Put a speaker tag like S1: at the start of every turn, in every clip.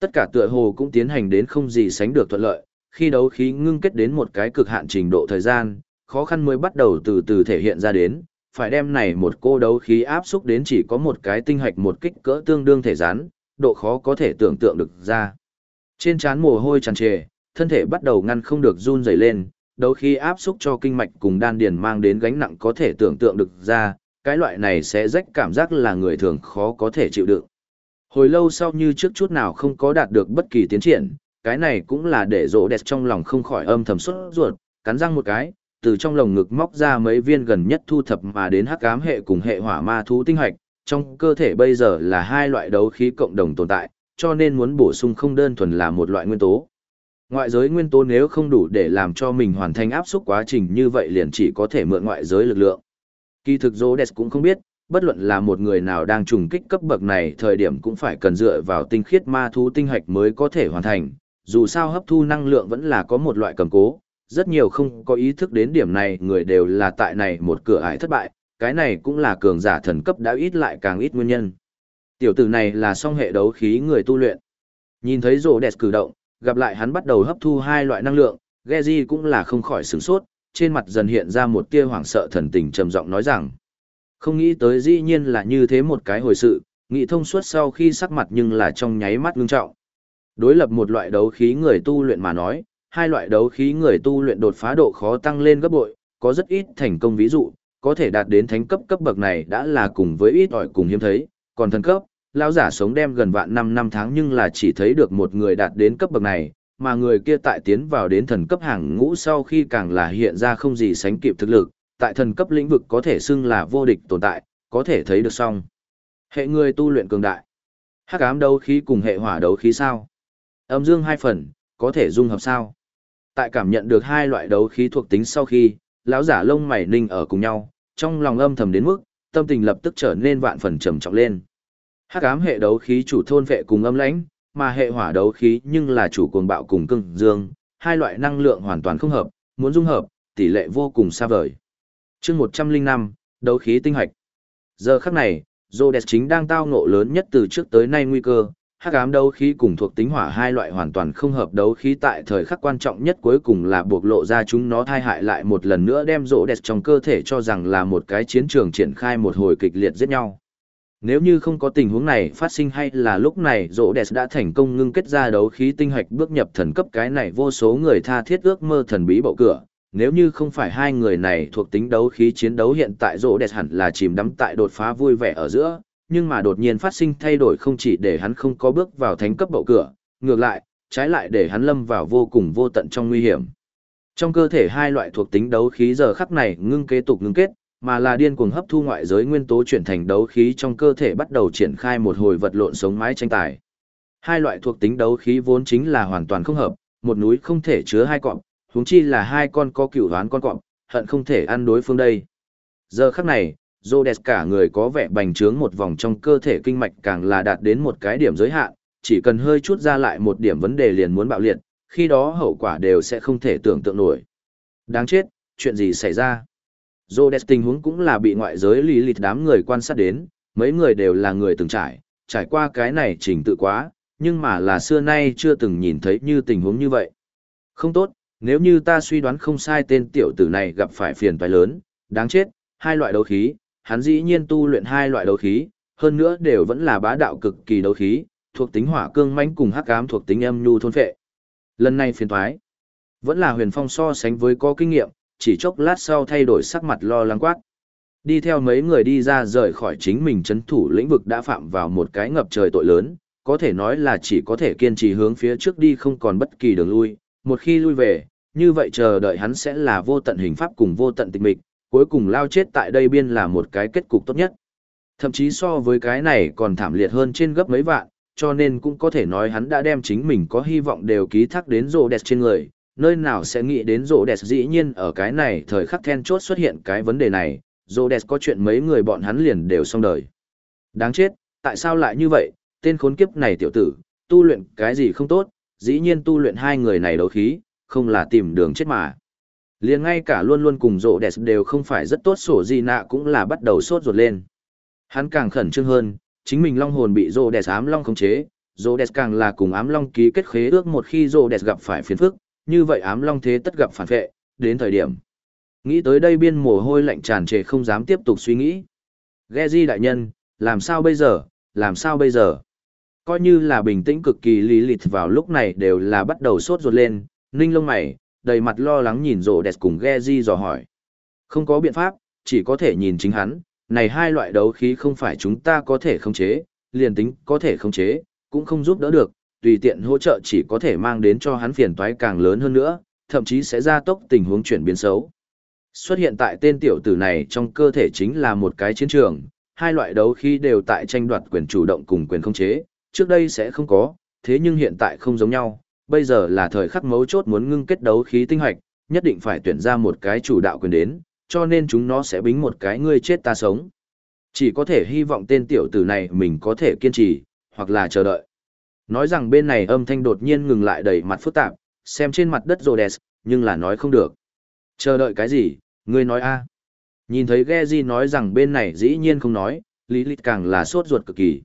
S1: Tất cả tựa hồ cũng tiến hành đến không gì sánh được thuận lợi, khi đấu khí ngưng kết đến một cái cực hạn trình độ thời gian, khó khăn mới bắt đầu từ từ thể hiện ra đến, phải đem này một cô đấu khí áp xúc đến chỉ có một cái tinh hạch một kích cỡ tương đương thể rắn, độ khó có thể tưởng tượng được ra. Trên trán mồ hôi tràn trề, thân thể bắt đầu ngăn không được run rẩy lên, đấu khí áp xúc cho kinh mạch cùng đan điền mang đến gánh nặng có thể tưởng tượng được ra, cái loại này sẽ rách cảm giác là người thường khó có thể chịu đựng. Hồi lâu sau như trước chút nào không có đạt được bất kỳ tiến triển, cái này cũng là để rỗ đẹp trong lòng không khỏi âm thầm xuất ruột, cắn răng một cái, từ trong lồng ngực móc ra mấy viên gần nhất thu thập mà đến hắc ám hệ cùng hệ hỏa ma thú tinh hạch, trong cơ thể bây giờ là hai loại đấu khí cộng đồng tồn tại, cho nên muốn bổ sung không đơn thuần là một loại nguyên tố. Ngoại giới nguyên tố nếu không đủ để làm cho mình hoàn thành áp xúc quá trình như vậy liền chỉ có thể mượn ngoại giới lực lượng. Kỳ thực Rhodes cũng không biết, bất luận là một người nào đang trùng kích cấp bậc này thời điểm cũng phải cần dựa vào tinh khiết ma thú tinh hạch mới có thể hoàn thành, dù sao hấp thu năng lượng vẫn là có một loại cầm cố, rất nhiều không có ý thức đến điểm này người đều là tại này một cửa ải thất bại, cái này cũng là cường giả thần cấp đã ít lại càng ít nguyên nhân. Tiểu tử này là song hệ đấu khí người tu luyện. Nhìn thấy rồ đẹp cử động, gặp lại hắn bắt đầu hấp thu hai loại năng lượng, Geji cũng là không khỏi sửng sốt, trên mặt dần hiện ra một tia hoảng sợ thần tình trầm giọng nói rằng. Không nghĩ tới dĩ nhiên là như thế một cái hồi sự, nghĩ thông suốt sau khi sắc mặt nhưng là trong nháy mắt ngưng trọng. Đối lập một loại đấu khí người tu luyện mà nói, hai loại đấu khí người tu luyện đột phá độ khó tăng lên gấp bội, có rất ít thành công ví dụ, có thể đạt đến thánh cấp cấp bậc này đã là cùng với ít ỏi cùng hiếm thấy, còn thần cấp, lão giả sống đem gần vạn năm năm tháng nhưng là chỉ thấy được một người đạt đến cấp bậc này, mà người kia tại tiến vào đến thần cấp hàng ngũ sau khi càng là hiện ra không gì sánh kịp thực lực, tại thần cấp lĩnh vực có thể xưng là vô địch tồn tại, có thể thấy được song. Hệ người tu luyện cường đại. Hắc ám đấu khí cùng hệ hỏa đấu khí sao? Âm dương hai phần, có thể dung hợp sao? Tại cảm nhận được hai loại đấu khí thuộc tính sau khi, lão giả lông mày ninh ở cùng nhau, trong lòng âm thầm đến mức, tâm tình lập tức trở nên vạn phần trầm trọng lên. Hắc ám hệ đấu khí chủ thôn vệ cùng âm lãnh, mà hệ hỏa đấu khí nhưng là chủ cuồng bạo cùng cưng dương, hai loại năng lượng hoàn toàn không hợp, muốn dung hợp, tỷ lệ vô cùng xa vời. Chương 105, đấu khí tinh hạch. Giờ khắc này, Rhodes chính đang tao ngộ lớn nhất từ trước tới nay nguy cơ, hắc ám đấu khí cùng thuộc tính hỏa hai loại hoàn toàn không hợp đấu khí tại thời khắc quan trọng nhất cuối cùng là buộc lộ ra chúng nó thai hại lại một lần nữa đem rỗ đẹp trong cơ thể cho rằng là một cái chiến trường triển khai một hồi kịch liệt giết nhau. Nếu như không có tình huống này phát sinh hay là lúc này rỗ đẹp đã thành công ngưng kết ra đấu khí tinh hạch bước nhập thần cấp cái này vô số người tha thiết ước mơ thần bí bậu cửa. Nếu như không phải hai người này thuộc tính đấu khí chiến đấu hiện tại rỗ đẹp hẳn là chìm đắm tại đột phá vui vẻ ở giữa, nhưng mà đột nhiên phát sinh thay đổi không chỉ để hắn không có bước vào thánh cấp bậu cửa, ngược lại, trái lại để hắn lâm vào vô cùng vô tận trong nguy hiểm. Trong cơ thể hai loại thuộc tính đấu khí giờ khắc này ngưng kế tục ngưng kết, mà là điên cuồng hấp thu ngoại giới nguyên tố chuyển thành đấu khí trong cơ thể bắt đầu triển khai một hồi vật lộn sống mái tranh tài. Hai loại thuộc tính đấu khí vốn chính là hoàn toàn không hợp, một núi không thể chứa hai cọp, huống chi là hai con có cựu đoán con cọp, hận không thể ăn đối phương đây. Giờ khắc này, Rhodes cả người có vẻ bành trướng một vòng trong cơ thể kinh mạch càng là đạt đến một cái điểm giới hạn, chỉ cần hơi chút ra lại một điểm vấn đề liền muốn bạo liệt, khi đó hậu quả đều sẽ không thể tưởng tượng nổi. Đáng chết, chuyện gì xảy ra? Rhodes tình huống cũng là bị ngoại giới lý lịch đám người quan sát đến, mấy người đều là người từng trải, trải qua cái này trình tự quá, nhưng mà là xưa nay chưa từng nhìn thấy như tình huống như vậy. Không tốt, nếu như ta suy đoán không sai tên tiểu tử này gặp phải phiền toái lớn, đáng chết, hai loại đấu khí, hắn dĩ nhiên tu luyện hai loại đấu khí, hơn nữa đều vẫn là bá đạo cực kỳ đấu khí, thuộc tính hỏa cương mãnh cùng hắc ám thuộc tính âm nhu thôn phệ. Lần này phiền toái, vẫn là Huyền Phong so sánh với có kinh nghiệm, chỉ chốc lát sau thay đổi sắc mặt lo lắng quát. Đi theo mấy người đi ra rời khỏi chính mình chấn thủ lĩnh vực đã phạm vào một cái ngập trời tội lớn, có thể nói là chỉ có thể kiên trì hướng phía trước đi không còn bất kỳ đường lui, một khi lui về, như vậy chờ đợi hắn sẽ là vô tận hình pháp cùng vô tận tịch mịch, cuối cùng lao chết tại đây biên là một cái kết cục tốt nhất. Thậm chí so với cái này còn thảm liệt hơn trên gấp mấy vạn, cho nên cũng có thể nói hắn đã đem chính mình có hy vọng đều ký thác đến rộ đẹp trên người, nơi nào sẽ nghĩ đến rộ đẹp dĩ nhiên ở cái này thời khắc then chốt xuất hiện cái vấn đề này, rô đẹp có chuyện mấy người bọn hắn liền đều xong đời. Đáng chết, tại sao lại như vậy, tên khốn kiếp này tiểu tử, tu luyện cái gì không tốt, dĩ nhiên tu luyện hai người này đấu khí, không là tìm đường chết mà liền ngay cả luôn luôn cùng rộ đẹp đều không phải rất tốt sổ gì nạ cũng là bắt đầu sốt ruột lên hắn càng khẩn trương hơn chính mình long hồn bị rộ đẹp ám long khống chế rộ đẹp càng là cùng ám long ký kết khế ước một khi rộ đẹp gặp phải phiền phức, như vậy ám long thế tất gặp phản vệ, đến thời điểm. Nghĩ tới đây biên mồ hôi lạnh tràn trề không dám tiếp tục suy nghĩ. Geji đại nhân, làm sao bây giờ, làm sao bây giờ? Coi như là bình tĩnh cực kỳ lý lịt vào lúc này đều là bắt đầu sốt ruột lên, ninh lông mày, đầy mặt lo lắng nhìn rộ đẹp cùng Geji dò hỏi. Không có biện pháp, chỉ có thể nhìn chính hắn, này hai loại đấu khí không phải chúng ta có thể khống chế, liền tính có thể khống chế, cũng không giúp đỡ được, tùy tiện hỗ trợ chỉ có thể mang đến cho hắn phiền toái càng lớn hơn nữa, thậm chí sẽ gia tốc tình huống chuyển biến xấu. Xuất hiện tại tên tiểu tử này trong cơ thể chính là một cái chiến trường, hai loại đấu khí đều tại tranh đoạt quyền chủ động cùng quyền khống chế, trước đây sẽ không có, thế nhưng hiện tại không giống nhau, bây giờ là thời khắc mấu chốt muốn ngưng kết đấu khí tinh hoạch, nhất định phải tuyển ra một cái chủ đạo quyền đến, cho nên chúng nó sẽ bính một cái ngươi chết ta sống. Chỉ có thể hy vọng tên tiểu tử này mình có thể kiên trì, hoặc là chờ đợi. Nói rằng bên này âm thanh đột nhiên ngừng lại đầy mặt phức tạp, xem trên mặt đất Rhodes, nhưng là nói không được. Chờ đợi cái gì, ngươi nói a? Nhìn thấy Geji nói rằng bên này dĩ nhiên không nói, Lý Lịch càng là sốt ruột cực kỳ.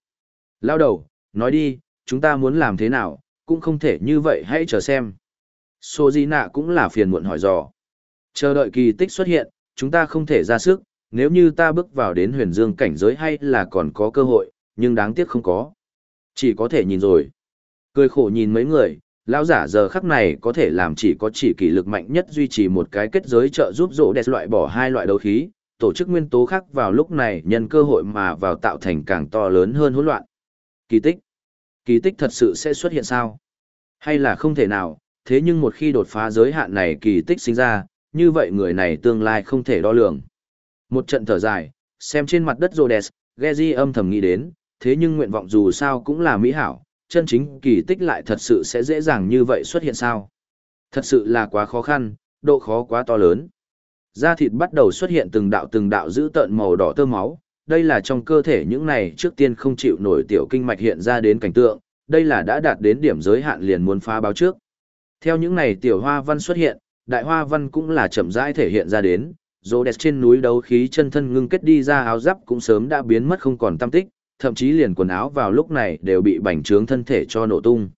S1: Lao đầu, nói đi, chúng ta muốn làm thế nào, cũng không thể như vậy hãy chờ xem. Sô Di Nạ cũng là phiền muộn hỏi dò. Chờ đợi kỳ tích xuất hiện, chúng ta không thể ra sức, nếu như ta bước vào đến huyền dương cảnh giới hay là còn có cơ hội, nhưng đáng tiếc không có. Chỉ có thể nhìn rồi. Cười khổ nhìn mấy người, lão giả giờ khắc này có thể làm chỉ có chỉ kỷ lực mạnh nhất duy trì một cái kết giới trợ giúp rỗ đẹp loại bỏ hai loại đấu khí, tổ chức nguyên tố khác vào lúc này nhân cơ hội mà vào tạo thành càng to lớn hơn hỗn loạn. Kỳ tích. Kỳ tích thật sự sẽ xuất hiện sao? Hay là không thể nào, thế nhưng một khi đột phá giới hạn này kỳ tích sinh ra, như vậy người này tương lai không thể đo lường. Một trận thở dài, xem trên mặt đất Rhodes, Gezi âm thầm nghĩ đến, thế nhưng nguyện vọng dù sao cũng là mỹ hảo, chân chính kỳ tích lại thật sự sẽ dễ dàng như vậy xuất hiện sao. Thật sự là quá khó khăn, độ khó quá to lớn. Da thịt bắt đầu xuất hiện từng đạo từng đạo dữ tợn màu đỏ tơ máu, đây là trong cơ thể những này trước tiên không chịu nổi tiểu kinh mạch hiện ra đến cảnh tượng, đây là đã đạt đến điểm giới hạn liền muốn phá báo trước. Theo những này tiểu hoa văn xuất hiện, đại hoa văn cũng là chậm rãi thể hiện ra đến, rô đẹp trên núi đấu khí chân thân ngưng kết đi ra áo giáp cũng sớm đã biến mất không còn tâm tích, thậm chí liền quần áo vào lúc này đều bị bành trướng thân thể cho nổ tung.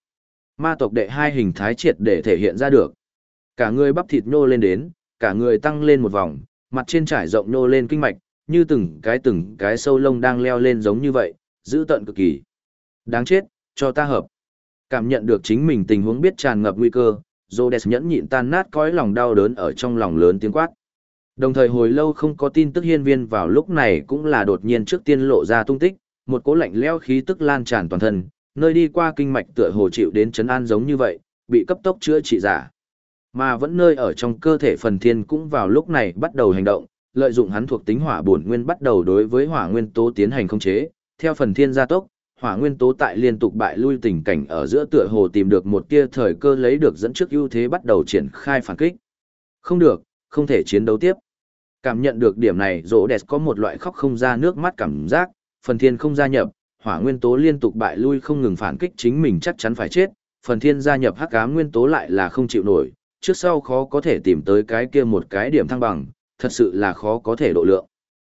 S1: Ma tộc đệ hai hình thái triệt để thể hiện ra được. Cả người bắp thịt nhô lên đến, cả người tăng lên một vòng, mặt trên trải rộng nhô lên kinh mạch, như từng cái từng cái sâu lông đang leo lên giống như vậy, giữ tận cực kỳ. Đáng chết, cho ta hợp. Cảm nhận được chính mình tình huống biết tràn ngập nguy cơ, Rhodes nhẫn nhịn tan nát cõi lòng đau đớn ở trong lòng lớn tiếng quát. Đồng thời hồi lâu không có tin tức hiên viên vào lúc này cũng là đột nhiên trước tiên lộ ra tung tích, một cỗ lạnh leo khí tức lan tràn toàn thân, nơi đi qua kinh mạch tựa hồ chịu đến chấn an giống như vậy, bị cấp tốc chữa trị giả. Mà vẫn nơi ở trong cơ thể phần thiên cũng vào lúc này bắt đầu hành động, lợi dụng hắn thuộc tính hỏa bổn nguyên bắt đầu đối với hỏa nguyên tố tiến hành khống chế, theo phần thiên gia tốc, hỏa nguyên tố tại liên tục bại lui tình cảnh ở giữa tựa hồ tìm được một tia thời cơ lấy được dẫn trước ưu thế bắt đầu triển khai phản kích. Không được, không thể chiến đấu tiếp. Cảm nhận được điểm này, rỗ đẹp có một loại khóc không ra nước mắt cảm giác, phần thiên không gia nhập, hỏa nguyên tố liên tục bại lui không ngừng phản kích chính mình chắc chắn phải chết, phần thiên gia nhập hắc ám nguyên tố lại là không chịu nổi, trước sau khó có thể tìm tới cái kia một cái điểm thăng bằng, thật sự là khó có thể độ lượng.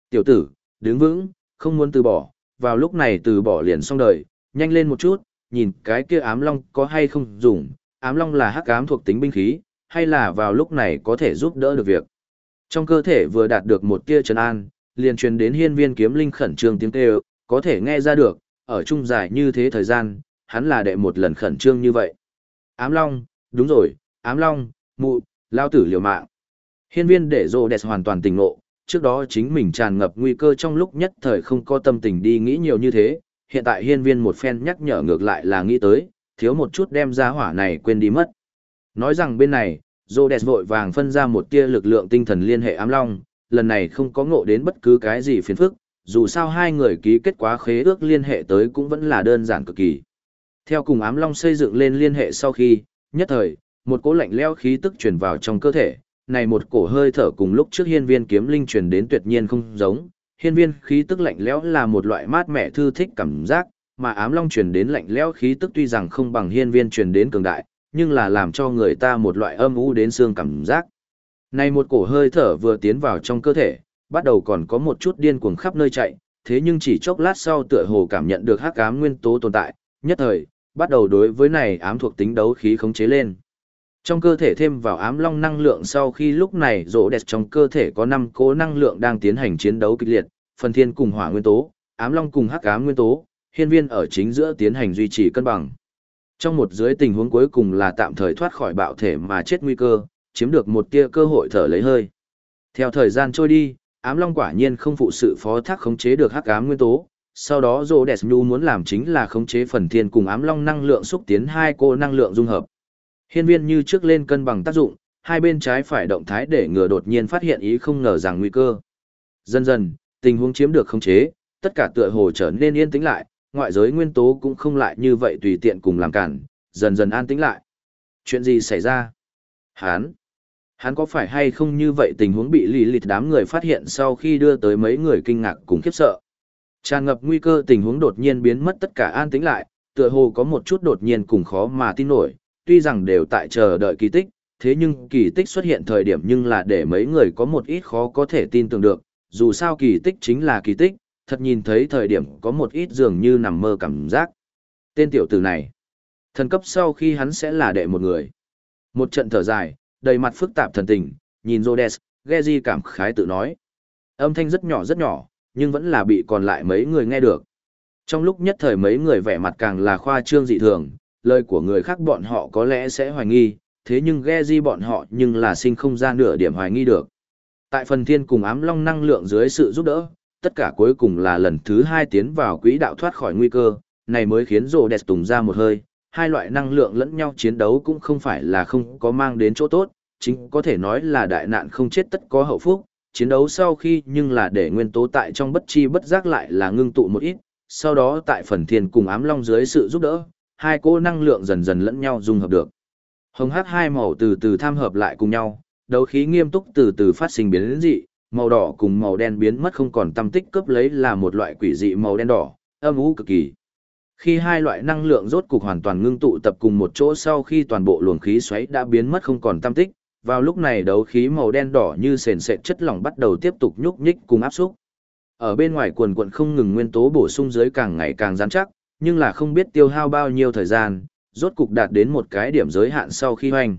S1: Tiểu tử, đứng vững, không muốn từ bỏ, vào lúc này từ bỏ liền xong đời, nhanh lên một chút, nhìn cái kia ám long có hay không dùng, ám long là hắc ám thuộc tính binh khí, hay là vào lúc này có thể giúp đỡ được việc. Trong cơ thể vừa đạt được một tia trấn an, liền truyền đến hiên viên kiếm linh khẩn trương tiếng kêu, có thể nghe ra được, ở chung dài như thế thời gian, hắn là đệ một lần khẩn trương như vậy. Ám long, đúng rồi, ám long, mụ, lao tử liều mạng. Hiên viên để rô đẹp hoàn toàn tỉnh ngộ, trước đó chính mình tràn ngập nguy cơ trong lúc nhất thời không có tâm tình đi nghĩ nhiều như thế, hiện tại hiên viên một phen nhắc nhở ngược lại là nghĩ tới, thiếu một chút đem ra hỏa này quên đi mất. Nói rằng bên này, rô đẹp vội vàng phân ra một tia lực lượng tinh thần liên hệ ám long, lần này không có ngộ đến bất cứ cái gì phiền phức, dù sao hai người ký kết quá khế ước liên hệ tới cũng vẫn là đơn giản cực kỳ. Theo cùng ám long xây dựng lên liên hệ sau khi, nhất thời, một cỗ lạnh leo khí tức truyền vào trong cơ thể, này một cổ hơi thở cùng lúc trước hiên viên kiếm linh truyền đến tuyệt nhiên không giống, hiên viên khí tức lạnh lẽo là một loại mát mẻ thư thích cảm giác, mà ám long truyền đến lạnh lẽo khí tức tuy rằng không bằng hiên viên truyền đến cường đại, nhưng là làm cho người ta một loại âm u đến xương cảm giác. Này một cổ hơi thở vừa tiến vào trong cơ thể, bắt đầu còn có một chút điên cuồng khắp nơi chạy, thế nhưng chỉ chốc lát sau tựa hồ cảm nhận được hắc ám nguyên tố tồn tại, nhất thời, bắt đầu đối với này ám thuộc tính đấu khí khống chế lên. Trong cơ thể thêm vào ám long năng lượng sau khi lúc này rỗ đẹp trong cơ thể có 5 cố năng lượng đang tiến hành chiến đấu kịch liệt, phần thiên cùng hỏa nguyên tố, ám long cùng hắc ám nguyên tố, hiên viên ở chính giữa tiến hành duy trì cân bằng. Trong một dưới tình huống cuối cùng là tạm thời thoát khỏi bạo thể mà chết nguy cơ, chiếm được một tia cơ hội thở lấy hơi. Theo thời gian trôi đi, ám long quả nhiên không phụ sự phó thác khống chế được hắc ám nguyên tố. Sau đó rỗ Đẹp Nhu muốn làm chính là khống chế phần thiên cùng ám long năng lượng xúc tiến hai cô năng lượng dung hợp. Hiên viên như trước lên cân bằng tác dụng, hai bên trái phải động thái để ngừa đột nhiên phát hiện ý không ngờ rằng nguy cơ. Dần dần, tình huống chiếm được khống chế, tất cả tựa hồ trở nên yên tĩnh lại, ngoại giới nguyên tố cũng không lại như vậy tùy tiện cùng làm cản, dần dần an tĩnh lại. Chuyện gì xảy ra? Hán! Hắn có phải hay không như vậy tình huống bị lì lịt đám người phát hiện sau khi đưa tới mấy người kinh ngạc cùng khiếp sợ. Tràn ngập nguy cơ tình huống đột nhiên biến mất tất cả an tĩnh lại, tựa hồ có một chút đột nhiên cùng khó mà tin nổi, tuy rằng đều tại chờ đợi kỳ tích, thế nhưng kỳ tích xuất hiện thời điểm nhưng là để mấy người có một ít khó có thể tin tưởng được, dù sao kỳ tích chính là kỳ tích, thật nhìn thấy thời điểm có một ít dường như nằm mơ cảm giác. Tên tiểu tử này, thần cấp sau khi hắn sẽ là đệ một người. Một trận thở dài, đầy mặt phức tạp thần tình, nhìn Rhodes, Geji cảm khái tự nói. Âm thanh rất nhỏ rất nhỏ, nhưng vẫn là bị còn lại mấy người nghe được. Trong lúc nhất thời mấy người vẻ mặt càng là khoa trương dị thường, lời của người khác bọn họ có lẽ sẽ hoài nghi, thế nhưng Geji bọn họ nhưng là sinh không ra nửa điểm hoài nghi được. Tại phần thiên cùng ám long năng lượng dưới sự giúp đỡ, tất cả cuối cùng là lần thứ hai tiến vào quỹ đạo thoát khỏi nguy cơ, này mới khiến rồ đẹp tùng ra một hơi, hai loại năng lượng lẫn nhau chiến đấu cũng không phải là không có mang đến chỗ tốt, chính có thể nói là đại nạn không chết tất có hậu phúc, chiến đấu sau khi nhưng là để nguyên tố tại trong bất chi bất giác lại là ngưng tụ một ít, sau đó tại phần thiên cùng ám long dưới sự giúp đỡ, hai cỗ năng lượng dần dần lẫn nhau dung hợp được. Hồng hắc hai màu từ từ tham hợp lại cùng nhau, đấu khí nghiêm túc từ từ phát sinh biến đến dị, màu đỏ cùng màu đen biến mất không còn tâm tích cướp lấy là một loại quỷ dị màu đen đỏ, âm u cực kỳ. Khi hai loại năng lượng rốt cục hoàn toàn ngưng tụ tập cùng một chỗ sau khi toàn bộ luồng khí xoáy đã biến mất không còn tâm tích, vào lúc này đấu khí màu đen đỏ như sền sệt chất lỏng bắt đầu tiếp tục nhúc nhích cùng áp xúc. Ở bên ngoài quần quần không ngừng nguyên tố bổ sung dưới càng ngày càng rắn chắc, nhưng là không biết tiêu hao bao nhiêu thời gian, rốt cục đạt đến một cái điểm giới hạn sau khi hoành.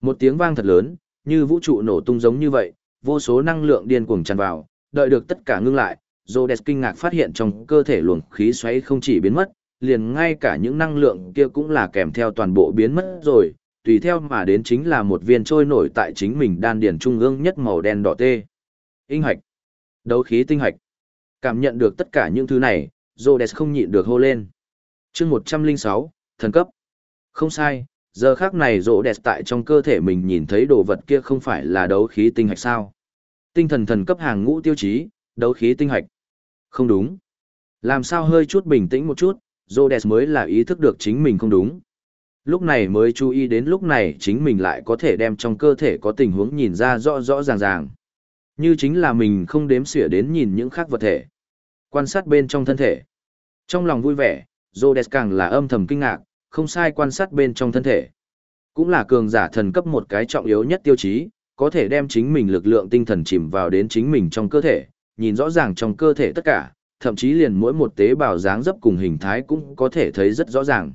S1: Một tiếng vang thật lớn, như vũ trụ nổ tung giống như vậy, vô số năng lượng điên cuồng tràn vào, đợi được tất cả ngưng lại, Rhodes kinh ngạc phát hiện trong cơ thể luồng khí xoáy không chỉ biến mất, liền ngay cả những năng lượng kia cũng là kèm theo toàn bộ biến mất rồi, tùy theo mà đến chính là một viên trôi nổi tại chính mình đan điền trung ương nhất màu đen đỏ tê. Tinh hạch. Đấu khí tinh hạch. Cảm nhận được tất cả những thứ này, Rhodes không nhịn được hô lên. chương 106, thần cấp. Không sai, giờ khác này Rhodes tại trong cơ thể mình nhìn thấy đồ vật kia không phải là đấu khí tinh hạch sao. Tinh thần thần cấp hàng ngũ tiêu chí, đấu khí tinh hạch. Không đúng. Làm sao hơi chút bình tĩnh một chút, Rhodes mới là ý thức được chính mình không đúng. Lúc này mới chú ý đến lúc này chính mình lại có thể đem trong cơ thể có tình huống nhìn ra rõ rõ ràng ràng. Như chính là mình không đếm xỉa đến nhìn những khác vật thể. Quan sát bên trong thân thể. Trong lòng vui vẻ, Rhodes càng là âm thầm kinh ngạc, không sai quan sát bên trong thân thể. Cũng là cường giả thần cấp một cái trọng yếu nhất tiêu chí, có thể đem chính mình lực lượng tinh thần chìm vào đến chính mình trong cơ thể, nhìn rõ ràng trong cơ thể tất cả, thậm chí liền mỗi một tế bào dáng dấp cùng hình thái cũng có thể thấy rất rõ ràng.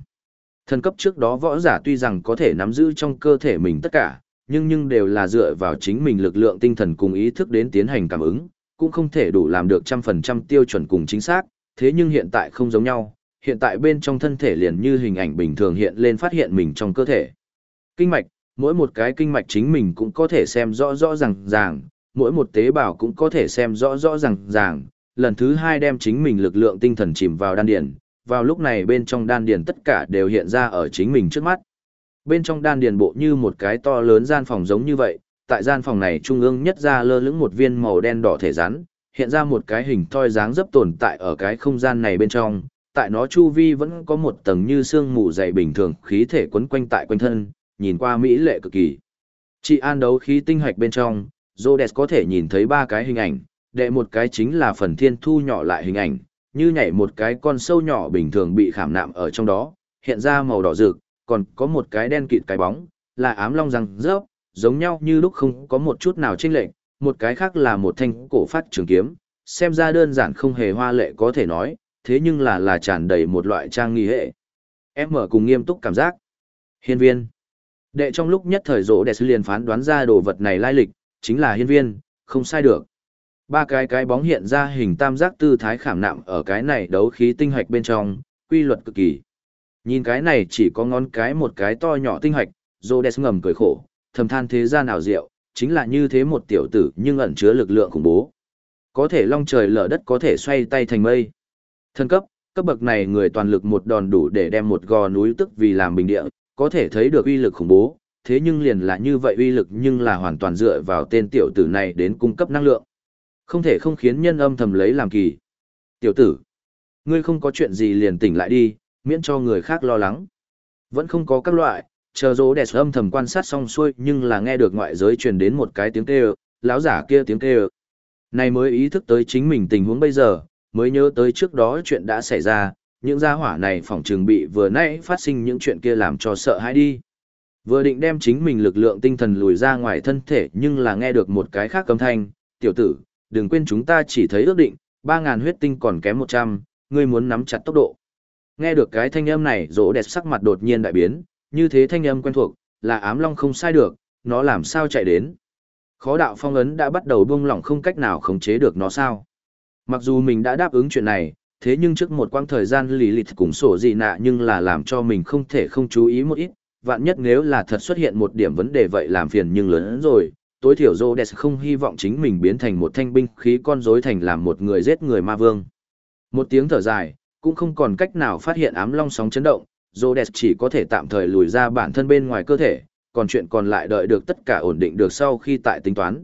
S1: Thần cấp trước đó võ giả tuy rằng có thể nắm giữ trong cơ thể mình tất cả, nhưng nhưng đều là dựa vào chính mình lực lượng tinh thần cùng ý thức đến tiến hành cảm ứng, cũng không thể đủ làm được trăm phần trăm tiêu chuẩn cùng chính xác, thế nhưng hiện tại không giống nhau, hiện tại bên trong thân thể liền như hình ảnh bình thường hiện lên phát hiện mình trong cơ thể. Kinh mạch, mỗi một cái kinh mạch chính mình cũng có thể xem rõ rõ ràng ràng, mỗi một tế bào cũng có thể xem rõ rõ ràng ràng, lần thứ hai đem chính mình lực lượng tinh thần chìm vào đan điền, vào lúc này bên trong đan điền tất cả đều hiện ra ở chính mình trước mắt. Bên trong đan điền bộ như một cái to lớn gian phòng giống như vậy, tại gian phòng này trung ương nhất ra lơ lửng một viên màu đen đỏ thể rắn, hiện ra một cái hình thoi dáng dấp tồn tại ở cái không gian này bên trong, tại nó chu vi vẫn có một tầng như xương mù dày bình thường khí thể quấn quanh tại quanh thân, nhìn qua mỹ lệ cực kỳ. Chị an đấu khí tinh hạch bên trong, Rhodes có thể nhìn thấy ba cái hình ảnh, đệ một cái chính là phần thiên thu nhỏ lại hình ảnh, như nhảy một cái con sâu nhỏ bình thường bị khảm nạm ở trong đó, hiện ra màu đỏ rực, còn có một cái đen kịt cái bóng, là ám long răng rớp, giống nhau như lúc không có một chút nào chênh lệch, một cái khác là một thanh cổ phát trường kiếm, xem ra đơn giản không hề hoa lệ có thể nói, thế nhưng là là tràn đầy một loại trang nghi hệ. Em mở cùng nghiêm túc cảm giác. Hiên viên. Đệ trong lúc nhất thời rỗ đẹp liền phán đoán ra đồ vật này lai lịch, chính là hiên viên, không sai được. Ba cái cái bóng hiện ra hình tam giác tư thái khảm nạm ở cái này đấu khí tinh hạch bên trong, quy luật cực kỳ. Nhìn cái này chỉ có ngón cái một cái to nhỏ tinh hạch, Rhodes ngầm cười khổ, thầm than thế gian nào diệu, chính là như thế một tiểu tử nhưng ẩn chứa lực lượng khủng bố. Có thể long trời lở đất có thể xoay tay thành mây. Thân cấp, cấp bậc này người toàn lực một đòn đủ để đem một gò núi tức vì làm bình địa, có thể thấy được uy lực khủng bố, thế nhưng liền là như vậy uy lực nhưng là hoàn toàn dựa vào tên tiểu tử này đến cung cấp năng lượng. Không thể không khiến nhân âm thầm lấy làm kỳ. Tiểu tử, ngươi không có chuyện gì liền tỉnh lại đi, miễn cho người khác lo lắng. Vẫn không có các loại, chờ rỗ đẹp âm thầm quan sát xong xuôi nhưng là nghe được ngoại giới truyền đến một cái tiếng kêu, lão giả kia tiếng kêu. Này mới ý thức tới chính mình tình huống bây giờ, mới nhớ tới trước đó chuyện đã xảy ra, những gia hỏa này phỏng trường bị vừa nãy phát sinh những chuyện kia làm cho sợ hãi đi. Vừa định đem chính mình lực lượng tinh thần lùi ra ngoài thân thể nhưng là nghe được một cái khác âm thanh, tiểu tử, đừng quên chúng ta chỉ thấy ước định, ba ngàn huyết tinh còn kém 100, ngươi muốn nắm chặt tốc độ. Nghe được cái thanh âm này rỗ đẹp sắc mặt đột nhiên đại biến, như thế thanh âm quen thuộc, là ám long không sai được, nó làm sao chạy đến. Khó đạo phong ấn đã bắt đầu buông lỏng không cách nào khống chế được nó sao. Mặc dù mình đã đáp ứng chuyện này, thế nhưng trước một quãng thời gian lì lịt cùng sổ dị nạ nhưng là làm cho mình không thể không chú ý một ít, vạn nhất nếu là thật xuất hiện một điểm vấn đề vậy làm phiền nhưng lớn hơn rồi, tối thiểu Rhodes không hy vọng chính mình biến thành một thanh binh khí con rối thành làm một người giết người ma vương. Một tiếng thở dài, cũng không còn cách nào phát hiện ám long sóng chấn động, Rhodes chỉ có thể tạm thời lùi ra bản thân bên ngoài cơ thể, còn chuyện còn lại đợi được tất cả ổn định được sau khi tại tính toán.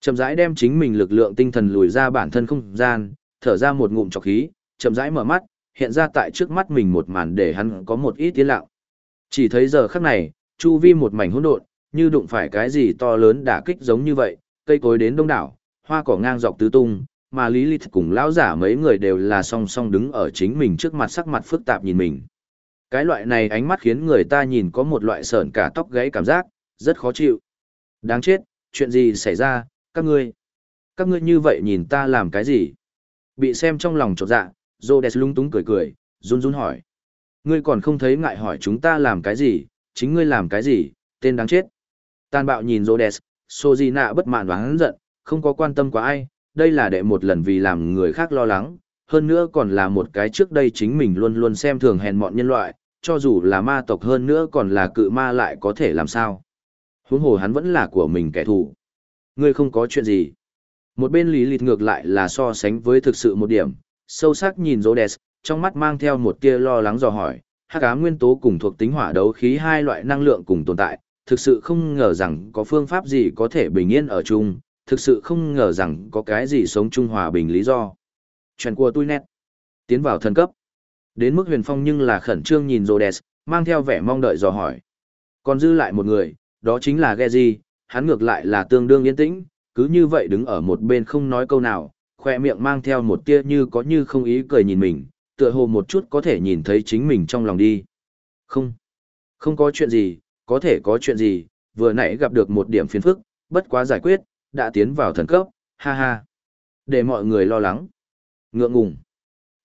S1: Chậm rãi đem chính mình lực lượng tinh thần lùi ra bản thân không gian, thở ra một ngụm trọc khí, chậm rãi mở mắt, hiện ra tại trước mắt mình một màn để hắn có một ít tiến lặng. Chỉ thấy giờ khắc này, chu vi một mảnh hỗn độn, như đụng phải cái gì to lớn đả kích giống như vậy, cây cối đến đông đảo, hoa cỏ ngang dọc tứ tung, mà Lý Lịch cùng lão giả mấy người đều là song song đứng ở chính mình trước mặt sắc mặt phức tạp nhìn mình. Cái loại này ánh mắt khiến người ta nhìn có một loại sởn cả tóc gáy cảm giác, rất khó chịu. Đáng chết, chuyện gì xảy ra, các ngươi? Các ngươi như vậy nhìn ta làm cái gì? Bị xem trong lòng trột dạ, Rhodes lung túng cười cười, run run hỏi. Ngươi còn không thấy ngại hỏi chúng ta làm cái gì, chính ngươi làm cái gì, tên đáng chết. Tàn bạo nhìn Rhodes, Sojina bất mãn và hấn giận, không có quan tâm quá ai, đây là đệ một lần vì làm người khác lo lắng, hơn nữa còn là một cái trước đây chính mình luôn luôn xem thường hèn mọn nhân loại, cho dù là ma tộc hơn nữa còn là cự ma lại có thể làm sao. Huống hồ hắn vẫn là của mình kẻ thù. Ngươi không có chuyện gì. Một bên lý lịt ngược lại là so sánh với thực sự một điểm, sâu sắc nhìn Rhodes, trong mắt mang theo một tia lo lắng dò hỏi, hắc ám nguyên tố cùng thuộc tính hỏa đấu khí hai loại năng lượng cùng tồn tại, thực sự không ngờ rằng có phương pháp gì có thể bình yên ở chung, thực sự không ngờ rằng có cái gì sống chung hòa bình lý do. Chuyện của tôi nét. Tiến vào thần cấp. Đến mức huyền phong nhưng là khẩn trương nhìn Rhodes, mang theo vẻ mong đợi dò hỏi. Còn dư lại một người, đó chính là Geji, hắn ngược lại là tương đương yên tĩnh, cứ như vậy đứng ở một bên không nói câu nào, khoe miệng mang theo một tia như có như không ý cười nhìn mình, tựa hồ một chút có thể nhìn thấy chính mình trong lòng đi. Không, không có chuyện gì, có thể có chuyện gì, vừa nãy gặp được một điểm phiền phức, bất quá giải quyết, đã tiến vào thần cấp, ha ha. Để mọi người lo lắng. Ngượng ngùng.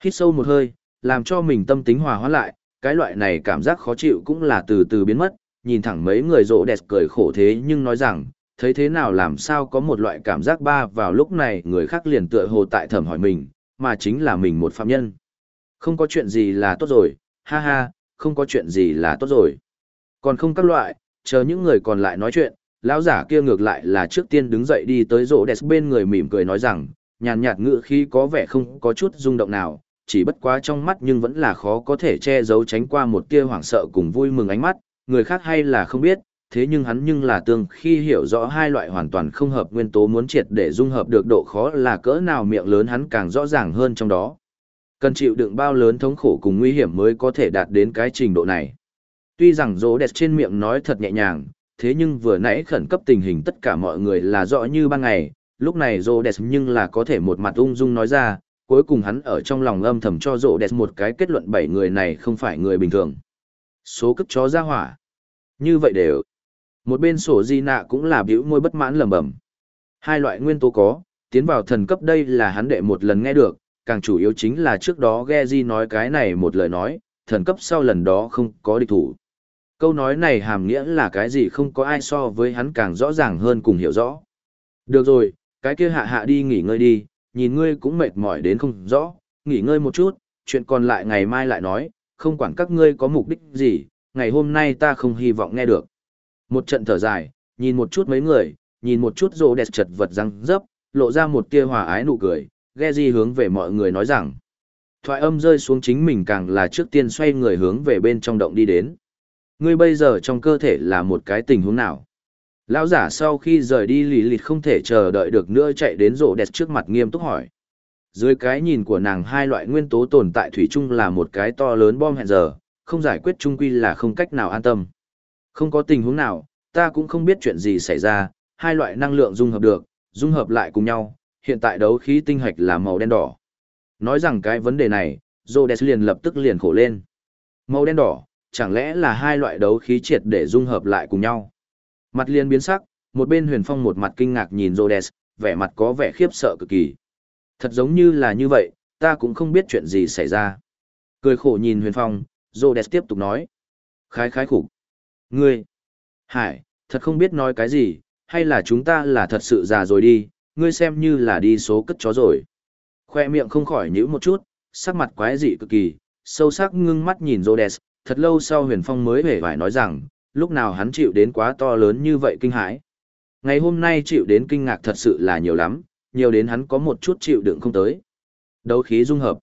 S1: Hít sâu một hơi, làm cho mình tâm tính hòa hoãn lại, cái loại này cảm giác khó chịu cũng là từ từ biến mất, nhìn thẳng mấy người rộ đẹp cười khổ thế nhưng nói rằng, thấy thế nào làm sao có một loại cảm giác ba vào lúc này người khác liền tựa hồ tại thẩm hỏi mình, mà chính là mình một phạm nhân. Không có chuyện gì là tốt rồi, ha ha, không có chuyện gì là tốt rồi. Còn không các loại, chờ những người còn lại nói chuyện, lão giả kia ngược lại là trước tiên đứng dậy đi tới rộ đẹp bên người mỉm cười nói rằng, nhàn nhạt ngữ khi có vẻ không có chút rung động nào, chỉ bất quá trong mắt nhưng vẫn là khó có thể che giấu tránh qua một tia hoảng sợ cùng vui mừng ánh mắt, người khác hay là không biết, thế nhưng hắn nhưng là tương khi hiểu rõ hai loại hoàn toàn không hợp nguyên tố muốn triệt để dung hợp được độ khó là cỡ nào miệng lớn hắn càng rõ ràng hơn trong đó. Cần chịu đựng bao lớn thống khổ cùng nguy hiểm mới có thể đạt đến cái trình độ này. Tuy rằng rỗ đẹp trên miệng nói thật nhẹ nhàng, thế nhưng vừa nãy khẩn cấp tình hình tất cả mọi người là rõ như ban ngày, lúc này rỗ đẹp nhưng là có thể một mặt ung dung nói ra, cuối cùng hắn ở trong lòng âm thầm cho rộ đẹp một cái kết luận bảy người này không phải người bình thường. Số cấp chó ra hỏa. Như vậy đều. Một bên sổ di nạ cũng là biểu môi bất mãn lầm bẩm. Hai loại nguyên tố có, tiến vào thần cấp đây là hắn đệ một lần nghe được, càng chủ yếu chính là trước đó Geji nói cái này một lời nói, thần cấp sau lần đó không có địch thủ. Câu nói này hàm nghĩa là cái gì không có ai so với hắn càng rõ ràng hơn cùng hiểu rõ. Được rồi, cái kia hạ hạ đi nghỉ ngơi đi, nhìn ngươi cũng mệt mỏi đến không rõ, nghỉ ngơi một chút, chuyện còn lại ngày mai lại nói, không quản các ngươi có mục đích gì, ngày hôm nay ta không hy vọng nghe được. Một trận thở dài, nhìn một chút mấy người, nhìn một chút rô đẹp chật vật răng dấp, lộ ra một tia hòa ái nụ cười, ghe gì hướng về mọi người nói rằng. Thoại âm rơi xuống chính mình càng là trước tiên xoay người hướng về bên trong động đi đến. Ngươi bây giờ trong cơ thể là một cái tình huống nào? Lão giả sau khi rời đi lì lịt không thể chờ đợi được nữa chạy đến rổ đẹp trước mặt nghiêm túc hỏi. Dưới cái nhìn của nàng hai loại nguyên tố tồn tại thủy chung là một cái to lớn bom hẹn giờ, không giải quyết chung quy là không cách nào an tâm. Không có tình huống nào, ta cũng không biết chuyện gì xảy ra, hai loại năng lượng dung hợp được, dung hợp lại cùng nhau, hiện tại đấu khí tinh hạch là màu đen đỏ. Nói rằng cái vấn đề này, Rhodes liền lập tức liền khổ lên. Màu đen đỏ, chẳng lẽ là hai loại đấu khí triệt để dung hợp lại cùng nhau? Mặt liền biến sắc, một bên huyền phong một mặt kinh ngạc nhìn Rhodes, vẻ mặt có vẻ khiếp sợ cực kỳ. Thật giống như là như vậy, ta cũng không biết chuyện gì xảy ra. Cười khổ nhìn huyền phong, Rhodes tiếp tục nói. Khái khái khủng. Ngươi. Hải, thật không biết nói cái gì, hay là chúng ta là thật sự già rồi đi, ngươi xem như là đi số cất chó rồi. Khoe miệng không khỏi nhíu một chút, sắc mặt quái dị cực kỳ, sâu sắc ngưng mắt nhìn Rhodes, thật lâu sau huyền phong mới hề vải nói rằng, lúc nào hắn chịu đến quá to lớn như vậy kinh hãi. Ngày hôm nay chịu đến kinh ngạc thật sự là nhiều lắm, nhiều đến hắn có một chút chịu đựng không tới. Đấu khí dung hợp.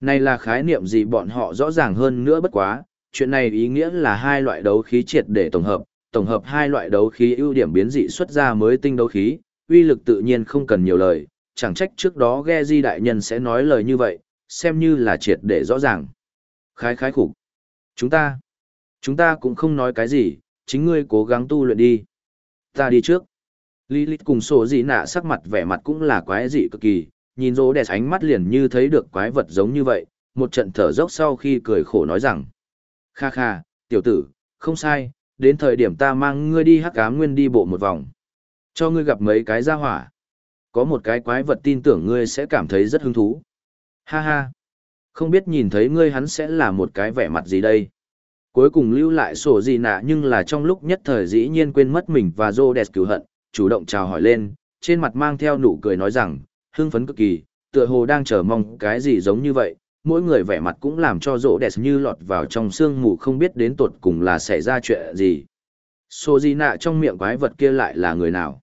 S1: Này là khái niệm gì bọn họ rõ ràng hơn nữa bất quá, chuyện này ý nghĩa là hai loại đấu khí triệt để tổng hợp, tổng hợp hai loại đấu khí ưu điểm biến dị xuất ra mới tinh đấu khí, uy lực tự nhiên không cần nhiều lời, chẳng trách trước đó ghe di đại nhân sẽ nói lời như vậy, xem như là triệt để rõ ràng. Khái khái khủng. Chúng ta, chúng ta cũng không nói cái gì, chính ngươi cố gắng tu luyện đi. Ta đi trước. Lilith cùng sổ dị nạ sắc mặt vẻ mặt cũng là quái dị cực kỳ, nhìn rỗ đẹp ánh mắt liền như thấy được quái vật giống như vậy, một trận thở dốc sau khi cười khổ nói rằng. Kha kha, tiểu tử, không sai, đến thời điểm ta mang ngươi đi hắc ám nguyên đi bộ một vòng. Cho ngươi gặp mấy cái ra hỏa. Có một cái quái vật tin tưởng ngươi sẽ cảm thấy rất hứng thú. Ha ha. Không biết nhìn thấy ngươi hắn sẽ là một cái vẻ mặt gì đây. Cuối cùng lưu lại sổ gì nạ nhưng là trong lúc nhất thời dĩ nhiên quên mất mình và rô đẹp cứu hận, chủ động chào hỏi lên, trên mặt mang theo nụ cười nói rằng, hưng phấn cực kỳ, tựa hồ đang chờ mong cái gì giống như vậy, mỗi người vẻ mặt cũng làm cho rô đẹp như lọt vào trong sương mù không biết đến tột cùng là xảy ra chuyện gì. Sổ gì nạ trong miệng quái vật kia lại là người nào?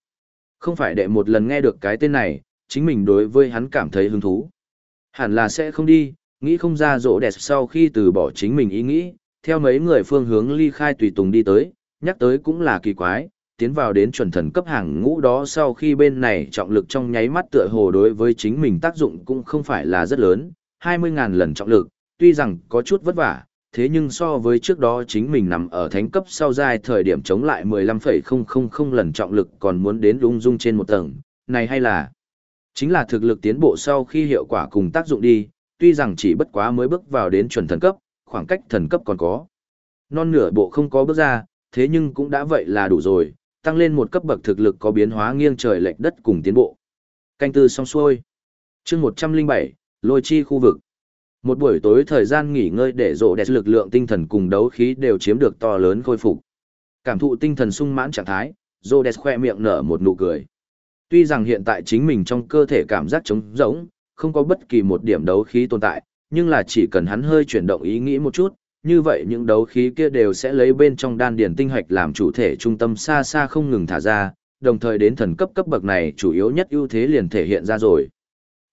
S1: Không phải đệ một lần nghe được cái tên này, chính mình đối với hắn cảm thấy hứng thú. Hẳn là sẽ không đi, nghĩ không ra rỗ đẹp sau khi từ bỏ chính mình ý nghĩ, theo mấy người phương hướng ly khai tùy tùng đi tới, nhắc tới cũng là kỳ quái, tiến vào đến chuẩn thần cấp hàng ngũ đó sau khi bên này trọng lực trong nháy mắt tựa hồ đối với chính mình tác dụng cũng không phải là rất lớn, 20.000 lần trọng lực, tuy rằng có chút vất vả, thế nhưng so với trước đó chính mình nằm ở thánh cấp sau giai thời điểm chống lại 15,000 lần trọng lực còn muốn đến lung dung trên một tầng, này hay là? Chính là thực lực tiến bộ sau khi hiệu quả cùng tác dụng đi, tuy rằng chỉ bất quá mới bước vào đến chuẩn thần cấp, khoảng cách thần cấp còn có. Non nửa bộ không có bước ra, thế nhưng cũng đã vậy là đủ rồi, tăng lên một cấp bậc thực lực có biến hóa nghiêng trời lệch đất cùng tiến bộ. Canh tư xong xuôi. chương 107, lôi chi khu vực. Một buổi tối thời gian nghỉ ngơi để rộ đẹp lực lượng tinh thần cùng đấu khí đều chiếm được to lớn khôi phục. Cảm thụ tinh thần sung mãn trạng thái, rộ đẹp khoe miệng nở một nụ cười. Tuy rằng hiện tại chính mình trong cơ thể cảm giác trống rỗng, không có bất kỳ một điểm đấu khí tồn tại, nhưng là chỉ cần hắn hơi chuyển động ý nghĩ một chút, như vậy những đấu khí kia đều sẽ lấy bên trong đan điền tinh hạch làm chủ thể trung tâm xa xa không ngừng thả ra, đồng thời đến thần cấp cấp bậc này chủ yếu nhất ưu thế liền thể hiện ra rồi.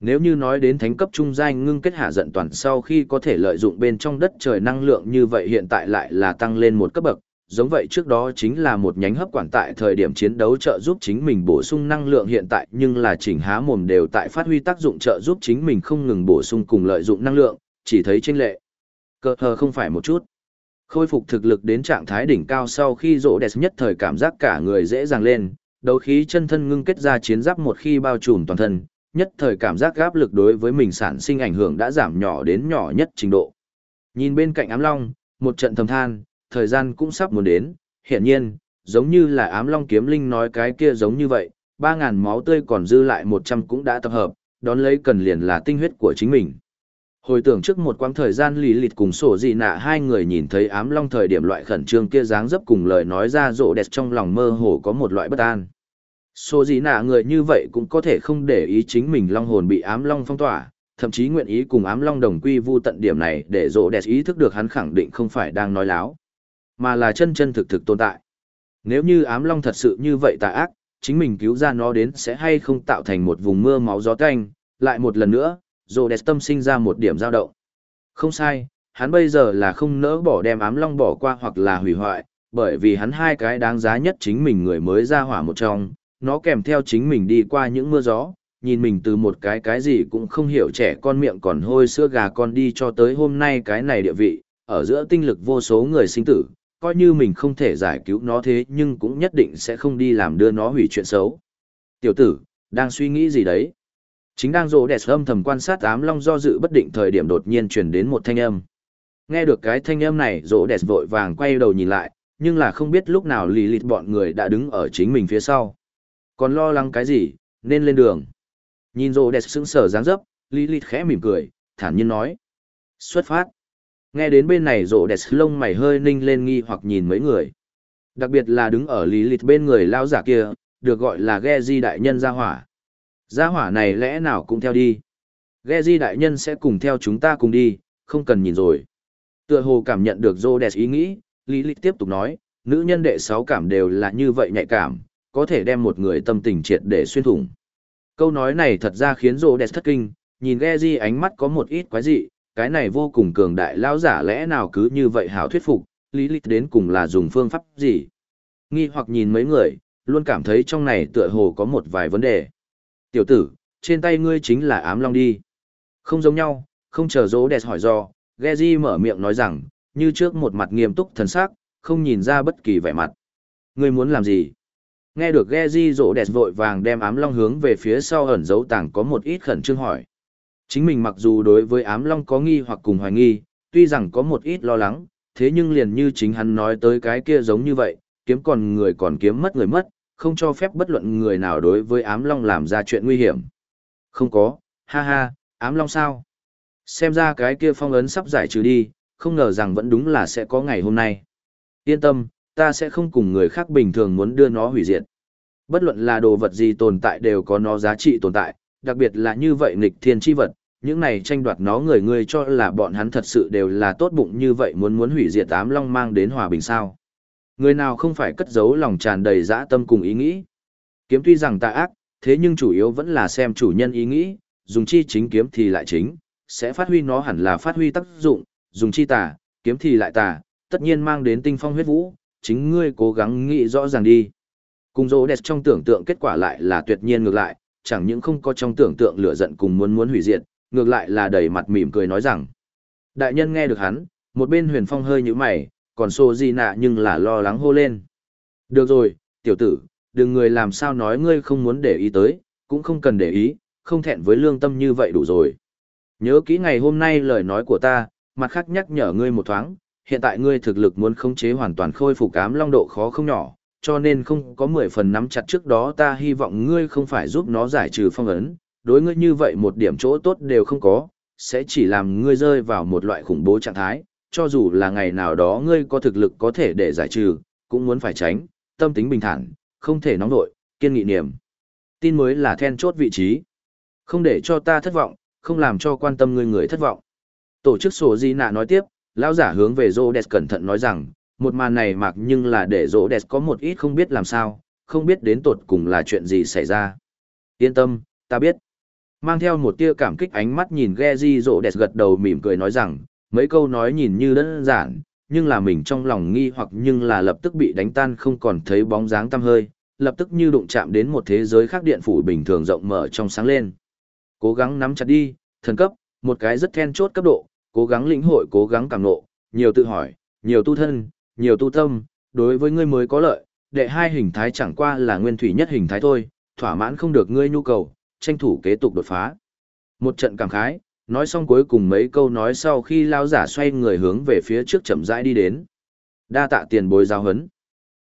S1: Nếu như nói đến thánh cấp trung giai ngưng kết hạ giận toàn sau khi có thể lợi dụng bên trong đất trời năng lượng như vậy hiện tại lại là tăng lên một cấp bậc, giống vậy trước đó chính là một nhánh hấp quản tại thời điểm chiến đấu trợ giúp chính mình bổ sung năng lượng hiện tại nhưng là chỉnh há mồm đều tại phát huy tác dụng trợ giúp chính mình không ngừng bổ sung cùng lợi dụng năng lượng, chỉ thấy chênh lệ. Cơ hờ không phải một chút. Khôi phục thực lực đến trạng thái đỉnh cao sau khi rỗ đẹp nhất thời cảm giác cả người dễ dàng lên, đấu khí chân thân ngưng kết ra chiến giáp một khi bao trùm toàn thân, nhất thời cảm giác gáp lực đối với mình sản sinh ảnh hưởng đã giảm nhỏ đến nhỏ nhất trình độ. Nhìn bên cạnh ám long, một trận thầm than, thời gian cũng sắp muốn đến, hiển nhiên, giống như là ám long kiếm linh nói cái kia giống như vậy, 3.000 máu tươi còn dư lại 100 cũng đã tập hợp, đón lấy cần liền là tinh huyết của chính mình. Hồi tưởng trước một quãng thời gian lì lịt cùng sổ dị nạ hai người nhìn thấy ám long thời điểm loại khẩn trương kia dáng dấp cùng lời nói ra rộ đẹp trong lòng mơ hồ có một loại bất an. Sổ dị nạ người như vậy cũng có thể không để ý chính mình long hồn bị ám long phong tỏa, thậm chí nguyện ý cùng ám long đồng quy vu tận điểm này để rộ đẹp ý thức được hắn khẳng định không phải đang nói láo, mà là chân chân thực thực tồn tại. Nếu như ám long thật sự như vậy tà ác, chính mình cứu ra nó đến sẽ hay không tạo thành một vùng mưa máu gió tanh, lại một lần nữa, rồ đẹp tâm sinh ra một điểm dao động. Không sai, hắn bây giờ là không nỡ bỏ đem ám long bỏ qua hoặc là hủy hoại, bởi vì hắn hai cái đáng giá nhất chính mình người mới ra hỏa một trong, nó kèm theo chính mình đi qua những mưa gió, nhìn mình từ một cái cái gì cũng không hiểu trẻ con miệng còn hôi sữa gà con đi cho tới hôm nay cái này địa vị, ở giữa tinh lực vô số người sinh tử, coi như mình không thể giải cứu nó thế nhưng cũng nhất định sẽ không đi làm đưa nó hủy chuyện xấu. Tiểu tử, đang suy nghĩ gì đấy? Chính đang rỗ đẹp âm thầm quan sát ám long do dự bất định thời điểm đột nhiên truyền đến một thanh âm. Nghe được cái thanh âm này rỗ đẹp vội vàng quay đầu nhìn lại, nhưng là không biết lúc nào lì lịt bọn người đã đứng ở chính mình phía sau. Còn lo lắng cái gì, nên lên đường. Nhìn rỗ đẹp sững sờ dáng dấp, lì lịt khẽ mỉm cười, thản nhiên nói. Xuất phát. Nghe đến bên này rộ đẹp lông mày hơi ninh lên nghi hoặc nhìn mấy người. Đặc biệt là đứng ở lý lịch bên người lao giả kia, được gọi là ghe di đại nhân gia hỏa. Gia hỏa này lẽ nào cũng theo đi. Ghe di đại nhân sẽ cùng theo chúng ta cùng đi, không cần nhìn rồi. Tựa hồ cảm nhận được rỗ đẹp ý nghĩ, lý lịch tiếp tục nói, nữ nhân đệ sáu cảm đều là như vậy nhạy cảm, có thể đem một người tâm tình triệt để xuyên thủng. Câu nói này thật ra khiến rỗ đẹp thất kinh, nhìn ghe di ánh mắt có một ít quái dị, cái này vô cùng cường đại lão giả lẽ nào cứ như vậy hảo thuyết phục, lý lịch đến cùng là dùng phương pháp gì. Nghi hoặc nhìn mấy người, luôn cảm thấy trong này tựa hồ có một vài vấn đề. Tiểu tử, trên tay ngươi chính là ám long đi. Không giống nhau, không chờ dỗ đẹp hỏi do, Geji mở miệng nói rằng, như trước một mặt nghiêm túc thần sắc, không nhìn ra bất kỳ vẻ mặt. Ngươi muốn làm gì? Nghe được Geji rỗ đẹp vội vàng đem ám long hướng về phía sau ẩn dấu tàng có một ít khẩn trương hỏi. Chính mình mặc dù đối với ám long có nghi hoặc cùng hoài nghi, tuy rằng có một ít lo lắng, thế nhưng liền như chính hắn nói tới cái kia giống như vậy, kiếm còn người còn kiếm mất người mất, không cho phép bất luận người nào đối với ám long làm ra chuyện nguy hiểm. Không có, ha ha, ám long sao? Xem ra cái kia phong ấn sắp giải trừ đi, không ngờ rằng vẫn đúng là sẽ có ngày hôm nay. Yên tâm, ta sẽ không cùng người khác bình thường muốn đưa nó hủy diệt. Bất luận là đồ vật gì tồn tại đều có nó giá trị tồn tại, đặc biệt là như vậy nghịch thiên chi vật, những này tranh đoạt nó người người cho là bọn hắn thật sự đều là tốt bụng như vậy muốn muốn hủy diệt ám long mang đến hòa bình sao. Người nào không phải cất giấu lòng tràn đầy dã tâm cùng ý nghĩ. Kiếm tuy rằng tà ác, thế nhưng chủ yếu vẫn là xem chủ nhân ý nghĩ, dùng chi chính kiếm thì lại chính, sẽ phát huy nó hẳn là phát huy tác dụng, dùng chi tà, kiếm thì lại tà, tất nhiên mang đến tinh phong huyết vũ, chính ngươi cố gắng nghĩ rõ ràng đi. Cùng dỗ đẹp trong tưởng tượng kết quả lại là tuyệt nhiên ngược lại, chẳng những không có trong tưởng tượng lửa giận cùng muốn muốn hủy diệt, ngược lại là đầy mặt mỉm cười nói rằng. Đại nhân nghe được hắn, một bên huyền phong hơi như mày, còn xô di nạ nhưng là lo lắng hô lên. Được rồi, tiểu tử, đừng người làm sao nói ngươi không muốn để ý tới, cũng không cần để ý, không thẹn với lương tâm như vậy đủ rồi. Nhớ kỹ ngày hôm nay lời nói của ta, mặt khác nhắc nhở ngươi một thoáng, hiện tại ngươi thực lực muốn khống chế hoàn toàn khôi phục cám long độ khó không nhỏ, cho nên không có 10 phần nắm chặt trước đó ta hy vọng ngươi không phải giúp nó giải trừ phong ấn, đối ngươi như vậy một điểm chỗ tốt đều không có, sẽ chỉ làm ngươi rơi vào một loại khủng bố trạng thái, cho dù là ngày nào đó ngươi có thực lực có thể để giải trừ, cũng muốn phải tránh, tâm tính bình thản, không thể nóng nội, kiên nghị niệm. Tin mới là then chốt vị trí. Không để cho ta thất vọng, không làm cho quan tâm ngươi người thất vọng. Tổ chức sổ di nạ nói tiếp, lão giả hướng về Rhodes cẩn thận nói rằng, một màn này mặc nhưng là để Rhodes có một ít không biết làm sao, không biết đến tột cùng là chuyện gì xảy ra. Yên tâm, ta biết. Mang theo một tia cảm kích ánh mắt nhìn Geji đẹp gật đầu mỉm cười nói rằng, mấy câu nói nhìn như đơn giản, nhưng là mình trong lòng nghi hoặc nhưng là lập tức bị đánh tan không còn thấy bóng dáng tăm hơi, lập tức như đụng chạm đến một thế giới khác điện phủ bình thường rộng mở trong sáng lên. Cố gắng nắm chặt đi, thần cấp, một cái rất then chốt cấp độ, cố gắng lĩnh hội cố gắng cảm nộ, nhiều tự hỏi, nhiều tu thân, nhiều tu tâm, đối với ngươi mới có lợi, đệ hai hình thái chẳng qua là nguyên thủy nhất hình thái thôi, thỏa mãn không được ngươi nhu cầu, tranh thủ kế tục đột phá. Một trận cảm khái, nói xong cuối cùng mấy câu nói sau khi lao giả xoay người hướng về phía trước chậm rãi đi đến. Đa tạ tiền bối giao hấn.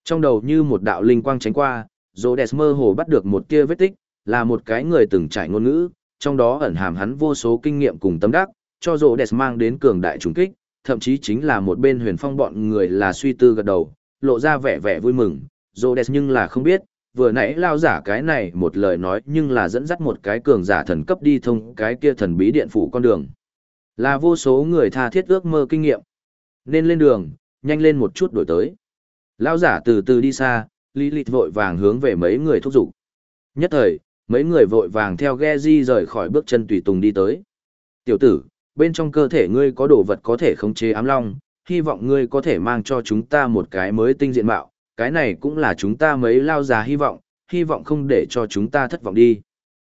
S1: Trong đầu như một đạo linh quang tránh qua, Rhodes mơ hồ bắt được một tia vết tích, là một cái người từng trải ngôn ngữ, trong đó ẩn hàm hắn vô số kinh nghiệm cùng tâm đắc, cho rỗ mang đến cường đại trùng kích, thậm chí chính là một bên huyền phong bọn người là suy tư gật đầu, lộ ra vẻ vẻ vui mừng, rỗ nhưng là không biết, vừa nãy lao giả cái này một lời nói nhưng là dẫn dắt một cái cường giả thần cấp đi thông cái kia thần bí điện phủ con đường. Là vô số người tha thiết ước mơ kinh nghiệm. Nên lên đường, nhanh lên một chút đổi tới. Lao giả từ từ đi xa, Lý Lịch vội vàng hướng về mấy người thúc giục. Nhất thời, mấy người vội vàng theo ghe di rời khỏi bước chân tùy tùng đi tới. Tiểu tử, bên trong cơ thể ngươi có đồ vật có thể khống chế ám long, hy vọng ngươi có thể mang cho chúng ta một cái mới tinh diện mạo, cái này cũng là chúng ta mấy lao già hy vọng, hy vọng không để cho chúng ta thất vọng đi.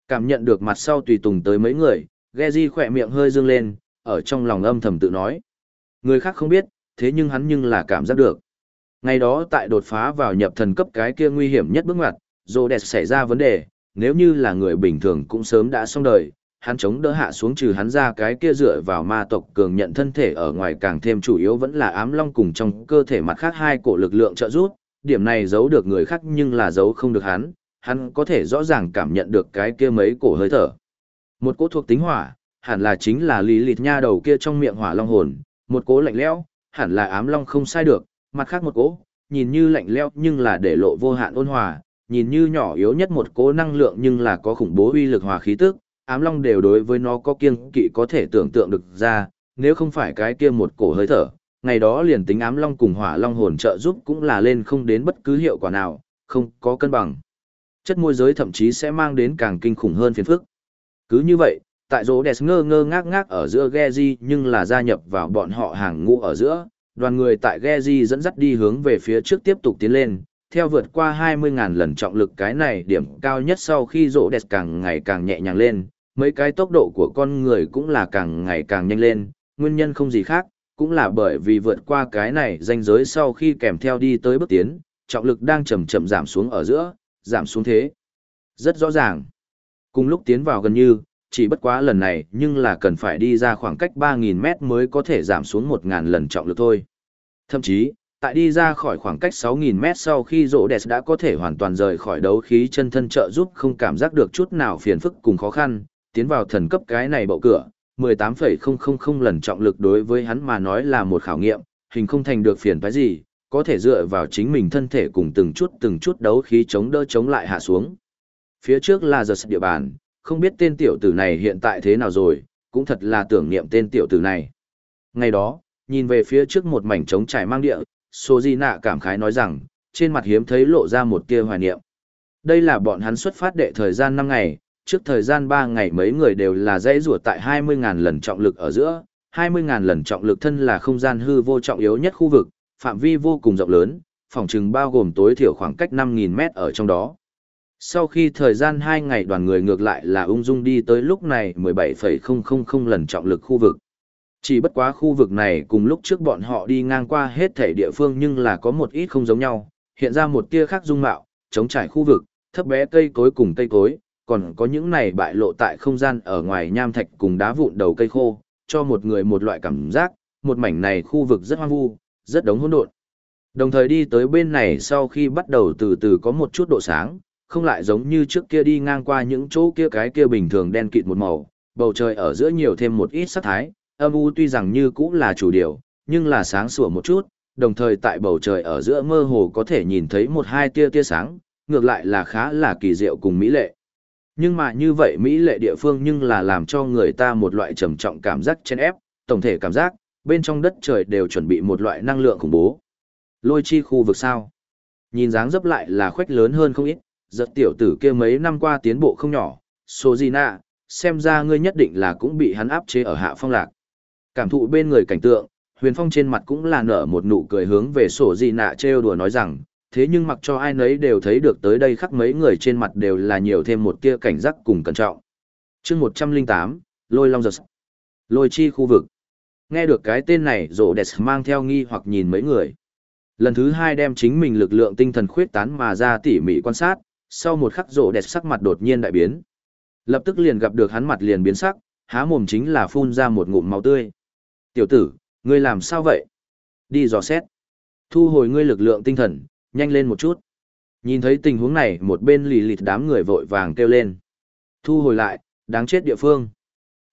S1: Cảm nhận được mặt sau tùy tùng tới mấy người, Geji khỏe miệng hơi dương lên, ở trong lòng âm thầm tự nói. Người khác không biết, thế nhưng hắn nhưng là cảm giác được. Ngày đó tại đột phá vào nhập thần cấp cái kia nguy hiểm nhất bước ngoặt, đẹp xảy ra vấn đề, nếu như là người bình thường cũng sớm đã xong đời, hắn chống đỡ hạ xuống trừ hắn ra cái kia dựa vào ma tộc cường nhận thân thể ở ngoài càng thêm chủ yếu vẫn là ám long cùng trong cơ thể mặt khác hai cổ lực lượng trợ giúp, điểm này giấu được người khác nhưng là giấu không được hắn, hắn có thể rõ ràng cảm nhận được cái kia mấy cổ hơi thở. Một cỗ thuộc tính hỏa, hẳn là chính là lý lịt nha đầu kia trong miệng hỏa long hồn, một cỗ lạnh lẽo, hẳn là ám long không sai được, mặt khác một cỗ, nhìn như lạnh lẽo nhưng là để lộ vô hạn ôn hòa, nhìn như nhỏ yếu nhất một cỗ năng lượng nhưng là có khủng bố uy lực hòa khí tức, ám long đều đối với nó có kiêng kỵ có thể tưởng tượng được ra, nếu không phải cái kia một cổ hơi thở, ngày đó liền tính ám long cùng hỏa long hồn trợ giúp cũng là lên không đến bất cứ hiệu quả nào, không có cân bằng. Chất môi giới thậm chí sẽ mang đến càng kinh khủng hơn phiền phức. Cứ như vậy, tại rỗ đẹp ngơ ngơ ngác ngác ở giữa Geji nhưng là gia nhập vào bọn họ hàng ngũ ở giữa, đoàn người tại Geji dẫn dắt đi hướng về phía trước tiếp tục tiến lên, theo vượt qua 20.000 lần trọng lực cái này điểm cao nhất sau khi rỗ đẹp càng ngày càng nhẹ nhàng lên, mấy cái tốc độ của con người cũng là càng ngày càng nhanh lên, nguyên nhân không gì khác, cũng là bởi vì vượt qua cái này danh giới sau khi kèm theo đi tới bước tiến, trọng lực đang chậm chậm giảm xuống ở giữa, giảm xuống thế. Rất rõ ràng. Cùng lúc tiến vào gần như, chỉ bất quá lần này nhưng là cần phải đi ra khoảng cách 3.000 mét mới có thể giảm xuống 1.000 lần trọng lực thôi. Thậm chí, tại đi ra khỏi khoảng cách 6.000 mét sau khi rỗ đẹp đã có thể hoàn toàn rời khỏi đấu khí chân thân trợ giúp không cảm giác được chút nào phiền phức cùng khó khăn, tiến vào thần cấp cái này bậu cửa, 18,000 lần trọng lực đối với hắn mà nói là một khảo nghiệm, hình không thành được phiền phải gì, có thể dựa vào chính mình thân thể cùng từng chút từng chút đấu khí chống đỡ chống lại hạ xuống. Phía trước là giật địa bàn, không biết tên tiểu tử này hiện tại thế nào rồi, cũng thật là tưởng niệm tên tiểu tử này. Ngày đó, nhìn về phía trước một mảnh trống trải mang địa, Sojina Di cảm khái nói rằng, trên mặt hiếm thấy lộ ra một tia hoài niệm. Đây là bọn hắn xuất phát đệ thời gian 5 ngày, trước thời gian 3 ngày mấy người đều là dãy ruột tại 20.000 lần trọng lực ở giữa, 20.000 lần trọng lực thân là không gian hư vô trọng yếu nhất khu vực, phạm vi vô cùng rộng lớn, phòng trừng bao gồm tối thiểu khoảng cách 5.000 mét ở trong đó. Sau khi thời gian 2 ngày đoàn người ngược lại là ung dung đi tới lúc này 17,000 lần trọng lực khu vực. Chỉ bất quá khu vực này cùng lúc trước bọn họ đi ngang qua hết thể địa phương nhưng là có một ít không giống nhau, hiện ra một tia khác dung mạo, chống trải khu vực, thấp bé cây cối cùng cây cối, còn có những này bại lộ tại không gian ở ngoài nham thạch cùng đá vụn đầu cây khô, cho một người một loại cảm giác, một mảnh này khu vực rất hoang vu, rất đống hỗn độn. Đồng thời đi tới bên này sau khi bắt đầu từ từ có một chút độ sáng, không lại giống như trước kia đi ngang qua những chỗ kia cái kia bình thường đen kịt một màu, bầu trời ở giữa nhiều thêm một ít sắc thái, âm u tuy rằng như cũng là chủ điều, nhưng là sáng sủa một chút, đồng thời tại bầu trời ở giữa mơ hồ có thể nhìn thấy một hai tia tia sáng, ngược lại là khá là kỳ diệu cùng mỹ lệ. Nhưng mà như vậy mỹ lệ địa phương nhưng là làm cho người ta một loại trầm trọng cảm giác chen ép, tổng thể cảm giác, bên trong đất trời đều chuẩn bị một loại năng lượng khủng bố. Lôi chi khu vực sao? Nhìn dáng dấp lại là khoách lớn hơn không ít, giật tiểu tử kia mấy năm qua tiến bộ không nhỏ, Sojina, xem ra ngươi nhất định là cũng bị hắn áp chế ở hạ phong lạc. Cảm thụ bên người cảnh tượng, huyền phong trên mặt cũng là nở một nụ cười hướng về sổ di nạ trêu đùa nói rằng, thế nhưng mặc cho ai nấy đều thấy được tới đây khắc mấy người trên mặt đều là nhiều thêm một tia cảnh giác cùng cẩn trọng. chương một trăm linh tám lôi long giật. Lôi chi khu vực. Nghe được cái tên này rổ đẹp mang theo nghi hoặc nhìn mấy người. Lần thứ hai đem chính mình lực lượng tinh thần khuyết tán mà ra tỉ mỉ quan sát, sau một khắc rổ đẹp sắc mặt đột nhiên đại biến. Lập tức liền gặp được hắn mặt liền biến sắc, há mồm chính là phun ra một ngụm máu tươi. Tiểu tử, ngươi làm sao vậy? Đi dò xét. Thu hồi ngươi lực lượng tinh thần, nhanh lên một chút. Nhìn thấy tình huống này một bên lì lịt đám người vội vàng kêu lên. Thu hồi lại, đáng chết địa phương.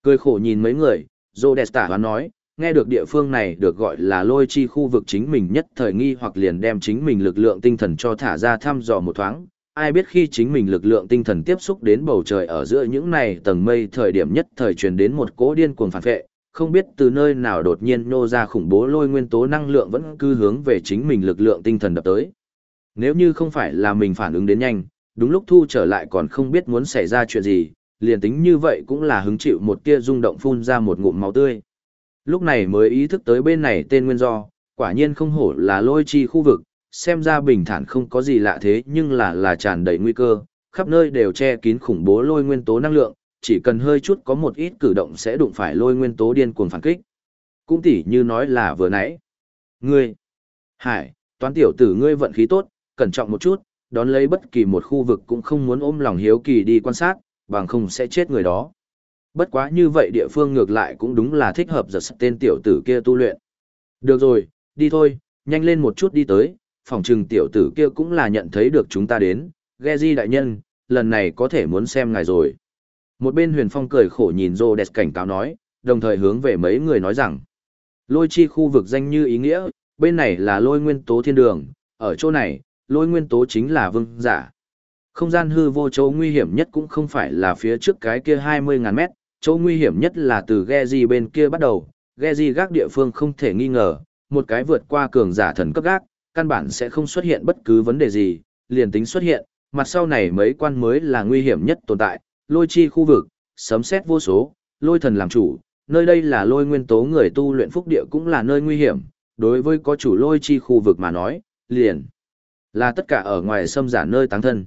S1: Cười khổ nhìn mấy người, Rhodes hoán nói, nghe được địa phương này được gọi là lôi chi khu vực chính mình nhất thời nghi hoặc liền đem chính mình lực lượng tinh thần cho thả ra thăm dò một thoáng. Ai biết khi chính mình lực lượng tinh thần tiếp xúc đến bầu trời ở giữa những này tầng mây thời điểm nhất thời truyền đến một cỗ điên cuồng phản vệ, không biết từ nơi nào đột nhiên nô ra khủng bố lôi nguyên tố năng lượng vẫn cứ hướng về chính mình lực lượng tinh thần đập tới. Nếu như không phải là mình phản ứng đến nhanh, đúng lúc thu trở lại còn không biết muốn xảy ra chuyện gì, liền tính như vậy cũng là hứng chịu một tia rung động phun ra một ngụm máu tươi. Lúc này mới ý thức tới bên này tên nguyên do, quả nhiên không hổ là lôi chi khu vực, xem ra bình thản không có gì lạ thế nhưng là là tràn đầy nguy cơ, khắp nơi đều che kín khủng bố lôi nguyên tố năng lượng, chỉ cần hơi chút có một ít cử động sẽ đụng phải lôi nguyên tố điên cuồng phản kích. Cũng tỉ như nói là vừa nãy. Ngươi, Hải, toán tiểu tử ngươi vận khí tốt, cẩn trọng một chút, đón lấy bất kỳ một khu vực cũng không muốn ôm lòng hiếu kỳ đi quan sát, bằng không sẽ chết người đó. Bất quá như vậy địa phương ngược lại cũng đúng là thích hợp giật tên tiểu tử kia tu luyện. Được rồi, đi thôi, nhanh lên một chút đi tới, phòng trừng tiểu tử kia cũng là nhận thấy được chúng ta đến, Geji đại nhân, lần này có thể muốn xem ngài rồi. Một bên huyền phong cười khổ nhìn rô đẹp cảnh cáo nói, đồng thời hướng về mấy người nói rằng, lôi chi khu vực danh như ý nghĩa, bên này là lôi nguyên tố thiên đường, ở chỗ này, lôi nguyên tố chính là vương giả. Không gian hư vô chỗ nguy hiểm nhất cũng không phải là phía trước cái kia 20.000 mét, chỗ nguy hiểm nhất là từ Geji bên kia bắt đầu, Geji gác địa phương không thể nghi ngờ, một cái vượt qua cường giả thần cấp gác, căn bản sẽ không xuất hiện bất cứ vấn đề gì, liền tính xuất hiện, mặt sau này mấy quan mới là nguy hiểm nhất tồn tại, lôi chi khu vực, sấm xét vô số, lôi thần làm chủ, nơi đây là lôi nguyên tố người tu luyện phúc địa cũng là nơi nguy hiểm, đối với có chủ lôi chi khu vực mà nói, liền là tất cả ở ngoài xâm giả nơi táng thân.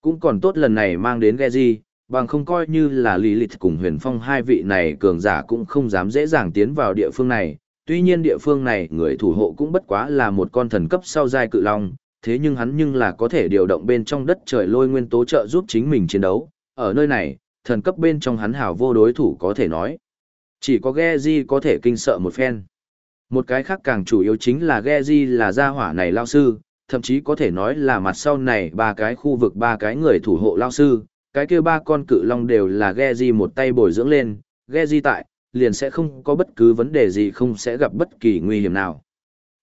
S1: Cũng còn tốt lần này mang đến Geji, bằng không coi như là lý lịch cùng huyền phong hai vị này cường giả cũng không dám dễ dàng tiến vào địa phương này. Tuy nhiên địa phương này người thủ hộ cũng bất quá là một con thần cấp sau giai cự long, thế nhưng hắn nhưng là có thể điều động bên trong đất trời lôi nguyên tố trợ giúp chính mình chiến đấu. Ở nơi này, thần cấp bên trong hắn hảo vô đối thủ có thể nói. Chỉ có Geji có thể kinh sợ một phen. Một cái khác càng chủ yếu chính là Geji là gia hỏa này lao sư, thậm chí có thể nói là mặt sau này ba cái khu vực ba cái người thủ hộ lao sư, cái kia ba con cự long đều là Geji một tay bồi dưỡng lên, Geji tại, liền sẽ không có bất cứ vấn đề gì không sẽ gặp bất kỳ nguy hiểm nào.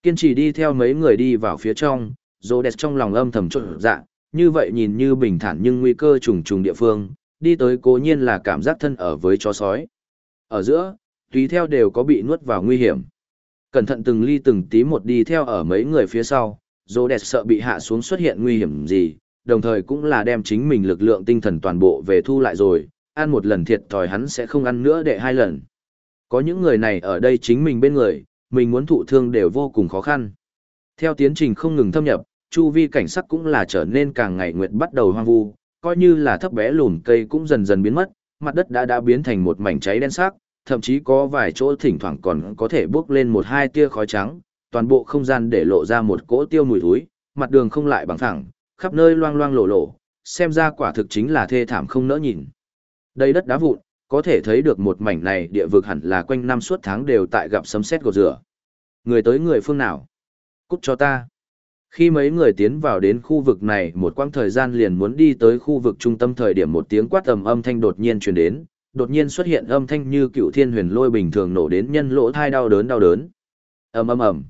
S1: Kiên trì đi theo mấy người đi vào phía trong, Rhodes trong lòng âm thầm trộn dạ, như vậy nhìn như bình thản nhưng nguy cơ trùng trùng địa phương, đi tới cố nhiên là cảm giác thân ở với chó sói. Ở giữa, tùy theo đều có bị nuốt vào nguy hiểm. Cẩn thận từng ly từng tí một đi theo ở mấy người phía sau, Rhodes sợ bị hạ xuống xuất hiện nguy hiểm gì, đồng thời cũng là đem chính mình lực lượng tinh thần toàn bộ về thu lại rồi, ăn một lần thiệt thòi hắn sẽ không ăn nữa để hai lần. Có những người này ở đây chính mình bên người, mình muốn thụ thương đều vô cùng khó khăn. Theo tiến trình không ngừng thâm nhập, chu vi cảnh sắc cũng là trở nên càng ngày nguyệt bắt đầu hoang vu, coi như là thấp bé lùn cây cũng dần dần biến mất, mặt đất đã đã biến thành một mảnh cháy đen sắc, thậm chí có vài chỗ thỉnh thoảng còn có thể bước lên một hai tia khói trắng, toàn bộ không gian để lộ ra một cỗ tiêu mùi thúi, mặt đường không lại bằng phẳng, khắp nơi loang loang lộ lộ, xem ra quả thực chính là thê thảm không nỡ nhìn. Đây đất đá vụn, có thể thấy được một mảnh này địa vực hẳn là quanh năm suốt tháng đều tại gặp sấm sét gột rửa. Người tới người phương nào? Cút cho ta. Khi mấy người tiến vào đến khu vực này một quãng thời gian liền muốn đi tới khu vực trung tâm thời điểm một tiếng quát ầm âm thanh đột nhiên truyền đến, đột nhiên xuất hiện âm thanh như cựu thiên huyền lôi bình thường nổ đến nhân lỗ thai đau đớn đau đớn. ầm ầm ầm.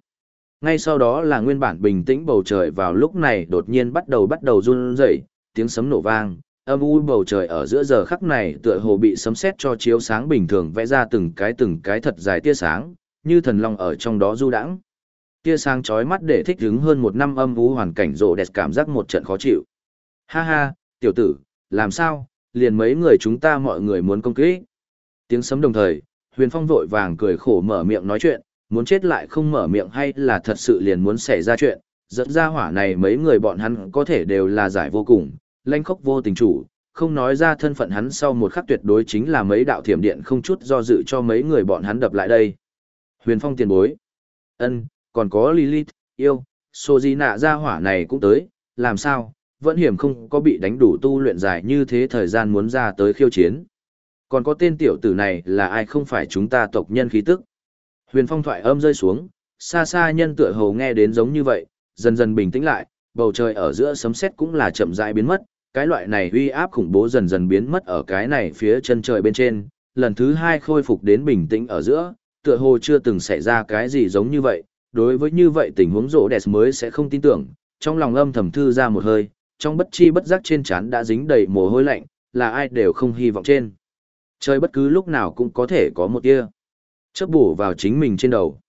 S1: Ngay sau đó là nguyên bản bình tĩnh bầu trời vào lúc này đột nhiên bắt đầu bắt đầu run rẩy, tiếng sấm nổ vang, âm u bầu trời ở giữa giờ khắc này tựa hồ bị sấm sét cho chiếu sáng bình thường vẽ ra từng cái từng cái thật dài tia sáng, như thần long ở trong đó du đãng. Tia sáng chói mắt để thích ứng hơn một năm âm u hoàn cảnh rộ đẹp cảm giác một trận khó chịu. Ha ha, tiểu tử, làm sao, liền mấy người chúng ta mọi người muốn công kích. Tiếng sấm đồng thời, huyền phong vội vàng cười khổ mở miệng nói chuyện, muốn chết lại không mở miệng hay là thật sự liền muốn xảy ra chuyện, dẫn ra hỏa này mấy người bọn hắn có thể đều là giải vô cùng, lanh khốc vô tình chủ, không nói ra thân phận hắn sau một khắc tuyệt đối chính là mấy đạo thiểm điện không chút do dự cho mấy người bọn hắn đập lại đây. Huyền phong tiền bối, ân, còn có Lilith, yêu, Sô Di nạ ra hỏa này cũng tới, làm sao, vẫn hiểm không có bị đánh đủ tu luyện dài như thế thời gian muốn ra tới khiêu chiến. Còn có tên tiểu tử này là ai không phải chúng ta tộc nhân khí tức. Huyền phong thoại âm rơi xuống, xa xa nhân tựa hồ nghe đến giống như vậy, dần dần bình tĩnh lại, bầu trời ở giữa sấm sét cũng là chậm rãi biến mất, cái loại này uy áp khủng bố dần dần biến mất ở cái này phía chân trời bên trên, lần thứ hai khôi phục đến bình tĩnh ở giữa, tựa hồ chưa từng xảy ra cái gì giống như vậy, đối với như vậy tình huống rỗ đẹp mới sẽ không tin tưởng, trong lòng âm thầm thư ra một hơi, trong bất chi bất giác trên trán đã dính đầy mồ hôi lạnh, là ai đều không hy vọng trên. Chơi bất cứ lúc nào cũng có thể có một tia. Chớp bổ vào chính mình trên đầu.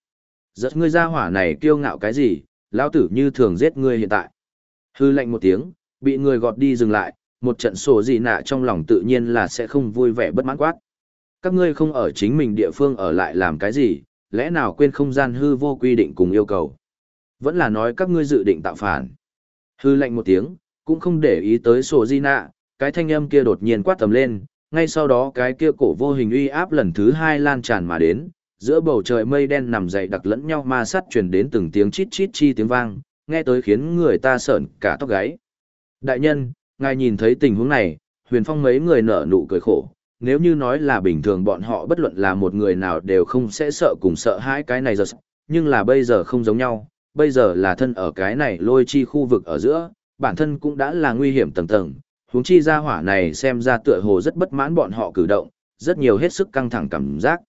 S1: Giật ngươi ra hỏa này kiêu ngạo cái gì, lão tử như thường giết ngươi hiện tại. Hư lạnh một tiếng, bị người gọt đi dừng lại, một trận sổ gì nạ trong lòng tự nhiên là sẽ không vui vẻ bất mãn quát. Các ngươi không ở chính mình địa phương ở lại làm cái gì, lẽ nào quên không gian hư vô quy định cùng yêu cầu. Vẫn là nói các ngươi dự định tạo phản. Hư lạnh một tiếng, cũng không để ý tới sổ di nạ, cái thanh âm kia đột nhiên quát tầm lên, ngay sau đó cái kia cổ vô hình uy áp lần thứ hai lan tràn mà đến, giữa bầu trời mây đen nằm dày đặc lẫn nhau ma sát truyền đến từng tiếng chít chít chi tiếng vang, nghe tới khiến người ta sợn cả tóc gáy. Đại nhân, ngài nhìn thấy tình huống này, huyền phong mấy người nở nụ cười khổ, nếu như nói là bình thường bọn họ bất luận là một người nào đều không sẽ sợ cùng sợ hãi cái này giờ nhưng là bây giờ không giống nhau, bây giờ là thân ở cái này lôi chi khu vực ở giữa, bản thân cũng đã là nguy hiểm tầng tầng, huống chi ra hỏa này xem ra tựa hồ rất bất mãn bọn họ cử động, rất nhiều hết sức căng thẳng cảm giác.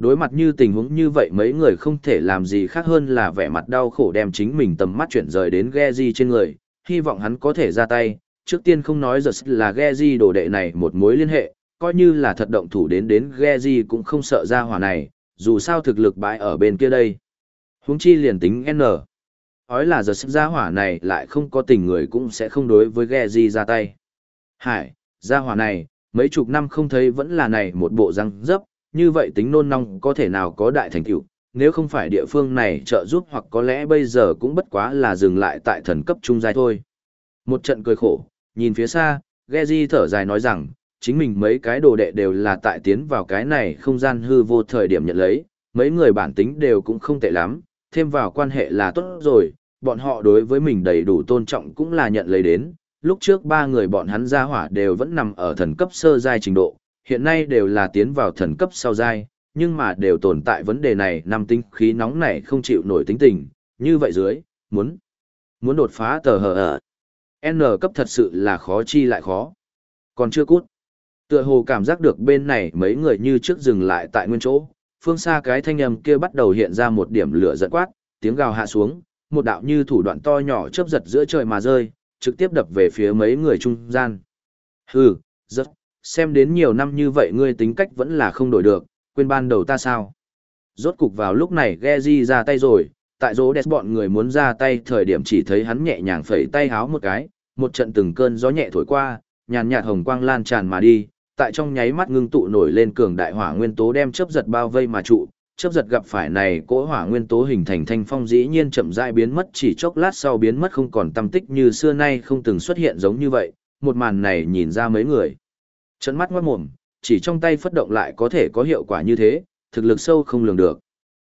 S1: Đối mặt như tình huống như vậy mấy người không thể làm gì khác hơn là vẻ mặt đau khổ đem chính mình tầm mắt chuyển rời đến Geji trên người, hy vọng hắn có thể ra tay, trước tiên không nói giật là Geji đồ đệ này một mối liên hệ, coi như là thật động thủ đến đến Geji cũng không sợ ra hỏa này, dù sao thực lực bãi ở bên kia đây. Huống chi liền tính N. Nói là giật ra hỏa này lại không có tình người cũng sẽ không đối với Geji ra tay. Hải, ra hỏa này, mấy chục năm không thấy vẫn là này một bộ răng dấp, như vậy tính nôn nong có thể nào có đại thành tựu nếu không phải địa phương này trợ giúp hoặc có lẽ bây giờ cũng bất quá là dừng lại tại thần cấp trung giai thôi. Một trận cười khổ, nhìn phía xa, Geji thở dài nói rằng, chính mình mấy cái đồ đệ đều là tại tiến vào cái này không gian hư vô thời điểm nhận lấy, mấy người bản tính đều cũng không tệ lắm, thêm vào quan hệ là tốt rồi, bọn họ đối với mình đầy đủ tôn trọng cũng là nhận lấy đến, lúc trước ba người bọn hắn ra hỏa đều vẫn nằm ở thần cấp sơ giai trình độ, hiện nay đều là tiến vào thần cấp sau giai, nhưng mà đều tồn tại vấn đề này năm tinh khí nóng này không chịu nổi tính tình, như vậy dưới, muốn muốn đột phá tờ hờ ở. N cấp thật sự là khó chi lại khó. Còn chưa cút. Tựa hồ cảm giác được bên này mấy người như trước dừng lại tại nguyên chỗ, phương xa cái thanh âm kia bắt đầu hiện ra một điểm lửa giận quát, tiếng gào hạ xuống, một đạo như thủ đoạn to nhỏ chớp giật giữa trời mà rơi, trực tiếp đập về phía mấy người trung gian. Hừ, rất, xem đến nhiều năm như vậy ngươi tính cách vẫn là không đổi được, quên ban đầu ta sao. Rốt cục vào lúc này Geji ra tay rồi, tại rỗ đẹp bọn người muốn ra tay thời điểm chỉ thấy hắn nhẹ nhàng phẩy tay háo một cái, một trận từng cơn gió nhẹ thổi qua, nhàn nhạt hồng quang lan tràn mà đi, tại trong nháy mắt ngưng tụ nổi lên cường đại hỏa nguyên tố đem chớp giật bao vây mà trụ, chớp giật gặp phải này cỗ hỏa nguyên tố hình thành thanh phong dĩ nhiên chậm rãi biến mất chỉ chốc lát sau biến mất không còn tâm tích như xưa nay không từng xuất hiện giống như vậy, một màn này nhìn ra mấy người. Trận mắt ngoát mồm, chỉ trong tay phất động lại có thể có hiệu quả như thế, thực lực sâu không lường được.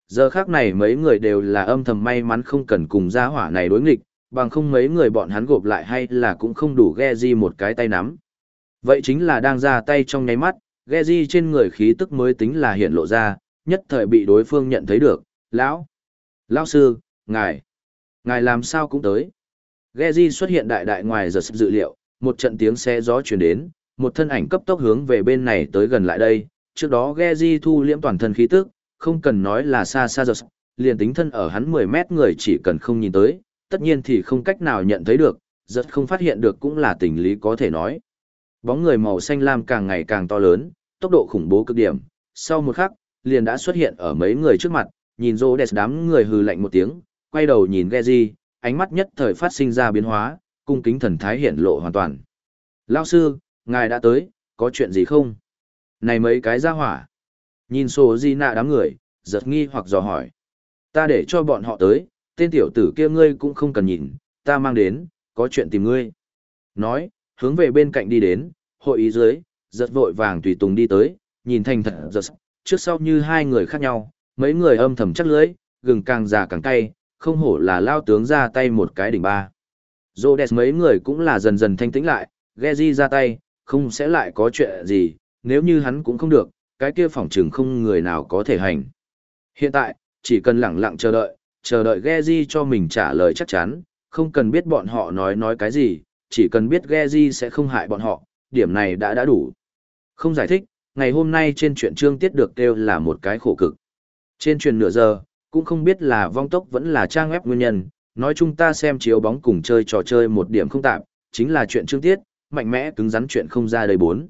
S1: Giờ khác này mấy người đều là âm thầm may mắn không cần cùng gia hỏa này đối nghịch, bằng không mấy người bọn hắn gộp lại hay là cũng không đủ ghe di một cái tay nắm. Vậy chính là đang ra tay trong nháy mắt, ghe di trên người khí tức mới tính là hiện lộ ra, nhất thời bị đối phương nhận thấy được, lão, lão sư, ngài, ngài làm sao cũng tới. Ghe di xuất hiện đại đại ngoài giờ dự liệu, một trận tiếng xe gió truyền đến, một thân ảnh cấp tốc hướng về bên này tới gần lại đây, trước đó Geji thu liễm toàn thân khí tức, không cần nói là xa xa giật, liền tính thân ở hắn 10 mét người chỉ cần không nhìn tới, tất nhiên thì không cách nào nhận thấy được, giật không phát hiện được cũng là tình lý có thể nói. Bóng người màu xanh lam càng ngày càng to lớn, tốc độ khủng bố cực điểm, sau một khắc, liền đã xuất hiện ở mấy người trước mặt, nhìn rô đẹp đám người hừ lạnh một tiếng, quay đầu nhìn Geji, ánh mắt nhất thời phát sinh ra biến hóa, cung kính thần thái hiện lộ hoàn toàn. Lao sư, ngài đã tới, có chuyện gì không? Này mấy cái ra hỏa. Nhìn sổ di nạ đám người, giật nghi hoặc dò hỏi. Ta để cho bọn họ tới, tên tiểu tử kia ngươi cũng không cần nhìn, ta mang đến, có chuyện tìm ngươi. Nói, hướng về bên cạnh đi đến, hội ý dưới, giật vội vàng tùy tùng đi tới, nhìn thành thật giật, trước sau như hai người khác nhau, mấy người âm thầm chắc lưỡi, gừng càng già càng cay, không hổ là lao tướng ra tay một cái đỉnh ba. Rô đẹp mấy người cũng là dần dần thanh tĩnh lại, Geji ra tay, không sẽ lại có chuyện gì, nếu như hắn cũng không được, cái kia phòng chừng không người nào có thể hành. Hiện tại, chỉ cần lặng lặng chờ đợi, chờ đợi Geji cho mình trả lời chắc chắn, không cần biết bọn họ nói nói cái gì, chỉ cần biết Geji sẽ không hại bọn họ, điểm này đã đã đủ. Không giải thích, ngày hôm nay trên chuyện chương tiết được kêu là một cái khổ cực. Trên truyền nửa giờ, cũng không biết là vong tốc vẫn là trang web nguyên nhân, nói chúng ta xem chiếu bóng cùng chơi trò chơi một điểm không tạm, chính là chuyện chương tiết, mạnh mẽ cứng rắn chuyện không ra đời bốn.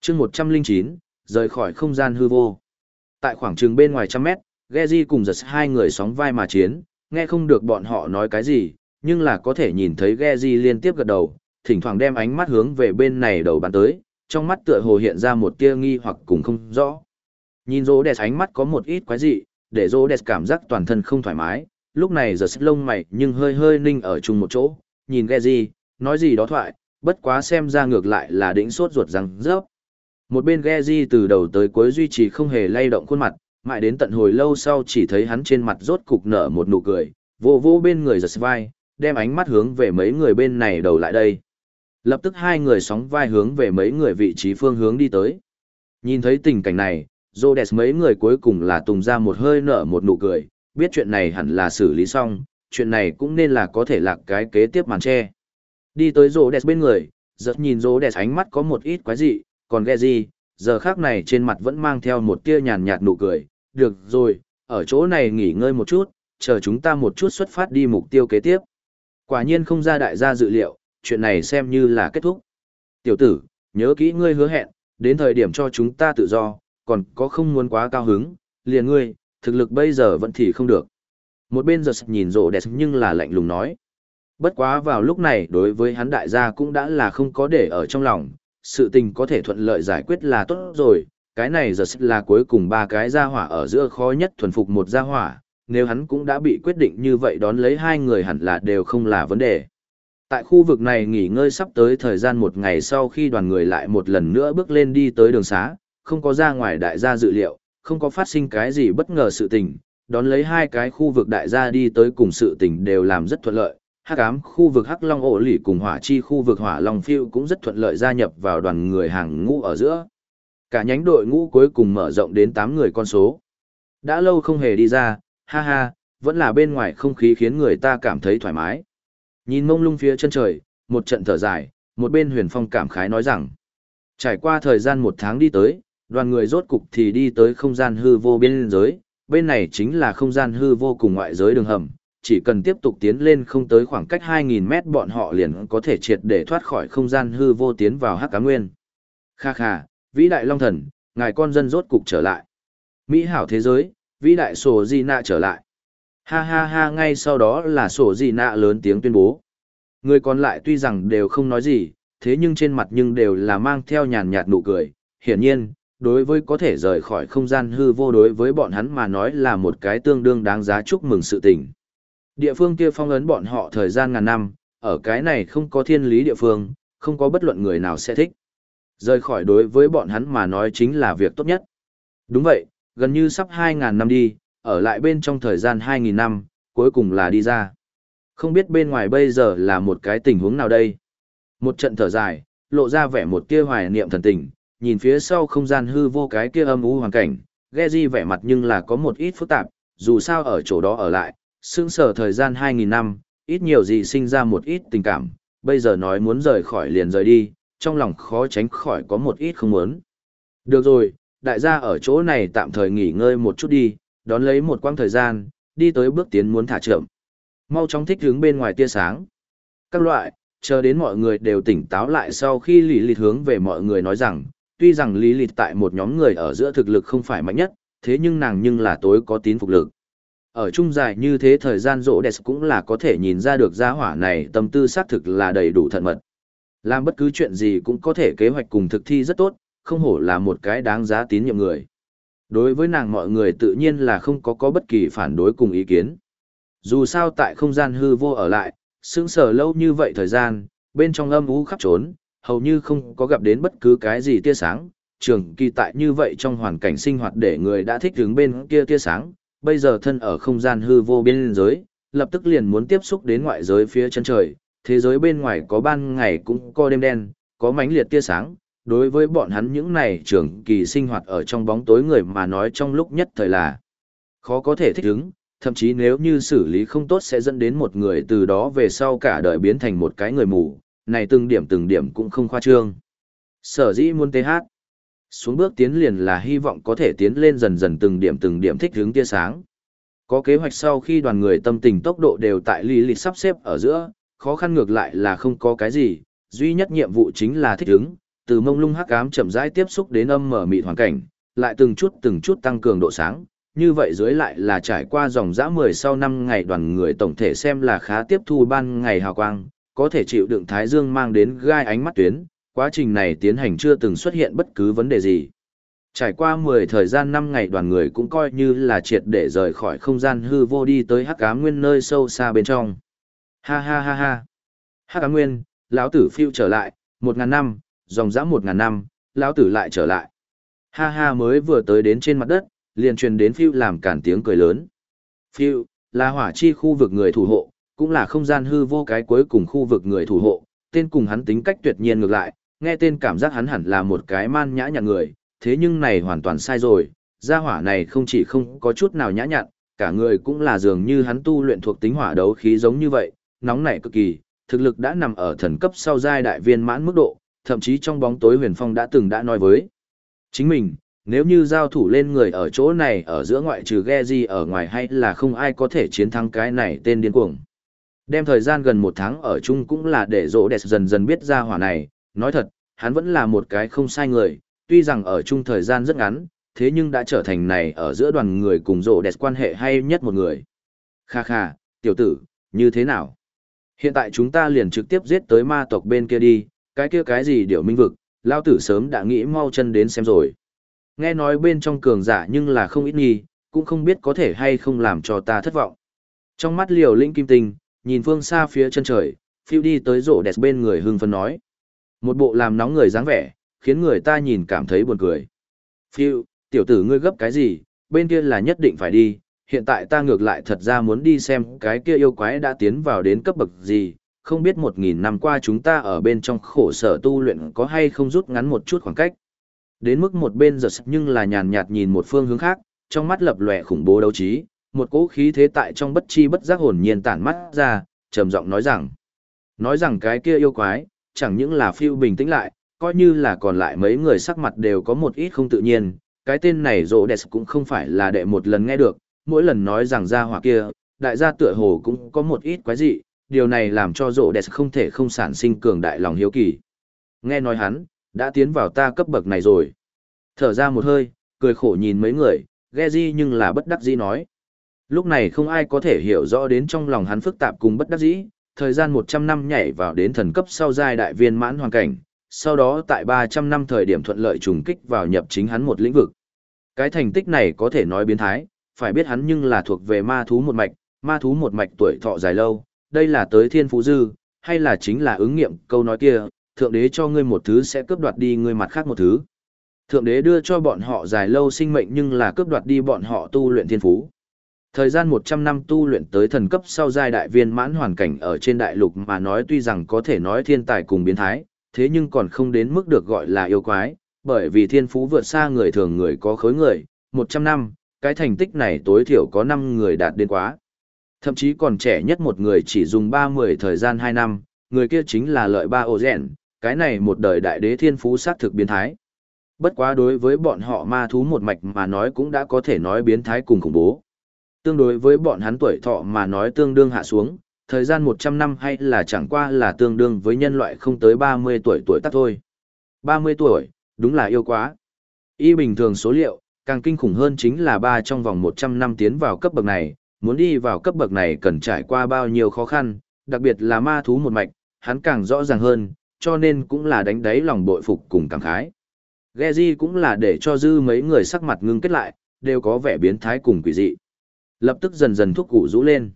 S1: Chương 109, rời khỏi không gian hư vô. Tại khoảng trường bên ngoài trăm mét, Geji cùng giật hai người sóng vai mà chiến, nghe không được bọn họ nói cái gì, nhưng là có thể nhìn thấy Geji liên tiếp gật đầu, thỉnh thoảng đem ánh mắt hướng về bên này đầu bàn tới, trong mắt tựa hồ hiện ra một tia nghi hoặc cùng không rõ. Nhìn rô đẹp ánh mắt có một ít quái dị, để rô đẹp cảm giác toàn thân không thoải mái, lúc này giật lông mày nhưng hơi hơi ninh ở chung một chỗ, nhìn Geji, nói gì đó thoại, bất quá xem ra ngược lại là đỉnh sốt ruột răng rớp. Một bên Geji từ đầu tới cuối duy trì không hề lay động khuôn mặt, mãi đến tận hồi lâu sau chỉ thấy hắn trên mặt rốt cục nở một nụ cười, vô vô bên người giật vai, đem ánh mắt hướng về mấy người bên này đầu lại đây. Lập tức hai người sóng vai hướng về mấy người vị trí phương hướng đi tới. Nhìn thấy tình cảnh này, Rhodes mấy người cuối cùng là tùng ra một hơi nở một nụ cười, biết chuyện này hẳn là xử lý xong, chuyện này cũng nên là có thể lạc cái kế tiếp màn che. Đi tới Rhodes bên người, giật nhìn Rhodes ánh mắt có một ít quái dị, còn ghe gì, giờ khác này trên mặt vẫn mang theo một tia nhàn nhạt nụ cười, được rồi, ở chỗ này nghỉ ngơi một chút, chờ chúng ta một chút xuất phát đi mục tiêu kế tiếp. Quả nhiên không ra đại gia dự liệu, chuyện này xem như là kết thúc. Tiểu tử, nhớ kỹ ngươi hứa hẹn, đến thời điểm cho chúng ta tự do, còn có không muốn quá cao hứng, liền ngươi, thực lực bây giờ vẫn thì không được. Một bên giật nhìn rộ đẹp nhưng là lạnh lùng nói. Bất quá vào lúc này đối với hắn đại gia cũng đã là không có để ở trong lòng, sự tình có thể thuận lợi giải quyết là tốt rồi, cái này giờ là cuối cùng ba cái gia hỏa ở giữa khó nhất thuần phục một gia hỏa, nếu hắn cũng đã bị quyết định như vậy đón lấy hai người hẳn là đều không là vấn đề. Tại khu vực này nghỉ ngơi sắp tới thời gian một ngày sau khi đoàn người lại một lần nữa bước lên đi tới đường xá, không có ra ngoài đại gia dự liệu, không có phát sinh cái gì bất ngờ sự tình, đón lấy hai cái khu vực đại gia đi tới cùng sự tình đều làm rất thuận lợi. Hắc ám khu vực Hắc Long ổ lỉ cùng hỏa chi khu vực hỏa Long phiêu cũng rất thuận lợi gia nhập vào đoàn người hàng ngũ ở giữa. Cả nhánh đội ngũ cuối cùng mở rộng đến tám người con số. Đã lâu không hề đi ra, ha ha, vẫn là bên ngoài không khí khiến người ta cảm thấy thoải mái. Nhìn mông lung phía chân trời, một trận thở dài, một bên huyền phong cảm khái nói rằng, trải qua thời gian một tháng đi tới, đoàn người rốt cục thì đi tới không gian hư vô biên giới, bên này chính là không gian hư vô cùng ngoại giới đường hầm, chỉ cần tiếp tục tiến lên không tới khoảng cách 2.000 mét bọn họ liền có thể triệt để thoát khỏi không gian hư vô tiến vào hắc cá nguyên. Kha kha, vĩ đại long thần, ngài con dân rốt cục trở lại. Mỹ hảo thế giới, vĩ đại sổ di nạ trở lại. Ha ha ha ngay sau đó là sổ di nạ lớn tiếng tuyên bố. Người còn lại tuy rằng đều không nói gì, thế nhưng trên mặt nhưng đều là mang theo nhàn nhạt nụ cười. Hiển nhiên, đối với có thể rời khỏi không gian hư vô đối với bọn hắn mà nói là một cái tương đương đáng giá chúc mừng sự tình. Địa phương kia phong ấn bọn họ thời gian ngàn năm, ở cái này không có thiên lý địa phương, không có bất luận người nào sẽ thích. Rời khỏi đối với bọn hắn mà nói chính là việc tốt nhất. Đúng vậy, gần như sắp 2.000 năm đi, ở lại bên trong thời gian 2.000 năm, cuối cùng là đi ra. Không biết bên ngoài bây giờ là một cái tình huống nào đây. Một trận thở dài, lộ ra vẻ một tia hoài niệm thần tình, nhìn phía sau không gian hư vô cái kia âm u hoàn cảnh, Geji vẻ mặt nhưng là có một ít phức tạp, dù sao ở chỗ đó ở lại, sững sở thời gian 2.000 năm, ít nhiều gì sinh ra một ít tình cảm, bây giờ nói muốn rời khỏi liền rời đi, trong lòng khó tránh khỏi có một ít không muốn. Được rồi, đại gia ở chỗ này tạm thời nghỉ ngơi một chút đi, đón lấy một quãng thời gian, đi tới bước tiến muốn thả chậm. Mau chóng thích hướng bên ngoài tia sáng. Các loại, chờ đến mọi người đều tỉnh táo lại sau khi lý lịch hướng về mọi người nói rằng, tuy rằng lý lịch tại một nhóm người ở giữa thực lực không phải mạnh nhất, thế nhưng nàng nhưng là tối có tín phục lực. Ở chung dài như thế thời gian rỗ đẹp cũng là có thể nhìn ra được gia hỏa này tâm tư xác thực là đầy đủ thận mật. Làm bất cứ chuyện gì cũng có thể kế hoạch cùng thực thi rất tốt, không hổ là một cái đáng giá tín nhiệm người. Đối với nàng mọi người tự nhiên là không có có bất kỳ phản đối cùng ý kiến. Dù sao tại không gian hư vô ở lại, sững sờ lâu như vậy thời gian, bên trong âm u khắp trốn, hầu như không có gặp đến bất cứ cái gì tia sáng, trường kỳ tại như vậy trong hoàn cảnh sinh hoạt để người đã thích đứng bên kia tia sáng, bây giờ thân ở không gian hư vô biên giới, lập tức liền muốn tiếp xúc đến ngoại giới phía chân trời, thế giới bên ngoài có ban ngày cũng có đêm đen, có mánh liệt tia sáng, đối với bọn hắn những này trường kỳ sinh hoạt ở trong bóng tối người mà nói trong lúc nhất thời là khó có thể thích ứng, thậm chí nếu như xử lý không tốt sẽ dẫn đến một người từ đó về sau cả đời biến thành một cái người mù, này từng điểm từng điểm cũng không khoa trương. Sở dĩ muốn tê hát xuống bước tiến liền là hy vọng có thể tiến lên dần dần từng điểm từng điểm thích hướng tia sáng. Có kế hoạch sau khi đoàn người tâm tình tốc độ đều tại lý lịch sắp xếp ở giữa, khó khăn ngược lại là không có cái gì, duy nhất nhiệm vụ chính là thích ứng, từ mông lung hắc ám chậm rãi tiếp xúc đến âm mở mịt hoàn cảnh, lại từng chút từng chút tăng cường độ sáng, như vậy dưới lại là trải qua dòng dã 10 sau 5 ngày đoàn người tổng thể xem là khá tiếp thu ban ngày hào quang, có thể chịu đựng thái dương mang đến gai ánh mắt tuyến, quá trình này tiến hành chưa từng xuất hiện bất cứ vấn đề gì. Trải qua 10 thời gian 5 ngày đoàn người cũng coi như là triệt để rời khỏi không gian hư vô đi tới hắc ám nguyên nơi sâu xa bên trong. Ha ha ha ha. Hắc ám nguyên, lão tử phiêu trở lại, 1000 năm, dòng dã 1000 năm, lão tử lại trở lại. Ha ha mới vừa tới đến trên mặt đất, liền truyền đến phiêu làm cản tiếng cười lớn. Phiêu, là hỏa chi khu vực người thủ hộ, cũng là không gian hư vô cái cuối cùng khu vực người thủ hộ, tên cùng hắn tính cách tuyệt nhiên ngược lại, nghe tên cảm giác hắn hẳn là một cái man nhã nhặn người, thế nhưng này hoàn toàn sai rồi, gia hỏa này không chỉ không có chút nào nhã nhặn, cả người cũng là dường như hắn tu luyện thuộc tính hỏa đấu khí giống như vậy, nóng nảy cực kỳ, thực lực đã nằm ở thần cấp sau giai đại viên mãn mức độ, thậm chí trong bóng tối huyền phong đã từng đã nói với chính mình, nếu như giao thủ lên người ở chỗ này ở giữa ngoại trừ Geji ở ngoài hay là không ai có thể chiến thắng cái này tên điên cuồng. Đem thời gian gần một tháng ở chung cũng là để rỗ đẹp dần dần biết ra hỏa này, nói thật, hắn vẫn là một cái không sai người, tuy rằng ở chung thời gian rất ngắn, thế nhưng đã trở thành này ở giữa đoàn người cùng rộ đẹp quan hệ hay nhất một người. Kha kha, tiểu tử, như thế nào? Hiện tại chúng ta liền trực tiếp giết tới ma tộc bên kia đi, cái kia cái gì điệu minh vực, lao tử sớm đã nghĩ mau chân đến xem rồi. Nghe nói bên trong cường giả nhưng là không ít nghi, cũng không biết có thể hay không làm cho ta thất vọng. Trong mắt liều linh kim tinh, nhìn phương xa phía chân trời, phiêu đi tới rổ đẹp bên người hưng phấn nói. Một bộ làm nóng người dáng vẻ, khiến người ta nhìn cảm thấy buồn cười. Phiêu, tiểu tử ngươi gấp cái gì, bên kia là nhất định phải đi, hiện tại ta ngược lại thật ra muốn đi xem cái kia yêu quái đã tiến vào đến cấp bậc gì, không biết một nghìn năm qua chúng ta ở bên trong khổ sở tu luyện có hay không rút ngắn một chút khoảng cách. Đến mức một bên giật nhưng là nhàn nhạt nhìn một phương hướng khác, trong mắt lập lòe khủng bố đấu trí, một cỗ khí thế tại trong bất chi bất giác hồn nhiên tản mắt ra, trầm giọng nói rằng, nói rằng cái kia yêu quái, chẳng những là phiêu bình tĩnh lại, coi như là còn lại mấy người sắc mặt đều có một ít không tự nhiên, cái tên này rộ đẹp cũng không phải là đệ một lần nghe được, mỗi lần nói rằng ra hỏa kia, đại gia tựa hồ cũng có một ít quái dị, điều này làm cho rộ đẹp không thể không sản sinh cường đại lòng hiếu kỳ. Nghe nói hắn, đã tiến vào ta cấp bậc này rồi. Thở ra một hơi, cười khổ nhìn mấy người, ghe di nhưng là bất đắc dĩ nói. Lúc này không ai có thể hiểu rõ đến trong lòng hắn phức tạp cùng bất đắc dĩ, thời gian 100 năm nhảy vào đến thần cấp sau giai đại viên mãn hoàn cảnh, sau đó tại 300 năm thời điểm thuận lợi trùng kích vào nhập chính hắn một lĩnh vực. Cái thành tích này có thể nói biến thái, phải biết hắn nhưng là thuộc về ma thú một mạch, ma thú một mạch tuổi thọ dài lâu, đây là tới thiên phú dư, hay là chính là ứng nghiệm câu nói kia, thượng đế cho ngươi một thứ sẽ cướp đoạt đi ngươi mặt khác một thứ. Thượng đế đưa cho bọn họ dài lâu sinh mệnh nhưng là cướp đoạt đi bọn họ tu luyện thiên phú. Thời gian 100 năm tu luyện tới thần cấp sau giai đại viên mãn hoàn cảnh ở trên đại lục mà nói tuy rằng có thể nói thiên tài cùng biến thái, thế nhưng còn không đến mức được gọi là yêu quái, bởi vì thiên phú vượt xa người thường người có khối người, 100 năm, cái thành tích này tối thiểu có 5 người đạt đến quá. Thậm chí còn trẻ nhất một người chỉ dùng 30 thời gian 2 năm, người kia chính là lợi ba ô rèn, cái này một đời đại đế thiên phú sát thực biến thái. Bất quá đối với bọn họ ma thú một mạch mà nói cũng đã có thể nói biến thái cùng khủng bố. Tương đối với bọn hắn tuổi thọ mà nói tương đương hạ xuống, thời gian 100 năm hay là chẳng qua là tương đương với nhân loại không tới 30 tuổi tuổi tác thôi. 30 tuổi, đúng là yêu quá. Y bình thường số liệu, càng kinh khủng hơn chính là ba trong vòng 100 năm tiến vào cấp bậc này, muốn đi vào cấp bậc này cần trải qua bao nhiêu khó khăn, đặc biệt là ma thú một mạch, hắn càng rõ ràng hơn, cho nên cũng là đánh đáy lòng bội phục cùng cảm khái. Geji cũng là để cho dư mấy người sắc mặt ngưng kết lại, đều có vẻ biến thái cùng quỷ dị. Lập tức dần dần thúc củ rũ lên.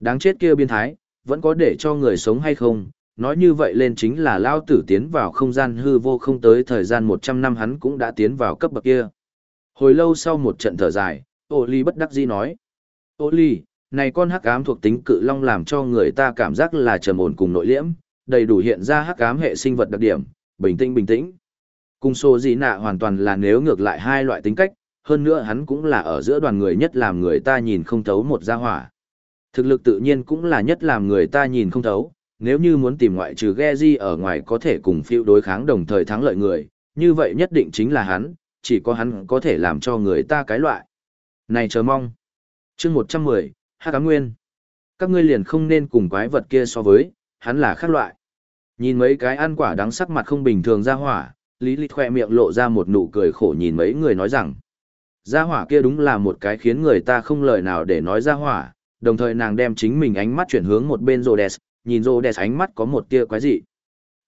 S1: Đáng chết kia biến thái, vẫn có để cho người sống hay không, nói như vậy lên chính là lao tử tiến vào không gian hư vô không tới thời gian 100 năm hắn cũng đã tiến vào cấp bậc kia. Hồi lâu sau một trận thở dài, ô ly bất đắc dĩ nói. Ô ly, này con hắc ám thuộc tính cự long làm cho người ta cảm giác là trầm ổn cùng nội liễm, đầy đủ hiện ra hắc ám hệ sinh vật đặc điểm, bình tĩnh bình tĩnh. Cung sô gì nạ hoàn toàn là nếu ngược lại hai loại tính cách, hơn nữa hắn cũng là ở giữa đoàn người nhất làm người ta nhìn không thấu một gia hỏa. Thực lực tự nhiên cũng là nhất làm người ta nhìn không thấu, nếu như muốn tìm ngoại trừ Geji ở ngoài có thể cùng phiêu đối kháng đồng thời thắng lợi người, như vậy nhất định chính là hắn, chỉ có hắn có thể làm cho người ta cái loại. Này chờ mong. chương 110, Hát Cá Nguyên. Các ngươi liền không nên cùng quái vật kia so với, hắn là khác loại. Nhìn mấy cái ăn quả đắng sắc mặt không bình thường ra hỏa, Lý Lịch khoe miệng lộ ra một nụ cười khổ nhìn mấy người nói rằng gia hỏa kia đúng là một cái khiến người ta không lời nào để nói gia hỏa, đồng thời nàng đem chính mình ánh mắt chuyển hướng một bên Rhodes, nhìn Rhodes ánh mắt có một tia quái dị.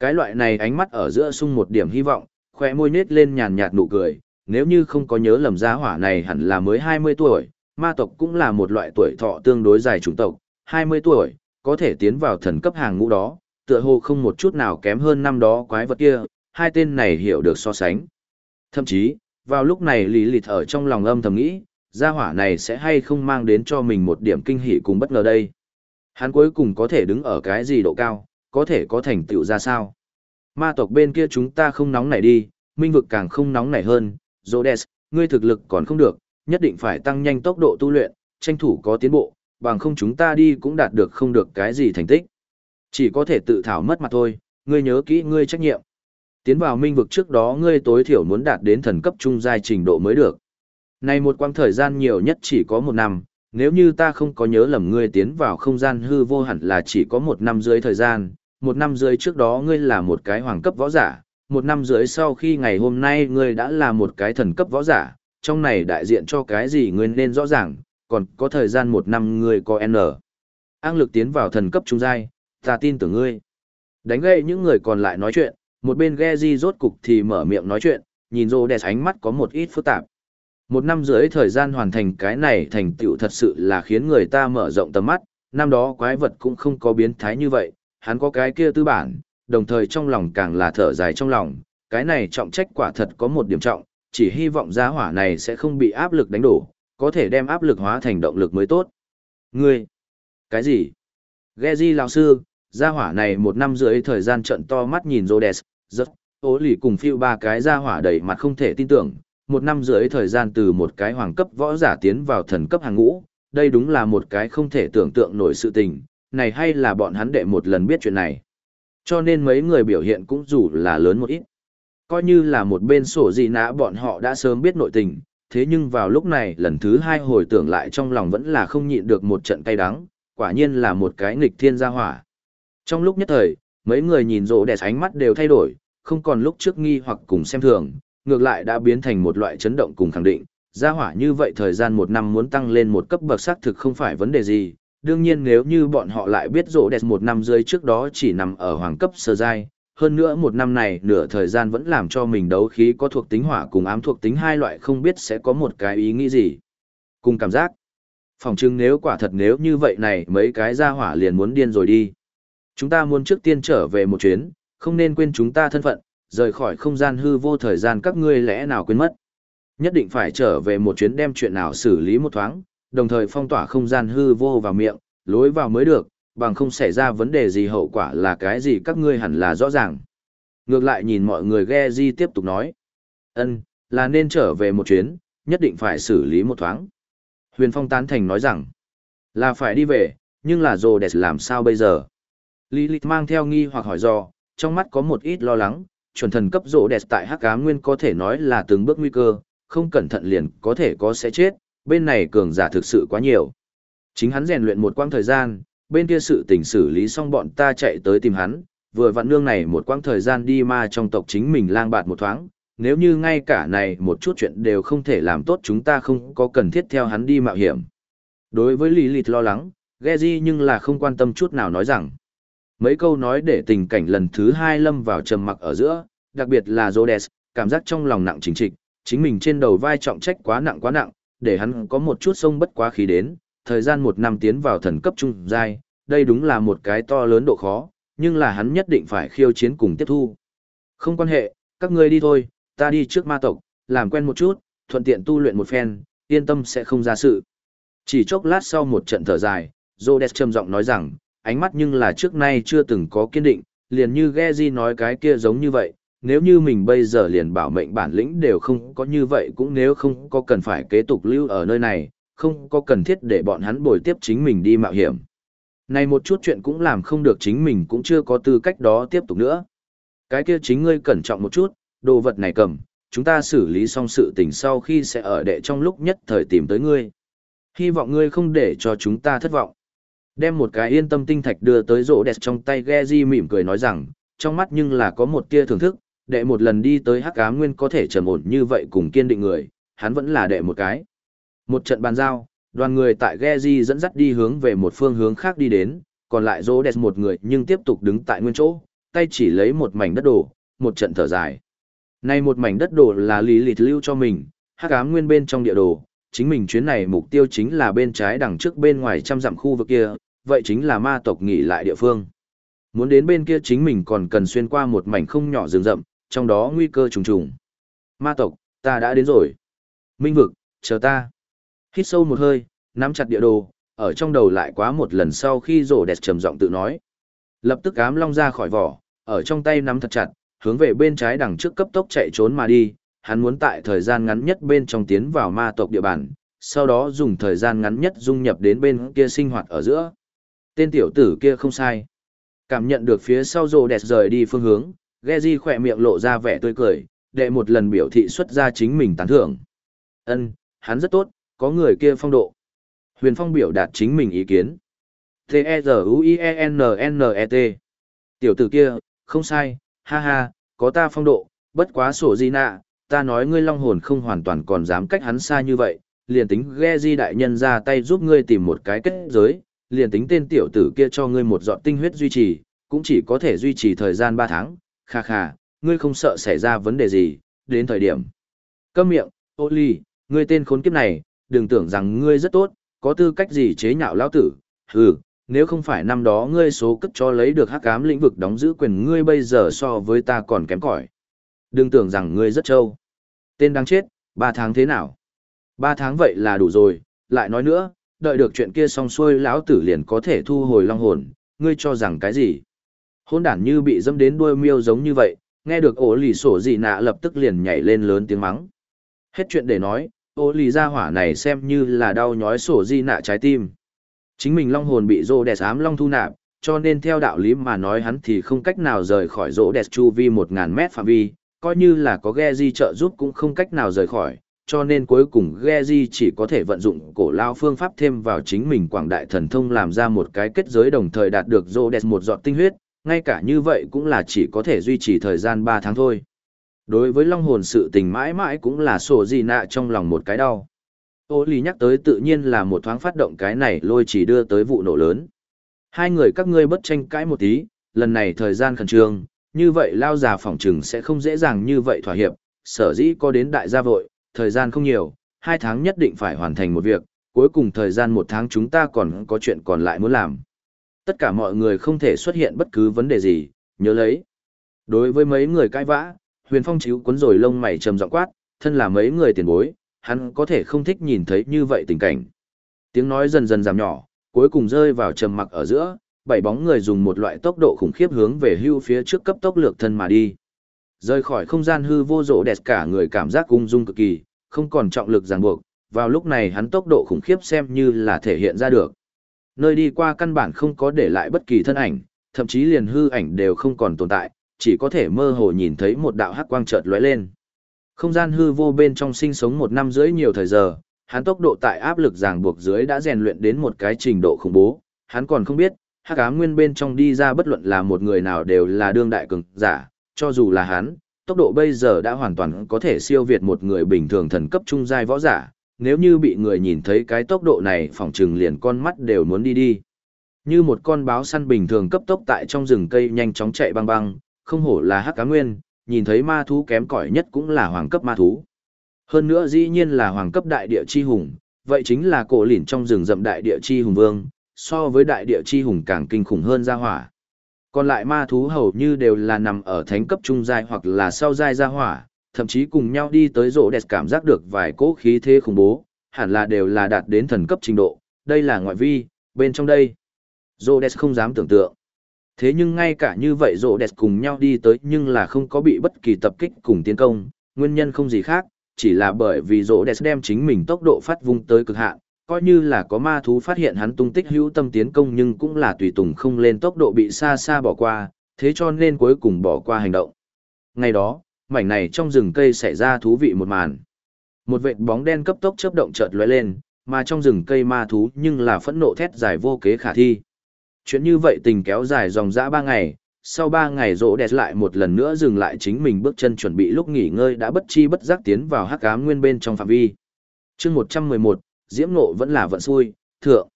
S1: Cái loại này ánh mắt ở giữa sung một điểm hy vọng, khoe môi nết lên nhàn nhạt nụ cười, nếu như không có nhớ lầm gia hỏa này hẳn là mới 20 tuổi, ma tộc cũng là một loại tuổi thọ tương đối dài chủng tộc, 20 tuổi, có thể tiến vào thần cấp hàng ngũ đó, tựa hồ không một chút nào kém hơn năm đó quái vật kia, hai tên này hiểu được so sánh. Thậm chí, vào lúc này lý lịt ở trong lòng âm thầm nghĩ, gia hỏa này sẽ hay không mang đến cho mình một điểm kinh hỉ cùng bất ngờ đây. Hắn cuối cùng có thể đứng ở cái gì độ cao, có thể có thành tựu ra sao. Ma tộc bên kia chúng ta không nóng nảy đi, minh vực càng không nóng nảy hơn, Rhodes, ngươi thực lực còn không được, nhất định phải tăng nhanh tốc độ tu luyện, tranh thủ có tiến bộ, bằng không chúng ta đi cũng đạt được không được cái gì thành tích. Chỉ có thể tự thảo mất mặt thôi, ngươi nhớ kỹ ngươi trách nhiệm. Tiến vào minh vực trước đó ngươi tối thiểu muốn đạt đến thần cấp trung giai trình độ mới được. Này một quãng thời gian nhiều nhất chỉ có một năm, nếu như ta không có nhớ lầm ngươi tiến vào không gian hư vô hẳn là chỉ có một năm dưới thời gian, một năm dưới trước đó ngươi là một cái hoàng cấp võ giả, một năm dưới sau khi ngày hôm nay ngươi đã là một cái thần cấp võ giả, trong này đại diện cho cái gì ngươi nên rõ ràng, còn có thời gian một năm ngươi có N. ang lực tiến vào thần cấp trung giai, ta tin tưởng ngươi. Đánh gậy những người còn lại nói chuyện, một bên Geji rốt cục thì mở miệng nói chuyện, nhìn rô đẹp ánh mắt có một ít phức tạp. Một năm dưới thời gian hoàn thành cái này thành tựu thật sự là khiến người ta mở rộng tầm mắt, năm đó quái vật cũng không có biến thái như vậy, hắn có cái kia tư bản, đồng thời trong lòng càng là thở dài trong lòng, cái này trọng trách quả thật có một điểm trọng, chỉ hy vọng giá hỏa này sẽ không bị áp lực đánh đổ, có thể đem áp lực hóa thành động lực mới tốt. Ngươi, cái gì? Geji lão sư, gia hỏa này một năm rưỡi thời gian trận to mắt nhìn Rhodes, rất, ố lì cùng phiêu ba cái gia hỏa đầy mặt không thể tin tưởng, một năm rưỡi thời gian từ một cái hoàng cấp võ giả tiến vào thần cấp hàng ngũ, đây đúng là một cái không thể tưởng tượng nổi sự tình, này hay là bọn hắn đệ một lần biết chuyện này. Cho nên mấy người biểu hiện cũng dù là lớn một ít. Coi như là một bên sổ gì nã bọn họ đã sớm biết nội tình, thế nhưng vào lúc này lần thứ hai hồi tưởng lại trong lòng vẫn là không nhịn được một trận cay đắng, quả nhiên là một cái nghịch thiên gia hỏa. Trong lúc nhất thời, mấy người nhìn rộ đẹp ánh mắt đều thay đổi, không còn lúc trước nghi hoặc cùng xem thường, ngược lại đã biến thành một loại chấn động cùng khẳng định, gia hỏa như vậy thời gian một năm muốn tăng lên một cấp bậc xác thực không phải vấn đề gì, đương nhiên nếu như bọn họ lại biết rộ đẹp một năm rơi trước đó chỉ nằm ở hoàng cấp sơ giai, hơn nữa một năm này nửa thời gian vẫn làm cho mình đấu khí có thuộc tính hỏa cùng ám thuộc tính hai loại không biết sẽ có một cái ý nghĩ gì. Cùng cảm giác, phòng trưng nếu quả thật nếu như vậy này mấy cái gia hỏa liền muốn điên rồi đi. Chúng ta muốn trước tiên trở về một chuyến, không nên quên chúng ta thân phận, rời khỏi không gian hư vô thời gian các ngươi lẽ nào quên mất. Nhất định phải trở về một chuyến đem chuyện nào xử lý một thoáng, đồng thời phong tỏa không gian hư vô vào miệng, lối vào mới được, bằng không xảy ra vấn đề gì hậu quả là cái gì các ngươi hẳn là rõ ràng. Ngược lại nhìn mọi người ghe di tiếp tục nói. ân là nên trở về một chuyến, nhất định phải xử lý một thoáng. Huyền Phong tán thành nói rằng, là phải đi về, nhưng là rồ đẹp làm sao bây giờ? Lilith mang theo nghi hoặc hỏi do, trong mắt có một ít lo lắng, chuẩn thần cấp rỗ đẹp tại hắc ám nguyên có thể nói là từng bước nguy cơ, không cẩn thận liền có thể có sẽ chết, bên này cường giả thực sự quá nhiều. Chính hắn rèn luyện một quãng thời gian, bên kia sự tình xử lý xong bọn ta chạy tới tìm hắn, vừa vặn nương này một quãng thời gian đi ma trong tộc chính mình lang bạt một thoáng, nếu như ngay cả này một chút chuyện đều không thể làm tốt chúng ta không có cần thiết theo hắn đi mạo hiểm. Đối với Lý Lịt lo lắng, Geji nhưng là không quan tâm chút nào nói rằng, mấy câu nói để tình cảnh lần thứ hai lâm vào trầm mặc ở giữa, đặc biệt là Rhodes, cảm giác trong lòng nặng chính trịch, chính mình trên đầu vai trọng trách quá nặng quá nặng, để hắn có một chút sông bất quá khí đến, thời gian một năm tiến vào thần cấp trung giai, đây đúng là một cái to lớn độ khó, nhưng là hắn nhất định phải khiêu chiến cùng tiếp thu. Không quan hệ, các ngươi đi thôi, ta đi trước ma tộc, làm quen một chút, thuận tiện tu luyện một phen, yên tâm sẽ không ra sự. Chỉ chốc lát sau một trận thở dài, Rhodes trầm giọng nói rằng, ánh mắt nhưng là trước nay chưa từng có kiên định, liền như Geji nói cái kia giống như vậy, nếu như mình bây giờ liền bảo mệnh bản lĩnh đều không có như vậy cũng nếu không có cần phải kế tục lưu ở nơi này, không có cần thiết để bọn hắn bồi tiếp chính mình đi mạo hiểm. Này một chút chuyện cũng làm không được chính mình cũng chưa có tư cách đó tiếp tục nữa. Cái kia chính ngươi cẩn trọng một chút, đồ vật này cầm, chúng ta xử lý xong sự tình sau khi sẽ ở đệ trong lúc nhất thời tìm tới ngươi. Hy vọng ngươi không để cho chúng ta thất vọng. Đem một cái yên tâm tinh thạch đưa tới rỗ đẹp trong tay Geji mỉm cười nói rằng, trong mắt nhưng là có một tia thưởng thức, đệ một lần đi tới hắc ám nguyên có thể trầm ổn như vậy cùng kiên định người, hắn vẫn là đệ một cái. Một trận bàn giao, đoàn người tại Geji dẫn dắt đi hướng về một phương hướng khác đi đến, còn lại rỗ đẹp một người nhưng tiếp tục đứng tại nguyên chỗ, tay chỉ lấy một mảnh đất đổ, một trận thở dài. Này một mảnh đất đổ là lý lịch lưu cho mình, hắc ám nguyên bên trong địa đồ, chính mình chuyến này mục tiêu chính là bên trái đằng trước bên ngoài trăm dặm khu vực kia, vậy chính là ma tộc nghỉ lại địa phương. Muốn đến bên kia chính mình còn cần xuyên qua một mảnh không nhỏ rừng rậm, trong đó nguy cơ trùng trùng. Ma tộc, ta đã đến rồi. Minh vực, chờ ta. Hít sâu một hơi, nắm chặt địa đồ, ở trong đầu lại quá một lần sau khi rổ đẹp trầm giọng tự nói. Lập tức ám long ra khỏi vỏ, ở trong tay nắm thật chặt, hướng về bên trái đằng trước cấp tốc chạy trốn mà đi, hắn muốn tại thời gian ngắn nhất bên trong tiến vào ma tộc địa bàn, sau đó dùng thời gian ngắn nhất dung nhập đến bên kia sinh hoạt ở giữa. Tên tiểu tử kia không sai. Cảm nhận được phía sau rồ đẹp rời đi phương hướng, Geji khỏe miệng lộ ra vẻ tươi cười, đệ một lần biểu thị xuất ra chính mình tán thưởng. Ân, hắn rất tốt, có người kia phong độ. Huyền Phong biểu đạt chính mình ý kiến. T-E-Z-U-I-E-N-N-E-T. Tiểu tử kia, không sai, ha ha, có ta phong độ, bất quá sổ di nạ, ta nói ngươi long hồn không hoàn toàn còn dám cách hắn xa như vậy, liền tính ghe di đại nhân ra tay giúp ngươi tìm một cái kết giới, liền tính tên tiểu tử kia cho ngươi một giọt tinh huyết duy trì, cũng chỉ có thể duy trì thời gian 3 tháng, kha kha, ngươi không sợ xảy ra vấn đề gì, đến thời điểm. Câm miệng, ô ly, ngươi tên khốn kiếp này, đừng tưởng rằng ngươi rất tốt, có tư cách gì chế nhạo lão tử, hừ, nếu không phải năm đó ngươi số cấp cho lấy được hắc ám lĩnh vực đóng giữ quyền ngươi bây giờ so với ta còn kém cỏi. Đừng tưởng rằng ngươi rất trâu. Tên đang chết, ba tháng thế nào? Ba tháng vậy là đủ rồi, lại nói nữa, đợi được chuyện kia xong xuôi lão tử liền có thể thu hồi long hồn, ngươi cho rằng cái gì? Hôn đản như bị dâm đến đuôi miêu giống như vậy, nghe được ổ lì sổ gì nạ lập tức liền nhảy lên lớn tiếng mắng. Hết chuyện để nói, ổ lì ra hỏa này xem như là đau nhói sổ di nạ trái tim. Chính mình long hồn bị rô đẹp ám long thu nạp, cho nên theo đạo lý mà nói hắn thì không cách nào rời khỏi rô đẹp chu vi một ngàn mét phạm vi, coi như là có ghe di trợ giúp cũng không cách nào rời khỏi, cho nên cuối cùng Geji chỉ có thể vận dụng cổ lao phương pháp thêm vào chính mình quảng đại thần thông làm ra một cái kết giới đồng thời đạt được Rhodes một giọt tinh huyết, ngay cả như vậy cũng là chỉ có thể duy trì thời gian 3 tháng thôi. Đối với long hồn sự tình mãi mãi cũng là sổ gì nạ trong lòng một cái đau. Ô lý nhắc tới tự nhiên là một thoáng phát động cái này lôi chỉ đưa tới vụ nổ lớn. Hai người các ngươi bất tranh cãi một tí, lần này thời gian khẩn trương, như vậy lao già phỏng trừng sẽ không dễ dàng như vậy thỏa hiệp, sở dĩ có đến đại gia vội, thời gian không nhiều, hai tháng nhất định phải hoàn thành một việc, cuối cùng thời gian một tháng chúng ta còn có chuyện còn lại muốn làm. Tất cả mọi người không thể xuất hiện bất cứ vấn đề gì, nhớ lấy. Đối với mấy người cãi vã, huyền phong chíu cuốn rồi lông mày trầm giọng quát, thân là mấy người tiền bối, hắn có thể không thích nhìn thấy như vậy tình cảnh. Tiếng nói dần dần giảm nhỏ, cuối cùng rơi vào trầm mặc ở giữa, bảy bóng người dùng một loại tốc độ khủng khiếp hướng về hưu phía trước cấp tốc lược thân mà đi. Rời khỏi không gian hư vô rộ đẹp cả người cảm giác ung dung cực kỳ, không còn trọng lực ràng buộc, vào lúc này hắn tốc độ khủng khiếp xem như là thể hiện ra được. Nơi đi qua căn bản không có để lại bất kỳ thân ảnh, thậm chí liền hư ảnh đều không còn tồn tại, chỉ có thể mơ hồ nhìn thấy một đạo hắc quang chợt lóe lên. Không gian hư vô bên trong sinh sống một năm rưỡi nhiều thời giờ, hắn tốc độ tại áp lực ràng buộc dưới đã rèn luyện đến một cái trình độ khủng bố, hắn còn không biết, hắc ám nguyên bên trong đi ra bất luận là một người nào đều là đương đại cường giả, cho dù là hắn, tốc độ bây giờ đã hoàn toàn có thể siêu việt một người bình thường thần cấp trung giai võ giả, nếu như bị người nhìn thấy cái tốc độ này phỏng trừng liền con mắt đều muốn đi đi. Như một con báo săn bình thường cấp tốc tại trong rừng cây nhanh chóng chạy băng băng, không hổ là hắc cá nguyên, nhìn thấy ma thú kém cỏi nhất cũng là hoàng cấp ma thú. Hơn nữa dĩ nhiên là hoàng cấp đại địa chi hùng, vậy chính là cổ lỉn trong rừng rậm đại địa chi hùng vương, so với đại địa chi hùng càng kinh khủng hơn ra hỏa. Còn lại ma thú hầu như đều là nằm ở thánh cấp trung giai hoặc là sau giai gia hỏa, thậm chí cùng nhau đi tới rỗ đẹp cảm giác được vài cỗ khí thế khủng bố, hẳn là đều là đạt đến thần cấp trình độ, đây là ngoại vi, bên trong đây. Rỗ đẹp không dám tưởng tượng. Thế nhưng ngay cả như vậy rỗ đẹp cùng nhau đi tới nhưng là không có bị bất kỳ tập kích cùng tiến công, nguyên nhân không gì khác, chỉ là bởi vì rỗ đẹp đem chính mình tốc độ phát vung tới cực hạn, coi như là có ma thú phát hiện hắn tung tích hữu tâm tiến công nhưng cũng là tùy tùng không lên tốc độ bị xa xa bỏ qua, thế cho nên cuối cùng bỏ qua hành động. Ngày đó, mảnh này trong rừng cây xảy ra thú vị một màn. Một vệt bóng đen cấp tốc chớp động chợt lóe lên, mà trong rừng cây ma thú nhưng là phẫn nộ thét dài vô kế khả thi. Chuyện như vậy tình kéo dài dòng dã ba ngày, sau ba ngày rỗ đẹp lại một lần nữa dừng lại chính mình bước chân chuẩn bị lúc nghỉ ngơi đã bất chi bất giác tiến vào hắc ám nguyên bên trong phạm vi. chương một trăm mười một diễm nộ vẫn là vận xui, thượng.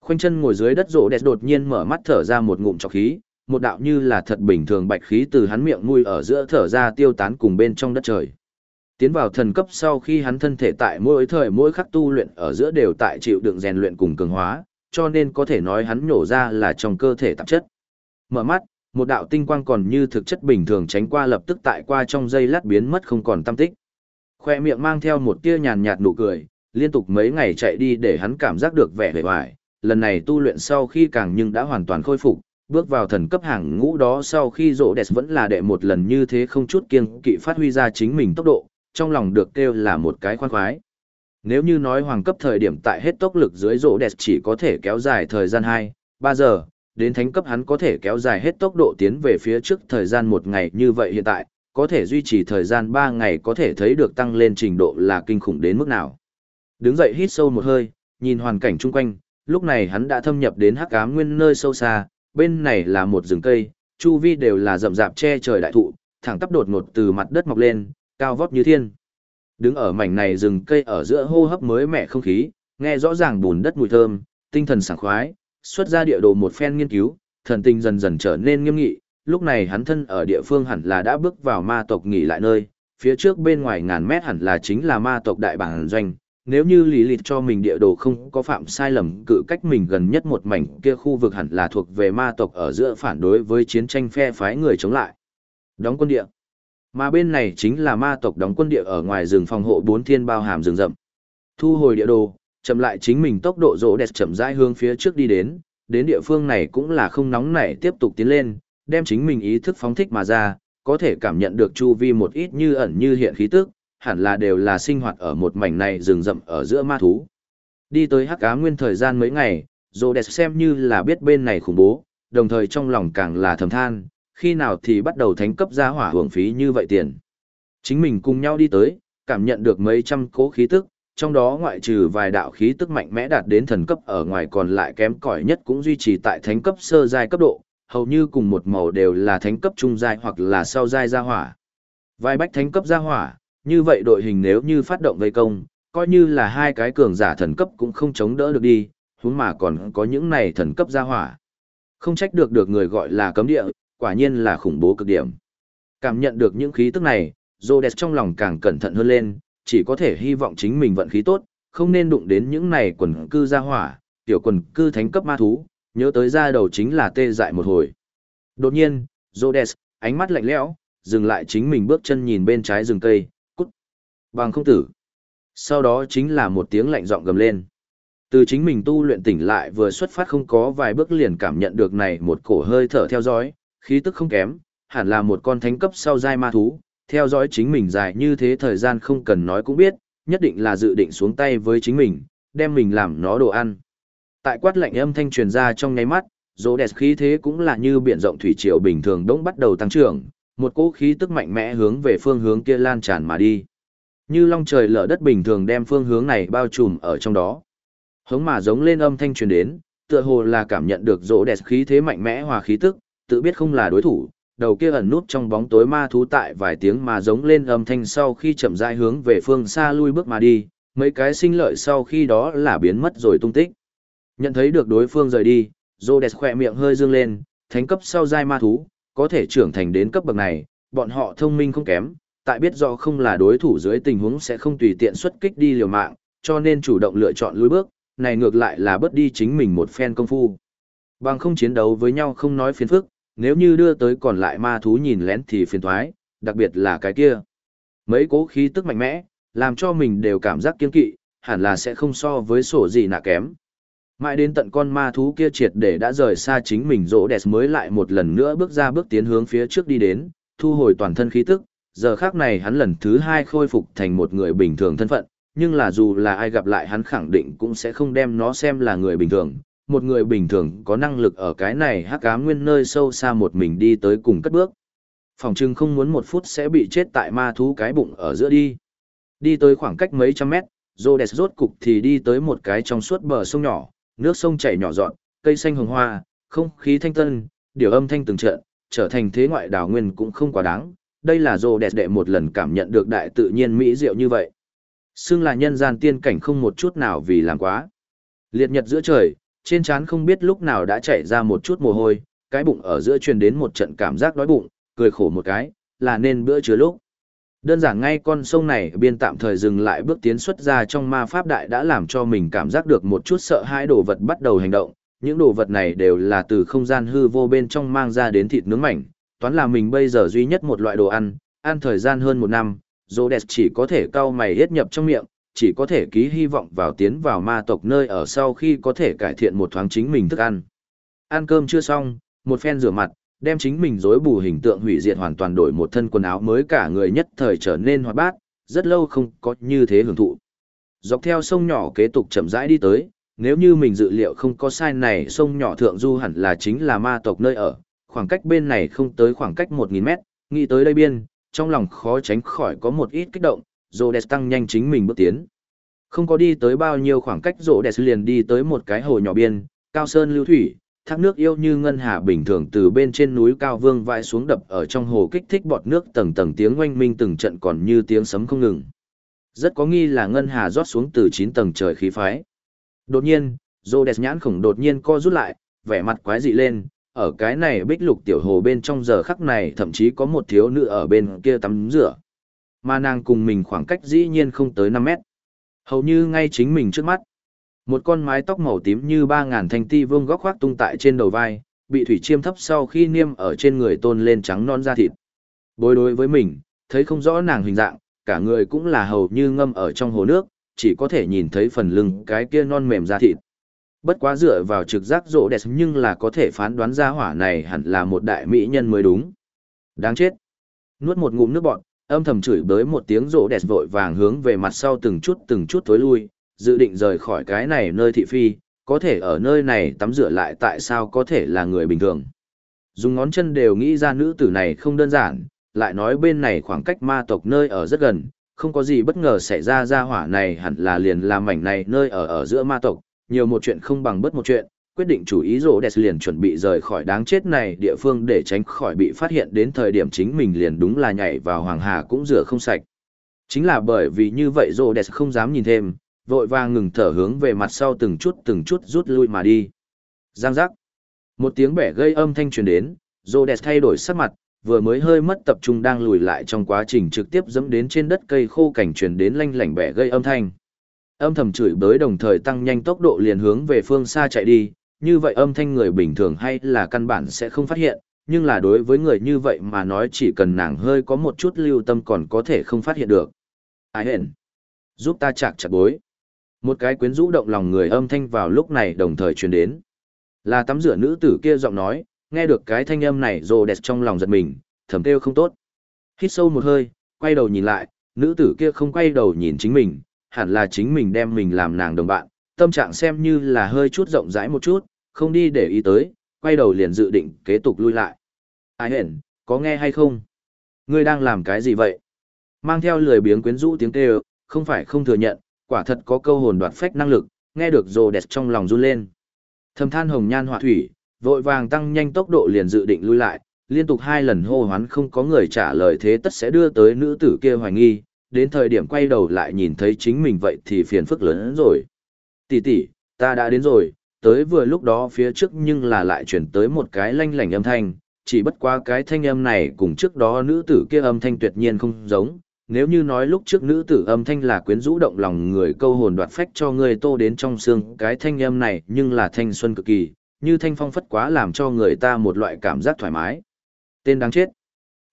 S1: Khoanh chân ngồi dưới đất rỗ đẹp đột nhiên mở mắt thở ra một ngụm trọc khí, một đạo như là thật bình thường bạch khí từ hắn miệng nuôi ở giữa thở ra tiêu tán cùng bên trong đất trời. Tiến vào thần cấp sau khi hắn thân thể tại mỗi thời mỗi khắc tu luyện ở giữa đều tại chịu đựng rèn luyện cùng cường hóa, cho nên có thể nói hắn nhổ ra là trong cơ thể tạp chất. Mở mắt, một đạo tinh quang còn như thực chất bình thường tránh qua lập tức tại qua trong dây lát biến mất không còn tâm tích. Khoe miệng mang theo một tia nhàn nhạt nụ cười, liên tục mấy ngày chạy đi để hắn cảm giác được vẻ vẻ vải, lần này tu luyện sau khi càng nhưng đã hoàn toàn khôi phục, bước vào thần cấp hàng ngũ đó sau khi rỗ đẹp vẫn là đệ một lần như thế không chút kiêng kỵ phát huy ra chính mình tốc độ, trong lòng được kêu là một cái khoan khoái. Nếu như nói hoàng cấp thời điểm tại hết tốc lực dưới rỗ đẹp chỉ có thể kéo dài thời gian 2, 3 giờ, đến thánh cấp hắn có thể kéo dài hết tốc độ tiến về phía trước thời gian một ngày như vậy hiện tại, có thể duy trì thời gian 3 ngày có thể thấy được tăng lên trình độ là kinh khủng đến mức nào. Đứng dậy hít sâu một hơi, nhìn hoàn cảnh chung quanh, lúc này hắn đã thâm nhập đến hắc ám nguyên nơi sâu xa, bên này là một rừng cây, chu vi đều là rậm rạp che trời đại thụ, thẳng tắp đột ngột từ mặt đất mọc lên, cao vóc như thiên. Đứng ở mảnh này rừng cây ở giữa hô hấp mới mẻ không khí, nghe rõ ràng bùn đất mùi thơm, tinh thần sảng khoái, xuất ra địa đồ một phen nghiên cứu, thần tình dần dần trở nên nghiêm nghị, lúc này hắn thân ở địa phương hẳn là đã bước vào ma tộc nghỉ lại nơi, phía trước bên ngoài ngàn mét hẳn là chính là ma tộc đại bản doanh. Nếu như lý lịch cho mình địa đồ không có phạm sai lầm cự cách mình gần nhất một mảnh kia khu vực hẳn là thuộc về ma tộc ở giữa phản đối với chiến tranh phe phái người chống lại. Đóng quân địa. Mà bên này chính là ma tộc đóng quân địa ở ngoài rừng phòng hộ bốn thiên bao hàm rừng rậm. Thu hồi địa đồ, chậm lại chính mình tốc độ rỗ đẹp chậm rãi hướng phía trước đi đến, đến địa phương này cũng là không nóng nảy tiếp tục tiến lên, đem chính mình ý thức phóng thích mà ra, có thể cảm nhận được chu vi một ít như ẩn như hiện khí tức, hẳn là đều là sinh hoạt ở một mảnh này rừng rậm ở giữa ma thú. Đi tới hắc ám nguyên thời gian mấy ngày, rỗ đẹp xem như là biết bên này khủng bố, đồng thời trong lòng càng là thầm than, khi nào thì bắt đầu thánh cấp ra hỏa hưởng phí như vậy tiền. Chính mình cùng nhau đi tới, cảm nhận được mấy trăm cố khí tức, trong đó ngoại trừ vài đạo khí tức mạnh mẽ đạt đến thần cấp ở ngoài còn lại kém cỏi nhất cũng duy trì tại thánh cấp sơ giai cấp độ, hầu như cùng một màu đều là thánh cấp trung giai hoặc là sau giai gia hỏa. Vài bách thánh cấp gia hỏa, như vậy đội hình nếu như phát động vây công, coi như là hai cái cường giả thần cấp cũng không chống đỡ được đi, huống mà còn có những này thần cấp gia hỏa. Không trách được được người gọi là cấm địa, quả nhiên là khủng bố cực điểm. Cảm nhận được những khí tức này, Rhodes trong lòng càng cẩn thận hơn lên, chỉ có thể hy vọng chính mình vận khí tốt, không nên đụng đến những này quần cư gia hỏa, tiểu quần cư thánh cấp ma thú, nhớ tới ra đầu chính là tê dại một hồi. Đột nhiên, Rhodes, ánh mắt lạnh lẽo, dừng lại chính mình bước chân nhìn bên trái rừng cây. Bằng không tử. Sau đó chính là một tiếng lạnh giọng gầm lên. Từ chính mình tu luyện tỉnh lại vừa xuất phát không có vài bước liền cảm nhận được này một cổ hơi thở theo dõi, khí tức không kém, hẳn là một con thánh cấp sau giai ma thú, theo dõi chính mình dài như thế thời gian không cần nói cũng biết, nhất định là dự định xuống tay với chính mình, đem mình làm nó đồ ăn. Tại quát lạnh âm thanh truyền ra trong nháy mắt, dỗ đẹp khí thế cũng là như biển rộng thủy triều bình thường đống bắt đầu tăng trưởng, một cỗ khí tức mạnh mẽ hướng về phương hướng kia lan tràn mà đi. Như long trời lở đất bình thường đem phương hướng này bao trùm ở trong đó. Hống mà giống lên âm thanh truyền đến, tựa hồ là cảm nhận được rỗ đẹp khí thế mạnh mẽ hòa khí tức, tự biết không là đối thủ, đầu kia ẩn nút trong bóng tối ma thú tại vài tiếng mà giống lên âm thanh sau khi chậm rãi hướng về phương xa lui bước mà đi, mấy cái sinh lợi sau khi đó là biến mất rồi tung tích. Nhận thấy được đối phương rời đi, Rhodes khỏe miệng hơi dương lên, thánh cấp sau giai ma thú, có thể trưởng thành đến cấp bậc này, bọn họ thông minh không kém, tại biết rõ không là đối thủ dưới tình huống sẽ không tùy tiện xuất kích đi liều mạng, cho nên chủ động lựa chọn lùi bước, này ngược lại là bớt đi chính mình một phen công phu. Bằng không chiến đấu với nhau không nói phiền phức, nếu như đưa tới còn lại ma thú nhìn lén thì phiền thoái, đặc biệt là cái kia. Mấy cố khí tức mạnh mẽ, làm cho mình đều cảm giác kiên kỵ, hẳn là sẽ không so với sổ gì nạ kém. Mãi đến tận con ma thú kia triệt để đã rời xa chính mình rỗ đẹp mới lại một lần nữa bước ra bước tiến hướng phía trước đi đến, thu hồi toàn thân khí tức, giờ khác này hắn lần thứ hai khôi phục thành một người bình thường thân phận, nhưng là dù là ai gặp lại hắn khẳng định cũng sẽ không đem nó xem là người bình thường, một người bình thường có năng lực ở cái này hắc ám nguyên nơi sâu xa một mình đi tới cùng cất bước. Phòng trưng không muốn một phút sẽ bị chết tại ma thú cái bụng ở giữa đi. Đi tới khoảng cách mấy trăm mét, Rhodes rốt cục thì đi tới một cái trong suốt bờ sông nhỏ, nước sông chảy nhỏ dọn, cây xanh hồng hoa, không khí thanh tân, điều âm thanh từng trận, trở thành thế ngoại đảo nguyên cũng không quá đáng. Đây là Rhodes đệ một lần cảm nhận được đại tự nhiên mỹ diệu như vậy. Xưng là nhân gian tiên cảnh không một chút nào vì làm quá. Liệt nhật giữa trời, trên trán không biết lúc nào đã chảy ra một chút mồ hôi, cái bụng ở giữa truyền đến một trận cảm giác đói bụng, cười khổ một cái, là nên bữa chứa lúc. Đơn giản ngay con sông này biên tạm thời dừng lại bước tiến xuất ra trong ma pháp đại đã làm cho mình cảm giác được một chút sợ hãi đồ vật bắt đầu hành động. Những đồ vật này đều là từ không gian hư vô bên trong mang ra đến thịt nướng mảnh. Toán là mình bây giờ duy nhất một loại đồ ăn, ăn thời gian hơn một năm, Rhodes chỉ có thể cau mày hết nhập trong miệng, chỉ có thể ký hy vọng vào tiến vào ma tộc nơi ở sau khi có thể cải thiện một thoáng chính mình thức ăn. Ăn cơm chưa xong, một phen rửa mặt, đem chính mình rối bù hình tượng hủy diệt hoàn toàn đổi một thân quần áo mới cả người nhất thời trở nên hoạt bát, rất lâu không có như thế hưởng thụ. Dọc theo sông nhỏ kế tục chậm rãi đi tới, nếu như mình dự liệu không có sai này sông nhỏ thượng du hẳn là chính là ma tộc nơi ở, khoảng cách bên này không tới khoảng cách 1.000 mét, nghĩ tới đây biên, trong lòng khó tránh khỏi có một ít kích động, Rhodes tăng nhanh chính mình bước tiến. Không có đi tới bao nhiêu khoảng cách Rhodes liền đi tới một cái hồ nhỏ biên, cao sơn lưu thủy, thác nước yêu như ngân hà bình thường từ bên trên núi cao vương vãi xuống đập ở trong hồ kích thích bọt nước tầng tầng tiếng oanh minh từng trận còn như tiếng sấm không ngừng. Rất có nghi là ngân hà rót xuống từ 9 tầng trời khí phái. Đột nhiên, Rhodes nhãn khổng đột nhiên co rút lại, vẻ mặt quái dị lên, ở cái này bích lục tiểu hồ bên trong giờ khắc này thậm chí có một thiếu nữ ở bên kia tắm rửa. Mà nàng cùng mình khoảng cách dĩ nhiên không tới 5 mét. Hầu như ngay chính mình trước mắt. Một con mái tóc màu tím như ba ngàn thanh ti vương góc khoác tung tại trên đầu vai, bị thủy chiêm thấp sau khi niêm ở trên người tôn lên trắng non da thịt. Bối đối với mình, thấy không rõ nàng hình dạng, cả người cũng là hầu như ngâm ở trong hồ nước, chỉ có thể nhìn thấy phần lưng cái kia non mềm da thịt. Bất quá dựa vào trực giác rộ đẹp nhưng là có thể phán đoán ra hỏa này hẳn là một đại mỹ nhân mới đúng. Đáng chết. Nuốt một ngụm nước bọt, âm thầm chửi bới một tiếng rộ đẹp vội vàng hướng về mặt sau từng chút từng chút tối lui, dự định rời khỏi cái này nơi thị phi, có thể ở nơi này tắm rửa lại tại sao có thể là người bình thường. Dùng ngón chân đều nghĩ ra nữ tử này không đơn giản, lại nói bên này khoảng cách ma tộc nơi ở rất gần, không có gì bất ngờ xảy ra ra hỏa này hẳn là liền làm mảnh này nơi ở ở giữa ma tộc, nhiều một chuyện không bằng bất một chuyện, quyết định chủ ý rổ đẹp liền chuẩn bị rời khỏi đáng chết này địa phương để tránh khỏi bị phát hiện đến thời điểm chính mình liền đúng là nhảy vào hoàng hà cũng rửa không sạch. Chính là bởi vì như vậy rổ đẹp không dám nhìn thêm, vội vàng ngừng thở hướng về mặt sau từng chút từng chút rút lui mà đi. Giang giác. Một tiếng bẻ gây âm thanh truyền đến, Rhodes thay đổi sắc mặt, vừa mới hơi mất tập trung đang lùi lại trong quá trình trực tiếp dẫm đến trên đất cây khô cảnh truyền đến lanh lảnh bẻ gây âm thanh. Âm thầm chửi bới đồng thời tăng nhanh tốc độ liền hướng về phương xa chạy đi, như vậy âm thanh người bình thường hay là căn bản sẽ không phát hiện, nhưng là đối với người như vậy mà nói chỉ cần nàng hơi có một chút lưu tâm còn có thể không phát hiện được. Ai hẹn? Giúp ta chạc chặt bối. Một cái quyến rũ động lòng người âm thanh vào lúc này đồng thời truyền đến. Là tắm rửa nữ tử kia giọng nói, nghe được cái thanh âm này rồ đẹp trong lòng giật mình, thầm kêu không tốt. Hít sâu một hơi, quay đầu nhìn lại, nữ tử kia không quay đầu nhìn chính mình, hẳn là chính mình đem mình làm nàng đồng bạn, tâm trạng xem như là hơi chút rộng rãi một chút, không đi để ý tới, quay đầu liền dự định kế tục lui lại. Ai hển, có nghe hay không? Ngươi đang làm cái gì vậy? Mang theo lười biếng quyến rũ tiếng kêu, không phải không thừa nhận, quả thật có câu hồn đoạt phách năng lực, nghe được rồ đẹp trong lòng run lên. Thầm than hồng nhan họa thủy, vội vàng tăng nhanh tốc độ liền dự định lui lại, liên tục hai lần hô hoán không có người trả lời thế tất sẽ đưa tới nữ tử kia hoài nghi, đến thời điểm quay đầu lại nhìn thấy chính mình vậy thì phiền phức lớn hơn rồi. Tỷ tỷ, ta đã đến rồi, tới vừa lúc đó phía trước nhưng là lại chuyển tới một cái lanh lảnh âm thanh, chỉ bất qua cái thanh âm này cùng trước đó nữ tử kia âm thanh tuyệt nhiên không giống, nếu như nói lúc trước nữ tử âm thanh là quyến rũ động lòng người câu hồn đoạt phách cho người tô đến trong xương cái thanh âm này nhưng là thanh xuân cực kỳ, như thanh phong phất quá làm cho người ta một loại cảm giác thoải mái. Tên đáng chết.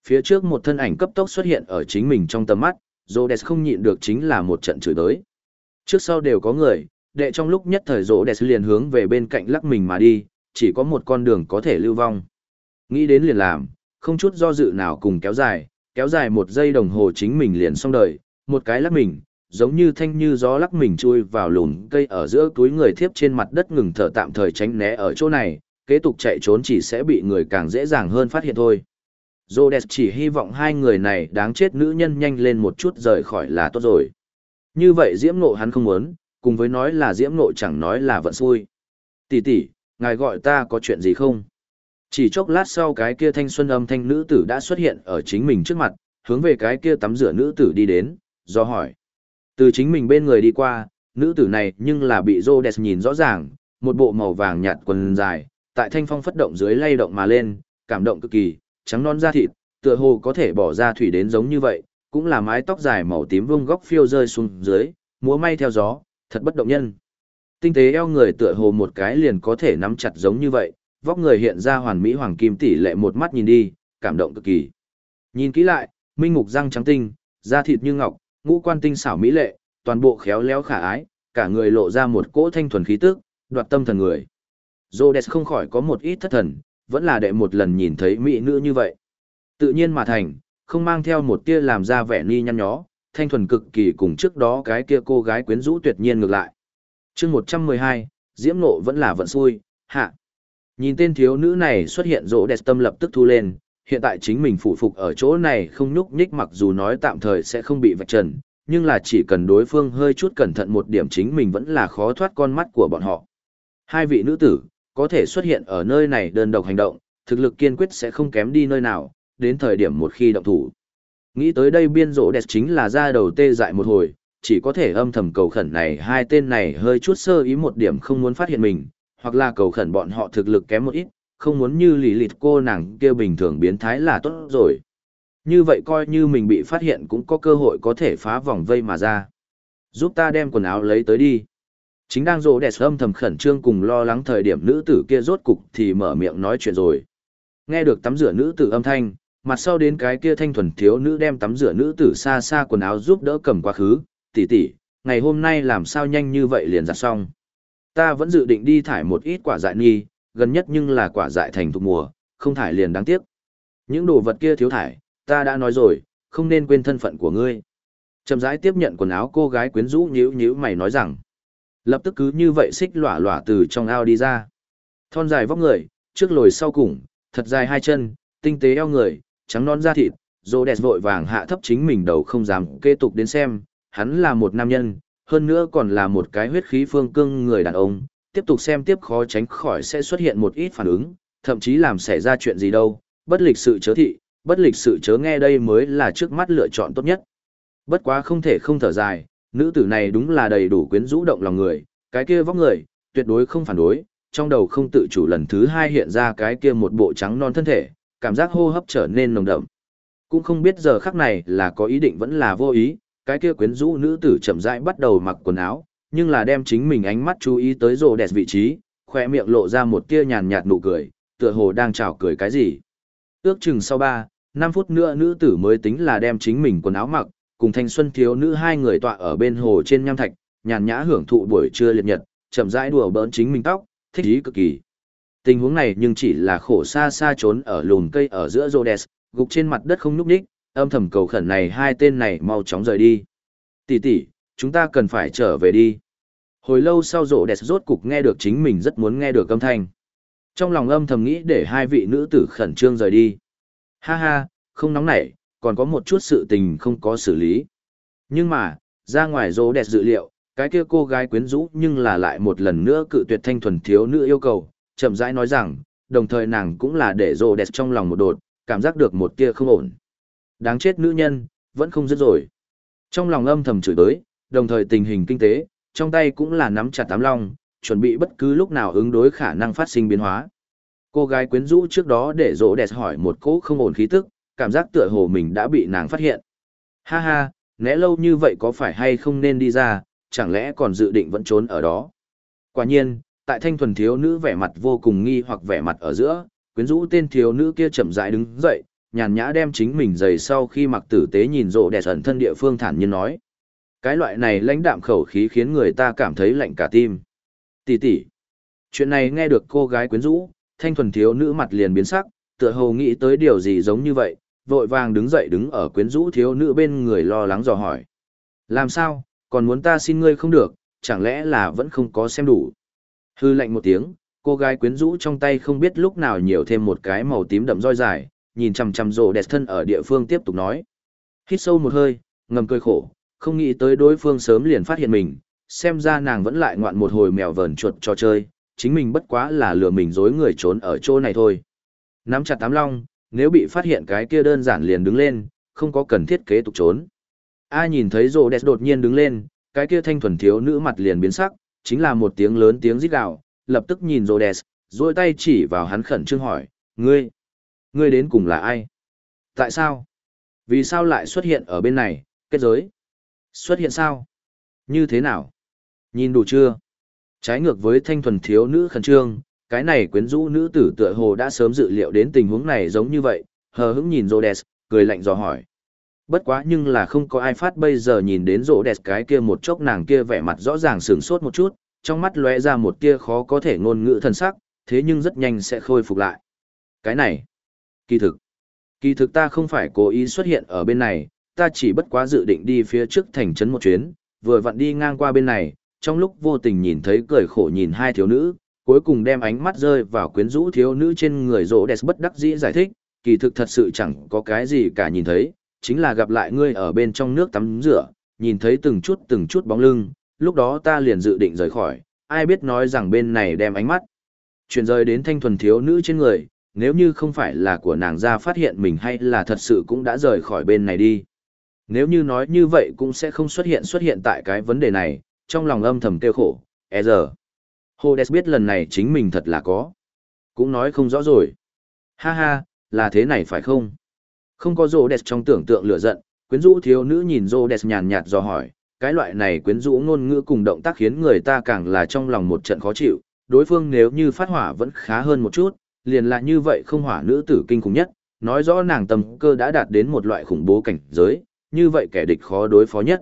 S1: Phía trước một thân ảnh cấp tốc xuất hiện ở chính mình trong tầm mắt, rô đès không nhịn được chính là một trận chửi đới. Trước sau đều có người, đệ trong lúc nhất thời rô đès liền hướng về bên cạnh lắc mình mà đi, chỉ có một con đường có thể lưu vong. Nghĩ đến liền làm, không chút do dự nào cùng kéo dài, kéo dài một giây đồng hồ chính mình liền xong đời, một cái lắc mình, giống như thanh như gió lắc mình chui vào lùn cây ở giữa túi người thiếp trên mặt đất ngừng thở tạm thời tránh né ở chỗ này, kế tục chạy trốn chỉ sẽ bị người càng dễ dàng hơn phát hiện thôi. Rhodes chỉ hy vọng hai người này đáng chết nữ nhân nhanh lên một chút rời khỏi là tốt rồi. Như vậy diễm nộ hắn không muốn, cùng với nói là diễm nộ chẳng nói là vận xui. Tỷ tỷ, ngài gọi ta có chuyện gì không? Chỉ chốc lát sau cái kia thanh xuân âm thanh nữ tử đã xuất hiện ở chính mình trước mặt, hướng về cái kia tắm rửa nữ tử đi đến, do hỏi. Từ chính mình bên người đi qua, nữ tử này nhưng là bị Rhodes nhìn rõ ràng, một bộ màu vàng nhạt quần dài, tại thanh phong phất động dưới lay động mà lên, cảm động cực kỳ, trắng non da thịt, tựa hồ có thể bỏ ra thủy đến giống như vậy, cũng là mái tóc dài màu tím vung góc phiêu rơi xuống dưới, múa may theo gió, thật bất động nhân. Tinh tế eo người tựa hồ một cái liền có thể nắm chặt giống như vậy, vóc người hiện ra hoàn mỹ hoàng kim tỷ lệ một mắt nhìn đi, cảm động cực kỳ. Nhìn kỹ lại, minh ngục răng trắng tinh, da thịt như ngọc, ngũ quan tinh xảo mỹ lệ, toàn bộ khéo léo khả ái, cả người lộ ra một cỗ thanh thuần khí tức, đoạt tâm thần người. Rhodes không khỏi có một ít thất thần, vẫn là đệ một lần nhìn thấy mỹ nữ như vậy. Tự nhiên mà thành, không mang theo một tia làm ra vẻ ni nhăn nhó, thanh thuần cực kỳ cùng trước đó cái kia cô gái quyến rũ tuyệt nhiên ngược lại. chương 112, Diễm Nộ vẫn là vận xui, hạ. Nhìn tên thiếu nữ này xuất hiện rỗ đẹp tâm lập tức thu lên, hiện tại chính mình phụ phục ở chỗ này không nhúc nhích mặc dù nói tạm thời sẽ không bị vạch trần, nhưng là chỉ cần đối phương hơi chút cẩn thận một điểm chính mình vẫn là khó thoát con mắt của bọn họ. Hai vị nữ tử, có thể xuất hiện ở nơi này đơn độc hành động, thực lực kiên quyết sẽ không kém đi nơi nào, đến thời điểm một khi động thủ. Nghĩ tới đây biên rỗ đẹp chính là ra đầu tê dại một hồi, chỉ có thể âm thầm cầu khẩn này hai tên này hơi chút sơ ý một điểm không muốn phát hiện mình, hoặc là cầu khẩn bọn họ thực lực kém một ít, không muốn như lì lịt cô nàng kia bình thường biến thái là tốt rồi. Như vậy coi như mình bị phát hiện cũng có cơ hội có thể phá vòng vây mà ra. Giúp ta đem quần áo lấy tới đi. Chính đang rỗ đẹp âm thầm khẩn trương cùng lo lắng thời điểm nữ tử kia rốt cục thì mở miệng nói chuyện rồi. Nghe được tắm rửa nữ tử âm thanh, mặt sau đến cái kia thanh thuần thiếu nữ đem tắm rửa nữ tử xa xa quần áo giúp đỡ cầm quá khứ, tỷ tỷ, ngày hôm nay làm sao nhanh như vậy liền giặt xong. Ta vẫn dự định đi thải một ít quả dại nghi, gần nhất nhưng là quả dại thành thuộc mùa, không thải liền đáng tiếc. Những đồ vật kia thiếu thải, ta đã nói rồi, không nên quên thân phận của ngươi. Chậm rãi tiếp nhận quần áo cô gái quyến rũ nhíu nhíu mày nói rằng, lập tức cứ như vậy xích lỏa lỏa từ trong ao đi ra. Thon dài vóc người, trước lồi sau cùng, thật dài hai chân, tinh tế eo người, trắng non da thịt, rô đẹp vội vàng hạ thấp chính mình đầu không dám kế tục đến xem, hắn là một nam nhân, hơn nữa còn là một cái huyết khí phương cương người đàn ông, tiếp tục xem tiếp khó tránh khỏi sẽ xuất hiện một ít phản ứng, thậm chí làm xảy ra chuyện gì đâu, bất lịch sự chớ thị, bất lịch sự chớ nghe đây mới là trước mắt lựa chọn tốt nhất. Bất quá không thể không thở dài, nữ tử này đúng là đầy đủ quyến rũ động lòng người, cái kia vóc người, tuyệt đối không phản đối, trong đầu không tự chủ lần thứ hai hiện ra cái kia một bộ trắng non thân thể, cảm giác hô hấp trở nên nồng đậm. Cũng không biết giờ khắc này là có ý định vẫn là vô ý, cái kia quyến rũ nữ tử chậm rãi bắt đầu mặc quần áo, nhưng là đem chính mình ánh mắt chú ý tới rồ đẹp vị trí, khỏe miệng lộ ra một tia nhàn nhạt nụ cười, tựa hồ đang chào cười cái gì. Ước chừng sau 3, 5 phút nữa nữ tử mới tính là đem chính mình quần áo mặc, cùng thanh xuân thiếu nữ hai người tọa ở bên hồ trên nham thạch, nhàn nhã hưởng thụ buổi trưa liệt nhật, chậm rãi đùa bỡn chính mình tóc, thích ý cực kỳ. Tình huống này nhưng chỉ là khổ xa xa trốn ở lùn cây ở giữa Rhodes, gục trên mặt đất không nhúc nhích, âm thầm cầu khẩn này hai tên này mau chóng rời đi. Tỷ tỷ, chúng ta cần phải trở về đi. Hồi lâu sau Rhodes rốt cục nghe được chính mình rất muốn nghe được âm thanh. Trong lòng âm thầm nghĩ để hai vị nữ tử khẩn trương rời đi. Ha ha, không nóng nảy, còn có một chút sự tình không có xử lý. Nhưng mà, ra ngoài Rhodes dự liệu, cái kia cô gái quyến rũ nhưng là lại một lần nữa cự tuyệt thanh thuần thiếu nữ yêu cầu, chậm rãi nói rằng, đồng thời nàng cũng là để rô đẹp trong lòng một đột, cảm giác được một tia không ổn. Đáng chết nữ nhân, vẫn không dứt rồi. Trong lòng âm thầm chửi tới, đồng thời tình hình kinh tế, trong tay cũng là nắm chặt tám long, chuẩn bị bất cứ lúc nào ứng đối khả năng phát sinh biến hóa. Cô gái quyến rũ trước đó để rỗ đẹp hỏi một cỗ không ổn khí tức, cảm giác tựa hồ mình đã bị nàng phát hiện. Ha ha, né lâu như vậy có phải hay không nên đi ra, chẳng lẽ còn dự định vẫn trốn ở đó. Quả nhiên, tại thanh thuần thiếu nữ vẻ mặt vô cùng nghi hoặc vẻ mặt ở giữa, quyến rũ tên thiếu nữ kia chậm rãi đứng dậy, nhàn nhã đem chính mình giày sau khi mặc tử tế nhìn rộ đẹp ẩn thân địa phương thản nhiên nói. Cái loại này lãnh đạm khẩu khí khiến người ta cảm thấy lạnh cả tim. Tỷ tỷ. Chuyện này nghe được cô gái quyến rũ, thanh thuần thiếu nữ mặt liền biến sắc, tựa hồ nghĩ tới điều gì giống như vậy, vội vàng đứng dậy đứng ở quyến rũ thiếu nữ bên người lo lắng dò hỏi. Làm sao, còn muốn ta xin ngươi không được, chẳng lẽ là vẫn không có xem đủ. Hư lạnh một tiếng, cô gái quyến rũ trong tay không biết lúc nào nhiều thêm một cái màu tím đậm roi dài, nhìn chằm chằm rồ đẹp thân ở địa phương tiếp tục nói. Hít sâu một hơi, ngầm cười khổ, không nghĩ tới đối phương sớm liền phát hiện mình, xem ra nàng vẫn lại ngoạn một hồi mèo vờn chuột cho chơi, chính mình bất quá là lừa mình dối người trốn ở chỗ này thôi. Nắm chặt tám long, nếu bị phát hiện cái kia đơn giản liền đứng lên, không có cần thiết kế tục trốn. A nhìn thấy rồ đẹp đột nhiên đứng lên, cái kia thanh thuần thiếu nữ mặt liền biến sắc, chính là một tiếng lớn tiếng rít gào, lập tức nhìn rồ đẹp, rồi tay chỉ vào hắn khẩn trương hỏi, ngươi, ngươi đến cùng là ai? Tại sao? Vì sao lại xuất hiện ở bên này, kết giới? Xuất hiện sao? Như thế nào? Nhìn đủ chưa? Trái ngược với thanh thuần thiếu nữ khẩn trương, cái này quyến rũ nữ tử tựa hồ đã sớm dự liệu đến tình huống này giống như vậy, hờ hững nhìn Rhodes, cười lạnh dò hỏi. Bất quá nhưng là không có ai phát bây giờ nhìn đến Rhodes cái kia một chốc nàng kia vẻ mặt rõ ràng sửng sốt một chút, trong mắt lóe ra một tia khó có thể ngôn ngữ thần sắc, thế nhưng rất nhanh sẽ khôi phục lại. Cái này, kỳ thực, kỳ thực ta không phải cố ý xuất hiện ở bên này, ta chỉ bất quá dự định đi phía trước thành trấn một chuyến, vừa vặn đi ngang qua bên này, trong lúc vô tình nhìn thấy cười khổ nhìn hai thiếu nữ, cuối cùng đem ánh mắt rơi vào quyến rũ thiếu nữ trên người rỗ đẹp bất đắc dĩ giải thích, kỳ thực thật sự chẳng có cái gì cả nhìn thấy, chính là gặp lại ngươi ở bên trong nước tắm rửa, nhìn thấy từng chút từng chút bóng lưng, lúc đó ta liền dự định rời khỏi, ai biết nói rằng bên này đem ánh mắt. Chuyển rời đến thanh thuần thiếu nữ trên người, nếu như không phải là của nàng ra phát hiện mình hay là thật sự cũng đã rời khỏi bên này đi. Nếu như nói như vậy cũng sẽ không xuất hiện xuất hiện tại cái vấn đề này, trong lòng âm thầm tiêu khổ, e giờ. Hodes biết lần này chính mình thật là có. Cũng nói không rõ rồi. Ha ha, là thế này phải không? Không có Rhodes trong tưởng tượng lửa giận, quyến rũ thiếu nữ nhìn Rhodes nhàn nhạt do hỏi, cái loại này quyến rũ ngôn ngữ cùng động tác khiến người ta càng là trong lòng một trận khó chịu, đối phương nếu như phát hỏa vẫn khá hơn một chút, liền là như vậy không hỏa nữ tử kinh khủng nhất, nói rõ nàng tầm cơ đã đạt đến một loại khủng bố cảnh giới, như vậy kẻ địch khó đối phó nhất.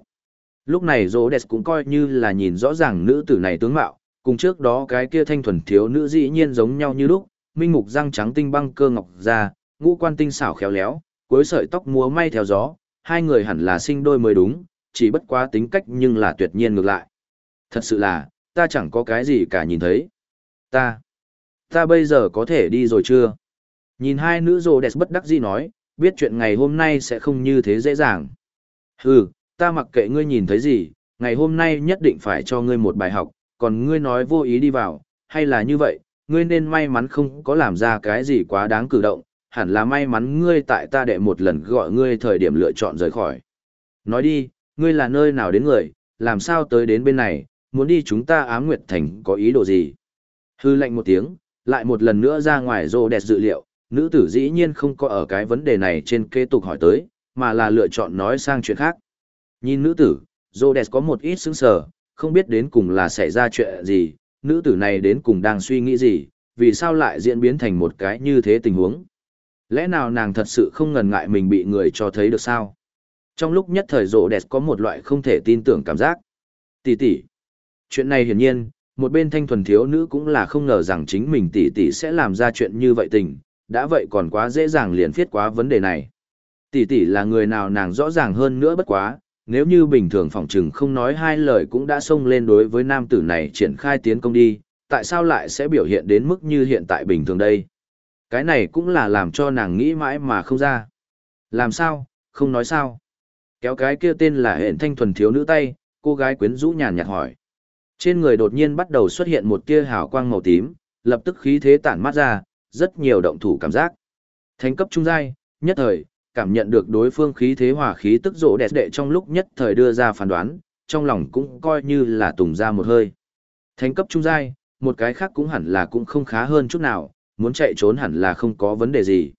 S1: Lúc này Rhodes cũng coi như là nhìn rõ ràng nữ tử này tướng mạo, cùng trước đó cái kia thanh thuần thiếu nữ dĩ nhiên giống nhau như lúc, minh mục răng trắng tinh băng cơ ngọc ra, ngũ quan tinh xảo khéo léo, cuối sợi tóc múa may theo gió, hai người hẳn là sinh đôi mới đúng, chỉ bất quá tính cách nhưng là tuyệt nhiên ngược lại. Thật sự là, ta chẳng có cái gì cả nhìn thấy. Ta, ta bây giờ có thể đi rồi chưa? Nhìn hai nữ rồ đẹp bất đắc dĩ nói, biết chuyện ngày hôm nay sẽ không như thế dễ dàng. Hừ, ta mặc kệ ngươi nhìn thấy gì, ngày hôm nay nhất định phải cho ngươi một bài học, còn ngươi nói vô ý đi vào, hay là như vậy, ngươi nên may mắn không có làm ra cái gì quá đáng cử động, hẳn là may mắn ngươi tại ta đệ một lần gọi ngươi thời điểm lựa chọn rời khỏi. Nói đi, ngươi là nơi nào đến người, làm sao tới đến bên này, muốn đi chúng ta ám nguyệt thành có ý đồ gì? Hư lệnh một tiếng, lại một lần nữa ra ngoài rô đẹp dự liệu, nữ tử dĩ nhiên không có ở cái vấn đề này trên kế tục hỏi tới, mà là lựa chọn nói sang chuyện khác. Nhìn nữ tử, rô đẹp có một ít sững sờ, không biết đến cùng là xảy ra chuyện gì, nữ tử này đến cùng đang suy nghĩ gì, vì sao lại diễn biến thành một cái như thế tình huống. Lẽ nào nàng thật sự không ngần ngại mình bị người cho thấy được sao? Trong lúc nhất thời rộ đẹp có một loại không thể tin tưởng cảm giác. Tỷ tỷ. Chuyện này hiển nhiên, một bên thanh thuần thiếu nữ cũng là không ngờ rằng chính mình tỷ tỷ sẽ làm ra chuyện như vậy tình, đã vậy còn quá dễ dàng liền phiết quá vấn đề này. Tỷ tỷ là người nào nàng rõ ràng hơn nữa bất quá, nếu như bình thường phòng trừng không nói hai lời cũng đã xông lên đối với nam tử này triển khai tiến công đi, tại sao lại sẽ biểu hiện đến mức như hiện tại bình thường đây? Cái này cũng là làm cho nàng nghĩ mãi mà không ra. Làm sao, không nói sao? Kéo cái kia tên là hẹn thanh thuần thiếu nữ tay, cô gái quyến rũ nhàn nhạt hỏi. Trên người đột nhiên bắt đầu xuất hiện một tia hào quang màu tím, lập tức khí thế tản mát ra, rất nhiều động thủ cảm giác. Thánh cấp trung giai, nhất thời, cảm nhận được đối phương khí thế hòa khí tức rộ đẹp đệ trong lúc nhất thời đưa ra phán đoán, trong lòng cũng coi như là tùng ra một hơi. Thánh cấp trung giai, một cái khác cũng hẳn là cũng không khá hơn chút nào, muốn chạy trốn hẳn là không có vấn đề gì.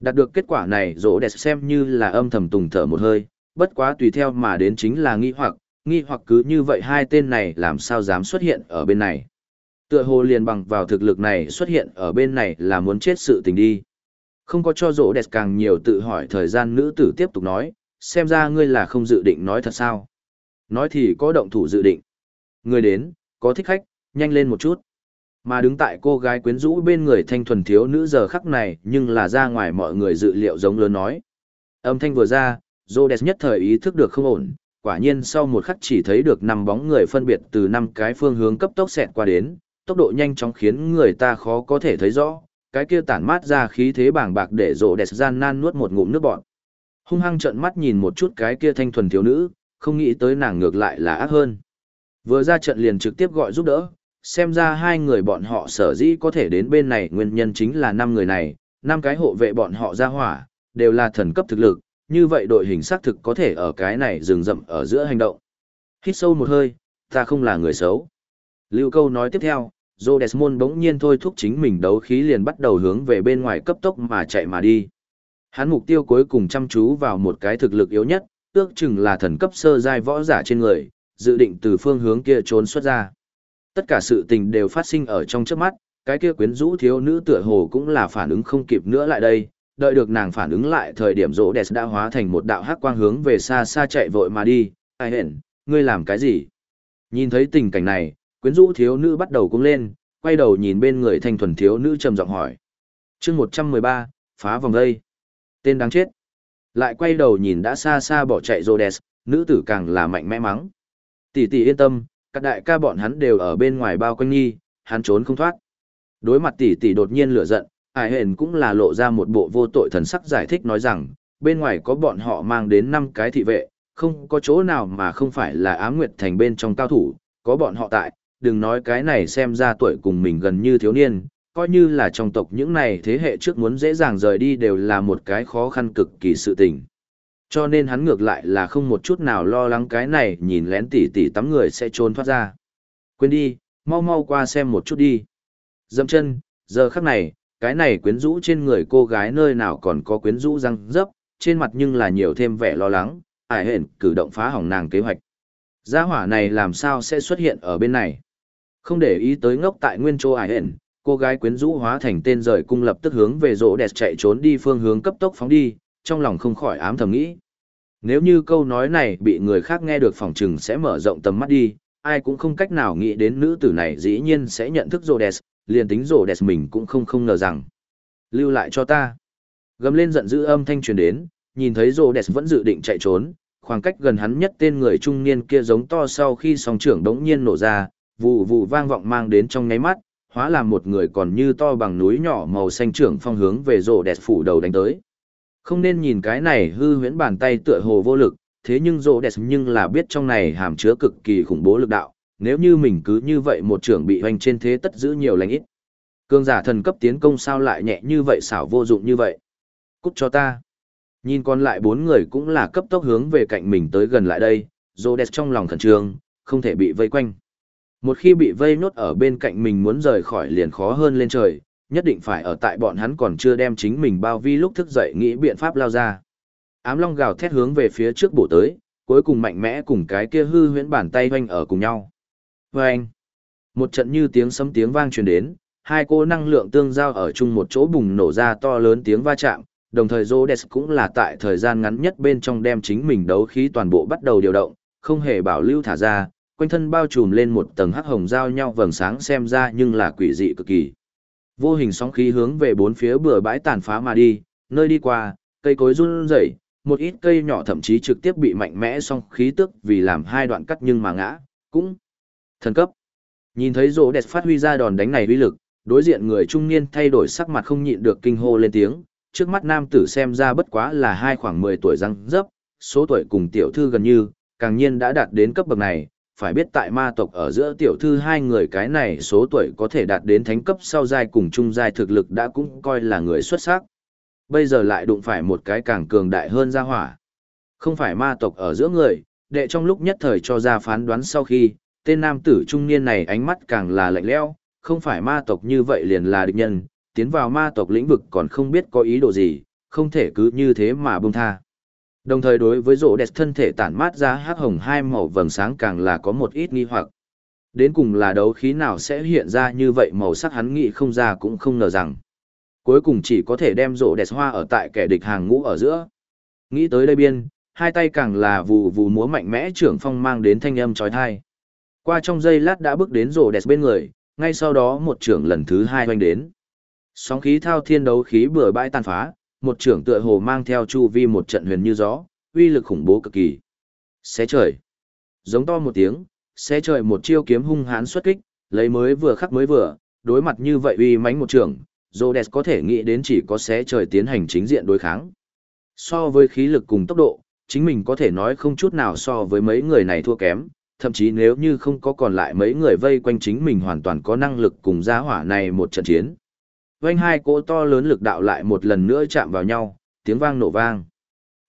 S1: Đạt được kết quả này rộ đẹp xem như là âm thầm tùng thở một hơi, bất quá tùy theo mà đến chính là nghi hoặc, nghi hoặc cứ như vậy hai tên này làm sao dám xuất hiện ở bên này. Tựa hồ liền bằng vào thực lực này xuất hiện ở bên này là muốn chết sự tình đi. Không có cho rỗ đẹp càng nhiều tự hỏi thời gian nữ tử tiếp tục nói, xem ra ngươi là không dự định nói thật sao. Nói thì có động thủ dự định. Ngươi đến, có thích khách, nhanh lên một chút. Mà đứng tại cô gái quyến rũ bên người thanh thuần thiếu nữ giờ khắc này nhưng là ra ngoài mọi người dự liệu giống lớn nói. Âm thanh vừa ra, Rhodes nhất thời ý thức được không ổn, quả nhiên sau một khắc chỉ thấy được năm bóng người phân biệt từ năm cái phương hướng cấp tốc xẹt qua đến, tốc độ nhanh chóng khiến người ta khó có thể thấy rõ, cái kia tản mát ra khí thế bàng bạc để rộ đẹp gian nan nuốt một ngụm nước bọt. Hung hăng trợn mắt nhìn một chút cái kia thanh thuần thiếu nữ, không nghĩ tới nàng ngược lại là ác hơn. Vừa ra trận liền trực tiếp gọi giúp đỡ, xem ra hai người bọn họ sở dĩ có thể đến bên này nguyên nhân chính là năm người này, năm cái hộ vệ bọn họ ra hỏa, đều là thần cấp thực lực, như vậy đội hình xác thực có thể ở cái này rừng rậm ở giữa hành động. Hít sâu một hơi, ta không là người xấu. Lưu câu nói tiếp theo, Desmond bỗng nhiên thôi thúc chính mình đấu khí liền bắt đầu hướng về bên ngoài cấp tốc mà chạy mà đi. Hắn mục tiêu cuối cùng chăm chú vào một cái thực lực yếu nhất, ước chừng là thần cấp sơ giai võ giả trên người, dự định từ phương hướng kia trốn xuất ra. Tất cả sự tình đều phát sinh ở trong trước mắt, cái kia quyến rũ thiếu nữ tựa hồ cũng là phản ứng không kịp nữa lại đây, đợi được nàng phản ứng lại thời điểm rỗ đẹp đã hóa thành một đạo hắc quang hướng về xa xa chạy vội mà đi, ai hẹn, ngươi làm cái gì? Nhìn thấy tình cảnh này, quyến rũ thiếu nữ bắt đầu cung lên, quay đầu nhìn bên người thanh thuần thiếu nữ trầm giọng hỏi. chương 113, phá vòng đây. Tên đáng chết. Lại quay đầu nhìn đã xa xa bỏ chạy Rhodes, nữ tử càng là mạnh mẽ mắng. Tỷ tỷ yên tâm, các đại ca bọn hắn đều ở bên ngoài bao quanh nghi, hắn trốn không thoát. Đối mặt tỷ tỷ đột nhiên lửa giận, Ải hển cũng là lộ ra một bộ vô tội thần sắc giải thích nói rằng, bên ngoài có bọn họ mang đến năm cái thị vệ, không có chỗ nào mà không phải là ám nguyệt thành bên trong cao thủ, có bọn họ tại, đừng nói cái này xem ra tuổi cùng mình gần như thiếu niên, coi như là trong tộc những này thế hệ trước muốn dễ dàng rời đi đều là một cái khó khăn cực kỳ sự tình. Cho nên hắn ngược lại là không một chút nào lo lắng cái này nhìn lén tỉ tỉ tắm người sẽ trốn thoát ra. Quên đi, mau mau qua xem một chút đi. Dậm chân, giờ khắc này, cái này quyến rũ trên người cô gái nơi nào còn có quyến rũ răng dấp, trên mặt nhưng là nhiều thêm vẻ lo lắng, ải hển cử động phá hỏng nàng kế hoạch. Gia hỏa này làm sao sẽ xuất hiện ở bên này? Không để ý tới ngốc tại nguyên châu ải hển, cô gái quyến rũ hóa thành tên rời cung lập tức hướng về rỗ đẹp chạy trốn đi phương hướng cấp tốc phóng đi, trong lòng không khỏi ám thầm nghĩ. Nếu như câu nói này bị người khác nghe được phòng trừng sẽ mở rộng tầm mắt đi, ai cũng không cách nào nghĩ đến nữ tử này dĩ nhiên sẽ nhận thức rỗ đẹp, liền tính rỗ đẹp mình cũng không không ngờ rằng. Lưu lại cho ta. Gầm lên giận dữ âm thanh truyền đến, nhìn thấy rỗ đẹp vẫn dự định chạy trốn, khoảng cách gần hắn nhất tên người trung niên kia giống to sau khi song trưởng đống nhiên nổ ra, vụ vụ vang vọng mang đến trong nháy mắt, hóa làm một người còn như to bằng núi nhỏ màu xanh trưởng phong hướng về rổ đẹp phủ đầu đánh tới. Không nên nhìn cái này hư huyễn bàn tay tựa hồ vô lực, thế nhưng rổ đẹp nhưng là biết trong này hàm chứa cực kỳ khủng bố lực đạo, nếu như mình cứ như vậy một trưởng bị hoành trên thế tất giữ nhiều lành ít. Cương giả thần cấp tiến công sao lại nhẹ như vậy xảo vô dụng như vậy. Cút cho ta. Nhìn còn lại bốn người cũng là cấp tốc hướng về cạnh mình tới gần lại đây, rồ đẹp trong lòng khẩn trương, không thể bị vây quanh. Một khi bị vây nốt ở bên cạnh mình muốn rời khỏi liền khó hơn lên trời, nhất định phải ở tại bọn hắn còn chưa đem chính mình bao vi lúc thức dậy nghĩ biện pháp lao ra. Ám long gào thét hướng về phía trước bổ tới, cuối cùng mạnh mẽ cùng cái kia hư huyễn bàn tay hoanh ở cùng nhau. Vâng! Một trận như tiếng sấm tiếng vang truyền đến, hai cô năng lượng tương giao ở chung một chỗ bùng nổ ra to lớn tiếng va chạm, đồng thời Rhodes cũng là tại thời gian ngắn nhất bên trong đem chính mình đấu khí toàn bộ bắt đầu điều động, không hề bảo lưu thả ra, quanh thân bao trùm lên một tầng hắc hồng giao nhau vầng sáng xem ra nhưng là quỷ dị cực kỳ. Vô hình sóng khí hướng về bốn phía bừa bãi tàn phá mà đi, nơi đi qua, cây cối run rẩy, một ít cây nhỏ thậm chí trực tiếp bị mạnh mẽ song khí tức vì làm hai đoạn cắt nhưng mà ngã, cũng thần cấp. Nhìn thấy rỗ đẹp phát huy ra đòn đánh này uy lực, đối diện người trung niên thay đổi sắc mặt không nhịn được kinh hô lên tiếng, trước mắt nam tử xem ra bất quá là hai khoảng 10 tuổi răng dấp, số tuổi cùng tiểu thư gần như, càng nhiên đã đạt đến cấp bậc này, phải biết tại ma tộc ở giữa tiểu thư hai người cái này số tuổi có thể đạt đến thánh cấp sau giai cùng trung giai thực lực đã cũng coi là người xuất sắc. Bây giờ lại đụng phải một cái càng cường đại hơn gia hỏa. Không phải ma tộc ở giữa người, đệ trong lúc nhất thời cho ra phán đoán sau khi, tên nam tử trung niên này ánh mắt càng là lạnh lẽo, không phải ma tộc như vậy liền là địch nhân, tiến vào ma tộc lĩnh vực còn không biết có ý đồ gì, không thể cứ như thế mà buông tha. Đồng thời đối với rỗ đẹp thân thể tản mát ra hắc hồng hai màu vầng sáng càng là có một ít nghi hoặc. Đến cùng là đấu khí nào sẽ hiện ra như vậy màu sắc hắn nghĩ không ra cũng không ngờ rằng. Cuối cùng chỉ có thể đem rỗ đẹp hoa ở tại kẻ địch hàng ngũ ở giữa. Nghĩ tới đây biên, hai tay càng là vù vù múa mạnh mẽ trưởng phong mang đến thanh âm trói thai. Qua trong giây lát đã bước đến rỗ đẹp bên người, ngay sau đó một trưởng lần thứ hai hoành đến. Sóng khí thao thiên đấu khí bừa bãi tàn phá, một trưởng tựa hồ mang theo chu vi một trận huyền như gió, uy lực khủng bố cực kỳ. Xé trời. Giống to một tiếng, xé trời một chiêu kiếm hung hãn xuất kích, lấy mới vừa khắc mới vừa, đối mặt như vậy uy mãnh một trưởng, Rhodes có thể nghĩ đến chỉ có xé trời tiến hành chính diện đối kháng. So với khí lực cùng tốc độ, chính mình có thể nói không chút nào so với mấy người này thua kém, thậm chí nếu như không có còn lại mấy người vây quanh chính mình hoàn toàn có năng lực cùng gia hỏa này một trận chiến. Vành hai cỗ to lớn lực đạo lại một lần nữa chạm vào nhau, tiếng vang nổ vang.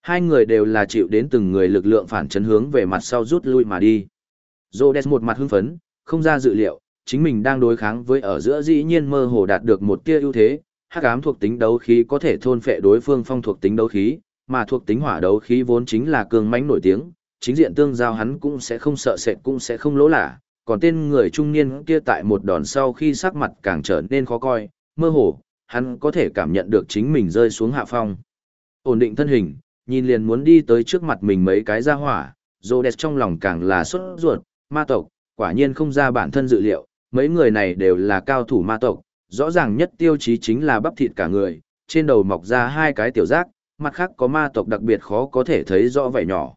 S1: Hai người đều là chịu đến từng người lực lượng phản chấn hướng về mặt sau rút lui mà đi. Rhodes một mặt hưng phấn, không ra dự liệu, chính mình đang đối kháng với ở giữa dĩ nhiên mơ hồ đạt được một tia ưu thế, hắc ám thuộc tính đấu khí có thể thôn phệ đối phương phong thuộc tính đấu khí, mà thuộc tính hỏa đấu khí vốn chính là cường mãnh nổi tiếng, chính diện tương giao hắn cũng sẽ không sợ sệt cũng sẽ không lỗ lả, còn tên người trung niên kia tại một đòn sau khi sắc mặt càng trở nên khó coi, mơ hồ, hắn có thể cảm nhận được chính mình rơi xuống hạ phong. Ổn định thân hình, nhìn liền muốn đi tới trước mặt mình mấy cái ra hỏa, Rhodes trong lòng càng là xuất ruột, ma tộc, quả nhiên không ra bản thân dự liệu, mấy người này đều là cao thủ ma tộc, rõ ràng nhất tiêu chí chính là bắp thịt cả người, trên đầu mọc ra hai cái tiểu giác, mặt khác có ma tộc đặc biệt khó có thể thấy rõ vẻ nhỏ.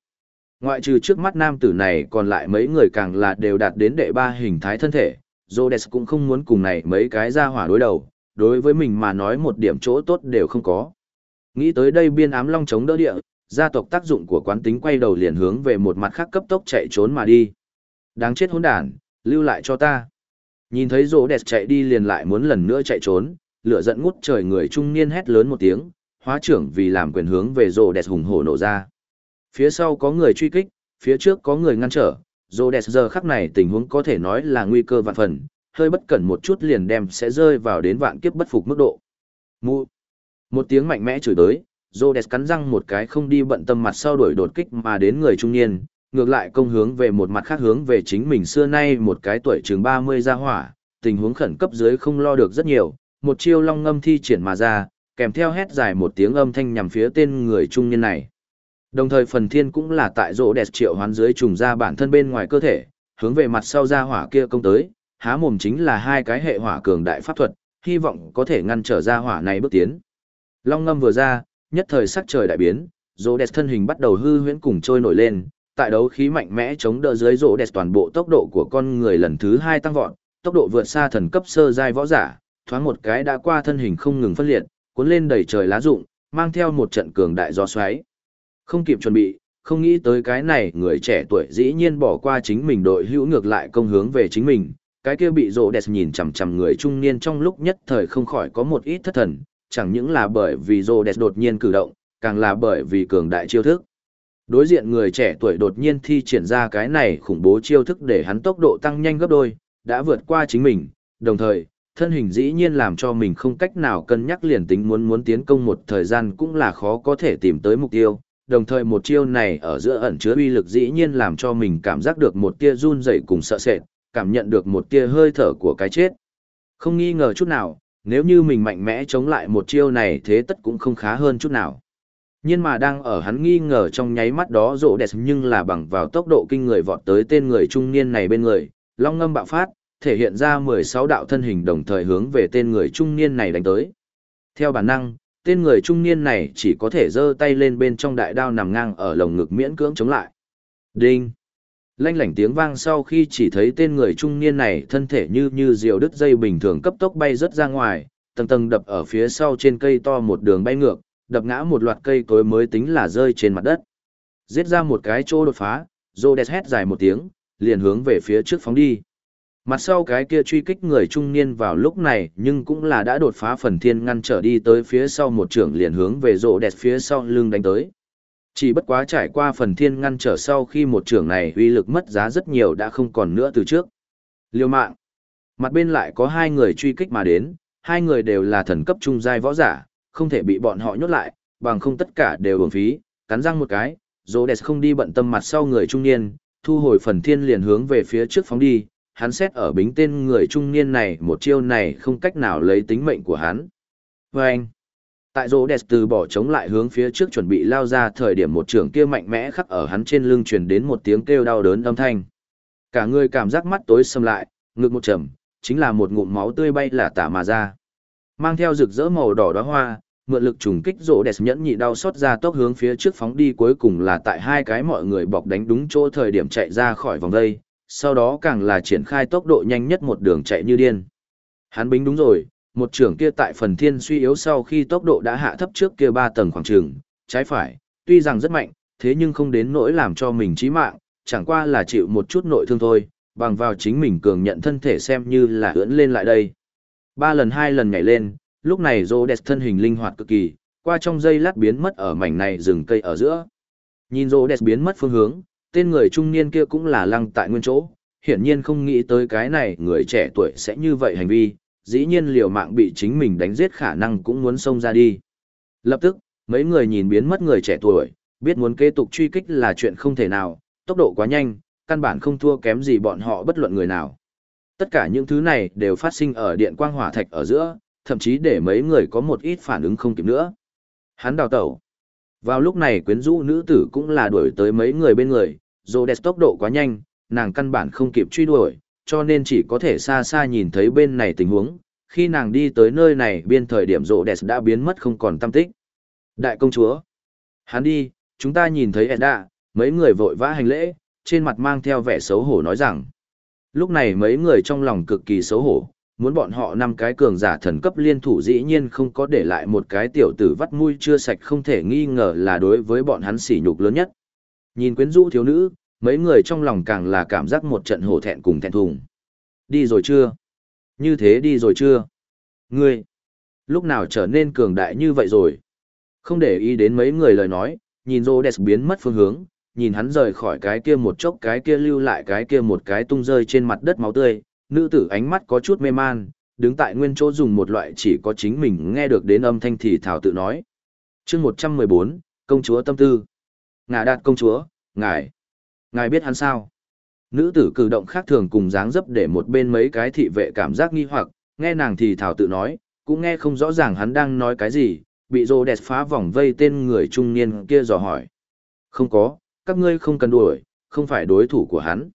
S1: Ngoại trừ trước mắt nam tử này còn lại mấy người càng là đều đạt đến đệ ba hình thái thân thể, Rhodes cũng không muốn cùng này mấy cái ra hỏa đối đầu, đối với mình mà nói một điểm chỗ tốt đều không có. Nghĩ tới đây biên ám long chống đỡ địa, gia tộc tác dụng của quán tính quay đầu liền hướng về một mặt khác cấp tốc chạy trốn mà đi. Đáng chết hỗn đản, lưu lại cho ta. Nhìn thấy rỗ đẹp chạy đi liền lại muốn lần nữa chạy trốn, lửa giận ngút trời người trung niên hét lớn một tiếng, hóa trưởng vì làm quyền hướng về rỗ đẹp hùng hổ nổ ra. Phía sau có người truy kích, phía trước có người ngăn trở, rỗ đẹp giờ khắc này tình huống có thể nói là nguy cơ vạn phần, hơi bất cẩn một chút liền đem sẽ rơi vào đến vạn kiếp bất phục mức độ. Mu. Một tiếng mạnh mẽ chửi tới, Rhodes cắn răng một cái không đi bận tâm mặt sau đuổi đột kích mà đến người trung niên, ngược lại công hướng về một mặt khác hướng về chính mình xưa nay một cái tuổi chừng 30 ra hỏa, tình huống khẩn cấp dưới không lo được rất nhiều, một chiêu long ngâm thi triển mà ra, kèm theo hét dài một tiếng âm thanh nhằm phía tên người trung niên này. Đồng thời phần thiên cũng là tại rỗ đẹp triệu hoán dưới trùng ra bản thân bên ngoài cơ thể, hướng về mặt sau ra hỏa kia công tới, há mồm chính là hai cái hệ hỏa cường đại pháp thuật, hy vọng có thể ngăn trở ra hỏa này bước tiến. Long ngâm vừa ra, nhất thời sắc trời đại biến, rỗ đẹp thân hình bắt đầu hư huyễn cùng trôi nổi lên, tại đấu khí mạnh mẽ chống đỡ dưới rỗ đẹp toàn bộ tốc độ của con người lần thứ hai tăng vọt, tốc độ vượt xa thần cấp sơ giai võ giả, thoáng một cái đã qua thân hình không ngừng phân liệt, cuốn lên đầy trời lá rụng, mang theo một trận cường đại gió xoáy. Không kịp chuẩn bị, không nghĩ tới cái này người trẻ tuổi dĩ nhiên bỏ qua chính mình đội hữu ngược lại công hướng về chính mình, cái kia bị rộ đẹp nhìn chằm chằm người trung niên trong lúc nhất thời không khỏi có một ít thất thần, chẳng những là bởi vì rộ đẹp đột nhiên cử động, càng là bởi vì cường đại chiêu thức. Đối diện người trẻ tuổi đột nhiên thi triển ra cái này khủng bố chiêu thức để hắn tốc độ tăng nhanh gấp đôi, đã vượt qua chính mình, đồng thời, thân hình dĩ nhiên làm cho mình không cách nào cân nhắc liền tính muốn muốn tiến công một thời gian cũng là khó có thể tìm tới mục tiêu. Đồng thời một chiêu này ở giữa ẩn chứa uy lực dĩ nhiên làm cho mình cảm giác được một tia run rẩy cùng sợ sệt, cảm nhận được một tia hơi thở của cái chết. Không nghi ngờ chút nào, nếu như mình mạnh mẽ chống lại một chiêu này thế tất cũng không khá hơn chút nào. Nhưng mà đang ở hắn nghi ngờ trong nháy mắt đó rộ đẹp nhưng là bằng vào tốc độ kinh người vọt tới tên người trung niên này bên người, long ngâm bạo phát, thể hiện ra 16 đạo thân hình đồng thời hướng về tên người trung niên này đánh tới. Theo bản năng, tên người trung niên này chỉ có thể giơ tay lên bên trong đại đao nằm ngang ở lồng ngực miễn cưỡng chống lại. Đinh! Lanh lảnh tiếng vang sau khi chỉ thấy tên người trung niên này thân thể như như diều đứt dây bình thường cấp tốc bay rất ra ngoài, tầng tầng đập ở phía sau trên cây to một đường bay ngược, đập ngã một loạt cây cối mới tính là rơi trên mặt đất. Giết ra một cái chỗ đột phá, Rhodes hét dài một tiếng, liền hướng về phía trước phóng đi. Mặt sau cái kia truy kích người trung niên vào lúc này nhưng cũng là đã đột phá phần thiên ngăn trở đi tới phía sau một trưởng liền hướng về rộ đẹp phía sau lưng đánh tới. Chỉ bất quá trải qua phần thiên ngăn trở sau khi một trưởng này uy lực mất giá rất nhiều đã không còn nữa từ trước. Liêu mạng. Mặt bên lại có hai người truy kích mà đến, hai người đều là thần cấp trung giai võ giả, không thể bị bọn họ nhốt lại, bằng không tất cả đều uổng phí, cắn răng một cái, Rhodes không đi bận tâm mặt sau người trung niên, thu hồi phần thiên liền hướng về phía trước phóng đi, hắn xét ở bính tên người trung niên này một chiêu này không cách nào lấy tính mệnh của hắn. Và anh, tại Rhodes từ bỏ chống lại hướng phía trước chuẩn bị lao ra thời điểm một trường kia mạnh mẽ khắc ở hắn trên lưng truyền đến một tiếng kêu đau đớn âm thanh. Cả người cảm giác mắt tối sầm lại, ngực một trầm, chính là một ngụm máu tươi bay là tả mà ra. Mang theo rực rỡ màu đỏ đóa hoa, mượn lực trùng kích rỗ đẹp nhẫn nhị đau xót ra tốc hướng phía trước phóng đi cuối cùng là tại hai cái mọi người bọc đánh đúng chỗ thời điểm chạy ra khỏi vòng dây, sau đó càng là triển khai tốc độ nhanh nhất một đường chạy như điên. Hắn bính đúng rồi, một trưởng kia tại phần thiên suy yếu sau khi tốc độ đã hạ thấp trước kia ba tầng khoảng trường, trái phải, tuy rằng rất mạnh, thế nhưng không đến nỗi làm cho mình chí mạng, chẳng qua là chịu một chút nội thương thôi, bằng vào chính mình cường nhận thân thể xem như là ưỡn lên lại đây. Ba lần hai lần nhảy lên, lúc này Rhodes thân hình linh hoạt cực kỳ, qua trong giây lát biến mất ở mảnh này rừng cây ở giữa. Nhìn Rhodes biến mất phương hướng, tên người trung niên kia cũng là lăng tại nguyên chỗ, hiển nhiên không nghĩ tới cái này người trẻ tuổi sẽ như vậy hành vi, dĩ nhiên liều mạng bị chính mình đánh giết khả năng cũng muốn xông ra đi. Lập tức, mấy người nhìn biến mất người trẻ tuổi, biết muốn kế tục truy kích là chuyện không thể nào, tốc độ quá nhanh, căn bản không thua kém gì bọn họ bất luận người nào. Tất cả những thứ này đều phát sinh ở điện quang hỏa thạch ở giữa, thậm chí để mấy người có một ít phản ứng không kịp nữa. Hắn đào tẩu. Vào lúc này quyến rũ nữ tử cũng là đuổi tới mấy người bên người, Rhodes tốc độ quá nhanh, nàng căn bản không kịp truy đuổi, cho nên chỉ có thể xa xa nhìn thấy bên này tình huống. Khi nàng đi tới nơi này biên thời điểm rộ đẹp đã biến mất không còn tâm tích. Đại công chúa. Hắn đi, chúng ta nhìn thấy Edda, mấy người vội vã hành lễ, trên mặt mang theo vẻ xấu hổ nói rằng. Lúc này mấy người trong lòng cực kỳ xấu hổ, muốn bọn họ năm cái cường giả thần cấp liên thủ dĩ nhiên không có để lại một cái tiểu tử vắt mũi chưa sạch không thể nghi ngờ là đối với bọn hắn sỉ nhục lớn nhất. Nhìn quyến rũ thiếu nữ, mấy người trong lòng càng là cảm giác một trận hổ thẹn cùng thẹn thùng. Đi rồi chưa? Như thế đi rồi chưa? Ngươi, lúc nào trở nên cường đại như vậy rồi? Không để ý đến mấy người lời nói, nhìn Rhodes biến mất phương hướng, nhìn hắn rời khỏi cái kia một chốc cái kia lưu lại cái kia một cái tung rơi trên mặt đất máu tươi, nữ tử ánh mắt có chút mê man, đứng tại nguyên chỗ dùng một loại chỉ có chính mình nghe được đến âm thanh thì thảo tự nói. chương 114, công chúa tâm tư. Ngà đạt công chúa, ngài, ngài biết hắn sao? Nữ tử cử động khác thường cùng dáng dấp để một bên mấy cái thị vệ cảm giác nghi hoặc, nghe nàng thì thảo tự nói, cũng nghe không rõ ràng hắn đang nói cái gì, bị rô đẹp phá vòng vây tên người trung niên kia dò hỏi. Không có, các ngươi không cần đuổi, không phải đối thủ của hắn.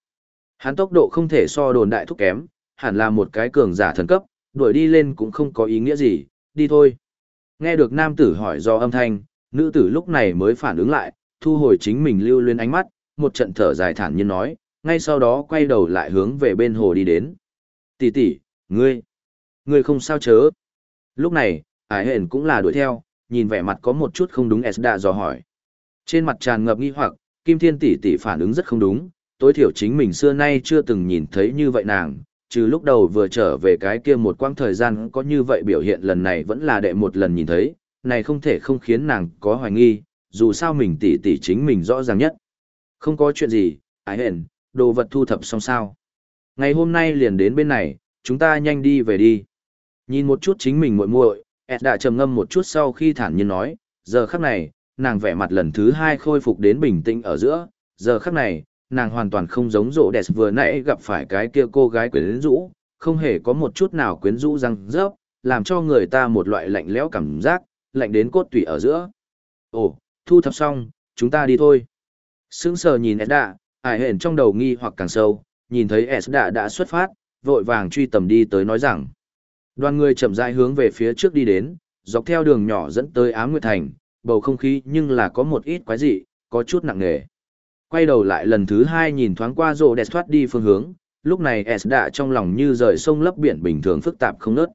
S1: Hắn tốc độ không thể so đồn đại thúc kém, hẳn là một cái cường giả thần cấp, đuổi đi lên cũng không có ý nghĩa gì, đi thôi. Nghe được nam tử hỏi do âm thanh, nữ tử lúc này mới phản ứng lại, thu hồi chính mình lưu luyến ánh mắt, một trận thở dài thản nhiên nói, ngay sau đó quay đầu lại hướng về bên hồ đi đến. Tỷ tỷ, ngươi, ngươi không sao chớ. Lúc này, ái hền cũng là đuổi theo, nhìn vẻ mặt có một chút không đúng Esda dò hỏi. Trên mặt tràn ngập nghi hoặc, Kim Thiên tỷ tỷ phản ứng rất không đúng, tối thiểu chính mình xưa nay chưa từng nhìn thấy như vậy nàng, trừ lúc đầu vừa trở về cái kia một quãng thời gian có như vậy biểu hiện lần này vẫn là đệ một lần nhìn thấy, này không thể không khiến nàng có hoài nghi, dù sao mình tỷ tỷ chính mình rõ ràng nhất. Không có chuyện gì, ái hển, đồ vật thu thập xong sao. Ngày hôm nay liền đến bên này, chúng ta nhanh đi về đi. Nhìn một chút chính mình muội muội, Ed đã trầm ngâm một chút sau khi thản nhiên nói, giờ khắc này, nàng vẻ mặt lần thứ hai khôi phục đến bình tĩnh ở giữa, giờ khắc này, nàng hoàn toàn không giống rộ đẹp vừa nãy gặp phải cái kia cô gái quyến rũ, không hề có một chút nào quyến rũ răng rớp, làm cho người ta một loại lạnh lẽo cảm giác, lạnh đến cốt tủy ở giữa. Ồ, thu thập xong, chúng ta đi thôi. Sững sờ nhìn Edda, ải hển trong đầu nghi hoặc càng sâu, nhìn thấy Edda đã xuất phát, vội vàng truy tầm đi tới nói rằng. Đoàn người chậm rãi hướng về phía trước đi đến, dọc theo đường nhỏ dẫn tới Ám Nguyệt Thành, bầu không khí nhưng là có một ít quái dị, có chút nặng nề. Quay đầu lại lần thứ hai nhìn thoáng qua rộ đẹp thoát đi phương hướng, lúc này S trong lòng như rời sông lấp biển bình thường phức tạp không nớt.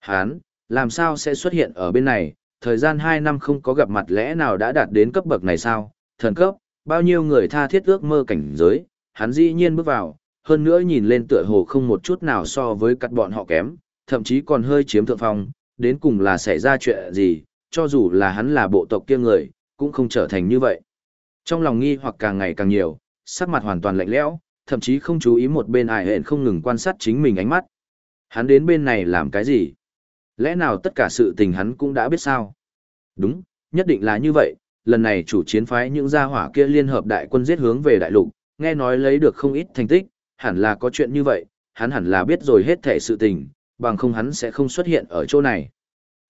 S1: Hán, làm sao sẽ xuất hiện ở bên này, thời gian 2 năm không có gặp mặt lẽ nào đã đạt đến cấp bậc này sao, thần cấp, bao nhiêu người tha thiết ước mơ cảnh giới, hắn dĩ nhiên bước vào, hơn nữa nhìn lên tựa hồ không một chút nào so với các bọn họ kém, thậm chí còn hơi chiếm thượng phong, đến cùng là xảy ra chuyện gì, cho dù là hắn là bộ tộc kia người, cũng không trở thành như vậy. Trong lòng nghi hoặc càng ngày càng nhiều, sắc mặt hoàn toàn lạnh lẽo, thậm chí không chú ý một bên ai hẹn không ngừng quan sát chính mình ánh mắt. Hắn đến bên này làm cái gì? Lẽ nào tất cả sự tình hắn cũng đã biết sao? Đúng, nhất định là như vậy, lần này chủ chiến phái những gia hỏa kia liên hợp đại quân giết hướng về đại lục, nghe nói lấy được không ít thành tích, hẳn là có chuyện như vậy, hắn hẳn là biết rồi hết thể sự tình, bằng không hắn sẽ không xuất hiện ở chỗ này.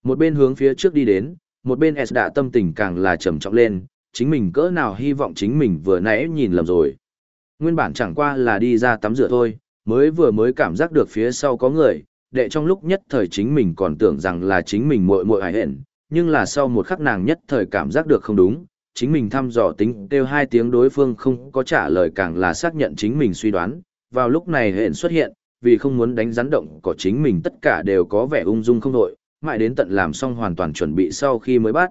S1: Một bên hướng phía trước đi đến, một bên S đã tâm tình càng là trầm trọng lên, chính mình cỡ nào hy vọng chính mình vừa nãy nhìn lầm rồi. Nguyên bản chẳng qua là đi ra tắm rửa thôi, mới vừa mới cảm giác được phía sau có người, đệ trong lúc nhất thời chính mình còn tưởng rằng là chính mình muội muội hại hẹn, nhưng là sau một khắc nàng nhất thời cảm giác được không đúng, chính mình thăm dò tính kêu hai tiếng đối phương không có trả lời càng là xác nhận chính mình suy đoán, vào lúc này hẹn xuất hiện, vì không muốn đánh rắn động của chính mình tất cả đều có vẻ ung dung không đội, mãi đến tận làm xong hoàn toàn chuẩn bị sau khi mới bắt.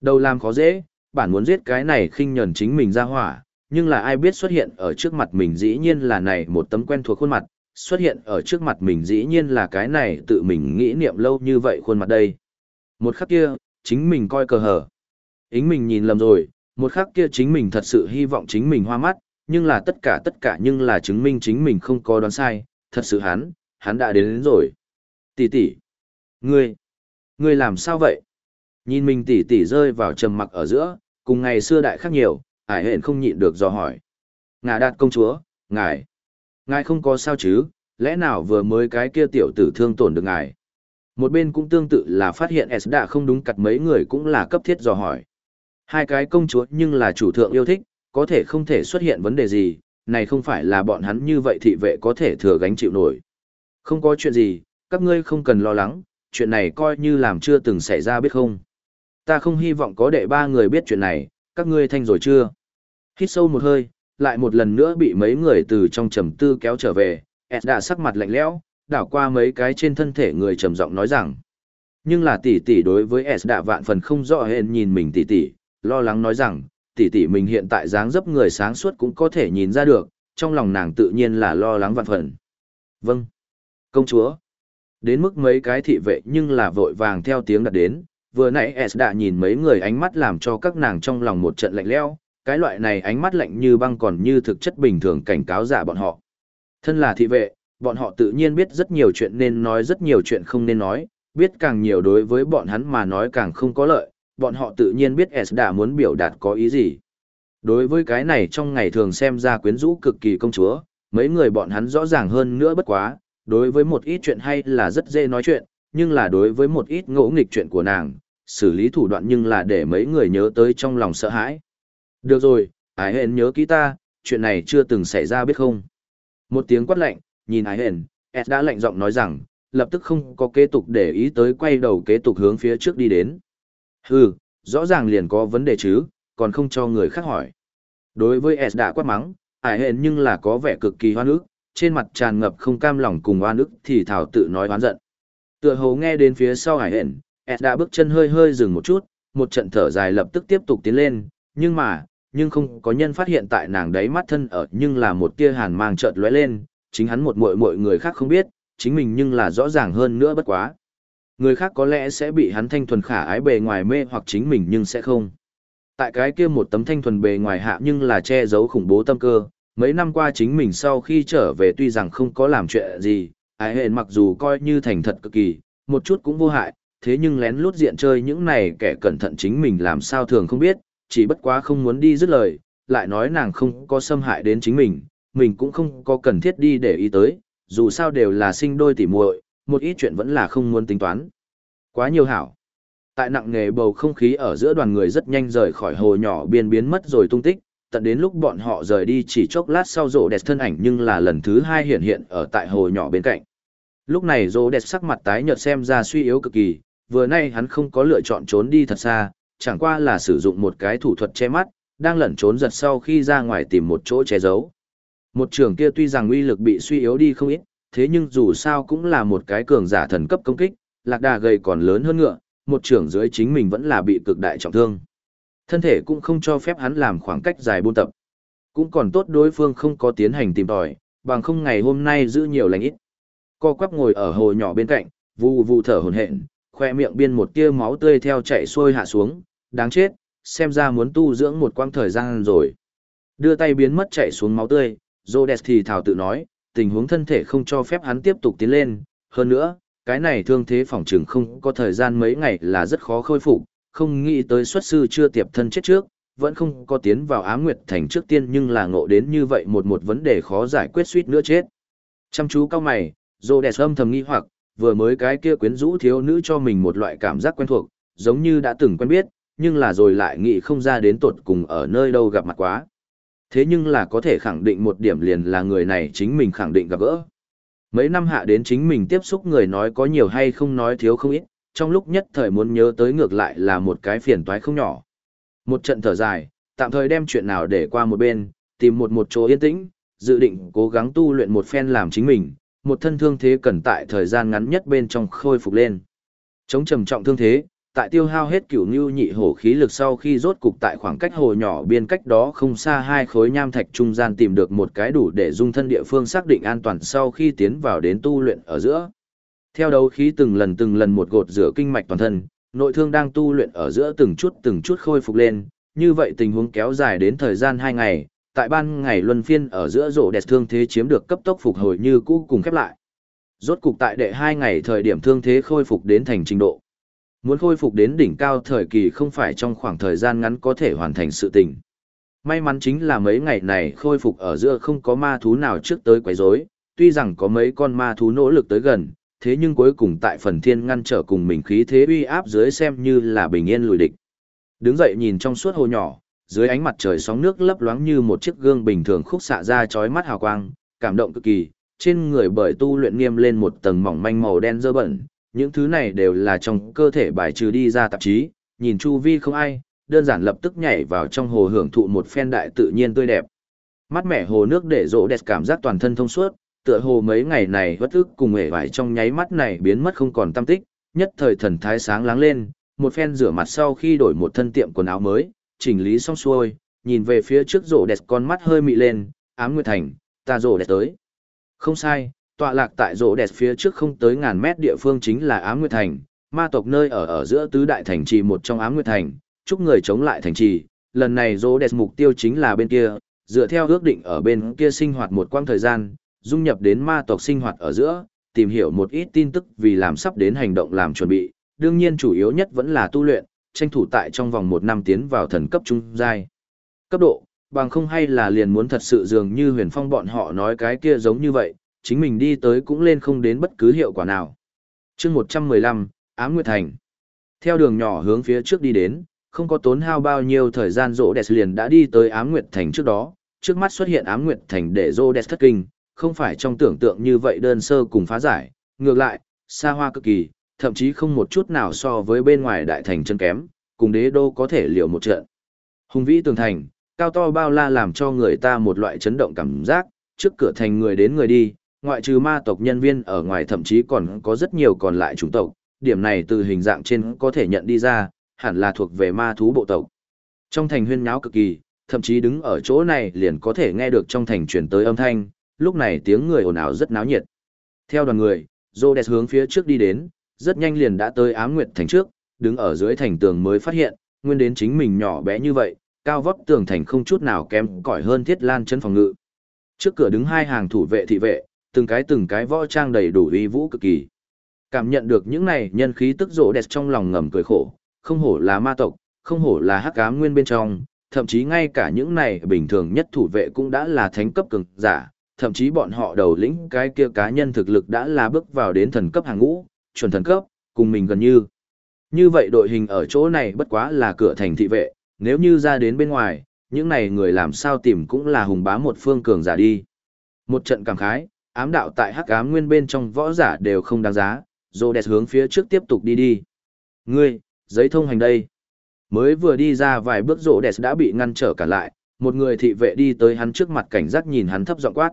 S1: Đầu làm khó dễ, bản muốn giết cái này khinh nhẫn chính mình ra hỏa, nhưng là ai biết xuất hiện ở trước mặt mình dĩ nhiên là này một tấm quen thuộc khuôn mặt, xuất hiện ở trước mặt mình dĩ nhiên là cái này tự mình nghĩ niệm lâu như vậy khuôn mặt đây. Một khắc kia, chính mình coi cờ hở. Ính mình nhìn lầm rồi, một khắc kia chính mình thật sự hy vọng chính mình hoa mắt, nhưng là tất cả tất cả nhưng là chứng minh chính mình không có đoán sai, thật sự hắn, hắn đã đến, đến rồi. Tỷ tỷ, ngươi, ngươi làm sao vậy? Nhìn mình tỷ tỷ rơi vào trầm mặc ở giữa, cùng ngày xưa đại khác nhiều, ải hện không nhịn được dò hỏi. Ngà đạt công chúa, ngài, ngài không có sao chứ, lẽ nào vừa mới cái kia tiểu tử thương tổn được ngài? Một bên cũng tương tự là phát hiện S đã không đúng cặt mấy người cũng là cấp thiết dò hỏi. Hai cái công chúa nhưng là chủ thượng yêu thích, có thể không thể xuất hiện vấn đề gì, này không phải là bọn hắn như vậy thị vệ có thể thừa gánh chịu nổi. Không có chuyện gì, các ngươi không cần lo lắng, chuyện này coi như làm chưa từng xảy ra biết không. Ta không hy vọng có đệ ba người biết chuyện này, các ngươi thanh rồi chưa? Hít sâu một hơi, lại một lần nữa bị mấy người từ trong trầm tư kéo trở về, Ed đã sắc mặt lạnh lẽo, đảo qua mấy cái trên thân thể người trầm giọng nói rằng. Nhưng là tỷ tỷ đối với S đã vạn phần không rõ hên nhìn mình tỷ tỷ, lo lắng nói rằng, tỷ tỷ mình hiện tại dáng dấp người sáng suốt cũng có thể nhìn ra được, trong lòng nàng tự nhiên là lo lắng vạn phần. Vâng. Công chúa. Đến mức mấy cái thị vệ nhưng là vội vàng theo tiếng đặt đến, vừa nãy S đã nhìn mấy người ánh mắt làm cho các nàng trong lòng một trận lạnh lẽo, cái loại này ánh mắt lạnh như băng còn như thực chất bình thường cảnh cáo giả bọn họ. Thân là thị vệ, bọn họ tự nhiên biết rất nhiều chuyện nên nói rất nhiều chuyện không nên nói, biết càng nhiều đối với bọn hắn mà nói càng không có lợi, bọn họ tự nhiên biết S đã muốn biểu đạt có ý gì. Đối với cái này trong ngày thường xem ra quyến rũ cực kỳ công chúa, mấy người bọn hắn rõ ràng hơn nữa bất quá, đối với một ít chuyện hay là rất dễ nói chuyện, nhưng là đối với một ít ngỗ nghịch chuyện của nàng, xử lý thủ đoạn nhưng là để mấy người nhớ tới trong lòng sợ hãi. Được rồi, ái hẹn nhớ kỹ ta, chuyện này chưa từng xảy ra biết không. Một tiếng quát lạnh, nhìn ái hển s đã lạnh giọng nói rằng, lập tức không có kế tục để ý tới quay đầu kế tục hướng phía trước đi đến. Hừ, rõ ràng liền có vấn đề chứ, còn không cho người khác hỏi. Đối với S đã quát mắng, ải Hển nhưng là có vẻ cực kỳ hoan ức, trên mặt tràn ngập không cam lòng cùng oan ức thì thảo tự nói oán giận. Tựa hồ nghe đến phía sau ải Hển, S đã bước chân hơi hơi dừng một chút, một trận thở dài lập tức tiếp tục tiến lên, nhưng mà, nhưng không có nhân phát hiện tại nàng đấy mắt thân ở nhưng là một tia hàn mang chợt lóe lên, chính hắn một muội muội người khác không biết, chính mình nhưng là rõ ràng hơn nữa bất quá. Người khác có lẽ sẽ bị hắn thanh thuần khả ái bề ngoài mê hoặc chính mình nhưng sẽ không. Tại cái kia một tấm thanh thuần bề ngoài hạ nhưng là che giấu khủng bố tâm cơ, mấy năm qua chính mình sau khi trở về tuy rằng không có làm chuyện gì, ái hẹn mặc dù coi như thành thật cực kỳ, một chút cũng vô hại, thế nhưng lén lút diện chơi những này kẻ cẩn thận chính mình làm sao thường không biết, chỉ bất quá không muốn đi dứt lời, lại nói nàng không có xâm hại đến chính mình, mình cũng không có cần thiết đi để ý tới, dù sao đều là sinh đôi tỉ muội, một ít chuyện vẫn là không muốn tính toán. Quá nhiều hảo. Tại nặng nghề bầu không khí ở giữa đoàn người rất nhanh rời khỏi hồ nhỏ biên biến mất rồi tung tích, tận đến lúc bọn họ rời đi chỉ chốc lát sau rổ đẹp thân ảnh nhưng là lần thứ hai hiện hiện ở tại hồ nhỏ bên cạnh. Lúc này rổ đẹp sắc mặt tái nhợt xem ra suy yếu cực kỳ, vừa nay hắn không có lựa chọn trốn đi thật xa, chẳng qua là sử dụng một cái thủ thuật che mắt, đang lẩn trốn giật sau khi ra ngoài tìm một chỗ che giấu. Một trường kia tuy rằng uy lực bị suy yếu đi không ít, thế nhưng dù sao cũng là một cái cường giả thần cấp công kích, lạc đà gầy còn lớn hơn ngựa, một trưởng dưới chính mình vẫn là bị cực đại trọng thương. Thân thể cũng không cho phép hắn làm khoảng cách dài buôn tập. Cũng còn tốt đối phương không có tiến hành tìm tòi, bằng không ngày hôm nay giữ nhiều lành ít. Co quắp ngồi ở hồ nhỏ bên cạnh, vù vù thở hổn hển, khoe miệng biên một tia máu tươi theo chạy xuôi hạ xuống, đáng chết, xem ra muốn tu dưỡng một quãng thời gian rồi. Đưa tay biến mất chạy xuống máu tươi, Rhodes thì thảo tự nói, tình huống thân thể không cho phép hắn tiếp tục tiến lên, hơn nữa, cái này thương thế phòng trường không có thời gian mấy ngày là rất khó khôi phục, không nghĩ tới xuất sư chưa tiệp thân chết trước, vẫn không có tiến vào Á nguyệt thành trước tiên nhưng là ngộ đến như vậy một một vấn đề khó giải quyết suýt nữa chết. Chăm chú cao mày, dô âm thầm nghi hoặc, vừa mới cái kia quyến rũ thiếu nữ cho mình một loại cảm giác quen thuộc, giống như đã từng quen biết, nhưng là rồi lại nghĩ không ra đến tột cùng ở nơi đâu gặp mặt quá. Thế nhưng là có thể khẳng định một điểm liền là người này chính mình khẳng định gặp gỡ. Mấy năm hạ đến chính mình tiếp xúc người nói có nhiều hay không nói thiếu không ít, trong lúc nhất thời muốn nhớ tới ngược lại là một cái phiền toái không nhỏ. Một trận thở dài, tạm thời đem chuyện nào để qua một bên, tìm một một chỗ yên tĩnh, dự định cố gắng tu luyện một phen làm chính mình, một thân thương thế cần tại thời gian ngắn nhất bên trong khôi phục lên. Chống trầm trọng thương thế, tại tiêu hao hết cửu ngưu nhị hổ khí lực sau khi rốt cục tại khoảng cách hồ nhỏ biên cách đó không xa hai khối nham thạch trung gian tìm được một cái đủ để dung thân địa phương xác định an toàn sau khi tiến vào đến tu luyện ở giữa. Theo đấu khí từng lần từng lần một gột rửa kinh mạch toàn thân, nội thương đang tu luyện ở giữa từng chút từng chút khôi phục lên, như vậy tình huống kéo dài đến thời gian 2 ngày, tại ban ngày luân phiên ở giữa rổ đẹp thương thế chiếm được cấp tốc phục hồi như cũ cùng khép lại. Rốt cục tại đệ 2 ngày thời điểm thương thế khôi phục đến thành trình độ. Muốn khôi phục đến đỉnh cao thời kỳ không phải trong khoảng thời gian ngắn có thể hoàn thành sự tình. May mắn chính là mấy ngày này khôi phục ở giữa không có ma thú nào trước tới quấy rối, tuy rằng có mấy con ma thú nỗ lực tới gần, thế nhưng cuối cùng tại phần thiên ngăn trở cùng mình khí thế uy áp dưới xem như là bình yên lùi địch. Đứng dậy nhìn trong suốt hồ nhỏ, dưới ánh mặt trời sóng nước lấp loáng như một chiếc gương bình thường khúc xạ ra chói mắt hào quang, cảm động cực kỳ, trên người bởi tu luyện nghiêm lên một tầng mỏng manh màu đen dơ bẩn, những thứ này đều là trong cơ thể bài trừ đi ra tạp chí, nhìn chu vi không ai, đơn giản lập tức nhảy vào trong hồ hưởng thụ một phen đại tự nhiên tươi đẹp. Mắt mẻ hồ nước để rỗ đẹp cảm giác toàn thân thông suốt, tựa hồ mấy ngày này bất ức cùng hề vải trong nháy mắt này biến mất không còn tâm tích, nhất thời thần thái sáng láng lên, một phen rửa mặt sau khi đổi một thân tiệm quần áo mới, chỉnh lý xong xuôi, nhìn về phía trước rộ đẹp con mắt hơi mị lên, ám nguyệt thành, ta rộ đẹp tới. Không sai, tọa lạc tại rổ đẹp phía trước không tới ngàn mét địa phương chính là Á nguyệt thành, ma tộc nơi ở ở giữa tứ đại thành trì một trong Á nguyệt thành, chúc người chống lại thành trì, lần này rổ đẹp mục tiêu chính là bên kia, dựa theo ước định ở bên kia sinh hoạt một quãng thời gian, dung nhập đến ma tộc sinh hoạt ở giữa, tìm hiểu một ít tin tức vì làm sắp đến hành động làm chuẩn bị, đương nhiên chủ yếu nhất vẫn là tu luyện, tranh thủ tại trong vòng một năm tiến vào thần cấp trung giai. Cấp độ, bằng không hay là liền muốn thật sự dường như huyền phong bọn họ nói cái kia giống như vậy, chính mình đi tới cũng lên không đến bất cứ hiệu quả nào. chương 115, Ám Nguyệt Thành. Theo đường nhỏ hướng phía trước đi đến, không có tốn hao bao nhiêu thời gian rỗ đẹp liền đã đi tới Ám Nguyệt Thành trước đó, trước mắt xuất hiện Ám Nguyệt Thành để rỗ đẹp thất kinh, không phải trong tưởng tượng như vậy đơn sơ cùng phá giải, ngược lại, xa hoa cực kỳ, thậm chí không một chút nào so với bên ngoài đại thành chân kém, cùng đế đô có thể liều một trận. Hùng vĩ tường thành, cao to bao la làm cho người ta một loại chấn động cảm giác, trước cửa thành người đến người đi, ngoại trừ ma tộc nhân viên ở ngoài thậm chí còn có rất nhiều còn lại chủng tộc, điểm này từ hình dạng trên có thể nhận đi ra, hẳn là thuộc về ma thú bộ tộc. Trong thành huyên náo cực kỳ, thậm chí đứng ở chỗ này liền có thể nghe được trong thành truyền tới âm thanh, lúc này tiếng người ồn ào rất náo nhiệt. Theo đoàn người, Rhodes hướng phía trước đi đến, rất nhanh liền đã tới ám nguyệt thành trước, đứng ở dưới thành tường mới phát hiện, nguyên đến chính mình nhỏ bé như vậy, cao vóc tường thành không chút nào kém cỏi hơn thiết lan chân phòng ngự. Trước cửa đứng hai hàng thủ vệ thị vệ, từng cái từng cái võ trang đầy đủ uy vũ cực kỳ. Cảm nhận được những này nhân khí tức rộ đẹp trong lòng ngầm cười khổ, không hổ là ma tộc, không hổ là hắc ám nguyên bên trong, thậm chí ngay cả những này bình thường nhất thủ vệ cũng đã là thánh cấp cường giả, thậm chí bọn họ đầu lĩnh cái kia cá nhân thực lực đã là bước vào đến thần cấp hàng ngũ, chuẩn thần cấp, cùng mình gần như. Như vậy đội hình ở chỗ này bất quá là cửa thành thị vệ, nếu như ra đến bên ngoài, những này người làm sao tìm cũng là hùng bá một phương cường giả đi. Một trận cảm khái, ám đạo tại hắc ám nguyên bên trong võ giả đều không đáng giá, dô đẹp hướng phía trước tiếp tục đi đi. Ngươi, giấy thông hành đây. Mới vừa đi ra vài bước rộ đẹp đã bị ngăn trở cả lại, một người thị vệ đi tới hắn trước mặt cảnh giác nhìn hắn thấp giọng quát.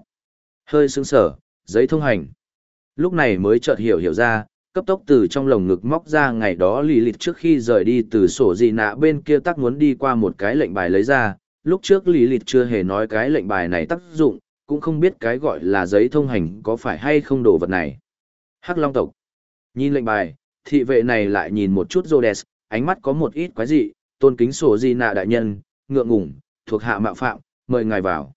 S1: Hơi sững sở, giấy thông hành. Lúc này mới chợt hiểu hiểu ra, cấp tốc từ trong lồng ngực móc ra ngày đó lì lịt trước khi rời đi từ sổ gì nạ bên kia tắc muốn đi qua một cái lệnh bài lấy ra, lúc trước lì lịt chưa hề nói cái lệnh bài này tác dụng, cũng không biết cái gọi là giấy thông hành có phải hay không đồ vật này. Hắc Long tộc. Nhìn lệnh bài, thị vệ này lại nhìn một chút Rhodes, ánh mắt có một ít quái dị, tôn kính sổ gì nạ đại nhân, ngượng ngủng, thuộc hạ mạo phạm, mời ngài vào.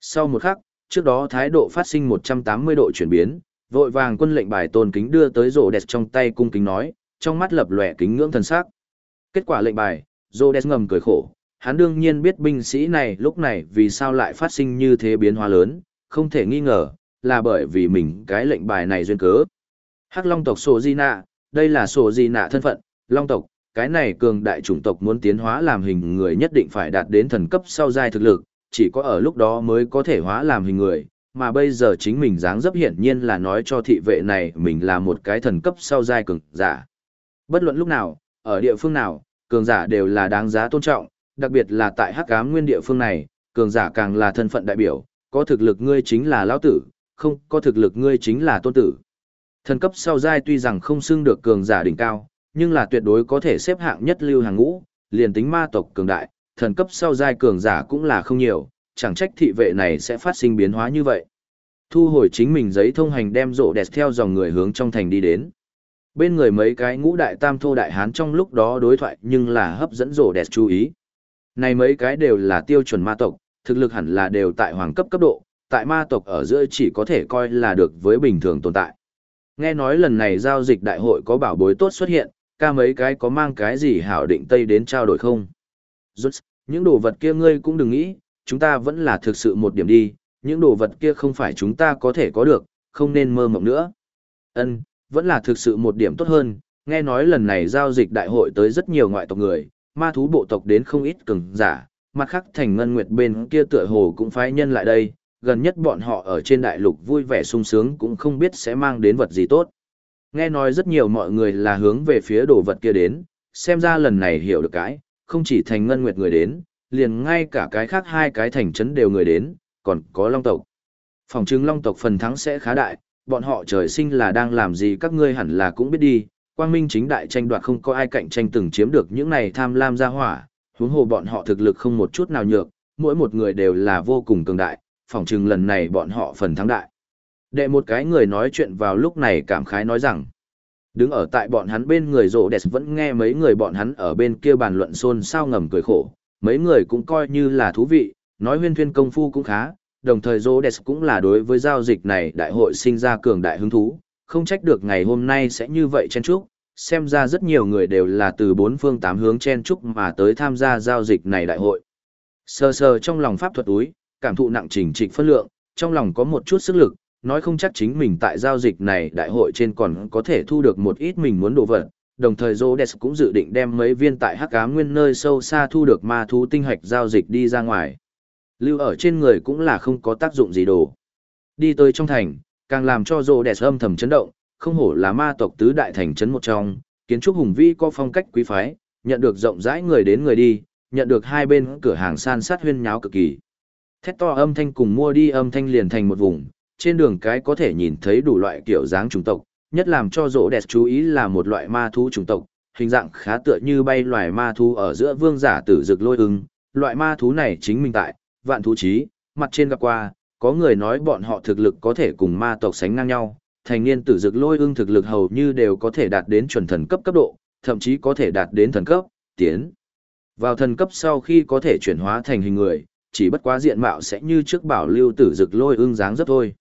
S1: Sau một khắc, trước đó thái độ phát sinh 180 độ chuyển biến, vội vàng quân lệnh bài tôn kính đưa tới Rhodes trong tay cung kính nói, trong mắt lập lòe kính ngưỡng thần sắc. Kết quả lệnh bài, Rhodes ngầm cười khổ, hắn đương nhiên biết binh sĩ này lúc này vì sao lại phát sinh như thế biến hóa lớn, không thể nghi ngờ, là bởi vì mình cái lệnh bài này duyên cớ. Hắc Long tộc Sổ Di Nạ, đây là Sổ Di Nạ thân phận, Long tộc, cái này cường đại chủng tộc muốn tiến hóa làm hình người nhất định phải đạt đến thần cấp sau giai thực lực, chỉ có ở lúc đó mới có thể hóa làm hình người, mà bây giờ chính mình dáng dấp hiển nhiên là nói cho thị vệ này mình là một cái thần cấp sau giai cường giả. Bất luận lúc nào, ở địa phương nào, cường giả đều là đáng giá tôn trọng, đặc biệt là tại hắc ám nguyên địa phương này, cường giả càng là thân phận đại biểu, có thực lực ngươi chính là lão tử, không có thực lực ngươi chính là tôn tử. Thần cấp sau giai tuy rằng không xưng được cường giả đỉnh cao, nhưng là tuyệt đối có thể xếp hạng nhất lưu hàng ngũ, liền tính ma tộc cường đại, thần cấp sau giai cường giả cũng là không nhiều, chẳng trách thị vệ này sẽ phát sinh biến hóa như vậy. Thu hồi chính mình giấy thông hành đem rộ đẹp theo dòng người hướng trong thành đi đến. Bên người mấy cái ngũ đại tam thô đại hán trong lúc đó đối thoại nhưng là hấp dẫn rộ đẹp chú ý. Này mấy cái đều là tiêu chuẩn ma tộc, thực lực hẳn là đều tại hoàng cấp cấp độ, tại ma tộc ở giữa chỉ có thể coi là được với bình thường tồn tại. Nghe nói lần này giao dịch đại hội có bảo bối tốt xuất hiện, ca mấy cái có mang cái gì hảo định tây đến trao đổi không? Rút, những đồ vật kia ngươi cũng đừng nghĩ, chúng ta vẫn là thực sự một điểm đi, những đồ vật kia không phải chúng ta có thể có được, không nên mơ mộng nữa. Ân, vẫn là thực sự một điểm tốt hơn, nghe nói lần này giao dịch đại hội tới rất nhiều ngoại tộc người, ma thú bộ tộc đến không ít cường giả, mặt khác thành ngân nguyệt bên kia tựa hồ cũng phái nhân lại đây, gần nhất bọn họ ở trên đại lục vui vẻ sung sướng cũng không biết sẽ mang đến vật gì tốt. Nghe nói rất nhiều mọi người là hướng về phía đồ vật kia đến, xem ra lần này hiểu được cái, không chỉ thành ngân nguyệt người đến, liền ngay cả cái khác hai cái thành trấn đều người đến, còn có long tộc. Phòng chứng long tộc phần thắng sẽ khá đại, bọn họ trời sinh là đang làm gì các ngươi hẳn là cũng biết đi, quang minh chính đại tranh đoạt không có ai cạnh tranh từng chiếm được những này tham lam gia hỏa, huống hồ bọn họ thực lực không một chút nào nhược, mỗi một người đều là vô cùng cường đại, phỏng chừng lần này bọn họ phần thắng đại. Đệ một cái người nói chuyện vào lúc này cảm khái nói rằng, đứng ở tại bọn hắn bên người rộ đẹp vẫn nghe mấy người bọn hắn ở bên kia bàn luận xôn xao ngầm cười khổ, mấy người cũng coi như là thú vị, nói huyên thuyên công phu cũng khá, đồng thời rộ đẹp cũng là đối với giao dịch này đại hội sinh ra cường đại hứng thú, không trách được ngày hôm nay sẽ như vậy chen trúc xem ra rất nhiều người đều là từ bốn phương tám hướng chen trúc mà tới tham gia giao dịch này đại hội. Sờ sờ trong lòng pháp thuật túi, cảm thụ nặng trình trịch phân lượng, trong lòng có một chút sức lực, nói không chắc chính mình tại giao dịch này đại hội trên còn có thể thu được một ít mình muốn đồ vật. Đồng thời Rhodes cũng dự định đem mấy viên tại hắc ám nguyên nơi sâu xa thu được ma thú tinh hạch giao dịch đi ra ngoài. Lưu ở trên người cũng là không có tác dụng gì đồ. Đi tới trong thành, càng làm cho Rhodes âm thầm chấn động, không hổ là ma tộc tứ đại thành trấn một trong, kiến trúc hùng vĩ có phong cách quý phái, nhận được rộng rãi người đến người đi, nhận được hai bên cửa hàng san sát huyên nháo cực kỳ. Thét to âm thanh cùng mua đi âm thanh liền thành một vùng, trên đường cái có thể nhìn thấy đủ loại kiểu dáng chủng tộc, nhất làm cho rỗ đẹp chú ý là một loại ma thú chủng tộc, hình dạng khá tựa như bay loài ma thú ở giữa vương giả tử dực lôi ưng. Loại ma thú này chính mình tại, vạn thú trí, mặt trên gặp qua, có người nói bọn họ thực lực có thể cùng ma tộc sánh ngang nhau, thành niên tử dực lôi ưng thực lực hầu như đều có thể đạt đến chuẩn thần cấp cấp độ, thậm chí có thể đạt đến thần cấp, tiến. Vào thần cấp sau khi có thể chuyển hóa thành hình người, chỉ bất quá diện mạo sẽ như trước bảo lưu tử dực lôi ưng dáng rất thôi.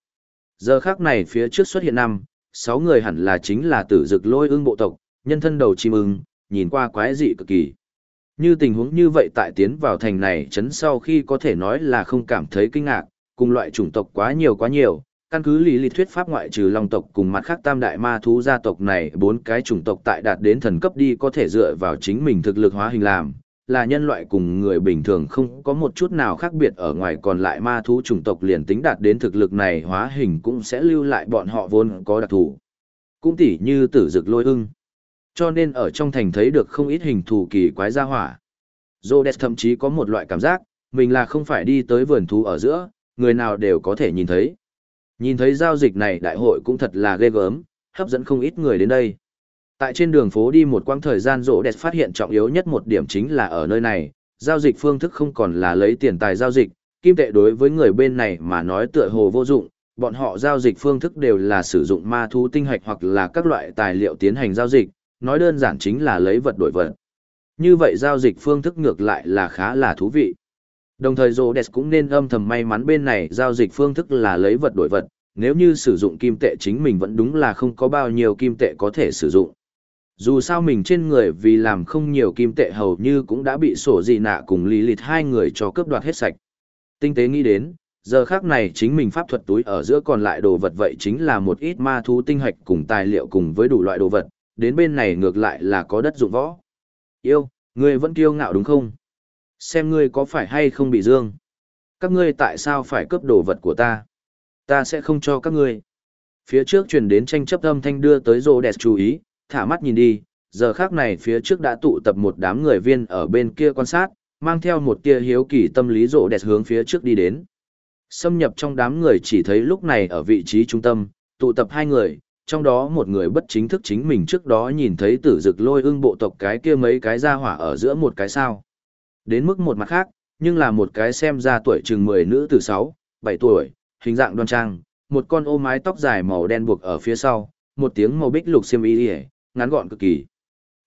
S1: Giờ khác này phía trước xuất hiện năm, sáu người hẳn là chính là tử dực lôi ưng bộ tộc, nhân thân đầu chim ưng, nhìn qua quái dị cực kỳ. Như tình huống như vậy tại tiến vào thành này chấn sau khi có thể nói là không cảm thấy kinh ngạc, cùng loại chủng tộc quá nhiều quá nhiều, căn cứ lý lý thuyết pháp ngoại trừ long tộc cùng mặt khác tam đại ma thú gia tộc này bốn cái chủng tộc tại đạt đến thần cấp đi có thể dựa vào chính mình thực lực hóa hình làm, là nhân loại cùng người bình thường không có một chút nào khác biệt ở ngoài còn lại ma thú chủng tộc liền tính đạt đến thực lực này hóa hình cũng sẽ lưu lại bọn họ vốn có đặc thù. Cũng tỉ như tử dực lôi ưng. Cho nên ở trong thành thấy được không ít hình thù kỳ quái gia hỏa. Rhodes thậm chí có một loại cảm giác, mình là không phải đi tới vườn thú ở giữa, người nào đều có thể nhìn thấy. Nhìn thấy giao dịch này đại hội cũng thật là ghê gớm, hấp dẫn không ít người đến đây. Tại trên đường phố đi một quãng thời gian rỗ đẹp phát hiện trọng yếu nhất một điểm chính là ở nơi này, giao dịch phương thức không còn là lấy tiền tài giao dịch, kim tệ đối với người bên này mà nói tựa hồ vô dụng, bọn họ giao dịch phương thức đều là sử dụng ma thú tinh hạch hoặc là các loại tài liệu tiến hành giao dịch, nói đơn giản chính là lấy vật đổi vật. Như vậy giao dịch phương thức ngược lại là khá là thú vị. Đồng thời Rhodes cũng nên âm thầm may mắn bên này giao dịch phương thức là lấy vật đổi vật, nếu như sử dụng kim tệ chính mình vẫn đúng là không có bao nhiêu kim tệ có thể sử dụng. Dù sao mình trên người vì làm không nhiều kim tệ hầu như cũng đã bị sổ dị nạ cùng lý lịt hai người cho cướp đoạt hết sạch. Tinh tế nghĩ đến, giờ khác này chính mình pháp thuật túi ở giữa còn lại đồ vật vậy chính là một ít ma thú tinh hạch cùng tài liệu cùng với đủ loại đồ vật, đến bên này ngược lại là có đất dụng võ. Yêu, ngươi vẫn kiêu ngạo đúng không? Xem ngươi có phải hay không bị dương. Các ngươi tại sao phải cướp đồ vật của ta? Ta sẽ không cho các ngươi. Phía trước truyền đến tranh chấp âm thanh đưa tới rô đẹp chú ý, thả mắt nhìn đi, giờ khác này phía trước đã tụ tập một đám người viên ở bên kia quan sát, mang theo một tia hiếu kỳ tâm lý rộ đẹp hướng phía trước đi đến. Xâm nhập trong đám người chỉ thấy lúc này ở vị trí trung tâm, tụ tập hai người, trong đó một người bất chính thức chính mình trước đó nhìn thấy tử dực lôi ưng bộ tộc cái kia mấy cái ra hỏa ở giữa một cái sao. Đến mức một mặt khác, nhưng là một cái xem ra tuổi chừng 10 nữ từ 6, 7 tuổi, hình dạng đoan trang, một con ô mái tóc dài màu đen buộc ở phía sau, một tiếng màu bích lục xiêm y ngắn gọn cực kỳ.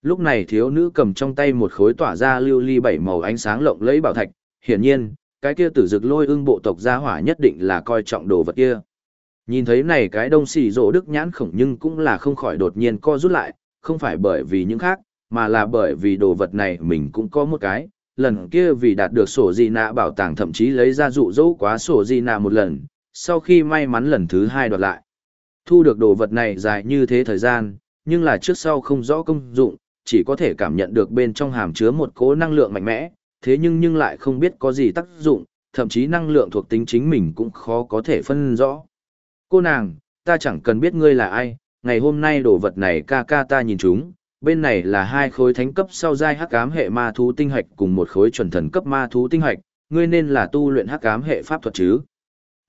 S1: Lúc này thiếu nữ cầm trong tay một khối tỏa ra lưu ly bảy màu ánh sáng lộng lẫy bảo thạch, hiển nhiên, cái kia tử dực lôi ưng bộ tộc gia hỏa nhất định là coi trọng đồ vật kia. Nhìn thấy này cái đông xì rỗ đức nhãn khổng nhưng cũng là không khỏi đột nhiên co rút lại, không phải bởi vì những khác, mà là bởi vì đồ vật này mình cũng có một cái. Lần kia vì đạt được sổ di nạ bảo tàng thậm chí lấy ra dụ dỗ quá sổ di nạ một lần, sau khi may mắn lần thứ hai đoạt lại. Thu được đồ vật này dài như thế thời gian, nhưng là trước sau không rõ công dụng, chỉ có thể cảm nhận được bên trong hàm chứa một cỗ năng lượng mạnh mẽ, thế nhưng nhưng lại không biết có gì tác dụng, thậm chí năng lượng thuộc tính chính mình cũng khó có thể phân rõ. Cô nàng, ta chẳng cần biết ngươi là ai, ngày hôm nay đồ vật này ca ca ta nhìn chúng, bên này là hai khối thánh cấp sau giai hắc ám hệ ma thú tinh hạch cùng một khối chuẩn thần cấp ma thú tinh hạch, ngươi nên là tu luyện hắc ám hệ pháp thuật chứ.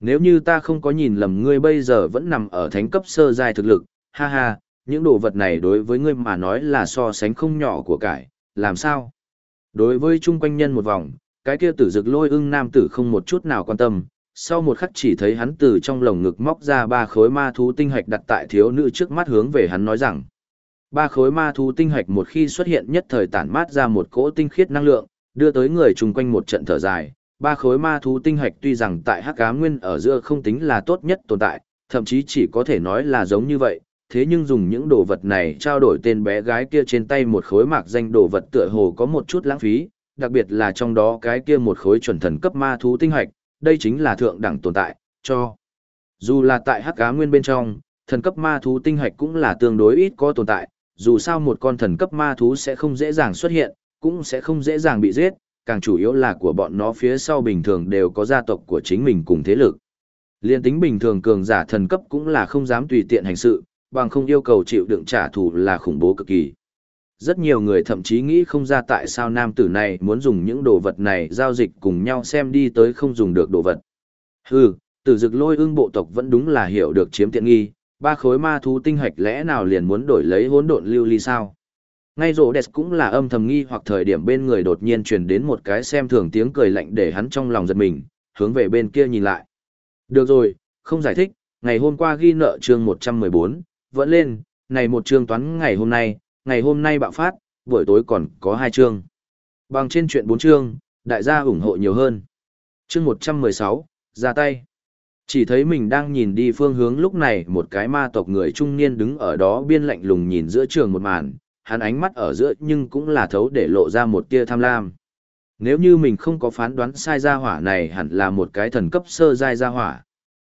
S1: Nếu như ta không có nhìn lầm ngươi bây giờ vẫn nằm ở thánh cấp sơ giai thực lực, ha ha, những đồ vật này đối với ngươi mà nói là so sánh không nhỏ của cải, làm sao? Đối với chung quanh nhân một vòng, cái kia tử dực lôi ưng nam tử không một chút nào quan tâm, sau một khắc chỉ thấy hắn từ trong lồng ngực móc ra ba khối ma thú tinh hạch đặt tại thiếu nữ trước mắt hướng về hắn nói rằng, ba khối ma thú tinh hạch một khi xuất hiện nhất thời tản mát ra một cỗ tinh khiết năng lượng, đưa tới người chung quanh một trận thở dài, ba khối ma thú tinh hạch tuy rằng tại hắc ám nguyên ở giữa không tính là tốt nhất tồn tại, thậm chí chỉ có thể nói là giống như vậy, thế nhưng dùng những đồ vật này trao đổi tên bé gái kia trên tay một khối mạc danh đồ vật tựa hồ có một chút lãng phí, đặc biệt là trong đó cái kia một khối chuẩn thần cấp ma thú tinh hạch, đây chính là thượng đẳng tồn tại, cho. Dù là tại hắc ám nguyên bên trong, thần cấp ma thú tinh hạch cũng là tương đối ít có tồn tại, dù sao một con thần cấp ma thú sẽ không dễ dàng xuất hiện, cũng sẽ không dễ dàng bị giết, càng chủ yếu là của bọn nó phía sau bình thường đều có gia tộc của chính mình cùng thế lực. Liên tính bình thường cường giả thần cấp cũng là không dám tùy tiện hành sự, bằng không yêu cầu chịu đựng trả thù là khủng bố cực kỳ. Rất nhiều người thậm chí nghĩ không ra tại sao nam tử này muốn dùng những đồ vật này giao dịch cùng nhau xem đi tới không dùng được đồ vật. Hừ, tử dực lôi ương bộ tộc vẫn đúng là hiểu được chiếm tiện nghi, ba khối ma thú tinh hạch lẽ nào liền muốn đổi lấy hỗn độn lưu ly sao? Ngay rổ đẹp cũng là âm thầm nghi hoặc thời điểm bên người đột nhiên truyền đến một cái xem thường tiếng cười lạnh để hắn trong lòng giật mình, hướng về bên kia nhìn lại. Được rồi, không giải thích, ngày hôm qua ghi nợ chương 114, vẫn lên, này một chương toán ngày hôm nay, ngày hôm nay bạo phát, buổi tối còn có hai chương. Bằng trên chuyện bốn chương, đại gia ủng hộ nhiều hơn. Chương 116, ra tay. Chỉ thấy mình đang nhìn đi phương hướng lúc này một cái ma tộc người trung niên đứng ở đó biên lạnh lùng nhìn giữa trường một màn, hắn ánh mắt ở giữa nhưng cũng là thấu để lộ ra một tia tham lam. Nếu như mình không có phán đoán sai gia hỏa này hẳn là một cái thần cấp sơ giai gia hỏa.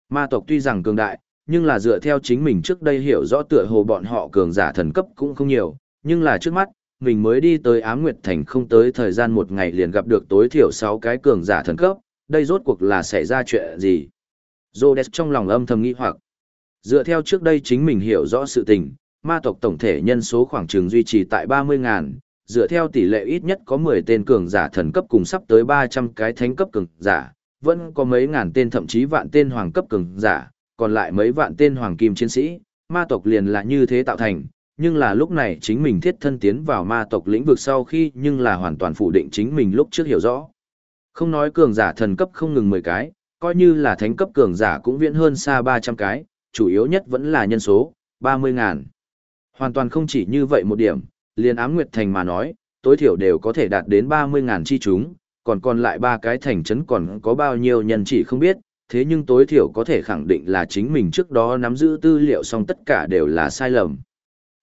S1: Ma tộc tuy rằng cường đại, nhưng là dựa theo chính mình trước đây hiểu rõ tựa hồ bọn họ cường giả thần cấp cũng không nhiều, nhưng là trước mắt, mình mới đi tới Ám Nguyệt Thành không tới thời gian một ngày liền gặp được tối thiểu 6 cái cường giả thần cấp, đây rốt cuộc là xảy ra chuyện gì? Rhodes trong lòng âm thầm nghi hoặc. Dựa theo trước đây chính mình hiểu rõ sự tình, ma tộc tổng thể nhân số khoảng trường duy trì tại 30.000, dựa theo tỷ lệ ít nhất có 10 tên cường giả thần cấp cùng sắp tới 300 cái thánh cấp cường giả, vẫn có mấy ngàn tên thậm chí vạn tên hoàng cấp cường giả, còn lại mấy vạn tên hoàng kim chiến sĩ, ma tộc liền là như thế tạo thành, nhưng là lúc này chính mình thiết thân tiến vào ma tộc lĩnh vực sau khi nhưng là hoàn toàn phủ định chính mình lúc trước hiểu rõ. Không nói cường giả thần cấp không ngừng 10 cái, coi như là thánh cấp cường giả cũng viễn hơn xa 300 cái, chủ yếu nhất vẫn là nhân số, 30 ngàn. Hoàn toàn không chỉ như vậy một điểm, liền ám nguyệt thành mà nói, tối thiểu đều có thể đạt đến 30 ngàn chi chúng, còn còn lại ba cái thành trấn còn có bao nhiêu nhân chỉ không biết, thế nhưng tối thiểu có thể khẳng định là chính mình trước đó nắm giữ tư liệu xong tất cả đều là sai lầm.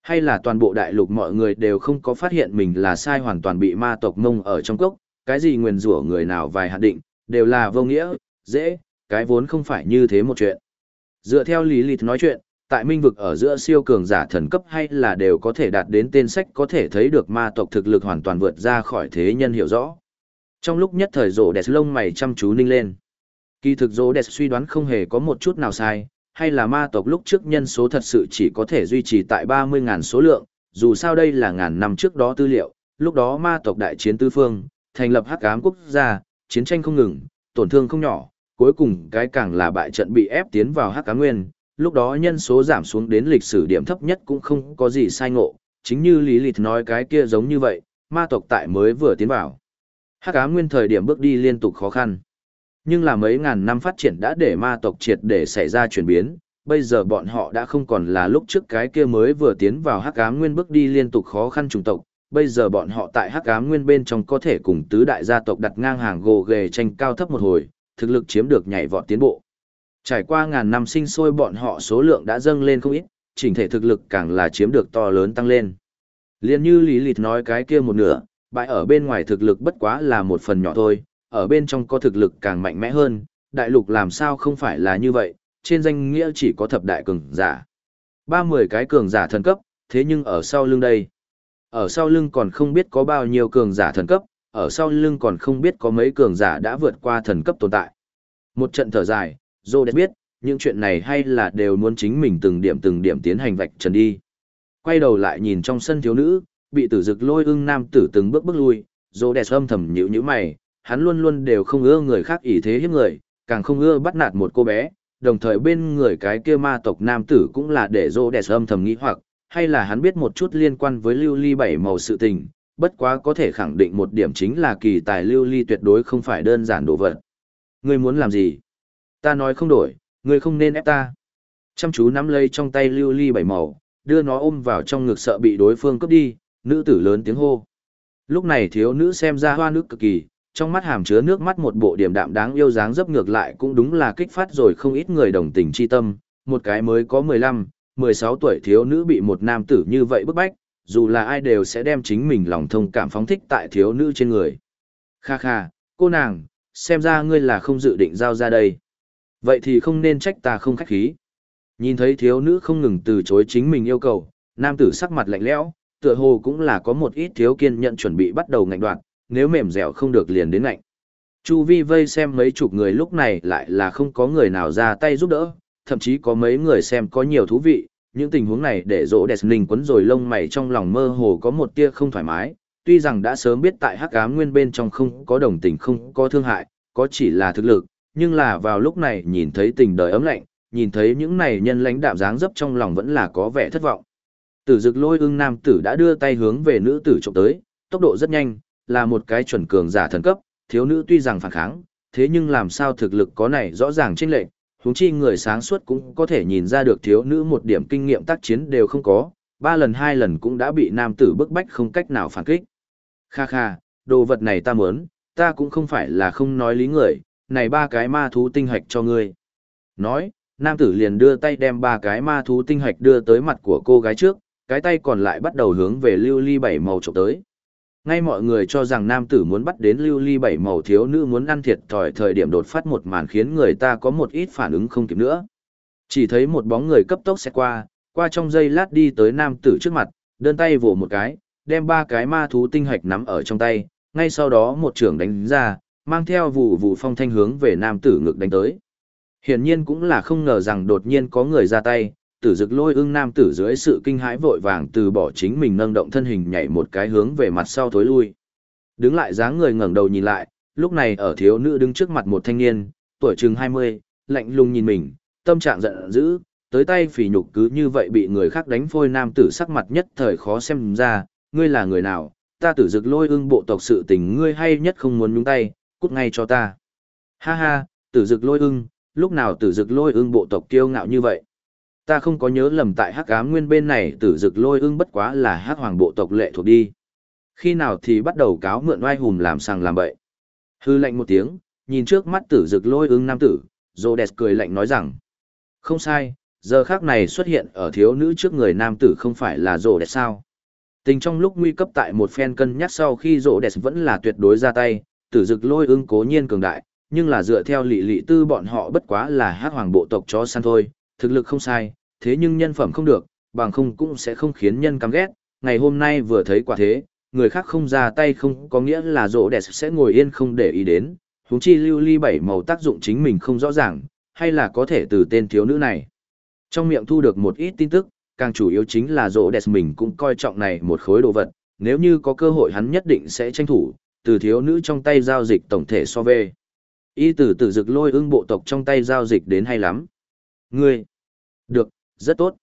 S1: Hay là toàn bộ đại lục mọi người đều không có phát hiện mình là sai hoàn toàn bị ma tộc mông ở trong cốc, cái gì nguyền rủa người nào vài hạn định, đều là vô nghĩa, dễ, cái vốn không phải như thế một chuyện. Dựa theo lý lịch nói chuyện, tại minh vực ở giữa siêu cường giả thần cấp hay là đều có thể đạt đến tên sách có thể thấy được ma tộc thực lực hoàn toàn vượt ra khỏi thế nhân hiểu rõ. Trong lúc nhất thời rổ đẹp lông mày chăm chú ninh lên. Kỳ thực rổ đẹp suy đoán không hề có một chút nào sai, hay là ma tộc lúc trước nhân số thật sự chỉ có thể duy trì tại 30.000 số lượng, dù sao đây là ngàn năm trước đó tư liệu, lúc đó ma tộc đại chiến tư phương, thành lập hắc ám quốc gia, chiến tranh không ngừng, tổn thương không nhỏ, cuối cùng cái càng là bại trận bị ép tiến vào hắc cá nguyên, lúc đó nhân số giảm xuống đến lịch sử điểm thấp nhất cũng không có gì sai ngộ, chính như Lý Lịch nói cái kia giống như vậy, ma tộc tại mới vừa tiến vào. Hắc cá nguyên thời điểm bước đi liên tục khó khăn. Nhưng là mấy ngàn năm phát triển đã để ma tộc triệt để xảy ra chuyển biến, bây giờ bọn họ đã không còn là lúc trước cái kia mới vừa tiến vào hắc ám nguyên bước đi liên tục khó khăn chủng tộc, bây giờ bọn họ tại hắc ám nguyên bên trong có thể cùng tứ đại gia tộc đặt ngang hàng gồ ghề tranh cao thấp một hồi, thực lực chiếm được nhảy vọt tiến bộ. Trải qua ngàn năm sinh sôi bọn họ số lượng đã dâng lên không ít, chỉnh thể thực lực càng là chiếm được to lớn tăng lên. Liên như Lý Lịt nói cái kia một nửa, bại ở bên ngoài thực lực bất quá là một phần nhỏ thôi, ở bên trong có thực lực càng mạnh mẽ hơn, đại lục làm sao không phải là như vậy, trên danh nghĩa chỉ có thập đại cường giả. Ba mươi cái cường giả thần cấp, thế nhưng ở sau lưng đây. Ở sau lưng còn không biết có bao nhiêu cường giả thần cấp, ở sau lưng còn không biết có mấy cường giả đã vượt qua thần cấp tồn tại. Một trận thở dài, Dô đã biết, những chuyện này hay là đều muốn chính mình từng điểm từng điểm tiến hành vạch trần đi. Quay đầu lại nhìn trong sân thiếu nữ, bị tử dực lôi ưng nam tử từng bước bước lui, Dô đẹp âm thầm nhữ như mày, hắn luôn luôn đều không ưa người khác ý thế hiếp người, càng không ưa bắt nạt một cô bé, đồng thời bên người cái kia ma tộc nam tử cũng là để Dô đẹp âm thầm nghĩ hoặc, hay là hắn biết một chút liên quan với lưu ly bảy màu sự tình, bất quá có thể khẳng định một điểm chính là kỳ tài lưu ly tuyệt đối không phải đơn giản đồ vật. Ngươi muốn làm gì? Ta nói không đổi, ngươi không nên ép ta. Chăm chú nắm lấy trong tay lưu ly bảy màu, đưa nó ôm vào trong ngực sợ bị đối phương cướp đi, nữ tử lớn tiếng hô. Lúc này thiếu nữ xem ra hoa nước cực kỳ, trong mắt hàm chứa nước mắt một bộ điểm đạm đáng yêu dáng dấp ngược lại cũng đúng là kích phát rồi không ít người đồng tình chi tâm, một cái mới có 15, 16 tuổi thiếu nữ bị một nam tử như vậy bức bách, dù là ai đều sẽ đem chính mình lòng thông cảm phóng thích tại thiếu nữ trên người. Kha kha, cô nàng, xem ra ngươi là không dự định giao ra đây. Vậy thì không nên trách ta không khách khí. Nhìn thấy thiếu nữ không ngừng từ chối chính mình yêu cầu, nam tử sắc mặt lạnh lẽo, tựa hồ cũng là có một ít thiếu kiên nhận chuẩn bị bắt đầu ngạnh đoạn, nếu mềm dẻo không được liền đến ngạnh. Chu vi vây xem mấy chục người lúc này lại là không có người nào ra tay giúp đỡ, thậm chí có mấy người xem có nhiều thú vị, những tình huống này để rỗ đẹp ninh quấn rồi lông mày trong lòng mơ hồ có một tia không thoải mái, tuy rằng đã sớm biết tại hắc ám nguyên bên trong không có đồng tình không có thương hại, có chỉ là thực lực, nhưng là vào lúc này nhìn thấy tình đời ấm lạnh, nhìn thấy những này nhân lãnh đạm dáng dấp trong lòng vẫn là có vẻ thất vọng. Tử dực lôi ưng nam tử đã đưa tay hướng về nữ tử trộm tới, tốc độ rất nhanh, là một cái chuẩn cường giả thần cấp, thiếu nữ tuy rằng phản kháng, thế nhưng làm sao thực lực có này rõ ràng chênh lệch, huống chi người sáng suốt cũng có thể nhìn ra được thiếu nữ một điểm kinh nghiệm tác chiến đều không có, ba lần hai lần cũng đã bị nam tử bức bách không cách nào phản kích. Kha kha, đồ vật này ta muốn, ta cũng không phải là không nói lý người, này ba cái ma thú tinh hạch cho ngươi. Nói, nam tử liền đưa tay đem ba cái ma thú tinh hạch đưa tới mặt của cô gái trước, cái tay còn lại bắt đầu hướng về lưu ly bảy màu trộm tới. Ngay mọi người cho rằng nam tử muốn bắt đến lưu ly bảy màu thiếu nữ muốn ăn thiệt thòi thời điểm đột phát một màn khiến người ta có một ít phản ứng không kịp nữa. Chỉ thấy một bóng người cấp tốc sẽ qua, qua trong giây lát đi tới nam tử trước mặt, đơn tay vỗ một cái, đem ba cái ma thú tinh hạch nắm ở trong tay, ngay sau đó một trưởng đánh ra, mang theo vụ vụ phong thanh hướng về nam tử ngực đánh tới. Hiển nhiên cũng là không ngờ rằng đột nhiên có người ra tay, tử dực lôi ưng nam tử dưới sự kinh hãi vội vàng từ bỏ chính mình nâng động thân hình nhảy một cái hướng về mặt sau thối lui. Đứng lại dáng người ngẩng đầu nhìn lại, lúc này ở thiếu nữ đứng trước mặt một thanh niên, tuổi chừng 20, lạnh lùng nhìn mình, tâm trạng giận dữ, tới tay phỉ nhục cứ như vậy bị người khác đánh phôi nam tử sắc mặt nhất thời khó xem ra, ngươi là người nào, ta tử dực lôi ưng bộ tộc sự tình ngươi hay nhất không muốn nhúng tay, cút ngay cho ta. Ha ha, tử dực lôi ưng, lúc nào tử dực lôi ưng bộ tộc kiêu ngạo như vậy ta không có nhớ lầm tại hắc ám nguyên bên này tử dực lôi ưng bất quá là hắc hoàng bộ tộc lệ thuộc đi. Khi nào thì bắt đầu cáo mượn oai hùm làm sàng làm bậy? Hư lạnh một tiếng, nhìn trước mắt tử dực lôi ưng nam tử rô đẹp cười lạnh nói rằng, không sai, giờ khác này xuất hiện ở thiếu nữ trước người nam tử không phải là rô đẹp sao? Tình trong lúc nguy cấp tại một phen cân nhắc sau khi rô đẹp vẫn là tuyệt đối ra tay, tử dực lôi ưng cố nhiên cường đại, nhưng là dựa theo lị lị tư bọn họ bất quá là hắc hoàng bộ tộc chó săn thôi, thực lực không sai thế nhưng nhân phẩm không được, bằng không cũng sẽ không khiến nhân căm ghét. Ngày hôm nay vừa thấy quả thế, người khác không ra tay không có nghĩa là rỗ đẹp sẽ ngồi yên không để ý đến, huống chi lưu ly bảy màu tác dụng chính mình không rõ ràng, hay là có thể từ tên thiếu nữ này. Trong miệng thu được một ít tin tức, càng chủ yếu chính là rỗ đẹp mình cũng coi trọng này một khối đồ vật, nếu như có cơ hội hắn nhất định sẽ tranh thủ, từ thiếu nữ trong tay giao dịch tổng thể so về. Y tử tử dực lôi ưng bộ tộc trong tay giao dịch đến hay lắm. Ngươi. Được, rất tốt.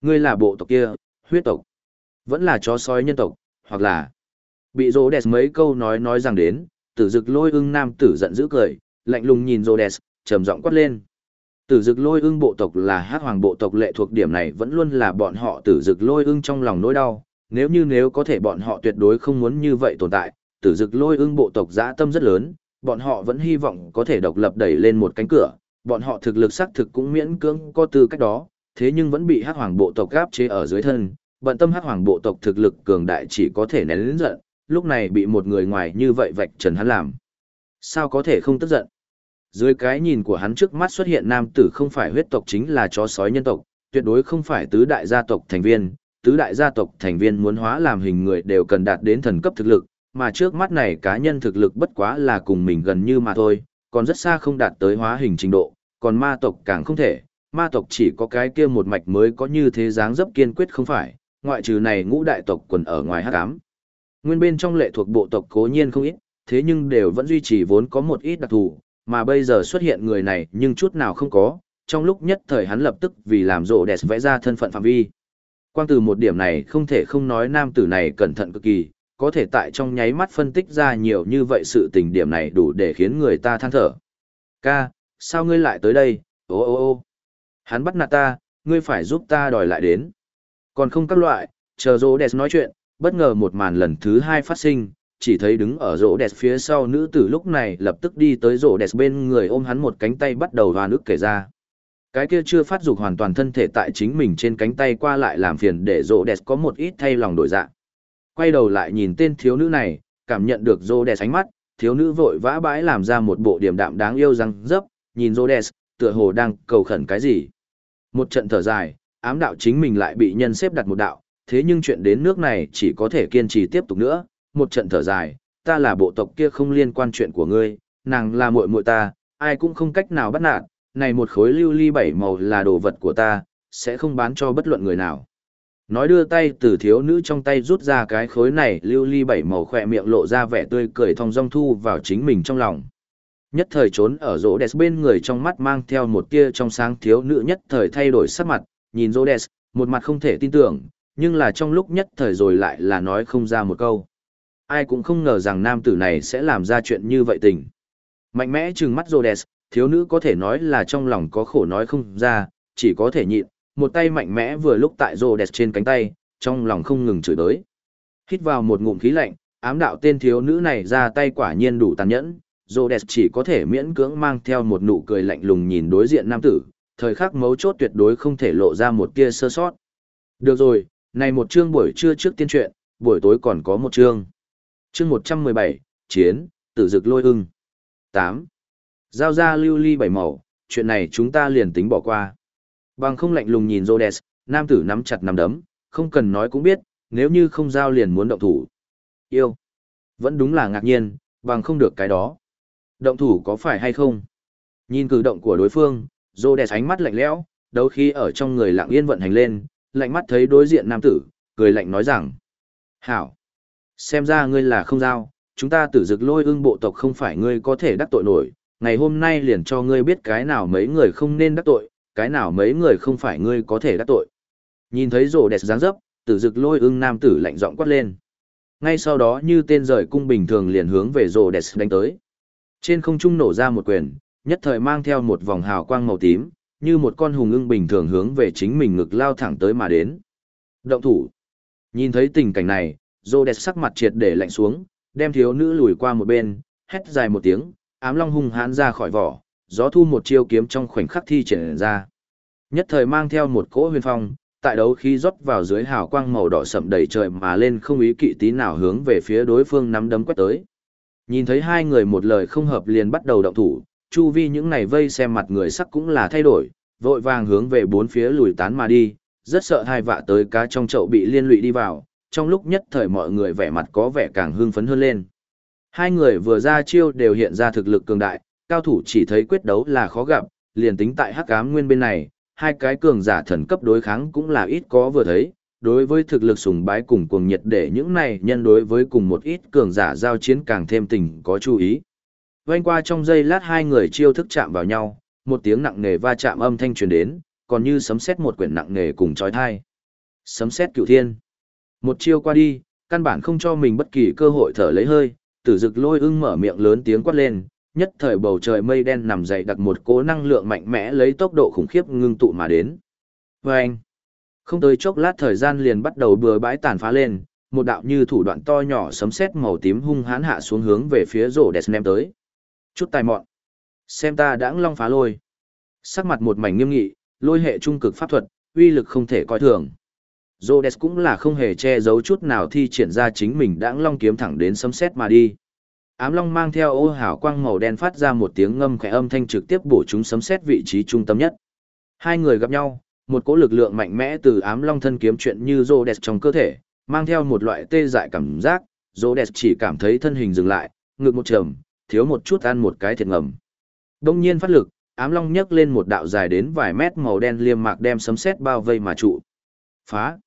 S1: Ngươi là bộ tộc kia, huyết tộc. Vẫn là chó sói nhân tộc, hoặc là. Bị rô đẹp mấy câu nói nói rằng đến, tử dực lôi ưng nam tử giận dữ cười, lạnh lùng nhìn rô đẹp, trầm giọng quát lên. Tử dực lôi ưng bộ tộc là hát hoàng bộ tộc lệ thuộc điểm này vẫn luôn là bọn họ tử dực lôi ưng trong lòng nỗi đau. Nếu như nếu có thể bọn họ tuyệt đối không muốn như vậy tồn tại, tử dực lôi ưng bộ tộc dã tâm rất lớn, bọn họ vẫn hy vọng có thể độc lập đẩy lên một cánh cửa, bọn họ thực lực xác thực cũng miễn cưỡng có tư cách đó, thế nhưng vẫn bị hắc hoàng bộ tộc gáp chế ở dưới thân, bận tâm hắc hoàng bộ tộc thực lực cường đại chỉ có thể nén lớn giận, lúc này bị một người ngoài như vậy vạch trần hắn làm. Sao có thể không tức giận? Dưới cái nhìn của hắn trước mắt xuất hiện nam tử không phải huyết tộc chính là chó sói nhân tộc, tuyệt đối không phải tứ đại gia tộc thành viên, tứ đại gia tộc thành viên muốn hóa làm hình người đều cần đạt đến thần cấp thực lực, mà trước mắt này cá nhân thực lực bất quá là cùng mình gần như mà thôi, còn rất xa không đạt tới hóa hình trình độ, còn ma tộc càng không thể, ma tộc chỉ có cái kia một mạch mới có như thế dáng dấp kiên quyết không phải, ngoại trừ này ngũ đại tộc quần ở ngoài hắc ám. Nguyên bên trong lệ thuộc bộ tộc cố nhiên không ít, thế nhưng đều vẫn duy trì vốn có một ít đặc thù, mà bây giờ xuất hiện người này nhưng chút nào không có, trong lúc nhất thời hắn lập tức vì làm rộ đẹp vẽ ra thân phận phạm vi. Quang từ một điểm này không thể không nói nam tử này cẩn thận cực kỳ, có thể tại trong nháy mắt phân tích ra nhiều như vậy sự tình điểm này đủ để khiến người ta than thở. Ca, sao ngươi lại tới đây, ô ô ô hắn bắt nạt ta, ngươi phải giúp ta đòi lại đến. Còn không các loại, chờ rỗ đẹp nói chuyện, bất ngờ một màn lần thứ hai phát sinh, chỉ thấy đứng ở rỗ đẹp phía sau nữ tử lúc này lập tức đi tới rỗ đẹp bên người ôm hắn một cánh tay bắt đầu hoa nước kể ra. Cái kia chưa phát dục hoàn toàn thân thể tại chính mình trên cánh tay qua lại làm phiền để rỗ đẹp có một ít thay lòng đổi dạng. Quay đầu lại nhìn tên thiếu nữ này, cảm nhận được rỗ đẹp ánh mắt, thiếu nữ vội vã bãi làm ra một bộ điểm đạm đáng yêu răng dấp, nhìn rỗ đẹp, tựa hồ đang cầu khẩn cái gì. Một trận thở dài, ám đạo chính mình lại bị nhân xếp đặt một đạo, thế nhưng chuyện đến nước này chỉ có thể kiên trì tiếp tục nữa, một trận thở dài, ta là bộ tộc kia không liên quan chuyện của ngươi, nàng là muội muội ta, ai cũng không cách nào bắt nạt, này một khối lưu ly bảy màu là đồ vật của ta, sẽ không bán cho bất luận người nào. Nói đưa tay từ thiếu nữ trong tay rút ra cái khối này lưu ly bảy màu khỏe miệng lộ ra vẻ tươi cười thong dong thu vào chính mình trong lòng. Nhất thời trốn ở rỗ đẹp bên người trong mắt mang theo một tia trong sáng thiếu nữ nhất thời thay đổi sắc mặt, nhìn rỗ đẹp, một mặt không thể tin tưởng, nhưng là trong lúc nhất thời rồi lại là nói không ra một câu. Ai cũng không ngờ rằng nam tử này sẽ làm ra chuyện như vậy tình. Mạnh mẽ trừng mắt rỗ đẹp, thiếu nữ có thể nói là trong lòng có khổ nói không ra, chỉ có thể nhịn, một tay mạnh mẽ vừa lúc tại rỗ đẹp trên cánh tay, trong lòng không ngừng chửi đới. Hít vào một ngụm khí lạnh, ám đạo tên thiếu nữ này ra tay quả nhiên đủ tàn nhẫn, Rhodes chỉ có thể miễn cưỡng mang theo một nụ cười lạnh lùng nhìn đối diện nam tử, thời khắc mấu chốt tuyệt đối không thể lộ ra một tia sơ sót. Được rồi, này một chương buổi trưa trước tiên truyện, buổi tối còn có một chương. Chương 117, Chiến, Tử Dực Lôi Ưng. 8. Giao ra lưu ly bảy màu, chuyện này chúng ta liền tính bỏ qua. Bằng không lạnh lùng nhìn Rhodes, nam tử nắm chặt nắm đấm, không cần nói cũng biết, nếu như không giao liền muốn động thủ. Yêu. Vẫn đúng là ngạc nhiên, bằng không được cái đó. Động thủ có phải hay không? Nhìn cử động của đối phương, Dô đẹp ánh mắt lạnh lẽo, đấu khi ở trong người lặng yên vận hành lên, lạnh mắt thấy đối diện nam tử, cười lạnh nói rằng. Hảo! Xem ra ngươi là không giao, chúng ta tử dực lôi ưng bộ tộc không phải ngươi có thể đắc tội nổi, ngày hôm nay liền cho ngươi biết cái nào mấy người không nên đắc tội, cái nào mấy người không phải ngươi có thể đắc tội. Nhìn thấy rổ đẹp dáng dấp, tử dực lôi ưng nam tử lạnh giọng quát lên. Ngay sau đó như tên rời cung bình thường liền hướng về rổ đẹp đánh tới. Trên không trung nổ ra một quyền, nhất thời mang theo một vòng hào quang màu tím, như một con hùng ưng bình thường hướng về chính mình ngực lao thẳng tới mà đến. Động thủ. Nhìn thấy tình cảnh này, Rhodes sắc mặt triệt để lạnh xuống, đem thiếu nữ lùi qua một bên, hét dài một tiếng, ám long hung hãn ra khỏi vỏ, gió thu một chiêu kiếm trong khoảnh khắc thi triển ra. Nhất thời mang theo một cỗ huyền phong, tại đấu khí rót vào dưới hào quang màu đỏ sậm đầy trời mà lên không ý kỵ tí nào hướng về phía đối phương nắm đấm quét tới. Nhìn thấy hai người một lời không hợp liền bắt đầu động thủ, chu vi những này vây xem mặt người sắc cũng là thay đổi, vội vàng hướng về bốn phía lùi tán mà đi, rất sợ hai vạ tới cá trong chậu bị liên lụy đi vào, trong lúc nhất thời mọi người vẻ mặt có vẻ càng hưng phấn hơn lên. Hai người vừa ra chiêu đều hiện ra thực lực cường đại, cao thủ chỉ thấy quyết đấu là khó gặp, liền tính tại hắc ám nguyên bên này, hai cái cường giả thần cấp đối kháng cũng là ít có vừa thấy, đối với thực lực sùng bái cùng cuồng nhiệt để những này nhân đối với cùng một ít cường giả giao chiến càng thêm tình có chú ý. Vanh qua trong giây lát hai người chiêu thức chạm vào nhau, một tiếng nặng nề va chạm âm thanh truyền đến, còn như sấm sét một quyển nặng nề cùng chói tai. Sấm sét cửu thiên. Một chiêu qua đi, căn bản không cho mình bất kỳ cơ hội thở lấy hơi, tử dực lôi ưng mở miệng lớn tiếng quát lên, nhất thời bầu trời mây đen nằm dậy đặt một cỗ năng lượng mạnh mẽ lấy tốc độ khủng khiếp ngưng tụ mà đến. Và anh, không tới chốc lát thời gian liền bắt đầu bừa bãi tàn phá lên, một đạo như thủ đoạn to nhỏ sấm sét màu tím hung hãn hạ xuống hướng về phía rổ đẹp ném tới. Chút tài mọn. Xem ta đãng long phá lôi. Sắc mặt một mảnh nghiêm nghị, lôi hệ trung cực pháp thuật, uy lực không thể coi thường. Rhodes cũng là không hề che giấu chút nào thi triển ra chính mình đãng long kiếm thẳng đến sấm sét mà đi. Ám long mang theo ô hào quang màu đen phát ra một tiếng ngâm khẽ âm thanh trực tiếp bổ chúng sấm sét vị trí trung tâm nhất. Hai người gặp nhau, một cỗ lực lượng mạnh mẽ từ ám long thân kiếm chuyện như rô đẹp trong cơ thể, mang theo một loại tê dại cảm giác, rô đẹp chỉ cảm thấy thân hình dừng lại, ngực một trầm, thiếu một chút ăn một cái thiệt ngầm. Đông nhiên phát lực, ám long nhấc lên một đạo dài đến vài mét màu đen liêm mạc đem sấm sét bao vây mà trụ. Phá!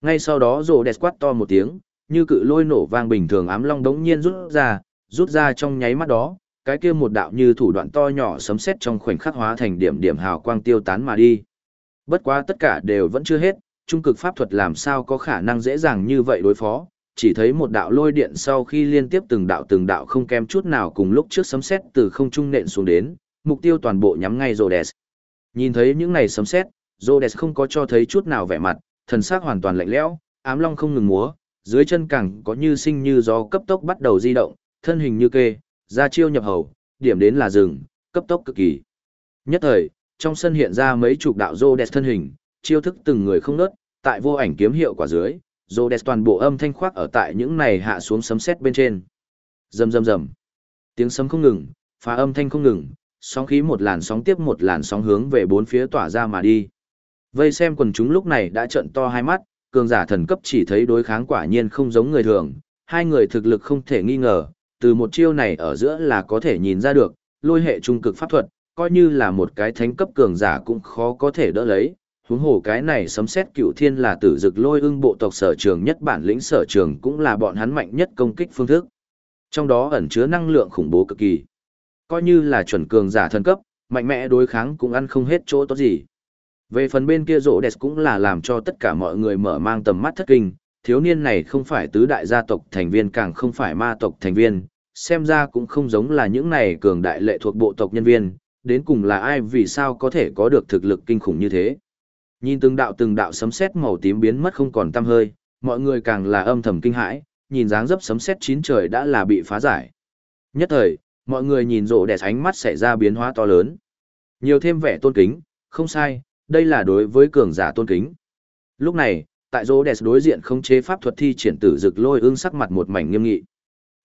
S1: Ngay sau đó rô đẹp quát to một tiếng, như cự lôi nổ vang bình thường ám long đống nhiên rút ra, rút ra trong nháy mắt đó, cái kia một đạo như thủ đoạn to nhỏ sấm sét trong khoảnh khắc hóa thành điểm điểm hào quang tiêu tán mà đi. Bất quá tất cả đều vẫn chưa hết, trung cực pháp thuật làm sao có khả năng dễ dàng như vậy đối phó, chỉ thấy một đạo lôi điện sau khi liên tiếp từng đạo từng đạo không kém chút nào cùng lúc trước sấm sét từ không trung nện xuống đến, mục tiêu toàn bộ nhắm ngay Rhodes. Nhìn thấy những này sấm sét, Rhodes không có cho thấy chút nào vẻ mặt, thần sắc hoàn toàn lạnh lẽo, ám long không ngừng múa, dưới chân càng có như sinh như gió cấp tốc bắt đầu di động, thân hình như kê, ra chiêu nhập hầu, điểm đến là rừng, cấp tốc cực kỳ. Nhất thời, trong sân hiện ra mấy chục đạo Rhodes thân hình, chiêu thức từng người không nớt, tại vô ảnh kiếm hiệu quả dưới, Rhodes toàn bộ âm thanh khoác ở tại những này hạ xuống sấm sét bên trên. Rầm rầm rầm. Tiếng sấm không ngừng, phá âm thanh không ngừng, sóng khí một làn sóng tiếp một làn sóng hướng về bốn phía tỏa ra mà đi. Vây xem quần chúng lúc này đã trợn to hai mắt, cường giả thần cấp chỉ thấy đối kháng quả nhiên không giống người thường, hai người thực lực không thể nghi ngờ, từ một chiêu này ở giữa là có thể nhìn ra được, lôi hệ trung cực pháp thuật, coi như là một cái thánh cấp cường giả cũng khó có thể đỡ lấy. Huống hồ cái này sấm xét cựu thiên là tử dực lôi ưng bộ tộc sở trường nhất bản lĩnh sở trường cũng là bọn hắn mạnh nhất công kích phương thức. Trong đó ẩn chứa năng lượng khủng bố cực kỳ. Coi như là chuẩn cường giả thần cấp, mạnh mẽ đối kháng cũng ăn không hết chỗ tốt gì. Về phần bên kia rỗ đẹp cũng là làm cho tất cả mọi người mở mang tầm mắt thất kinh, thiếu niên này không phải tứ đại gia tộc thành viên càng không phải ma tộc thành viên, xem ra cũng không giống là những này cường đại lệ thuộc bộ tộc nhân viên, đến cùng là ai vì sao có thể có được thực lực kinh khủng như thế. Nhìn từng đạo từng đạo sấm sét màu tím biến mất không còn tăm hơi, mọi người càng là âm thầm kinh hãi, nhìn dáng dấp sấm sét chín trời đã là bị phá giải. Nhất thời, mọi người nhìn rộ đẹp ánh mắt xảy ra biến hóa to lớn. Nhiều thêm vẻ tôn kính, không sai, đây là đối với cường giả tôn kính. Lúc này, tại rô đẹp đối diện không chế pháp thuật thi triển tử dực lôi ương sắc mặt một mảnh nghiêm nghị.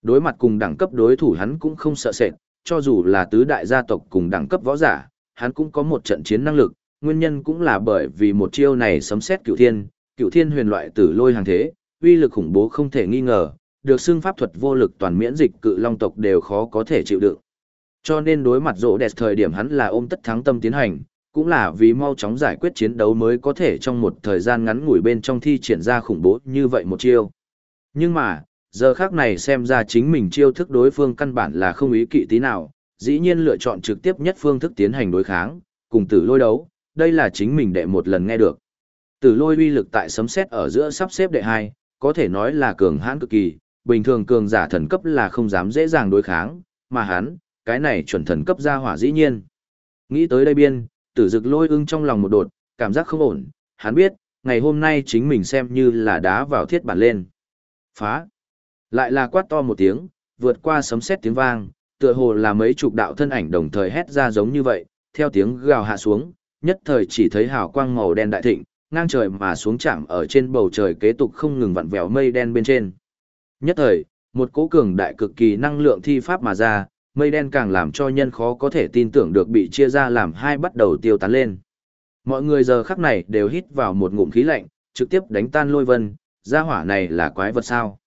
S1: Đối mặt cùng đẳng cấp đối thủ hắn cũng không sợ sệt, cho dù là tứ đại gia tộc cùng đẳng cấp võ giả, hắn cũng có một trận chiến năng lực, nguyên nhân cũng là bởi vì một chiêu này sấm xét cựu thiên, cựu thiên huyền loại tử lôi hàng thế, uy lực khủng bố không thể nghi ngờ, được xưng pháp thuật vô lực toàn miễn dịch cự long tộc đều khó có thể chịu đựng. Cho nên đối mặt rỗ đẹp thời điểm hắn là ôm tất thắng tâm tiến hành, cũng là vì mau chóng giải quyết chiến đấu mới có thể trong một thời gian ngắn ngủi bên trong thi triển ra khủng bố như vậy một chiêu. Nhưng mà, giờ khác này xem ra chính mình chiêu thức đối phương căn bản là không ý kỵ tí nào, dĩ nhiên lựa chọn trực tiếp nhất phương thức tiến hành đối kháng, cùng tử lôi đấu, đây là chính mình đệ một lần nghe được. Tử lôi uy lực tại sấm xét ở giữa sắp xếp đệ hai, có thể nói là cường hãn cực kỳ, bình thường cường giả thần cấp là không dám dễ dàng đối kháng, mà hắn, cái này chuẩn thần cấp ra hỏa dĩ nhiên. Nghĩ tới đây biên, tử dực lôi ưng trong lòng một đột, cảm giác không ổn, hắn biết, ngày hôm nay chính mình xem như là đá vào thiết bản lên. Phá! Lại là quát to một tiếng, vượt qua sấm sét tiếng vang, tựa hồ là mấy chục đạo thân ảnh đồng thời hét ra giống như vậy, theo tiếng gào hạ xuống, nhất thời chỉ thấy hào quang màu đen đại thịnh, ngang trời mà xuống chạm ở trên bầu trời kế tục không ngừng vặn vẹo mây đen bên trên. Nhất thời, một cỗ cường đại cực kỳ năng lượng thi pháp mà ra, mây đen càng làm cho nhân khó có thể tin tưởng được bị chia ra làm hai bắt đầu tiêu tán lên. Mọi người giờ khắc này đều hít vào một ngụm khí lạnh, trực tiếp đánh tan lôi vân, gia hỏa này là quái vật sao.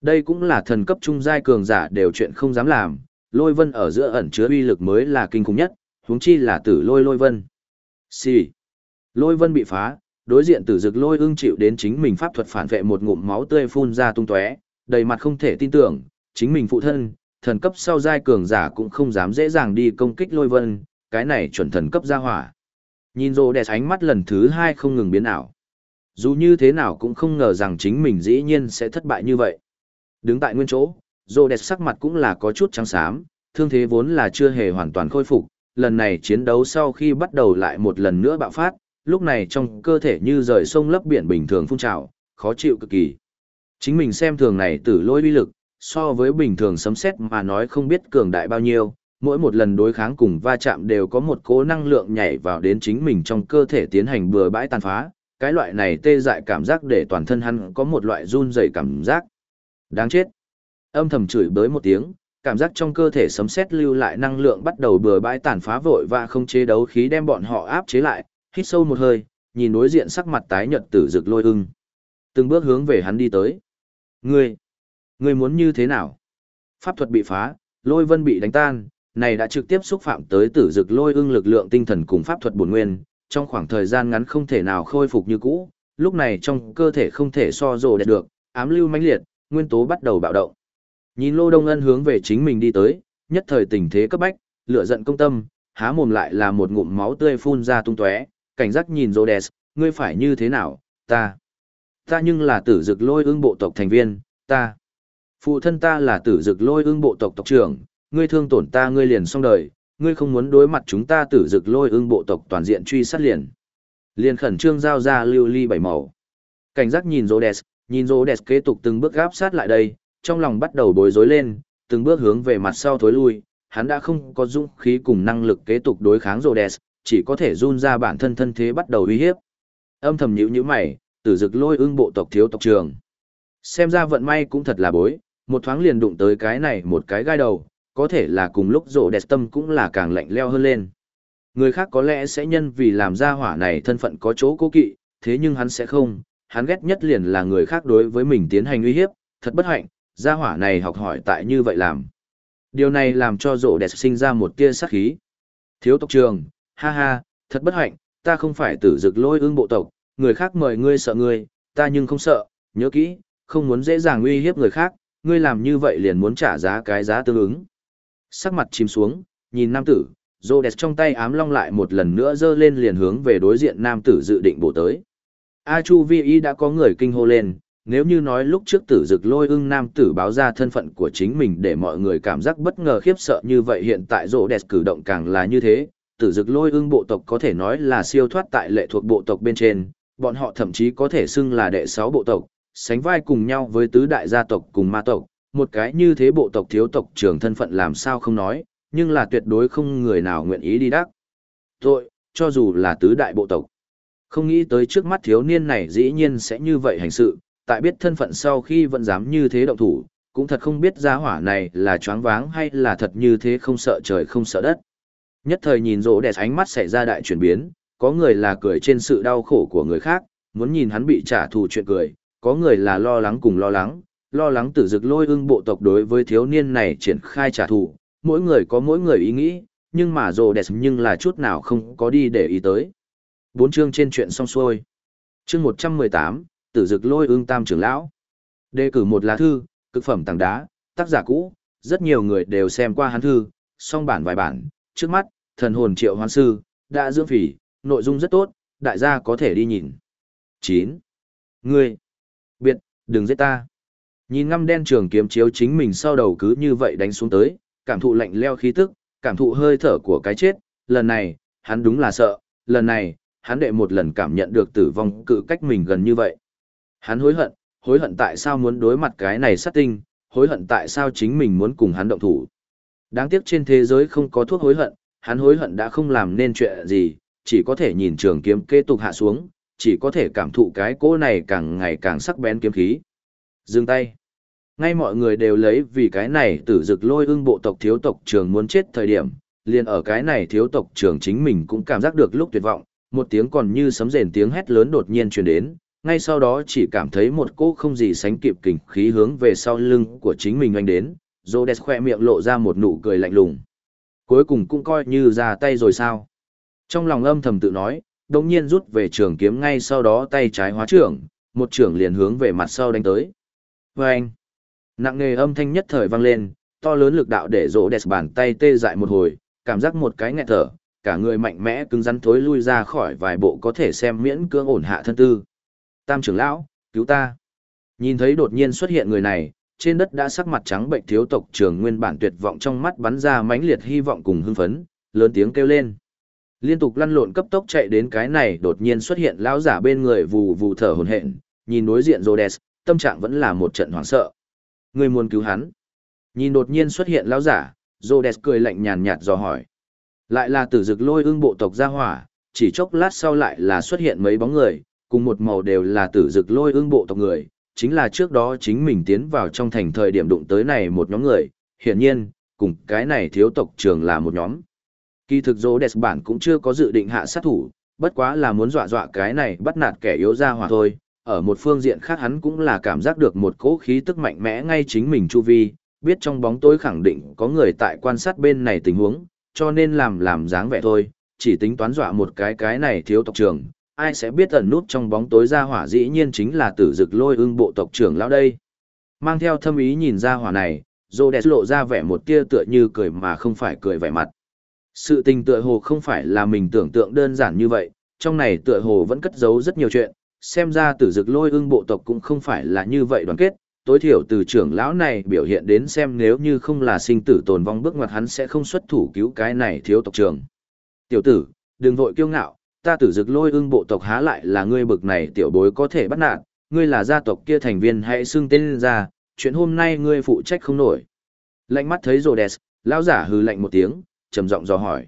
S1: Đây cũng là thần cấp trung giai cường giả đều chuyện không dám làm, lôi vân ở giữa ẩn chứa uy lực mới là kinh khủng nhất, huống chi là tử lôi lôi vân. Xì. Lôi vân bị phá, đối diện tử dực lôi ưng chịu đến chính mình pháp thuật phản vệ một ngụm máu tươi phun ra tung tóe, đầy mặt không thể tin tưởng, chính mình phụ thân, thần cấp sau giai cường giả cũng không dám dễ dàng đi công kích lôi vân, cái này chuẩn thần cấp ra hỏa. Nhìn rô đẹp ánh mắt lần thứ hai không ngừng biến ảo. Dù như thế nào cũng không ngờ rằng chính mình dĩ nhiên sẽ thất bại như vậy. Đứng tại nguyên chỗ, rô đẹp sắc mặt cũng là có chút trắng xám, thương thế vốn là chưa hề hoàn toàn khôi phục, lần này chiến đấu sau khi bắt đầu lại một lần nữa bạo phát, lúc này trong cơ thể như rời sông lấp biển bình thường phun trào, khó chịu cực kỳ. Chính mình xem thường này tử lôi uy lực, so với bình thường sấm xét mà nói không biết cường đại bao nhiêu, mỗi một lần đối kháng cùng va chạm đều có một cố năng lượng nhảy vào đến chính mình trong cơ thể tiến hành bừa bãi tàn phá, cái loại này tê dại cảm giác để toàn thân hắn có một loại run rẩy cảm giác. Đáng chết. Âm thầm chửi bới một tiếng, cảm giác trong cơ thể sấm sét lưu lại năng lượng bắt đầu bừa bãi tàn phá vội và không chế đấu khí đem bọn họ áp chế lại, hít sâu một hơi, nhìn đối diện sắc mặt tái nhợt tử dực lôi ưng. Từng bước hướng về hắn đi tới. Ngươi, ngươi muốn như thế nào? Pháp thuật bị phá, lôi vân bị đánh tan, này đã trực tiếp xúc phạm tới tử dực lôi ưng lực lượng tinh thần cùng pháp thuật bổn nguyên, trong khoảng thời gian ngắn không thể nào khôi phục như cũ, lúc này trong cơ thể không thể so rồ đẹp được, ám lưu mãnh liệt, nguyên tố bắt đầu bạo động. Nhìn Lô Đông Ân hướng về chính mình đi tới, nhất thời tình thế cấp bách, lửa giận công tâm, há mồm lại là một ngụm máu tươi phun ra tung tóe, cảnh giác nhìn Rhodes, ngươi phải như thế nào, ta. Ta nhưng là tử dực lôi ương bộ tộc thành viên, ta. Phụ thân ta là tử dực lôi ương bộ tộc tộc trưởng, ngươi thương tổn ta ngươi liền xong đời, ngươi không muốn đối mặt chúng ta tử dực lôi ương bộ tộc toàn diện truy sát liền. Liền khẩn trương giao ra lưu ly bảy màu. Cảnh giác nhìn Rhodes, nhìn Rhodes kế tục từng bước gáp sát lại đây, trong lòng bắt đầu bối rối lên, từng bước hướng về mặt sau thối lui, hắn đã không có dũng khí cùng năng lực kế tục đối kháng Rhodes, chỉ có thể run ra bản thân thân thế bắt đầu uy hiếp. Âm thầm nhíu nhíu mày, tử dực lôi ương bộ tộc thiếu tộc trường. Xem ra vận may cũng thật là bối, một thoáng liền đụng tới cái này một cái gai đầu, có thể là cùng lúc rộ đẹp tâm cũng là càng lạnh leo hơn lên. Người khác có lẽ sẽ nhân vì làm ra hỏa này thân phận có chỗ cố kỵ, thế nhưng hắn sẽ không, hắn ghét nhất liền là người khác đối với mình tiến hành uy hiếp, thật bất hạnh, gia hỏa này học hỏi tại như vậy làm. Điều này làm cho rộ đẹp sinh ra một tia sát khí. Thiếu tộc trường, ha ha, thật bất hạnh, ta không phải tử dực lôi ương bộ tộc, người khác mời ngươi sợ ngươi, ta nhưng không sợ, nhớ kỹ, không muốn dễ dàng uy hiếp người khác, ngươi làm như vậy liền muốn trả giá cái giá tương ứng. Sắc mặt chìm xuống, nhìn nam tử, rô đẹp trong tay ám long lại một lần nữa dơ lên liền hướng về đối diện nam tử dự định bổ tới. A Chu Vi Y đã có người kinh hô lên, nếu như nói lúc trước tử dực lôi ưng nam tử báo ra thân phận của chính mình để mọi người cảm giác bất ngờ khiếp sợ như vậy hiện tại Rộ đẹp cử động càng là như thế, tử dực lôi ưng bộ tộc có thể nói là siêu thoát tại lệ thuộc bộ tộc bên trên, bọn họ thậm chí có thể xưng là đệ sáu bộ tộc, sánh vai cùng nhau với tứ đại gia tộc cùng ma tộc, một cái như thế bộ tộc thiếu tộc trưởng thân phận làm sao không nói, nhưng là tuyệt đối không người nào nguyện ý đi đắc. Tội, cho dù là tứ đại bộ tộc. Không nghĩ tới trước mắt thiếu niên này dĩ nhiên sẽ như vậy hành sự, tại biết thân phận sau khi vẫn dám như thế động thủ, cũng thật không biết giá hỏa này là choáng váng hay là thật như thế không sợ trời không sợ đất. Nhất thời nhìn rỗ đẹp ánh mắt xảy ra đại chuyển biến, có người là cười trên sự đau khổ của người khác, muốn nhìn hắn bị trả thù chuyện cười, có người là lo lắng cùng lo lắng, lo lắng tử dực lôi ưng bộ tộc đối với thiếu niên này triển khai trả thù, mỗi người có mỗi người ý nghĩ, nhưng mà rồ đẹp nhưng là chút nào không có đi để ý tới. Bốn chương trên chuyện xong xuôi. Chương 118, tử dực lôi ưng tam trưởng lão. Đề cử một lá thư, cực phẩm tảng đá, tác giả cũ, rất nhiều người đều xem qua hắn thư, song bản vài bản, trước mắt, thần hồn triệu hoan sư, đã dưỡng phỉ, nội dung rất tốt, đại gia có thể đi nhìn. chín Ngươi. Biệt, đừng giết ta. Nhìn ngăm đen trường kiếm chiếu chính mình sau đầu cứ như vậy đánh xuống tới, cảm thụ lạnh leo khí tức, cảm thụ hơi thở của cái chết, lần này, hắn đúng là sợ, lần này, hắn đệ một lần cảm nhận được tử vong cự cách mình gần như vậy. Hắn hối hận, hối hận tại sao muốn đối mặt cái này sát tinh, hối hận tại sao chính mình muốn cùng hắn động thủ. Đáng tiếc trên thế giới không có thuốc hối hận, hắn hối hận đã không làm nên chuyện gì, chỉ có thể nhìn trường kiếm kế tục hạ xuống, chỉ có thể cảm thụ cái cỗ này càng ngày càng sắc bén kiếm khí. Dừng tay. Ngay mọi người đều lấy vì cái này tử dực lôi ưng bộ tộc thiếu tộc trường muốn chết thời điểm, liền ở cái này thiếu tộc trường chính mình cũng cảm giác được lúc tuyệt vọng, một tiếng còn như sấm rền tiếng hét lớn đột nhiên truyền đến, ngay sau đó chỉ cảm thấy một cỗ không gì sánh kịp kình khí hướng về sau lưng của chính mình oanh đến, Rhodes khẽ miệng lộ ra một nụ cười lạnh lùng. Cuối cùng cũng coi như ra tay rồi sao. Trong lòng âm thầm tự nói, đồng nhiên rút về trường kiếm ngay sau đó tay trái hóa trưởng, một trưởng liền hướng về mặt sau đánh tới. Và anh, nặng nề âm thanh nhất thời vang lên, to lớn lực đạo để rỗ đẹp bàn tay tê dại một hồi, cảm giác một cái nghẹt thở, cả người mạnh mẽ cứng rắn thối lui ra khỏi vài bộ có thể xem miễn cưỡng ổn hạ thân tư. Tam trưởng lão, cứu ta. Nhìn thấy đột nhiên xuất hiện người này, trên đất đã sắc mặt trắng bệnh thiếu tộc trưởng nguyên bản tuyệt vọng trong mắt bắn ra mãnh liệt hy vọng cùng hưng phấn, lớn tiếng kêu lên. Liên tục lăn lộn cấp tốc chạy đến cái này đột nhiên xuất hiện lão giả bên người vù vù thở hổn hển, nhìn đối diện Rhodes, tâm trạng vẫn là một trận hoảng sợ. Người muốn cứu hắn. Nhìn đột nhiên xuất hiện lão giả, Rhodes cười lạnh nhàn nhạt dò hỏi. Lại là tử dực lôi ương bộ tộc gia hỏa, chỉ chốc lát sau lại là xuất hiện mấy bóng người, cùng một màu đều là tử dực lôi ương bộ tộc người, chính là trước đó chính mình tiến vào trong thành thời điểm đụng tới này một nhóm người, hiển nhiên, cùng cái này thiếu tộc trường là một nhóm. Kỳ thực dỗ đẹp bản cũng chưa có dự định hạ sát thủ, bất quá là muốn dọa dọa cái này bắt nạt kẻ yếu ra hỏa thôi. Ở một phương diện khác hắn cũng là cảm giác được một cỗ khí tức mạnh mẽ ngay chính mình chu vi, biết trong bóng tối khẳng định có người tại quan sát bên này tình huống, cho nên làm làm dáng vẻ thôi, chỉ tính toán dọa một cái cái này thiếu tộc trưởng, ai sẽ biết ẩn nút trong bóng tối ra hỏa dĩ nhiên chính là tử dực lôi ưng bộ tộc trưởng lão đây. Mang theo thâm ý nhìn ra hỏa này, dô Đẹp lộ ra vẻ một tia tựa như cười mà không phải cười vẻ mặt. Sự tình tựa hồ không phải là mình tưởng tượng đơn giản như vậy, trong này tựa hồ vẫn cất giấu rất nhiều chuyện, xem ra tử dực lôi ưng bộ tộc cũng không phải là như vậy đoàn kết, tối thiểu từ trưởng lão này biểu hiện đến xem nếu như không là sinh tử tồn vong bước ngoặt hắn sẽ không xuất thủ cứu cái này thiếu tộc trưởng. Tiểu tử, đừng vội kiêu ngạo, ta tử dực lôi ưng bộ tộc há lại là ngươi bực này tiểu bối có thể bắt nạt, ngươi là gia tộc kia thành viên hãy xưng tên lên ra, chuyện hôm nay ngươi phụ trách không nổi. Lạnh mắt thấy Rhodes, lão giả hừ lạnh một tiếng, trầm giọng dò hỏi.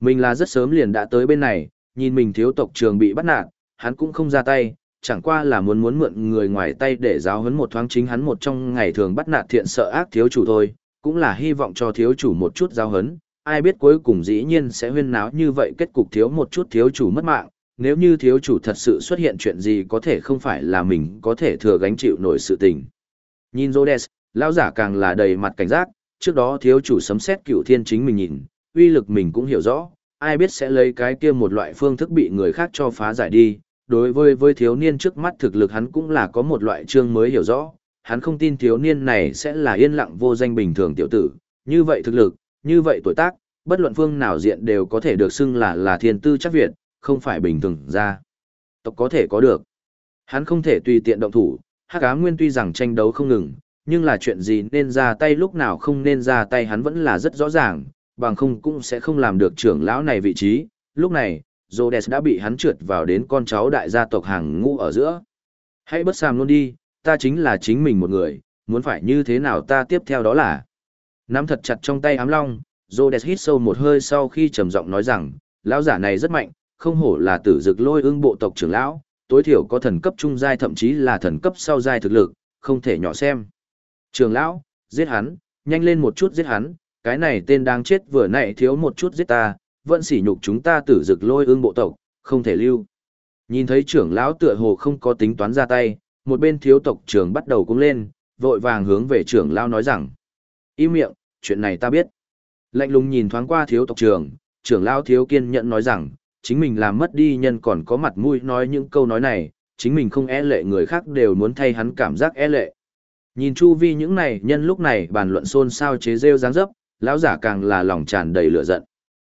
S1: Mình là rất sớm liền đã tới bên này, nhìn mình thiếu tộc trường bị bắt nạt, hắn cũng không ra tay, chẳng qua là muốn muốn mượn người ngoài tay để giáo huấn một thoáng chính hắn một trong ngày thường bắt nạt thiện sợ ác thiếu chủ thôi, cũng là hy vọng cho thiếu chủ một chút giáo huấn, ai biết cuối cùng dĩ nhiên sẽ huyên náo như vậy kết cục thiếu một chút thiếu chủ mất mạng, nếu như thiếu chủ thật sự xuất hiện chuyện gì có thể không phải là mình có thể thừa gánh chịu nổi sự tình. Nhìn Rhodes, lão giả càng là đầy mặt cảnh giác, trước đó thiếu chủ sấm xét cựu thiên chính mình nhìn, uy lực mình cũng hiểu rõ, ai biết sẽ lấy cái kia một loại phương thức bị người khác cho phá giải đi. Đối với với thiếu niên trước mắt thực lực hắn cũng là có một loại trương mới hiểu rõ, hắn không tin thiếu niên này sẽ là yên lặng vô danh bình thường tiểu tử, như vậy thực lực, như vậy tuổi tác, bất luận phương nào diện đều có thể được xưng là là thiên tư chắc Việt, không phải bình thường ra. Tộc có thể có được. Hắn không thể tùy tiện động thủ, hắc ám nguyên tuy rằng tranh đấu không ngừng, nhưng là chuyện gì nên ra tay lúc nào không nên ra tay hắn vẫn là rất rõ ràng, bằng không cũng sẽ không làm được trưởng lão này vị trí. Lúc này, Rhodes đã bị hắn trượt vào đến con cháu đại gia tộc hàng ngũ ở giữa. Hãy bất sàm luôn đi, ta chính là chính mình một người, muốn phải như thế nào ta tiếp theo đó là. Nắm thật chặt trong tay ám long, Rhodes hít sâu một hơi sau khi trầm giọng nói rằng, lão giả này rất mạnh, không hổ là tử dực lôi ưng bộ tộc trưởng lão, tối thiểu có thần cấp trung giai thậm chí là thần cấp sau giai thực lực, không thể nhỏ xem. Trường lão, giết hắn, nhanh lên một chút giết hắn, cái này tên đang chết vừa nãy thiếu một chút giết ta, vẫn sỉ nhục chúng ta tử dực lôi ương bộ tộc, không thể lưu. Nhìn thấy trưởng lão tựa hồ không có tính toán ra tay, một bên thiếu tộc trưởng bắt đầu cũng lên, vội vàng hướng về trưởng lão nói rằng. Im miệng, chuyện này ta biết. Lạnh lùng nhìn thoáng qua thiếu tộc trưởng, trưởng lão thiếu kiên nhẫn nói rằng, chính mình làm mất đi nhân còn có mặt mũi nói những câu nói này, chính mình không e lệ người khác đều muốn thay hắn cảm giác e lệ. Nhìn chu vi những này nhân lúc này bàn luận xôn xao chế rêu dáng dấp, lão giả càng là lòng tràn đầy lửa giận.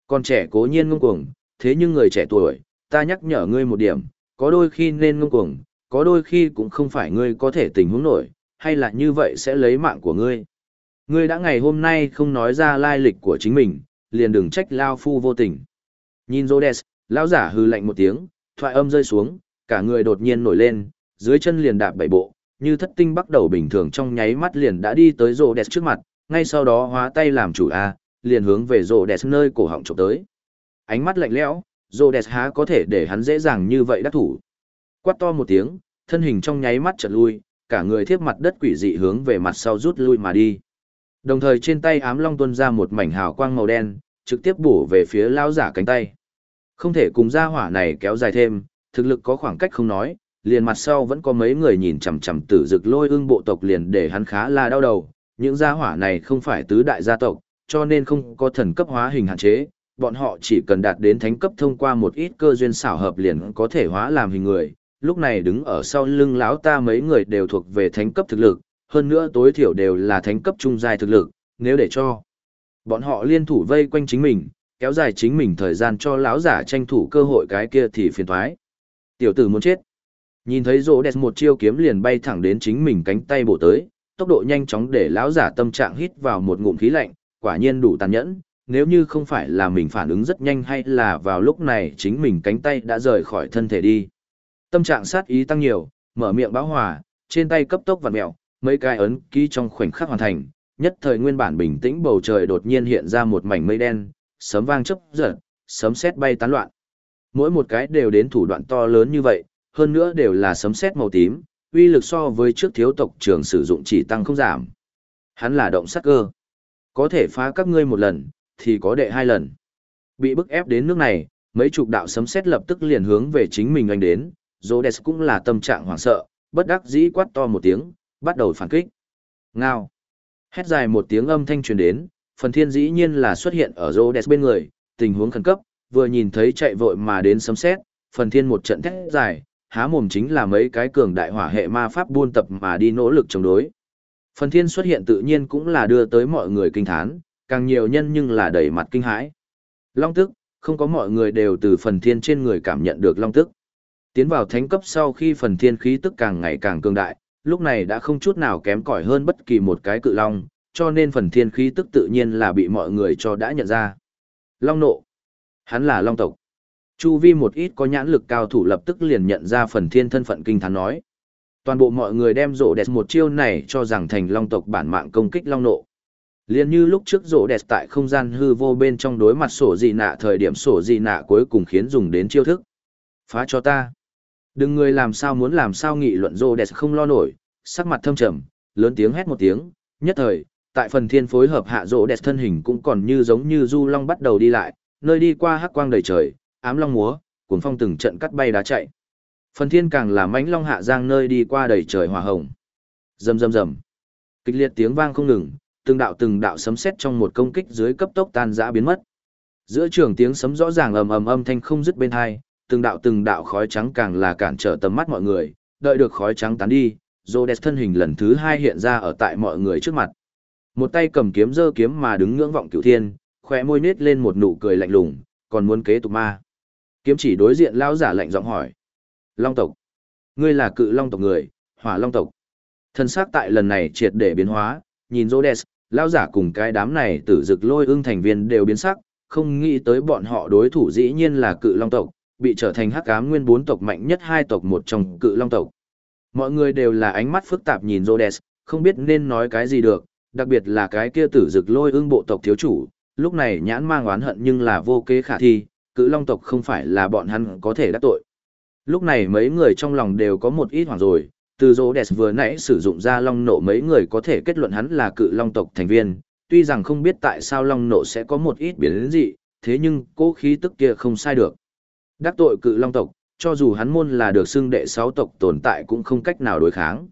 S1: Con trẻ cố nhiên ngông cuồng, thế nhưng người trẻ tuổi, ta nhắc nhở ngươi một điểm, có đôi khi nên ngông cuồng, có đôi khi cũng không phải ngươi có thể tình huống nổi, hay là như vậy sẽ lấy mạng của ngươi. Ngươi đã ngày hôm nay không nói ra lai lịch của chính mình, liền đừng trách Lao Phu vô tình. Nhìn Rhodes, lão giả hư lạnh một tiếng, thoại âm rơi xuống, cả người đột nhiên nổi lên, dưới chân liền đạp bảy bộ, như thất tinh bắt đầu bình thường trong nháy mắt liền đã đi tới Rhodes trước mặt, ngay sau đó hóa tay làm chủ A, liền hướng về rô đẹp nơi cổ họng trộm tới. Ánh mắt lạnh lẽo, rô đẹp há có thể để hắn dễ dàng như vậy đắc thủ. Quát to một tiếng, thân hình trong nháy mắt chợt lui, cả người thiếp mặt đất quỷ dị hướng về mặt sau rút lui mà đi. Đồng thời trên tay ám long tuôn ra một mảnh hào quang màu đen, trực tiếp bổ về phía lão giả cánh tay. Không thể cùng gia hỏa này kéo dài thêm, thực lực có khoảng cách không nói, liền mặt sau vẫn có mấy người nhìn chằm chằm tử dực lôi ương bộ tộc liền để hắn khá là đau đầu. Những gia hỏa này không phải tứ đại gia tộc, cho nên không có thần cấp hóa hình hạn chế, bọn họ chỉ cần đạt đến thánh cấp thông qua một ít cơ duyên xảo hợp liền có thể hóa làm hình người. Lúc này đứng ở sau lưng lão ta mấy người đều thuộc về thánh cấp thực lực, hơn nữa tối thiểu đều là thánh cấp trung giai thực lực, nếu để cho bọn họ liên thủ vây quanh chính mình, kéo dài chính mình thời gian cho lão giả tranh thủ cơ hội cái kia thì phiền toái. Tiểu tử muốn chết. Nhìn thấy rỗ đẹp một chiêu kiếm liền bay thẳng đến chính mình cánh tay bổ tới, tốc độ nhanh chóng để lão giả tâm trạng hít vào một ngụm khí lạnh, quả nhiên đủ tàn nhẫn, nếu như không phải là mình phản ứng rất nhanh hay là vào lúc này chính mình cánh tay đã rời khỏi thân thể đi. Tâm trạng sát ý tăng nhiều, mở miệng báo hòa, trên tay cấp tốc vặn mẹo, mấy cái ấn ký trong khoảnh khắc hoàn thành, nhất thời nguyên bản bình tĩnh bầu trời đột nhiên hiện ra một mảnh mây đen, sấm vang chớp giật, sấm sét bay tán loạn. Mỗi một cái đều đến thủ đoạn to lớn như vậy, hơn nữa đều là sấm sét màu tím, uy lực so với trước thiếu tộc trưởng sử dụng chỉ tăng không giảm. Hắn là động sát cơ. Có thể phá các ngươi một lần, thì có đệ hai lần. Bị bức ép đến nước này, mấy chục đạo sấm sét lập tức liền hướng về chính mình anh đến, Rhodes cũng là tâm trạng hoảng sợ, bất đắc dĩ quát to một tiếng, bắt đầu phản kích. Ngao. Hét dài một tiếng âm thanh truyền đến, phần thiên dĩ nhiên là xuất hiện ở Rhodes bên người, tình huống khẩn cấp, vừa nhìn thấy chạy vội mà đến sấm sét, phần thiên một trận thét dài, há mồm chính là mấy cái cường đại hỏa hệ ma pháp buôn tập mà đi nỗ lực chống đối. Phần thiên xuất hiện tự nhiên cũng là đưa tới mọi người kinh thán, càng nhiều nhân nhưng là đẩy mặt kinh hãi. Long tức, không có mọi người đều từ phần thiên trên người cảm nhận được long tức. Tiến vào thánh cấp sau khi phần thiên khí tức càng ngày càng cường đại, lúc này đã không chút nào kém cỏi hơn bất kỳ một cái cự long, cho nên phần thiên khí tức tự nhiên là bị mọi người cho đã nhận ra. Long nộ. Hắn là long tộc. Chu vi một ít có nhãn lực cao thủ lập tức liền nhận ra phần thiên thân phận kinh thán nói. Toàn bộ mọi người đem rổ đẹp một chiêu này cho rằng thành long tộc bản mạng công kích long nộ. Liên như lúc trước rổ đẹp tại không gian hư vô bên trong đối mặt sổ dị nạ thời điểm sổ dị nạ cuối cùng khiến dùng đến chiêu thức. Phá cho ta. Đừng người làm sao muốn làm sao nghị luận rổ đẹp không lo nổi, sắc mặt thâm trầm, lớn tiếng hét một tiếng, nhất thời, tại phần thiên phối hợp hạ rỗ đẹp thân hình cũng còn như giống như du long bắt đầu đi lại, nơi đi qua hắc quang đầy trời, ám long múa, cuồng phong từng trận cắt bay đá chạy. Phần thiên càng là mãnh long hạ giang nơi đi qua đầy trời hỏa hồng. Rầm rầm rầm. Kịch liệt tiếng vang không ngừng, từng đạo từng đạo sấm sét trong một công kích dưới cấp tốc tan rã biến mất. Giữa trường tiếng sấm rõ ràng ầm ầm âm thanh không dứt bên hai, từng đạo từng đạo khói trắng càng là cản trở tầm mắt mọi người, đợi được khói trắng tán đi, Rhodes thân hình lần thứ hai hiện ra ở tại mọi người trước mặt. Một tay cầm kiếm giơ kiếm mà đứng ngưỡng vọng cửu thiên, khóe môi nết lên một nụ cười lạnh lùng, còn muốn kế tục ma. Kiếm chỉ đối diện lão giả lạnh giọng hỏi. Long tộc. Ngươi là cự long tộc người, hỏa long tộc. Thân xác tại lần này triệt để biến hóa, nhìn Rhodes, lão giả cùng cái đám này tử dực lôi ưng thành viên đều biến sắc, không nghĩ tới bọn họ đối thủ dĩ nhiên là cự long tộc, bị trở thành hắc ám nguyên bốn tộc mạnh nhất hai tộc một trong cự long tộc. Mọi người đều là ánh mắt phức tạp nhìn Rhodes, không biết nên nói cái gì được, đặc biệt là cái kia tử dực lôi ưng bộ tộc thiếu chủ, lúc này nhãn mang oán hận nhưng là vô kế khả thi, cự long tộc không phải là bọn hắn có thể đắc tội. Lúc này mấy người trong lòng đều có một ít hoảng rồi, từ dô đẹp vừa nãy sử dụng ra long nộ mấy người có thể kết luận hắn là cự long tộc thành viên, tuy rằng không biết tại sao long nộ sẽ có một ít biến đến gì, thế nhưng cố khí tức kia không sai được. Đắc tội cự long tộc, cho dù hắn môn là được xưng đệ sáu tộc tồn tại cũng không cách nào đối kháng.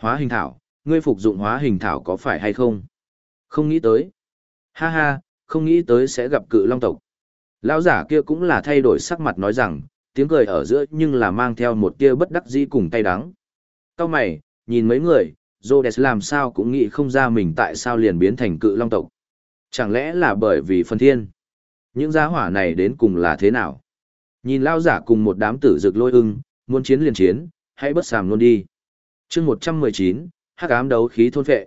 S1: Hóa hình thảo, ngươi phục dụng hóa hình thảo có phải hay không? Không nghĩ tới. Ha ha, không nghĩ tới sẽ gặp cự long tộc. Lão giả kia cũng là thay đổi sắc mặt nói rằng, tiếng cười ở giữa nhưng là mang theo một tia bất đắc dĩ cùng tay đắng. Cao mày, nhìn mấy người, Rhodes làm sao cũng nghĩ không ra mình tại sao liền biến thành cự long tộc. Chẳng lẽ là bởi vì phân thiên? Những giá hỏa này đến cùng là thế nào? Nhìn lao giả cùng một đám tử rực lôi ưng, muốn chiến liền chiến, hãy bất sàm luôn đi. chương 119, hắc ám đấu khí thôn phệ.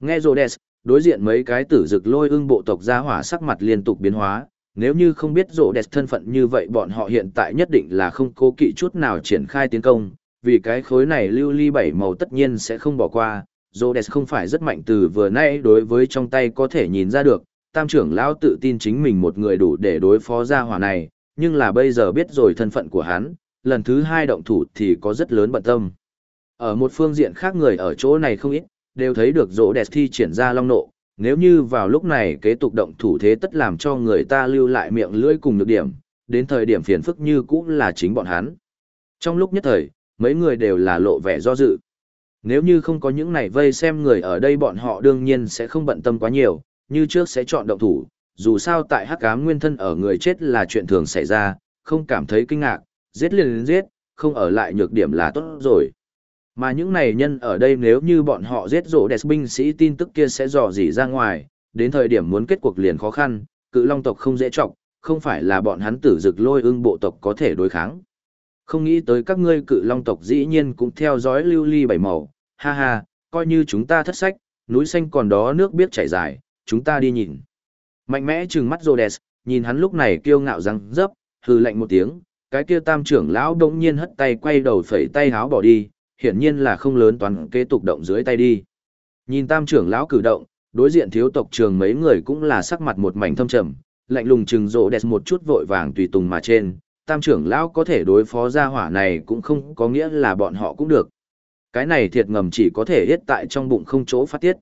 S1: Nghe Rhodes, đối diện mấy cái tử rực lôi ưng bộ tộc gia hỏa sắc mặt liên tục biến hóa, nếu như không biết rộ đẹp thân phận như vậy bọn họ hiện tại nhất định là không cố kỵ chút nào triển khai tiến công, vì cái khối này lưu ly bảy màu tất nhiên sẽ không bỏ qua, rộ đẹp không phải rất mạnh từ vừa nay đối với trong tay có thể nhìn ra được, tam trưởng lão tự tin chính mình một người đủ để đối phó gia hỏa này, nhưng là bây giờ biết rồi thân phận của hắn, lần thứ hai động thủ thì có rất lớn bận tâm. Ở một phương diện khác người ở chỗ này không ít, đều thấy được rỗ đẹp thi triển ra long nộ, nếu như vào lúc này kế tục động thủ thế tất làm cho người ta lưu lại miệng lưỡi cùng nhược điểm, đến thời điểm phiền phức như cũng là chính bọn hắn. Trong lúc nhất thời, mấy người đều là lộ vẻ do dự. Nếu như không có những này vây xem người ở đây bọn họ đương nhiên sẽ không bận tâm quá nhiều, như trước sẽ chọn động thủ, dù sao tại hắc ám nguyên thân ở người chết là chuyện thường xảy ra, không cảm thấy kinh ngạc, giết liền giết, không ở lại nhược điểm là tốt rồi. Mà những này nhân ở đây nếu như bọn họ giết rộ đẹp binh sĩ tin tức kia sẽ dò dỉ ra ngoài, đến thời điểm muốn kết cuộc liền khó khăn, cự long tộc không dễ trọng, không phải là bọn hắn tử dực lôi ưng bộ tộc có thể đối kháng. Không nghĩ tới các ngươi cự long tộc dĩ nhiên cũng theo dõi lưu ly bảy màu, ha ha, coi như chúng ta thất sách, núi xanh còn đó nước biết chảy dài, chúng ta đi nhìn. Mạnh mẽ trừng mắt Rhodes, nhìn hắn lúc này kiêu ngạo răng dấp, hừ lạnh một tiếng, cái kia tam trưởng lão đống nhiên hất tay quay đầu phẩy tay háo bỏ đi, hiển nhiên là không lớn toàn kế tục động dưới tay đi. Nhìn tam trưởng lão cử động, đối diện thiếu tộc trường mấy người cũng là sắc mặt một mảnh thâm trầm, lạnh lùng trừng rộ đẹp một chút vội vàng tùy tùng mà trên, tam trưởng lão có thể đối phó gia hỏa này cũng không có nghĩa là bọn họ cũng được. Cái này thiệt ngầm chỉ có thể hết tại trong bụng không chỗ phát tiết.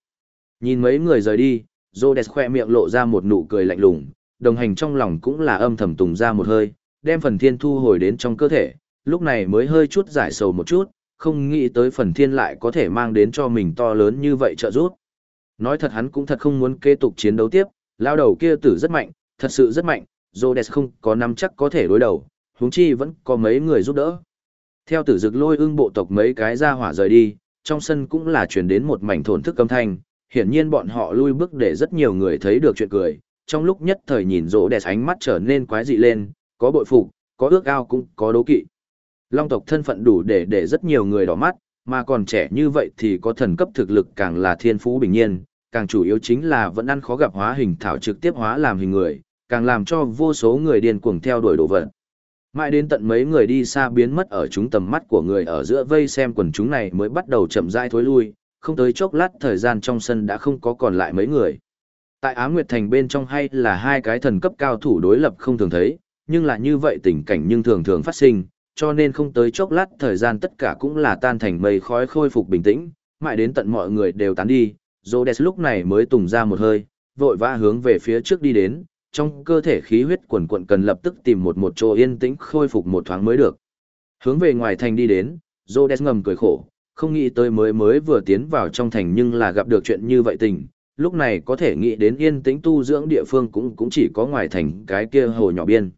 S1: Nhìn mấy người rời đi, Rhodes khoe miệng lộ ra một nụ cười lạnh lùng, đồng hành trong lòng cũng là âm thầm tùng ra một hơi, đem phần thiên thu hồi đến trong cơ thể, lúc này mới hơi chút giải sầu một chút, không nghĩ tới phần thiên lại có thể mang đến cho mình to lớn như vậy trợ giúp. Nói thật hắn cũng thật không muốn kế tục chiến đấu tiếp, lao đầu kia tử rất mạnh, thật sự rất mạnh, Rhodes không có nắm chắc có thể đối đầu, huống chi vẫn có mấy người giúp đỡ. Theo tử dực lôi ưng bộ tộc mấy cái ra hỏa rời đi, trong sân cũng là truyền đến một mảnh thổn thức âm thanh, hiển nhiên bọn họ lui bước để rất nhiều người thấy được chuyện cười, trong lúc nhất thời nhìn rỗ đẹp ánh mắt trở nên quái dị lên, có bội phục, có ước ao cũng có đố kỵ. Long tộc thân phận đủ để để rất nhiều người đỏ mắt, mà còn trẻ như vậy thì có thần cấp thực lực càng là thiên phú bình nhiên, càng chủ yếu chính là vẫn ăn khó gặp hóa hình thảo trực tiếp hóa làm hình người, càng làm cho vô số người điên cuồng theo đuổi đồ vật. Mãi đến tận mấy người đi xa biến mất ở chúng tầm mắt của người ở giữa vây xem quần chúng này mới bắt đầu chậm rãi thối lui, không tới chốc lát thời gian trong sân đã không có còn lại mấy người. Tại Á Nguyệt Thành bên trong hay là hai cái thần cấp cao thủ đối lập không thường thấy, nhưng là như vậy tình cảnh nhưng thường thường phát sinh, cho nên không tới chốc lát thời gian tất cả cũng là tan thành mây khói khôi phục bình tĩnh, mãi đến tận mọi người đều tán đi, Rhodes lúc này mới tùng ra một hơi, vội vã hướng về phía trước đi đến, trong cơ thể khí huyết quần quận cần lập tức tìm một một chỗ yên tĩnh khôi phục một thoáng mới được. Hướng về ngoài thành đi đến, Rhodes ngầm cười khổ, không nghĩ tới mới mới vừa tiến vào trong thành nhưng là gặp được chuyện như vậy tình, lúc này có thể nghĩ đến yên tĩnh tu dưỡng địa phương cũng cũng chỉ có ngoài thành cái kia hồ nhỏ biên.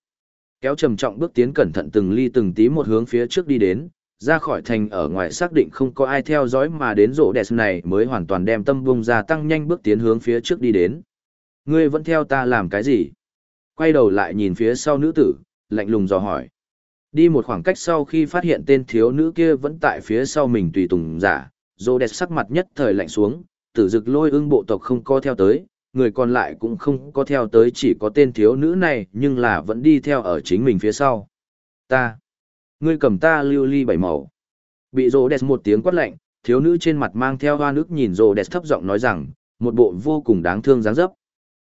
S1: Kéo trầm trọng bước tiến cẩn thận từng ly từng tí một hướng phía trước đi đến, ra khỏi thành ở ngoài xác định không có ai theo dõi mà đến rổ đẹp này mới hoàn toàn đem tâm bung ra tăng nhanh bước tiến hướng phía trước đi đến. Ngươi vẫn theo ta làm cái gì? Quay đầu lại nhìn phía sau nữ tử, lạnh lùng dò hỏi. Đi một khoảng cách sau khi phát hiện tên thiếu nữ kia vẫn tại phía sau mình tùy tùng giả, rô đẹp sắc mặt nhất thời lạnh xuống, tử dực lôi ưng bộ tộc không co theo tới, người còn lại cũng không có theo tới chỉ có tên thiếu nữ này nhưng là vẫn đi theo ở chính mình phía sau. Ta! Ngươi cầm ta lưu ly bảy màu. Bị rồ đẹp một tiếng quát lạnh, thiếu nữ trên mặt mang theo hoa nước nhìn rồ đẹp thấp giọng nói rằng, một bộ vô cùng đáng thương dáng dấp.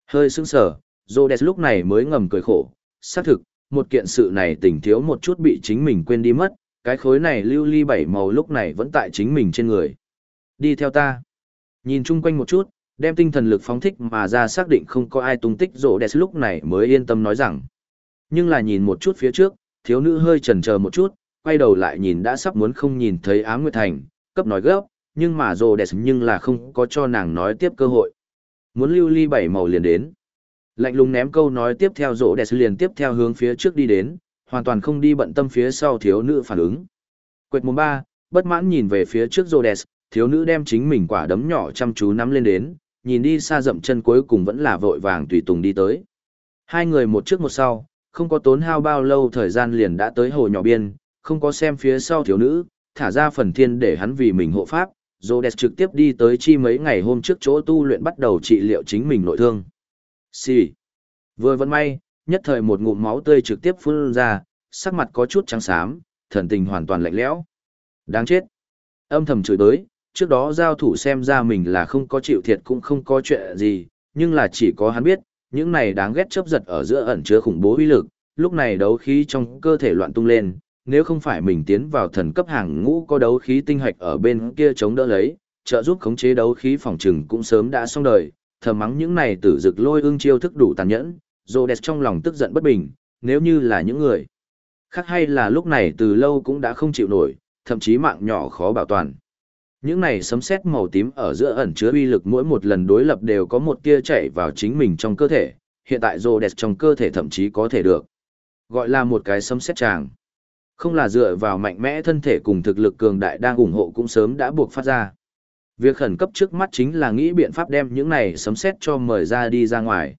S1: Hơi sững sờ, rồ đẹp lúc này mới ngầm cười khổ, xác thực, một kiện sự này tỉnh thiếu một chút bị chính mình quên đi mất, cái khối này lưu ly bảy màu lúc này vẫn tại chính mình trên người. Đi theo ta. Nhìn chung quanh một chút, đem tinh thần lực phóng thích mà ra xác định không có ai tung tích rộ đẹp lúc này mới yên tâm nói rằng. Nhưng là nhìn một chút phía trước, thiếu nữ hơi chần chờ một chút, quay đầu lại nhìn đã sắp muốn không nhìn thấy Á Nguyệt Thành, cấp nói gấp, nhưng mà rộ đẹp nhưng là không có cho nàng nói tiếp cơ hội. Muốn lưu ly bảy màu liền đến. Lạnh lùng ném câu nói tiếp theo rộ đẹp liền tiếp theo hướng phía trước đi đến, hoàn toàn không đi bận tâm phía sau thiếu nữ phản ứng. Quệt mùng ba, bất mãn nhìn về phía trước rộ đẹp, thiếu nữ đem chính mình quả đấm nhỏ chăm chú nắm lên đến, nhìn đi xa dậm chân cuối cùng vẫn là vội vàng tùy tùng đi tới. Hai người một trước một sau, không có tốn hao bao lâu thời gian liền đã tới hồ nhỏ biên, không có xem phía sau thiếu nữ, thả ra phần thiên để hắn vì mình hộ pháp, Rhodes trực tiếp đi tới chi mấy ngày hôm trước chỗ tu luyện bắt đầu trị liệu chính mình nội thương. Xì. Vừa vẫn may, nhất thời một ngụm máu tươi trực tiếp phun ra, sắc mặt có chút trắng xám, thần tình hoàn toàn lạnh lẽo. Đáng chết. Âm thầm chửi tới, trước đó giao thủ xem ra mình là không có chịu thiệt cũng không có chuyện gì, nhưng là chỉ có hắn biết, những này đáng ghét chớp giật ở giữa ẩn chứa khủng bố uy lực, lúc này đấu khí trong cơ thể loạn tung lên, nếu không phải mình tiến vào thần cấp hàng ngũ có đấu khí tinh hạch ở bên kia chống đỡ lấy, trợ giúp khống chế đấu khí phòng trừng cũng sớm đã xong đời, thầm mắng những này tử dực lôi ương chiêu thức đủ tàn nhẫn, Rhodes trong lòng tức giận bất bình, nếu như là những người khác hay là lúc này từ lâu cũng đã không chịu nổi, thậm chí mạng nhỏ khó bảo toàn. Những này sấm sét màu tím ở giữa ẩn chứa uy lực mỗi một lần đối lập đều có một tia chảy vào chính mình trong cơ thể, hiện tại Rhodes trong cơ thể thậm chí có thể được. Gọi là một cái sấm sét tràng. Không là dựa vào mạnh mẽ thân thể cùng thực lực cường đại đang ủng hộ cũng sớm đã buộc phát ra. Việc khẩn cấp trước mắt chính là nghĩ biện pháp đem những này sấm sét cho mời ra đi ra ngoài.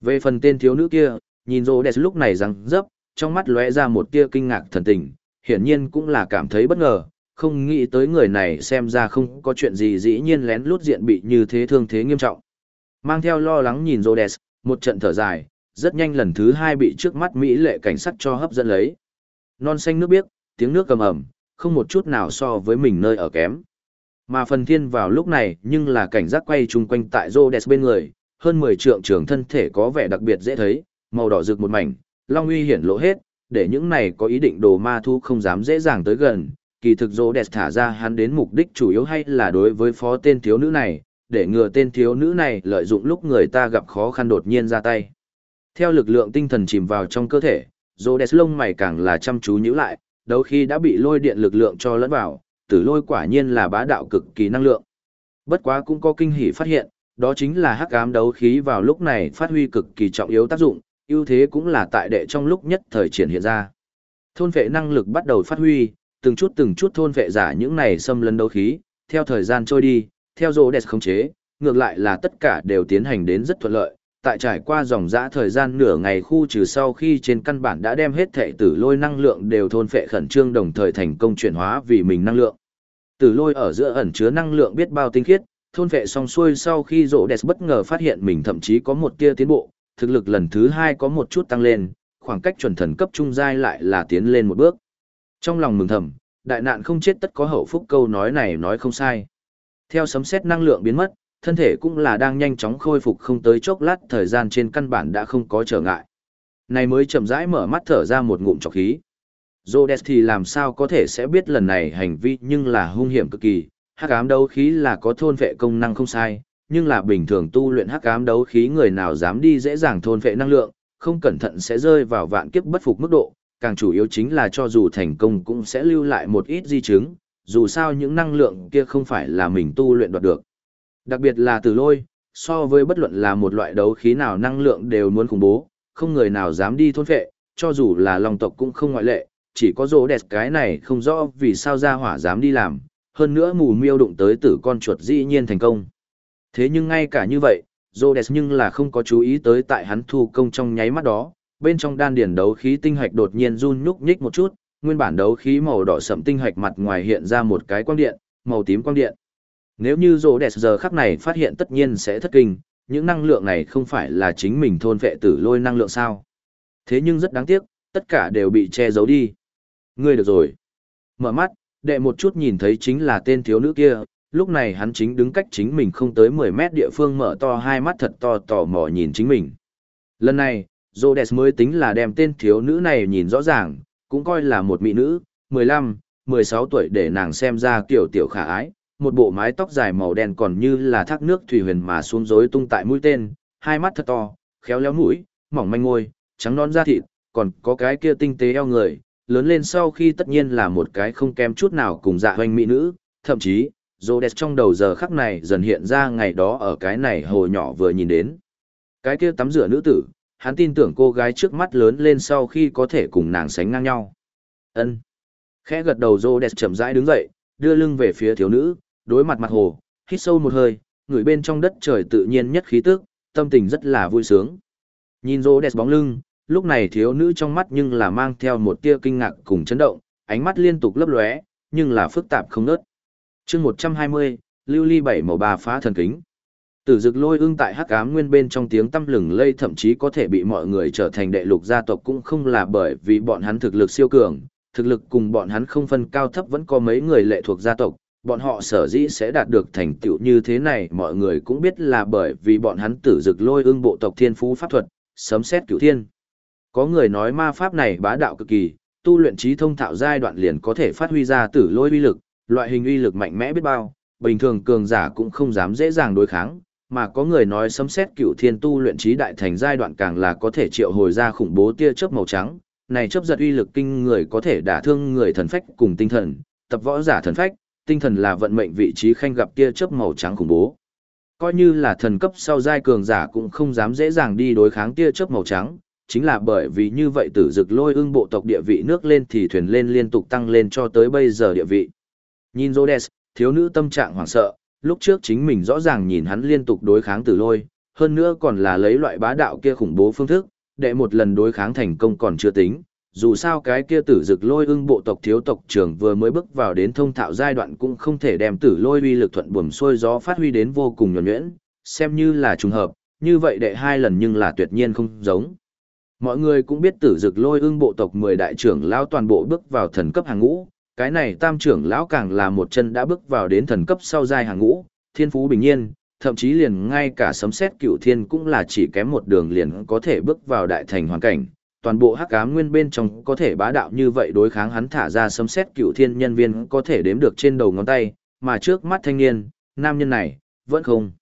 S1: Về phần tên thiếu nữ kia, nhìn rô đẹp lúc này răng dấp trong mắt lóe ra một tia kinh ngạc thần tình, hiển nhiên cũng là cảm thấy bất ngờ, không nghĩ tới người này xem ra không có chuyện gì dĩ nhiên lén lút diện bị như thế thương thế nghiêm trọng. Mang theo lo lắng nhìn Rhodes, một trận thở dài, rất nhanh lần thứ hai bị trước mắt Mỹ lệ cảnh sát cho hấp dẫn lấy. Non xanh nước biếc, tiếng nước cầm ẩm, không một chút nào so với mình nơi ở kém. Mà phần thiên vào lúc này nhưng là cảnh giác quay chung quanh tại Rhodes bên người, hơn 10 trượng trưởng thân thể có vẻ đặc biệt dễ thấy, màu đỏ rực một mảnh, long uy hiển lộ hết, để những này có ý định đồ ma thu không dám dễ dàng tới gần. Kỳ thực rô đẹp thả ra hắn đến mục đích chủ yếu hay là đối với phó tên thiếu nữ này, để ngừa tên thiếu nữ này lợi dụng lúc người ta gặp khó khăn đột nhiên ra tay. Theo lực lượng tinh thần chìm vào trong cơ thể, rô đẹp lông mày càng là chăm chú nhíu lại, đâu khi đã bị lôi điện lực lượng cho lẫn vào, tử lôi quả nhiên là bá đạo cực kỳ năng lượng. Bất quá cũng có kinh hỉ phát hiện, đó chính là hắc ám đấu khí vào lúc này phát huy cực kỳ trọng yếu tác dụng, ưu thế cũng là tại đệ trong lúc nhất thời triển hiện ra. Thôn vệ năng lực bắt đầu phát huy, từng chút từng chút thôn vệ giả những này xâm lấn đấu khí, theo thời gian trôi đi, theo rô đẹp khống chế, ngược lại là tất cả đều tiến hành đến rất thuận lợi. Tại trải qua dòng dã thời gian nửa ngày khu trừ sau khi trên căn bản đã đem hết thể tử lôi năng lượng đều thôn phệ khẩn trương đồng thời thành công chuyển hóa vì mình năng lượng. Tử lôi ở giữa ẩn chứa năng lượng biết bao tinh khiết, thôn phệ xong xuôi sau khi rỗ đẹp bất ngờ phát hiện mình thậm chí có một tia tiến bộ, thực lực lần thứ hai có một chút tăng lên, khoảng cách chuẩn thần cấp trung giai lại là tiến lên một bước. Trong lòng mừng thầm, đại nạn không chết tất có hậu phúc câu nói này nói không sai. Theo sấm xét năng lượng biến mất, thân thể cũng là đang nhanh chóng khôi phục không tới chốc lát thời gian trên căn bản đã không có trở ngại. Này mới chậm rãi mở mắt thở ra một ngụm trọc khí. Rhodes thì làm sao có thể sẽ biết lần này hành vi nhưng là hung hiểm cực kỳ, hắc ám đấu khí là có thôn vệ công năng không sai, nhưng là bình thường tu luyện hắc ám đấu khí người nào dám đi dễ dàng thôn vệ năng lượng, không cẩn thận sẽ rơi vào vạn kiếp bất phục mức độ, càng chủ yếu chính là cho dù thành công cũng sẽ lưu lại một ít di chứng, dù sao những năng lượng kia không phải là mình tu luyện đoạt được. Đặc biệt là từ lôi, so với bất luận là một loại đấu khí nào năng lượng đều muốn khủng bố, không người nào dám đi thôn vệ, cho dù là lòng tộc cũng không ngoại lệ, chỉ có rỗ đẹp cái này không rõ vì sao ra hỏa dám đi làm, hơn nữa mù miêu đụng tới tử con chuột dĩ nhiên thành công. Thế nhưng ngay cả như vậy, Rhodes nhưng là không có chú ý tới tại hắn thu công trong nháy mắt đó, bên trong đan điền đấu khí tinh hạch đột nhiên run nhúc nhích một chút, nguyên bản đấu khí màu đỏ sẫm tinh hạch mặt ngoài hiện ra một cái quang điện, màu tím quang điện. Nếu như Rhodes giờ khắc này phát hiện tất nhiên sẽ thất kinh, những năng lượng này không phải là chính mình thôn vệ tử lôi năng lượng sao? Thế nhưng rất đáng tiếc, tất cả đều bị che giấu đi. Ngươi được rồi. Mở mắt, đệ một chút nhìn thấy chính là tên thiếu nữ kia, lúc này hắn chính đứng cách chính mình không tới 10 mét địa phương mở to hai mắt thật to tò mò nhìn chính mình. Lần này, Rhodes mới tính là đem tên thiếu nữ này nhìn rõ ràng, cũng coi là một mỹ nữ, 15, 16 tuổi để nàng xem ra kiểu tiểu khả ái, một bộ mái tóc dài màu đen còn như là thác nước thủy huyền mà xuống rối tung tại mũi tên, hai mắt thật to, khéo léo mũi, mỏng manh ngôi, trắng non da thịt, còn có cái kia tinh tế eo người, lớn lên sau khi tất nhiên là một cái không kém chút nào cùng dạ hoành mỹ nữ, thậm chí, Rhodes trong đầu giờ khắc này dần hiện ra ngày đó ở cái này hồ nhỏ vừa nhìn đến. Cái kia tắm rửa nữ tử, hắn tin tưởng cô gái trước mắt lớn lên sau khi có thể cùng nàng sánh ngang nhau. Ân. Khẽ gật đầu Rhodes chậm rãi đứng dậy, đưa lưng về phía thiếu nữ, đối mặt mặt hồ, hít sâu một hơi, người bên trong đất trời tự nhiên nhất khí tức, tâm tình rất là vui sướng. Nhìn Rhodes bóng lưng, lúc này thiếu nữ trong mắt nhưng là mang theo một tia kinh ngạc cùng chấn động, ánh mắt liên tục lấp lóe, nhưng là phức tạp không ngớt chương một trăm hai mươi lưu ly bảy màu ba phá thần kính tử dực lôi ưng tại hắc ám nguyên bên trong tiếng tăm lừng lây thậm chí có thể bị mọi người trở thành đệ lục gia tộc cũng không là bởi vì bọn hắn thực lực siêu cường thực lực cùng bọn hắn không phân cao thấp vẫn có mấy người lệ thuộc gia tộc bọn họ sở dĩ sẽ đạt được thành tựu như thế này mọi người cũng biết là bởi vì bọn hắn tử dực lôi ưng bộ tộc thiên phú pháp thuật sấm xét cửu thiên. Có người nói ma pháp này bá đạo cực kỳ tu luyện trí thông thạo giai đoạn liền có thể phát huy ra tử lôi uy lực loại hình uy lực mạnh mẽ biết bao, bình thường cường giả cũng không dám dễ dàng đối kháng, mà có người nói sấm xét cựu thiên tu luyện trí đại thành giai đoạn càng là có thể triệu hồi ra khủng bố tia chớp màu trắng, này chớp giật uy lực kinh người có thể đả thương người thần phách cùng tinh thần, tập võ giả thần phách, tinh thần là vận mệnh vị trí khanh gặp tia chớp màu trắng khủng bố. Coi như là thần cấp sau giai cường giả cũng không dám dễ dàng đi đối kháng tia chớp màu trắng, chính là bởi vì như vậy tử dực lôi ưng bộ tộc địa vị nước lên thì thuyền lên liên tục tăng lên cho tới bây giờ địa vị. Nhìn Rhodes, thiếu nữ tâm trạng hoảng sợ, lúc trước chính mình rõ ràng nhìn hắn liên tục đối kháng tử lôi, hơn nữa còn là lấy loại bá đạo kia khủng bố phương thức, để một lần đối kháng thành công còn chưa tính. Dù sao cái kia tử dực lôi ưng bộ tộc thiếu tộc trưởng vừa mới bước vào đến thông thạo giai đoạn cũng không thể đem tử lôi uy lực thuận buồm xuôi gió phát huy đến vô cùng nhuẩn nhuyễn, xem như là trùng hợp, như vậy đệ hai lần nhưng là tuyệt nhiên không giống. Mọi người cũng biết tử dực lôi ưng bộ tộc 10 đại trưởng lao toàn bộ bước vào thần cấp hàng ngũ, cái này tam trưởng lão càng là một chân đã bước vào đến thần cấp sau giai hàng ngũ, thiên phú bình nhiên, thậm chí liền ngay cả sấm xét cựu thiên cũng là chỉ kém một đường liền có thể bước vào đại thành hoàn cảnh. Toàn bộ hắc ám nguyên bên trong có thể bá đạo như vậy đối kháng hắn thả ra sấm xét cựu thiên nhân viên có thể đếm được trên đầu ngón tay, mà trước mắt thanh niên, nam nhân này, vẫn không.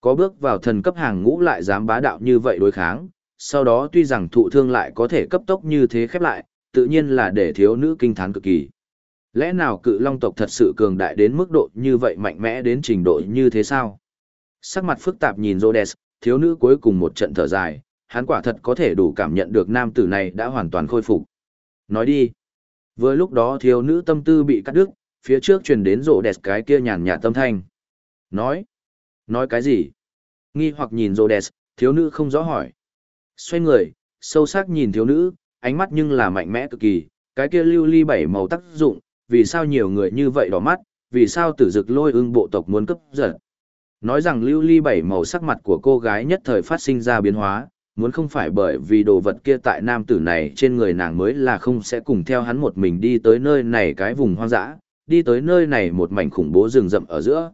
S1: Có bước vào thần cấp hàng ngũ lại dám bá đạo như vậy đối kháng, sau đó tuy rằng thụ thương lại có thể cấp tốc như thế khép lại, tự nhiên là để thiếu nữ kinh thán cực kỳ. Lẽ nào cự long tộc thật sự cường đại đến mức độ như vậy mạnh mẽ đến trình độ như thế sao? Sắc mặt phức tạp nhìn Rhodes, thiếu nữ cuối cùng một trận thở dài, hắn quả thật có thể đủ cảm nhận được nam tử này đã hoàn toàn khôi phục. Nói đi. Vừa lúc đó thiếu nữ tâm tư bị cắt đứt, phía trước truyền đến Rhodes cái kia nhàn nhạt tâm thanh. Nói. Nói cái gì? Nghi hoặc nhìn Rhodes, thiếu nữ không rõ hỏi. Xoay người, sâu sắc nhìn thiếu nữ, ánh mắt nhưng là mạnh mẽ cực kỳ, cái kia lưu ly bảy màu tác dụng, vì sao nhiều người như vậy đỏ mắt, vì sao tử dực lôi ưng bộ tộc muốn cấp giật. Nói rằng lưu ly bảy màu sắc mặt của cô gái nhất thời phát sinh ra biến hóa, muốn không phải bởi vì đồ vật kia tại nam tử này trên người nàng mới là không sẽ cùng theo hắn một mình đi tới nơi này cái vùng hoang dã, đi tới nơi này một mảnh khủng bố rừng rậm ở giữa.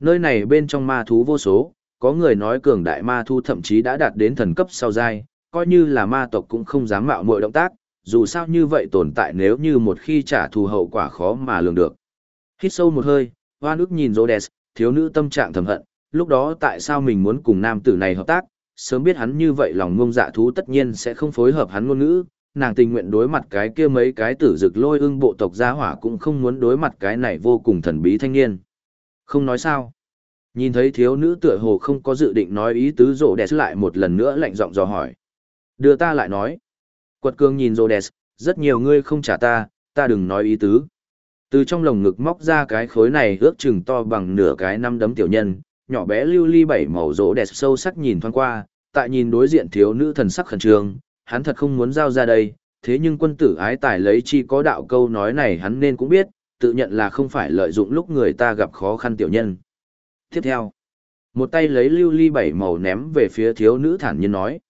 S1: Nơi này bên trong ma thú vô số, có người nói cường đại ma thú thậm chí đã đạt đến thần cấp sau giai, coi như là ma tộc cũng không dám mạo muội động tác, dù sao như vậy tồn tại nếu như một khi trả thù hậu quả khó mà lường được. Hít sâu một hơi, hoa nước nhìn Rhodes, thiếu nữ tâm trạng thầm hận, lúc đó tại sao mình muốn cùng nam tử này hợp tác, sớm biết hắn như vậy lòng ngông dạ thú tất nhiên sẽ không phối hợp hắn ngôn ngữ, nàng tình nguyện đối mặt cái kia mấy cái tử dực lôi ưng bộ tộc gia hỏa cũng không muốn đối mặt cái này vô cùng thần bí thanh niên. Không nói sao. Nhìn thấy thiếu nữ tựa hồ không có dự định nói ý tứ rộ đẹp lại một lần nữa lạnh giọng dò hỏi. Đưa ta lại nói. Quật cường nhìn Rhodes, rất nhiều ngươi không trả ta, ta đừng nói ý tứ. Từ trong lồng ngực móc ra cái khối này ước chừng to bằng nửa cái năm đấm tiểu nhân, nhỏ bé lưu ly bảy màu rỗ đẹp sâu sắc nhìn thoáng qua, tại nhìn đối diện thiếu nữ thần sắc khẩn trương, hắn thật không muốn giao ra đây, thế nhưng quân tử ái tài lấy chi có đạo câu nói này hắn nên cũng biết, tự nhận là không phải lợi dụng lúc người ta gặp khó khăn tiểu nhân. Tiếp theo, một tay lấy lưu ly bảy màu ném về phía thiếu nữ thản nhiên nói.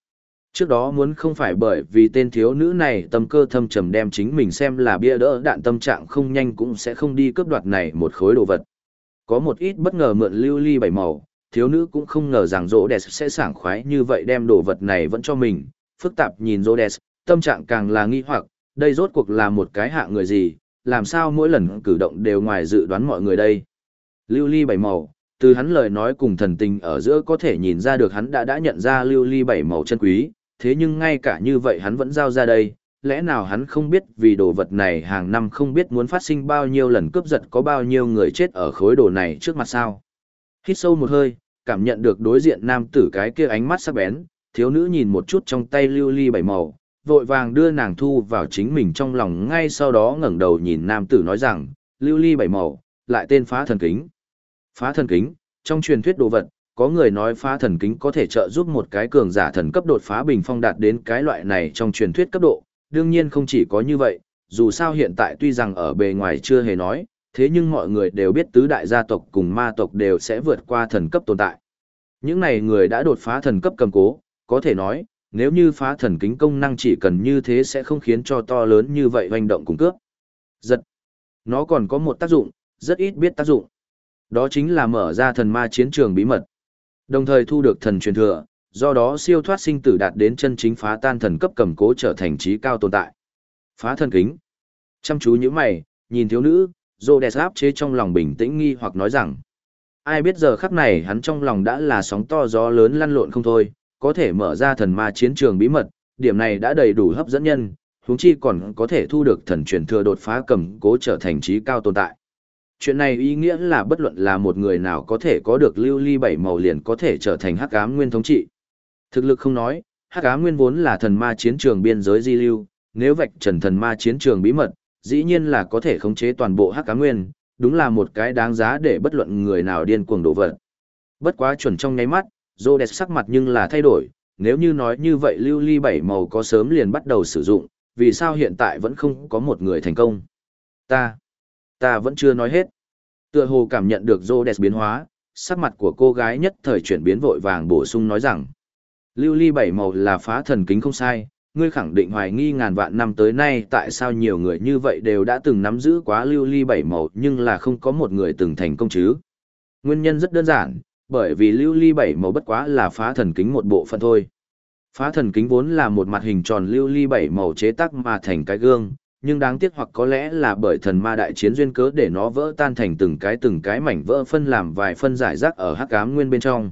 S1: Trước đó muốn không phải bởi vì tên thiếu nữ này tâm cơ thâm trầm đem chính mình xem là bia đỡ đạn tâm trạng không nhanh cũng sẽ không đi cướp đoạt này một khối đồ vật. Có một ít bất ngờ mượn lưu ly bảy màu, thiếu nữ cũng không ngờ rằng rỗ đẹp sẽ sảng khoái như vậy đem đồ vật này vẫn cho mình. Phức tạp nhìn rỗ đẹp, tâm trạng càng là nghi hoặc, đây rốt cuộc là một cái hạ người gì, làm sao mỗi lần cử động đều ngoài dự đoán mọi người đây. Lưu ly bảy màu, từ hắn lời nói cùng thần tình ở giữa có thể nhìn ra được hắn đã đã nhận ra lưu ly bảy màu chân quý, thế nhưng ngay cả như vậy hắn vẫn giao ra đây, lẽ nào hắn không biết vì đồ vật này hàng năm không biết muốn phát sinh bao nhiêu lần cướp giật có bao nhiêu người chết ở khối đồ này trước mặt sao. Hít sâu một hơi, cảm nhận được đối diện nam tử cái kia ánh mắt sắc bén, thiếu nữ nhìn một chút trong tay lưu ly bảy màu, vội vàng đưa nàng thu vào chính mình trong lòng ngay sau đó ngẩng đầu nhìn nam tử nói rằng, lưu ly bảy màu, lại tên phá thần kính. Phá thần kính, trong truyền thuyết đồ vật, có người nói phá thần kính có thể trợ giúp một cái cường giả thần cấp đột phá bình phong đạt đến cái loại này trong truyền thuyết cấp độ, đương nhiên không chỉ có như vậy, dù sao hiện tại tuy rằng ở bề ngoài chưa hề nói, thế nhưng mọi người đều biết tứ đại gia tộc cùng ma tộc đều sẽ vượt qua thần cấp tồn tại. Những này người đã đột phá thần cấp cầm cố, có thể nói, nếu như phá thần kính công năng chỉ cần như thế sẽ không khiến cho to lớn như vậy hoành động cùng cướp. Giật. Nó còn có một tác dụng, rất ít biết tác dụng. Đó chính là mở ra thần ma chiến trường bí mật. Đồng thời thu được thần truyền thừa, do đó siêu thoát sinh tử đạt đến chân chính phá tan thần cấp cầm cố trở thành trí cao tồn tại. Phá thần kính. Chăm chú như mày, nhìn thiếu nữ, dô đẹp áp chế trong lòng bình tĩnh nghi hoặc nói rằng. Ai biết giờ khắc này hắn trong lòng đã là sóng to gió lớn lăn lộn không thôi, có thể mở ra thần ma chiến trường bí mật, điểm này đã đầy đủ hấp dẫn nhân, huống chi còn có thể thu được thần truyền thừa đột phá cầm cố trở thành trí cao tồn tại. Chuyện này ý nghĩa là bất luận là một người nào có thể có được lưu ly bảy màu liền có thể trở thành hắc ám nguyên thống trị. Thực lực không nói, Hắc Ám Nguyên vốn là thần ma chiến trường biên giới di lưu, nếu vạch trần thần ma chiến trường bí mật, dĩ nhiên là có thể khống chế toàn bộ Hắc Ám Nguyên, đúng là một cái đáng giá để bất luận người nào điên cuồng đổ vật. Bất quá chuẩn trong nháy mắt, Rhodes sắc mặt nhưng là thay đổi, nếu như nói như vậy lưu ly bảy màu có sớm liền bắt đầu sử dụng, vì sao hiện tại vẫn không có một người thành công? Ta, ta vẫn chưa nói hết. Tựa hồ cảm nhận được Rhodes biến hóa, sắc mặt của cô gái nhất thời chuyển biến vội vàng bổ sung nói rằng, lưu ly bảy màu là phá thần kính không sai, ngươi khẳng định hoài nghi ngàn vạn năm tới nay tại sao nhiều người như vậy đều đã từng nắm giữ quá lưu ly bảy màu nhưng là không có một người từng thành công chứ. Nguyên nhân rất đơn giản, bởi vì lưu ly bảy màu bất quá là phá thần kính một bộ phận thôi. Phá thần kính vốn là một mặt hình tròn lưu ly bảy màu chế tác mà thành cái gương, nhưng đáng tiếc hoặc có lẽ là bởi thần ma đại chiến duyên cớ để nó vỡ tan thành từng cái từng cái mảnh vỡ phân làm vài phân giải rác ở hắc ám nguyên bên trong.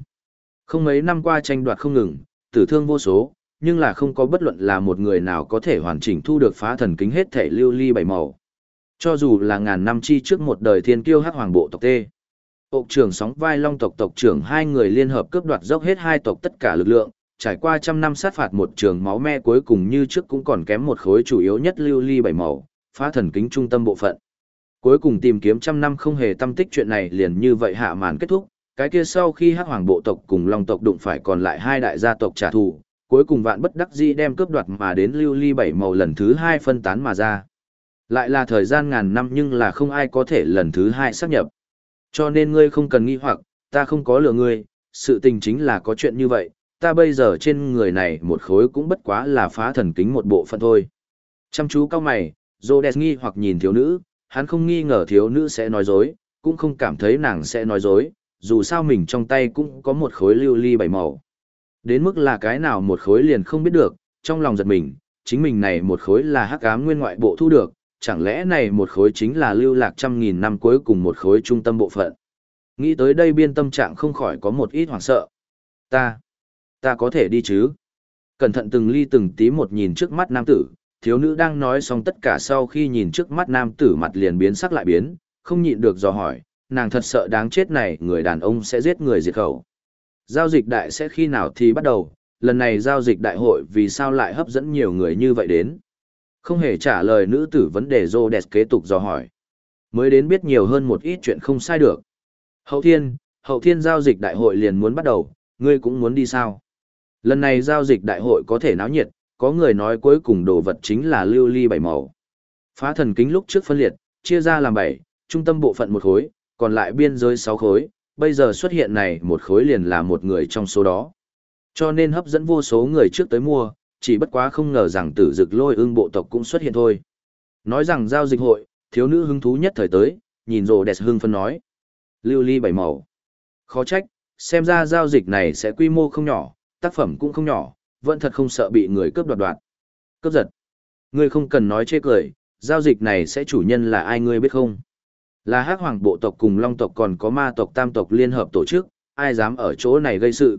S1: Không mấy năm qua tranh đoạt không ngừng, tử thương vô số, nhưng là không có bất luận là một người nào có thể hoàn chỉnh thu được phá thần kính hết thể lưu ly bảy màu. Cho dù là ngàn năm chi trước một đời thiên kiêu hắc hoàng bộ tộc tê. tộc trưởng sóng vai long tộc tộc trưởng hai người liên hợp cướp đoạt dốc hết hai tộc tất cả lực lượng, trải qua trăm năm sát phạt một trường máu me cuối cùng như trước cũng còn kém một khối chủ yếu nhất lưu ly bảy màu, phá thần kính trung tâm bộ phận. Cuối cùng tìm kiếm trăm năm không hề tâm tích chuyện này liền như vậy hạ màn kết thúc, cái kia sau khi hắc hoàng bộ tộc cùng long tộc đụng phải còn lại hai đại gia tộc trả thù, cuối cùng vạn bất đắc dĩ đem cướp đoạt mà đến lưu ly bảy màu lần thứ hai phân tán mà ra. Lại là thời gian ngàn năm nhưng là không ai có thể lần thứ hai xác nhập. Cho nên ngươi không cần nghi hoặc, ta không có lừa ngươi, sự tình chính là có chuyện như vậy, ta bây giờ trên người này một khối cũng bất quá là phá thần kính một bộ phận thôi. Chăm chú cao mày, Rhodes nghi hoặc nhìn thiếu nữ, hắn không nghi ngờ thiếu nữ sẽ nói dối, cũng không cảm thấy nàng sẽ nói dối, dù sao mình trong tay cũng có một khối lưu ly bảy màu. Đến mức là cái nào một khối liền không biết được, trong lòng giật mình, chính mình này một khối là hắc ám nguyên ngoại bộ thu được, chẳng lẽ này một khối chính là lưu lạc trăm nghìn năm cuối cùng một khối trung tâm bộ phận. Nghĩ tới đây biên tâm trạng không khỏi có một ít hoảng sợ. Ta, ta có thể đi chứ? Cẩn thận từng ly từng tí một nhìn trước mắt nam tử, thiếu nữ đang nói xong tất cả sau khi nhìn trước mắt nam tử mặt liền biến sắc lại biến, không nhịn được dò hỏi, nàng thật sợ đáng chết này người đàn ông sẽ giết người diệt khẩu. Giao dịch đại sẽ khi nào thì bắt đầu, lần này giao dịch đại hội vì sao lại hấp dẫn nhiều người như vậy đến? Không hề trả lời nữ tử vấn đề Rô Đẹp kế tục dò hỏi. Mới đến biết nhiều hơn một ít chuyện không sai được. Hậu thiên, hậu thiên giao dịch đại hội liền muốn bắt đầu, ngươi cũng muốn đi sao? Lần này giao dịch đại hội có thể náo nhiệt, có người nói cuối cùng đồ vật chính là lưu ly bảy màu. Phá thần kính lúc trước phân liệt, chia ra làm bảy, trung tâm bộ phận một khối, còn lại biên giới sáu khối, bây giờ xuất hiện này một khối liền là một người trong số đó. Cho nên hấp dẫn vô số người trước tới mua, chỉ bất quá không ngờ rằng tử dực lôi ương bộ tộc cũng xuất hiện thôi. Nói rằng giao dịch hội, thiếu nữ hứng thú nhất thời tới, nhìn rồ đẹp hưng phân nói. Lưu ly bảy màu. Khó trách, xem ra giao dịch này sẽ quy mô không nhỏ, tác phẩm cũng không nhỏ, vẫn thật không sợ bị người cướp đoạt đoạt. Cướp giật. Ngươi không cần nói chê cười, giao dịch này sẽ chủ nhân là ai ngươi biết không? Là hắc hoàng bộ tộc cùng long tộc còn có ma tộc tam tộc liên hợp tổ chức, ai dám ở chỗ này gây sự.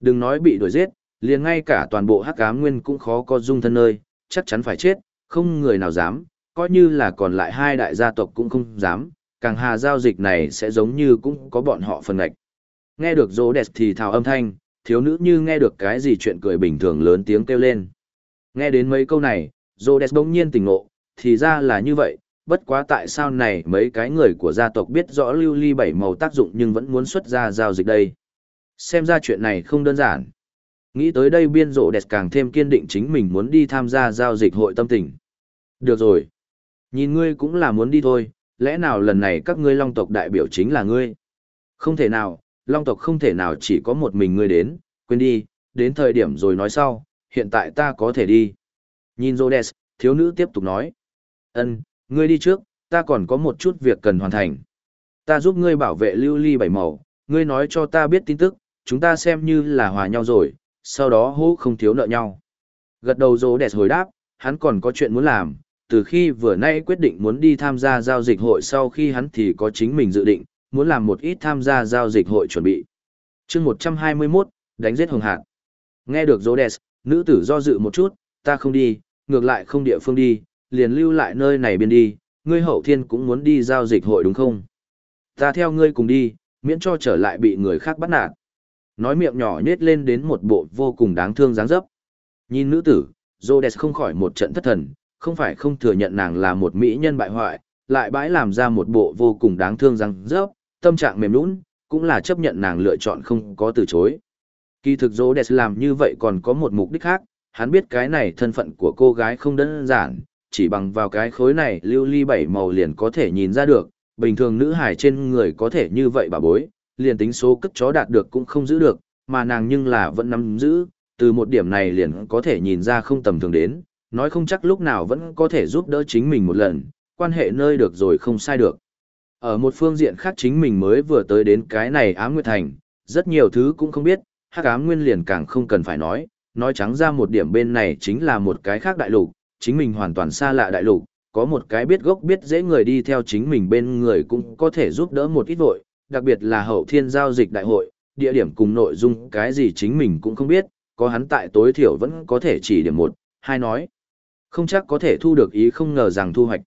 S1: Đừng nói bị đuổi giết, liền ngay cả toàn bộ hắc ám nguyên cũng khó có dung thân nơi, chắc chắn phải chết, không người nào dám, coi như là còn lại hai đại gia tộc cũng không dám, càng hà giao dịch này sẽ giống như cũng có bọn họ phần ngạch. Nghe được rô đẹp thì thào âm thanh, thiếu nữ như nghe được cái gì chuyện cười bình thường lớn tiếng kêu lên. Nghe đến mấy câu này, rô đẹp bỗng nhiên tỉnh ngộ, thì ra là như vậy, bất quá tại sao này mấy cái người của gia tộc biết rõ lưu ly bảy màu tác dụng nhưng vẫn muốn xuất ra giao dịch đây. Xem ra chuyện này không đơn giản. Nghĩ tới đây biên rộ đẹp càng thêm kiên định chính mình muốn đi tham gia giao dịch hội tâm tình. Được rồi. Nhìn ngươi cũng là muốn đi thôi, lẽ nào lần này các ngươi long tộc đại biểu chính là ngươi? Không thể nào, long tộc không thể nào chỉ có một mình ngươi đến, quên đi, đến thời điểm rồi nói sau, hiện tại ta có thể đi. Nhìn Rhodes, thiếu nữ tiếp tục nói. ân ngươi đi trước, ta còn có một chút việc cần hoàn thành. Ta giúp ngươi bảo vệ lưu ly bảy màu, ngươi nói cho ta biết tin tức, chúng ta xem như là hòa nhau rồi, sau đó hô không thiếu nợ nhau. Gật đầu Rhodes hồi đáp, hắn còn có chuyện muốn làm, từ khi vừa nay quyết định muốn đi tham gia giao dịch hội sau khi hắn thì có chính mình dự định, muốn làm một ít tham gia giao dịch hội chuẩn bị. chương 121, đánh giết hồng hạt. Nghe được Rhodes, nữ tử do dự một chút, ta không đi, ngược lại không địa phương đi, liền lưu lại nơi này biên đi, ngươi hậu thiên cũng muốn đi giao dịch hội đúng không? Ta theo ngươi cùng đi, miễn cho trở lại bị người khác bắt nạt. Nói miệng nhỏ nhết lên đến một bộ vô cùng đáng thương dáng dấp. Nhìn nữ tử, Rhodes không khỏi một trận thất thần, không phải không thừa nhận nàng là một mỹ nhân bại hoại, lại bãi làm ra một bộ vô cùng đáng thương dáng dấp tâm trạng mềm nũng, cũng là chấp nhận nàng lựa chọn không có từ chối. Kỳ thực Rhodes làm như vậy còn có một mục đích khác, hắn biết cái này thân phận của cô gái không đơn giản, chỉ bằng vào cái khối này lưu ly bảy màu liền có thể nhìn ra được, bình thường nữ hải trên người có thể như vậy bà bối, liền tính số cất chó đạt được cũng không giữ được, mà nàng nhưng là vẫn nắm giữ, từ một điểm này liền có thể nhìn ra không tầm thường đến, nói không chắc lúc nào vẫn có thể giúp đỡ chính mình một lần, quan hệ nơi được rồi không sai được. Ở một phương diện khác chính mình mới vừa tới đến cái này ám nguyệt thành, rất nhiều thứ cũng không biết, hắc ám nguyên liền càng không cần phải nói, nói trắng ra một điểm bên này chính là một cái khác đại lục, chính mình hoàn toàn xa lạ đại lục, có một cái biết gốc biết dễ người đi theo chính mình bên người cũng có thể giúp đỡ một ít vội, đặc biệt là hậu thiên giao dịch đại hội, địa điểm cùng nội dung cái gì chính mình cũng không biết, có hắn tại tối thiểu vẫn có thể chỉ điểm một, hai nói. Không chắc có thể thu được ý không ngờ rằng thu hoạch.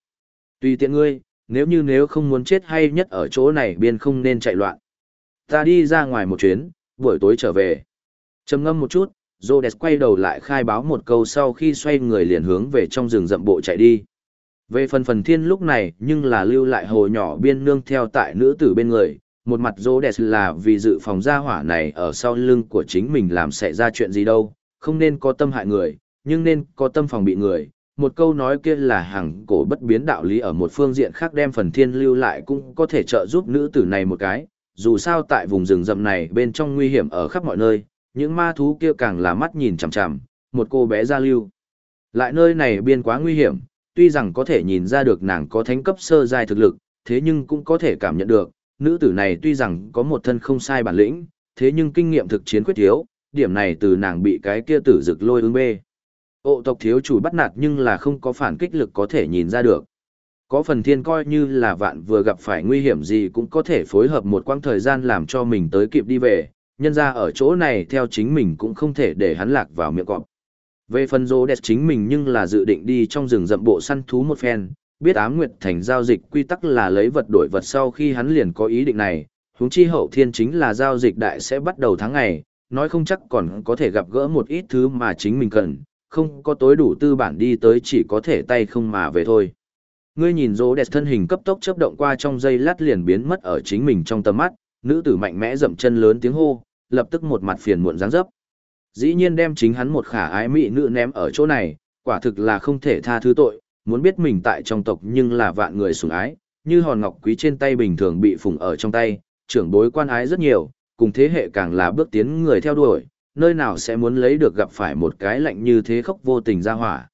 S1: Tùy tiện ngươi, nếu như nếu không muốn chết hay nhất ở chỗ này biên không nên chạy loạn. Ta đi ra ngoài một chuyến, buổi tối trở về. trầm ngâm một chút, Rhodes quay đầu lại khai báo một câu sau khi xoay người liền hướng về trong rừng rậm bộ chạy đi. Về phần phần thiên lúc này nhưng là lưu lại hồ nhỏ biên nương theo tại nữ tử bên người, một mặt Rhodes là vì dự phòng gia hỏa này ở sau lưng của chính mình làm xảy ra chuyện gì đâu, không nên có tâm hại người, nhưng nên có tâm phòng bị người. Một câu nói kia là hàng cổ bất biến đạo lý ở một phương diện khác đem phần thiên lưu lại cũng có thể trợ giúp nữ tử này một cái, dù sao tại vùng rừng rậm này bên trong nguy hiểm ở khắp mọi nơi, những ma thú kia càng là mắt nhìn chằm chằm, một cô bé gia lưu. Lại nơi này biên quá nguy hiểm, tuy rằng có thể nhìn ra được nàng có thánh cấp sơ giai thực lực, thế nhưng cũng có thể cảm nhận được, nữ tử này tuy rằng có một thân không sai bản lĩnh, thế nhưng kinh nghiệm thực chiến quyết thiếu, điểm này từ nàng bị cái kia tử dực lôi ứng bê. Ộ tộc thiếu chủ bắt nạt nhưng là không có phản kích lực có thể nhìn ra được. Có phần thiên coi như là vạn vừa gặp phải nguy hiểm gì cũng có thể phối hợp một quãng thời gian làm cho mình tới kịp đi về, nhân ra ở chỗ này theo chính mình cũng không thể để hắn lạc vào miệng cọp. Về phần rô đẹp chính mình nhưng là dự định đi trong rừng rậm bộ săn thú một phen, biết ám nguyệt thành giao dịch quy tắc là lấy vật đổi vật sau khi hắn liền có ý định này, huống chi hậu thiên chính là giao dịch đại sẽ bắt đầu tháng ngày, nói không chắc còn có thể gặp gỡ một ít thứ mà chính mình cần, không có tối đủ tư bản đi tới chỉ có thể tay không mà về thôi. Ngươi nhìn rỗ đẹp thân hình cấp tốc chớp động qua trong giây lát liền biến mất ở chính mình trong tầm mắt, nữ tử mạnh mẽ dậm chân lớn tiếng hô, lập tức một mặt phiền muộn dáng dấp. Dĩ nhiên đem chính hắn một khả ái mỹ nữ ném ở chỗ này, quả thực là không thể tha thứ tội, muốn biết mình tại trong tộc nhưng là vạn người sủng ái, như hòn ngọc quý trên tay bình thường bị phùng ở trong tay, trưởng bối quan ái rất nhiều, cùng thế hệ càng là bước tiến người theo đuổi, nơi nào sẽ muốn lấy được gặp phải một cái lạnh như thế khóc vô tình ra hỏa.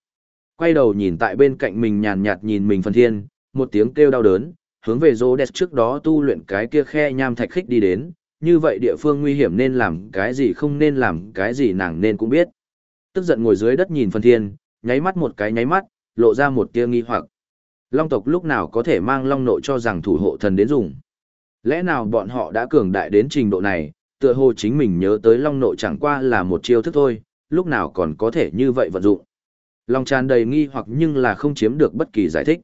S1: Quay đầu nhìn tại bên cạnh mình nhàn nhạt nhìn mình phân thiên, một tiếng kêu đau đớn, hướng về rô đẹp trước đó tu luyện cái kia khe nham thạch khích đi đến, như vậy địa phương nguy hiểm nên làm cái gì không nên làm cái gì nàng nên cũng biết. Tức giận ngồi dưới đất nhìn phân thiên, nháy mắt một cái nháy mắt, lộ ra một tia nghi hoặc. Long tộc lúc nào có thể mang long nội cho rằng thủ hộ thần đến dùng. Lẽ nào bọn họ đã cường đại đến trình độ này, tựa hồ chính mình nhớ tới long nội chẳng qua là một chiêu thức thôi, lúc nào còn có thể như vậy vận dụng. Long tràn đầy nghi hoặc nhưng là không chiếm được bất kỳ giải thích.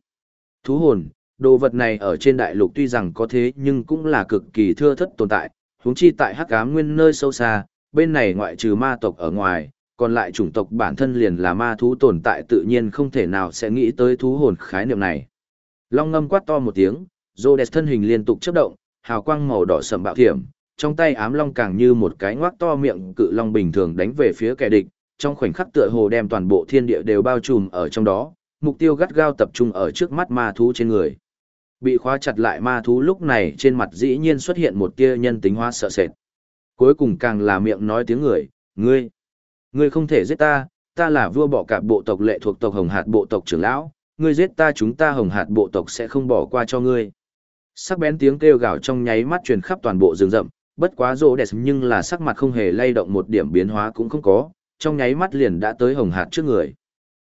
S1: Thú hồn, đồ vật này ở trên đại lục tuy rằng có thế nhưng cũng là cực kỳ thưa thất tồn tại, huống chi tại hắc ám nguyên nơi sâu xa, bên này ngoại trừ ma tộc ở ngoài, còn lại chủng tộc bản thân liền là ma thú tồn tại tự nhiên không thể nào sẽ nghĩ tới thú hồn khái niệm này. Long ngâm quát to một tiếng, Rhodes thân hình liên tục chớp động, hào quang màu đỏ sẫm bạo thiểm, trong tay ám long càng như một cái ngoác to miệng cự long bình thường đánh về phía kẻ địch, trong khoảnh khắc tựa hồ đem toàn bộ thiên địa đều bao trùm ở trong đó, mục tiêu gắt gao tập trung ở trước mắt ma thú trên người. Bị khóa chặt lại ma thú lúc này trên mặt dĩ nhiên xuất hiện một tia nhân tính hóa sợ sệt. Cuối cùng càng là miệng nói tiếng người, ngươi, ngươi không thể giết ta, ta là vua bỏ cạp bộ tộc lệ thuộc tộc hồng hạt bộ tộc trưởng lão, ngươi giết ta chúng ta hồng hạt bộ tộc sẽ không bỏ qua cho ngươi. Sắc bén tiếng kêu gào trong nháy mắt truyền khắp toàn bộ rừng rậm, bất quá rô đẹp nhưng là sắc mặt không hề lay động một điểm biến hóa cũng không có, trong nháy mắt liền đã tới hồng hạt trước người.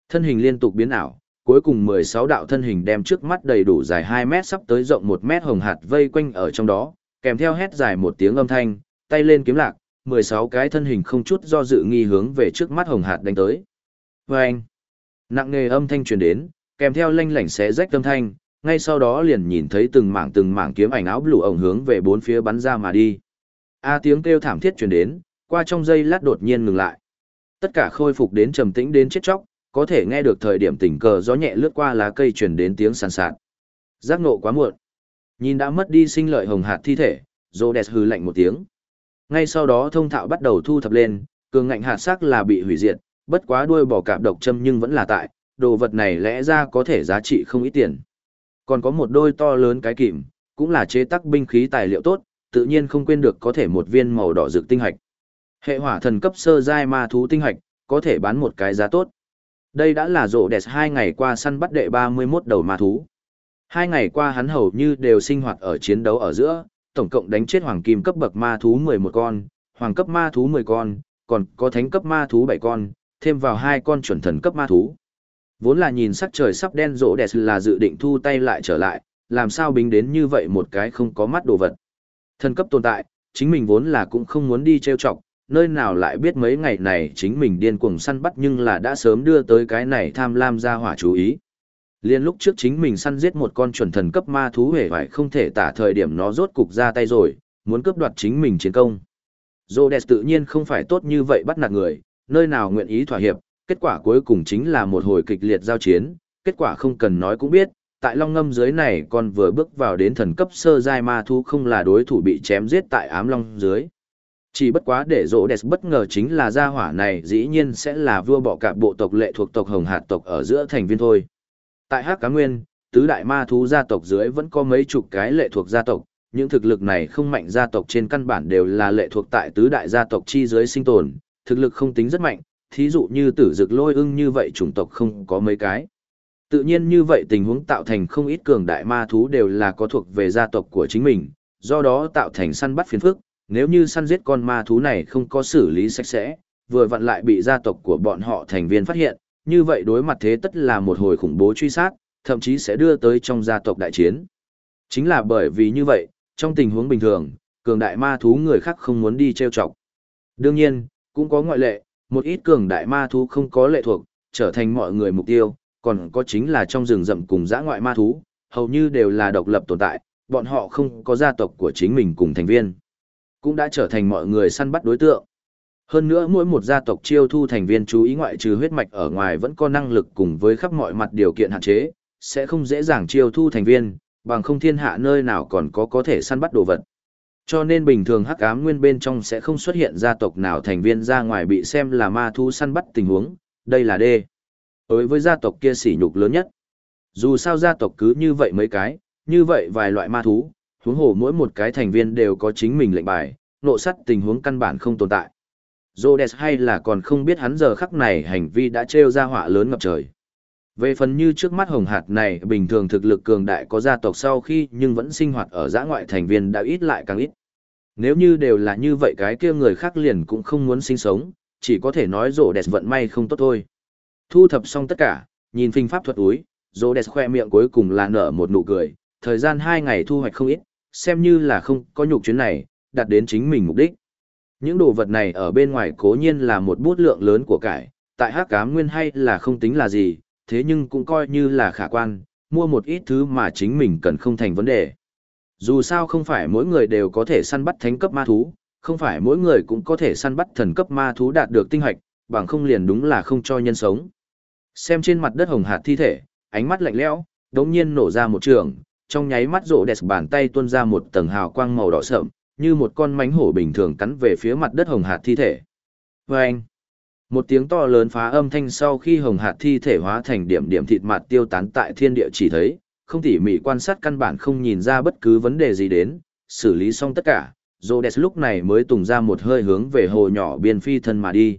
S1: Thân hình liên tục biến ảo, cuối cùng 16 đạo thân hình đem trước mắt đầy đủ dài 2 mét sắp tới rộng 1 mét hồng hạt vây quanh ở trong đó, kèm theo hét dài một tiếng âm thanh, tay lên kiếm lạc, 16 cái thân hình không chút do dự nghi hướng về trước mắt hồng hạt đánh tới. Vâng! Nặng nề âm thanh truyền đến, kèm theo lanh lảnh xé rách âm thanh, ngay sau đó liền nhìn thấy từng mảng từng mảng kiếm ảnh áo blue ổng hướng về bốn phía bắn ra mà đi. A tiếng kêu thảm thiết truyền đến, qua trong giây lát đột nhiên ngừng lại. Tất cả khôi phục đến trầm tĩnh đến chết chóc, có thể nghe được thời điểm tình cờ gió nhẹ lướt qua lá cây truyền đến tiếng sàn sạt. Giác nộ quá muộn. Nhìn đã mất đi sinh lợi hồng hạt thi thể, Rhodes hừ lạnh một tiếng. Ngay sau đó thông thạo bắt đầu thu thập lên, cường ngạnh hạt xác là bị hủy diệt, bất quá đuôi bỏ cạp độc châm nhưng vẫn là tại, đồ vật này lẽ ra có thể giá trị không ít tiền. Còn có một đôi to lớn cái kìm, cũng là chế tác binh khí tài liệu tốt, tự nhiên không quên được có thể một viên màu đỏ rực tinh hạch. Hệ hỏa thần cấp sơ giai ma thú tinh hạch, có thể bán một cái giá tốt. Đây đã là rộ đẹp hai ngày qua săn bắt đệ 31 đầu ma thú. Hai ngày qua hắn hầu như đều sinh hoạt ở chiến đấu ở giữa, tổng cộng đánh chết hoàng kim cấp bậc ma thú 11 con, hoàng cấp ma thú 10 con, còn có thánh cấp ma thú 7 con, thêm vào hai con chuẩn thần cấp ma thú. Vốn là nhìn sắc trời sắp đen rộ đẹp là dự định thu tay lại trở lại, làm sao bính đến như vậy một cái không có mắt đồ vật. Thần cấp tồn tại, chính mình vốn là cũng không muốn đi trêu chọc, nơi nào lại biết mấy ngày này chính mình điên cuồng săn bắt nhưng là đã sớm đưa tới cái này tham lam ra hỏa chú ý. Liên lúc trước chính mình săn giết một con chuẩn thần cấp ma thú hề phải không thể tả thời điểm nó rốt cục ra tay rồi, muốn cướp đoạt chính mình chiến công. Rhodes tự nhiên không phải tốt như vậy bắt nạt người, nơi nào nguyện ý thỏa hiệp, kết quả cuối cùng chính là một hồi kịch liệt giao chiến, kết quả không cần nói cũng biết, tại long ngâm dưới này còn vừa bước vào đến thần cấp sơ giai ma thú không là đối thủ bị chém giết tại ám long dưới. Chỉ bất quá để rỗ đẹp bất ngờ chính là gia hỏa này dĩ nhiên sẽ là vua bọ cạp bộ tộc lệ thuộc tộc hồng hạt tộc ở giữa thành viên thôi. Tại Hắc Cá Nguyên, tứ đại ma thú gia tộc dưới vẫn có mấy chục cái lệ thuộc gia tộc, những thực lực này không mạnh gia tộc trên căn bản đều là lệ thuộc tại tứ đại gia tộc chi dưới sinh tồn, thực lực không tính rất mạnh, thí dụ như tử dực lôi ưng như vậy chủng tộc không có mấy cái. Tự nhiên như vậy tình huống tạo thành không ít cường đại ma thú đều là có thuộc về gia tộc của chính mình, do đó tạo thành săn bắt phiền phức, nếu như săn giết con ma thú này không có xử lý sạch sẽ, vừa vặn lại bị gia tộc của bọn họ thành viên phát hiện, như vậy đối mặt thế tất là một hồi khủng bố truy sát, thậm chí sẽ đưa tới trong gia tộc đại chiến. Chính là bởi vì như vậy, trong tình huống bình thường, cường đại ma thú người khác không muốn đi trêu chọc. Đương nhiên, cũng có ngoại lệ, một ít cường đại ma thú không có lệ thuộc, trở thành mọi người mục tiêu, còn có chính là trong rừng rậm cùng dã ngoại ma thú, hầu như đều là độc lập tồn tại, bọn họ không có gia tộc của chính mình cùng thành viên. Cũng đã trở thành mọi người săn bắt đối tượng. Hơn nữa mỗi một gia tộc chiêu thu thành viên chú ý ngoại trừ huyết mạch ở ngoài vẫn có năng lực cùng với khắp mọi mặt điều kiện hạn chế, sẽ không dễ dàng chiêu thu thành viên, bằng không thiên hạ nơi nào còn có có thể săn bắt đồ vật. Cho nên bình thường hắc ám nguyên bên trong sẽ không xuất hiện gia tộc nào thành viên ra ngoài bị xem là ma thu săn bắt tình huống, đây là D. Đối với gia tộc kia sỉ nhục lớn nhất. Dù sao gia tộc cứ như vậy mấy cái, như vậy vài loại ma thú, huống hồ mỗi một cái thành viên đều có chính mình lệnh bài, nộ sắt tình huống căn bản không tồn tại. Rhodes hay là còn không biết hắn giờ khắc này hành vi đã trêu ra họa lớn ngập trời. Về phần như trước mắt hồng hạt này bình thường thực lực cường đại có gia tộc sau khi nhưng vẫn sinh hoạt ở giã ngoại thành viên đã ít lại càng ít. Nếu như đều là như vậy cái kia người khác liền cũng không muốn sinh sống, chỉ có thể nói rổ đẹp vận may không tốt thôi. Thu thập xong tất cả, nhìn phình pháp thuật úi, dô đẹp khoe miệng cuối cùng là nở một nụ cười, thời gian hai ngày thu hoạch không ít, xem như là không có nhục chuyến này, đạt đến chính mình mục đích. Những đồ vật này ở bên ngoài cố nhiên là một bút lượng lớn của cải, tại hắc cám nguyên hay là không tính là gì, thế nhưng cũng coi như là khả quan, mua một ít thứ mà chính mình cần không thành vấn đề. Dù sao không phải mỗi người đều có thể săn bắt thánh cấp ma thú, không phải mỗi người cũng có thể săn bắt thần cấp ma thú đạt được tinh hoạch, bằng không liền đúng là không cho nhân sống. Xem trên mặt đất hồng hạt thi thể, ánh mắt lạnh lẽo, đống nhiên nổ ra một trường, trong nháy mắt rộ đẹp bàn tay tuôn ra một tầng hào quang màu đỏ sậm, như một con mánh hổ bình thường cắn về phía mặt đất hồng hạt thi thể. Vâng! Một tiếng to lớn phá âm thanh sau khi hồng hạt thi thể hóa thành điểm điểm thịt mặt tiêu tán tại thiên địa chỉ thấy, không tỉ mỉ quan sát căn bản không nhìn ra bất cứ vấn đề gì đến, xử lý xong tất cả, Rhodes lúc này mới tùng ra một hơi hướng về hồ nhỏ biên phi thân mà đi.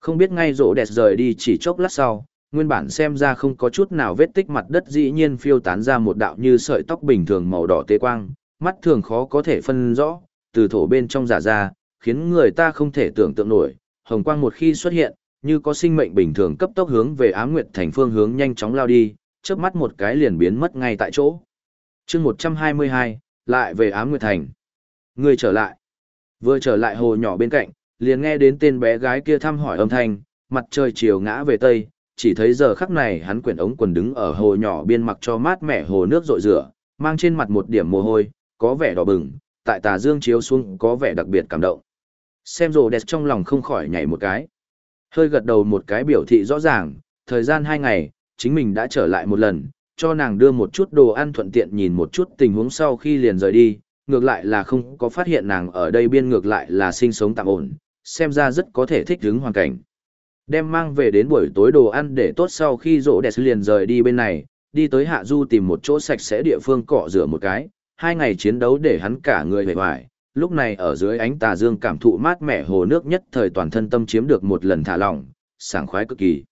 S1: Không biết ngay Rhodes rời đi chỉ chốc lát sau, nguyên bản xem ra không có chút nào vết tích mặt đất dĩ nhiên phiêu tán ra một đạo như sợi tóc bình thường màu đỏ tê quang, mắt thường khó có thể phân rõ, từ thổ bên trong giả ra, khiến người ta không thể tưởng tượng nổi, hồng quang một khi xuất hiện, như có sinh mệnh bình thường cấp tốc hướng về Ám Nguyệt thành phương hướng nhanh chóng lao đi, chớp mắt một cái liền biến mất ngay tại chỗ. Chương 122, lại về Ám Nguyệt thành. Người trở lại. Vừa trở lại hồ nhỏ bên cạnh, liền nghe đến tên bé gái kia thăm hỏi âm thanh, mặt trời chiều ngã về tây, chỉ thấy giờ khắc này hắn quyển ống quần đứng ở hồ nhỏ biên mặc cho mát mẻ hồ nước rội rửa, mang trên mặt một điểm mồ hôi, có vẻ đỏ bừng, tại tà dương chiếu xuống có vẻ đặc biệt cảm động xem rồ đẹp trong lòng không khỏi nhảy một cái Hơi gật đầu một cái biểu thị rõ ràng, thời gian hai ngày, chính mình đã trở lại một lần, cho nàng đưa một chút đồ ăn thuận tiện nhìn một chút tình huống sau khi liền rời đi, ngược lại là không có phát hiện nàng ở đây biên ngược lại là sinh sống tạm ổn, xem ra rất có thể thích ứng hoàn cảnh. Đem mang về đến buổi tối đồ ăn để tốt sau khi rỗ đẹp liền rời đi bên này, đi tới hạ du tìm một chỗ sạch sẽ địa phương cọ rửa một cái, hai ngày chiến đấu để hắn cả người hề hoài, lúc này ở dưới ánh tà dương cảm thụ mát mẻ hồ nước nhất thời toàn thân tâm chiếm được một lần thả lỏng, sảng khoái cực kỳ.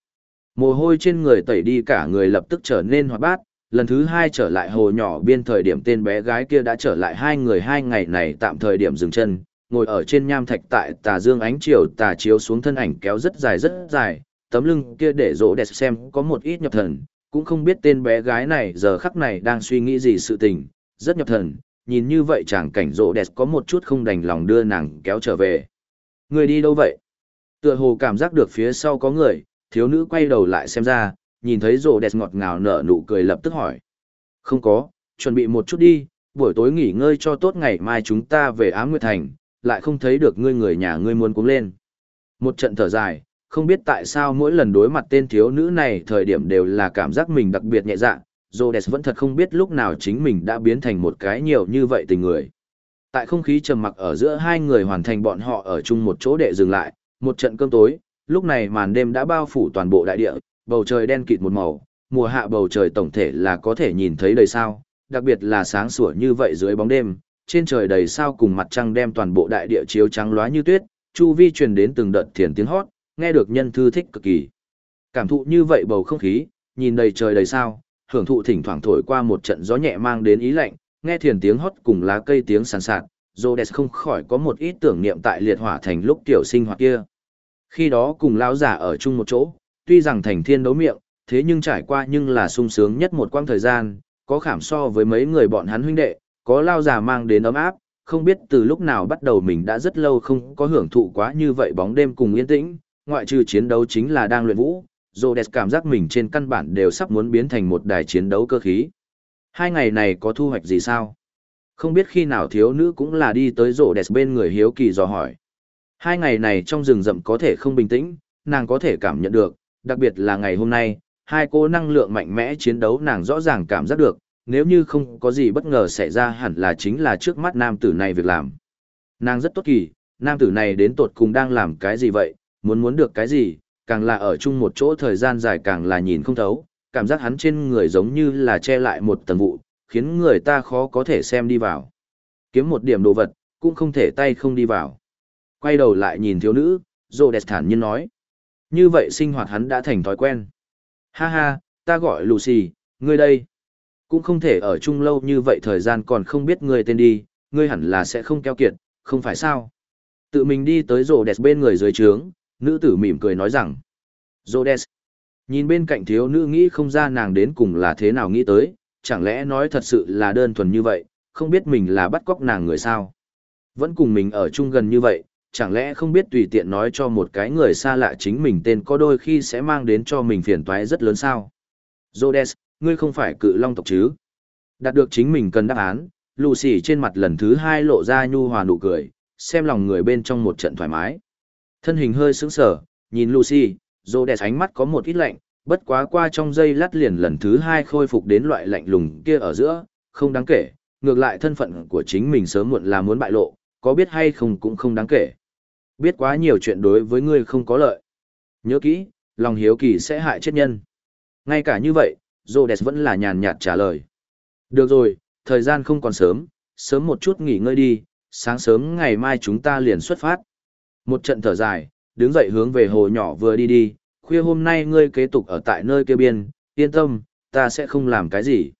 S1: Mồ hôi trên người tẩy đi cả người lập tức trở nên hoạt bát, lần thứ hai trở lại hồ nhỏ biên thời điểm tên bé gái kia đã trở lại hai người hai ngày này tạm thời điểm dừng chân, ngồi ở trên nham thạch tại tà dương ánh chiều tà chiếu xuống thân ảnh kéo rất dài rất dài, tấm lưng kia để rỗ đẹp xem có một ít nhập thần, cũng không biết tên bé gái này giờ khắc này đang suy nghĩ gì sự tình, rất nhập thần, nhìn như vậy chàng cảnh rỗ đẹp có một chút không đành lòng đưa nàng kéo trở về. Người đi đâu vậy? Tựa hồ cảm giác được phía sau có người, thiếu nữ quay đầu lại xem ra, nhìn thấy rỗ đẹp ngọt ngào nở nụ cười lập tức hỏi. Không có, chuẩn bị một chút đi, buổi tối nghỉ ngơi cho tốt ngày mai chúng ta về Á Nguyệt Thành, lại không thấy được ngươi người nhà ngươi muốn cuống lên. Một trận thở dài, không biết tại sao mỗi lần đối mặt tên thiếu nữ này thời điểm đều là cảm giác mình đặc biệt nhẹ dạ, Rhodes vẫn thật không biết lúc nào chính mình đã biến thành một cái nhiều như vậy tình người. Tại không khí trầm mặc ở giữa hai người hoàn thành bọn họ ở chung một chỗ để dừng lại, một trận cơm tối, lúc này màn đêm đã bao phủ toàn bộ đại địa, bầu trời đen kịt một màu, mùa hạ bầu trời tổng thể là có thể nhìn thấy đầy sao, đặc biệt là sáng sủa như vậy dưới bóng đêm, trên trời đầy sao cùng mặt trăng đem toàn bộ đại địa chiếu trắng loá như tuyết, chu vi truyền đến từng đợt thiền tiếng hót, nghe được nhân thư thích cực kỳ. Cảm thụ như vậy bầu không khí, nhìn đầy trời đầy sao, hưởng thụ thỉnh thoảng thổi qua một trận gió nhẹ mang đến ý lạnh, nghe thiền tiếng hót cùng lá cây tiếng sàn sạt, Rhodes không khỏi có một ít tưởng niệm tại liệt hỏa thành lúc tiểu sinh hoạt kia. Khi đó cùng lão giả ở chung một chỗ, tuy rằng thành thiên đấu miệng, thế nhưng trải qua nhưng là sung sướng nhất một quãng thời gian, có khảm so với mấy người bọn hắn huynh đệ, có lao giả mang đến ấm áp, không biết từ lúc nào bắt đầu mình đã rất lâu không có hưởng thụ quá như vậy bóng đêm cùng yên tĩnh, ngoại trừ chiến đấu chính là đang luyện vũ, Rhodes cảm giác mình trên căn bản đều sắp muốn biến thành một đài chiến đấu cơ khí. Hai ngày này có thu hoạch gì sao? Không biết khi nào thiếu nữ cũng là đi tới Rhodes bên người hiếu kỳ dò hỏi. Hai ngày này trong rừng rậm có thể không bình tĩnh, nàng có thể cảm nhận được, đặc biệt là ngày hôm nay, hai cô năng lượng mạnh mẽ chiến đấu nàng rõ ràng cảm giác được, nếu như không có gì bất ngờ xảy ra hẳn là chính là trước mắt nam tử này việc làm. Nàng rất tốt kỳ, nam tử này đến tột cùng đang làm cái gì vậy, muốn muốn được cái gì, càng là ở chung một chỗ thời gian dài càng là nhìn không thấu, cảm giác hắn trên người giống như là che lại một tầng vụ, khiến người ta khó có thể xem đi vào. Kiếm một điểm đồ vật, cũng không thể tay không đi vào. Quay đầu lại nhìn thiếu nữ, Rhodes thản nhiên nói. Như vậy sinh hoạt hắn đã thành thói quen. Ha ha, ta gọi Lucy, ngươi đây. Cũng không thể ở chung lâu như vậy thời gian còn không biết ngươi tên đi, ngươi hẳn là sẽ không keo kiệt, không phải sao. Tự mình đi tới Rhodes bên người dưới trướng, nữ tử mỉm cười nói rằng. Rhodes. Nhìn bên cạnh thiếu nữ nghĩ không ra nàng đến cùng là thế nào nghĩ tới, chẳng lẽ nói thật sự là đơn thuần như vậy, không biết mình là bắt cóc nàng người sao. Vẫn cùng mình ở chung gần như vậy, chẳng lẽ không biết tùy tiện nói cho một cái người xa lạ chính mình tên có đôi khi sẽ mang đến cho mình phiền toái rất lớn sao. Rhodes, ngươi không phải cự long tộc chứ? Đạt được chính mình cần đáp án, Lucy trên mặt lần thứ hai lộ ra nhu hòa nụ cười, xem lòng người bên trong một trận thoải mái. Thân hình hơi sững sờ, nhìn Lucy, Rhodes ánh mắt có một ít lạnh, bất quá qua trong giây lát liền lần thứ hai khôi phục đến loại lạnh lùng kia ở giữa, không đáng kể, ngược lại thân phận của chính mình sớm muộn là muốn bại lộ, có biết hay không cũng không đáng kể. Biết quá nhiều chuyện đối với ngươi không có lợi. Nhớ kỹ, lòng hiếu kỳ sẽ hại chết nhân. Ngay cả như vậy, Rô Rhodes vẫn là nhàn nhạt trả lời. Được rồi, thời gian không còn sớm, sớm một chút nghỉ ngơi đi, sáng sớm ngày mai chúng ta liền xuất phát. Một trận thở dài, đứng dậy hướng về hồ nhỏ vừa đi đi, khuya hôm nay ngươi kế tục ở tại nơi kia biên, yên tâm, ta sẽ không làm cái gì.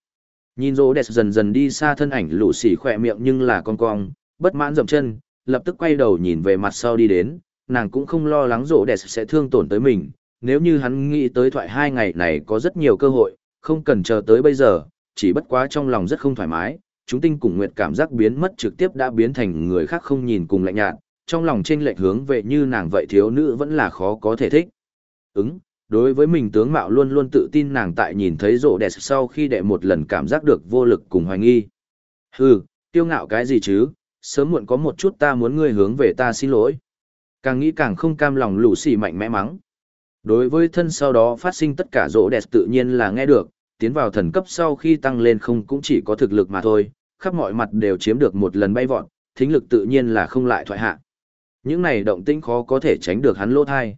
S1: Nhìn rô đẹp dần dần đi xa thân ảnh lũ xỉ khỏe miệng nhưng là con cong, bất mãn dậm chân, lập tức quay đầu nhìn về mặt sau đi đến, nàng cũng không lo lắng rô đẹp sẽ thương tổn tới mình, nếu như hắn nghĩ tới thoại hai ngày này có rất nhiều cơ hội, không cần chờ tới bây giờ, chỉ bất quá trong lòng rất không thoải mái, chúng tinh cùng nguyệt cảm giác biến mất trực tiếp đã biến thành người khác không nhìn cùng lạnh nhạt, trong lòng trên lệch hướng về như nàng vậy thiếu nữ vẫn là khó có thể thích. Ứng, đối với mình tướng mạo luôn luôn tự tin nàng tại nhìn thấy rộ đẹp sau khi đệ một lần cảm giác được vô lực cùng hoài nghi. Hừ, tiêu ngạo cái gì chứ, sớm muộn có một chút ta muốn ngươi hướng về ta xin lỗi. Càng nghĩ càng không cam lòng lũ xì mạnh mẽ mắng. Đối với thân sau đó phát sinh tất cả rỗ đẹp tự nhiên là nghe được, tiến vào thần cấp sau khi tăng lên không cũng chỉ có thực lực mà thôi, khắp mọi mặt đều chiếm được một lần bay vọt, thính lực tự nhiên là không lại thoại hạ. Những này động tĩnh khó có thể tránh được hắn lỗ thai.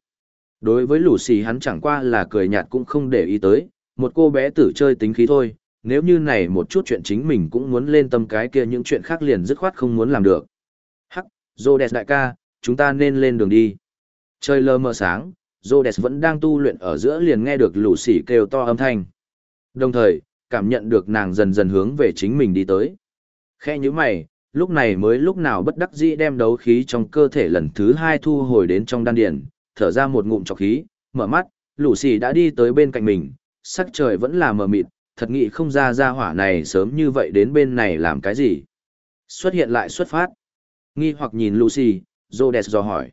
S1: Đối với lũ xì hắn chẳng qua là cười nhạt cũng không để ý tới, một cô bé tử chơi tính khí thôi, nếu như này một chút chuyện chính mình cũng muốn lên tâm cái kia những chuyện khác liền dứt khoát không muốn làm được. Hắc, Zodes đại ca, chúng ta nên lên đường đi. Trời lơ mờ sáng, Zodes vẫn đang tu luyện ở giữa liền nghe được lũ xì kêu to âm thanh. Đồng thời, cảm nhận được nàng dần dần hướng về chính mình đi tới. Khe như mày, lúc này mới lúc nào bất đắc dĩ đem đấu khí trong cơ thể lần thứ hai thu hồi đến trong đan điền, thở ra một ngụm trọc khí, mở mắt, lũ xì đã đi tới bên cạnh mình, sắc trời vẫn là mờ mịt, thật nghĩ không ra ra hỏa này sớm như vậy đến bên này làm cái gì. Xuất hiện lại xuất phát. Nghi hoặc nhìn Lucy, Rhodes dò hỏi.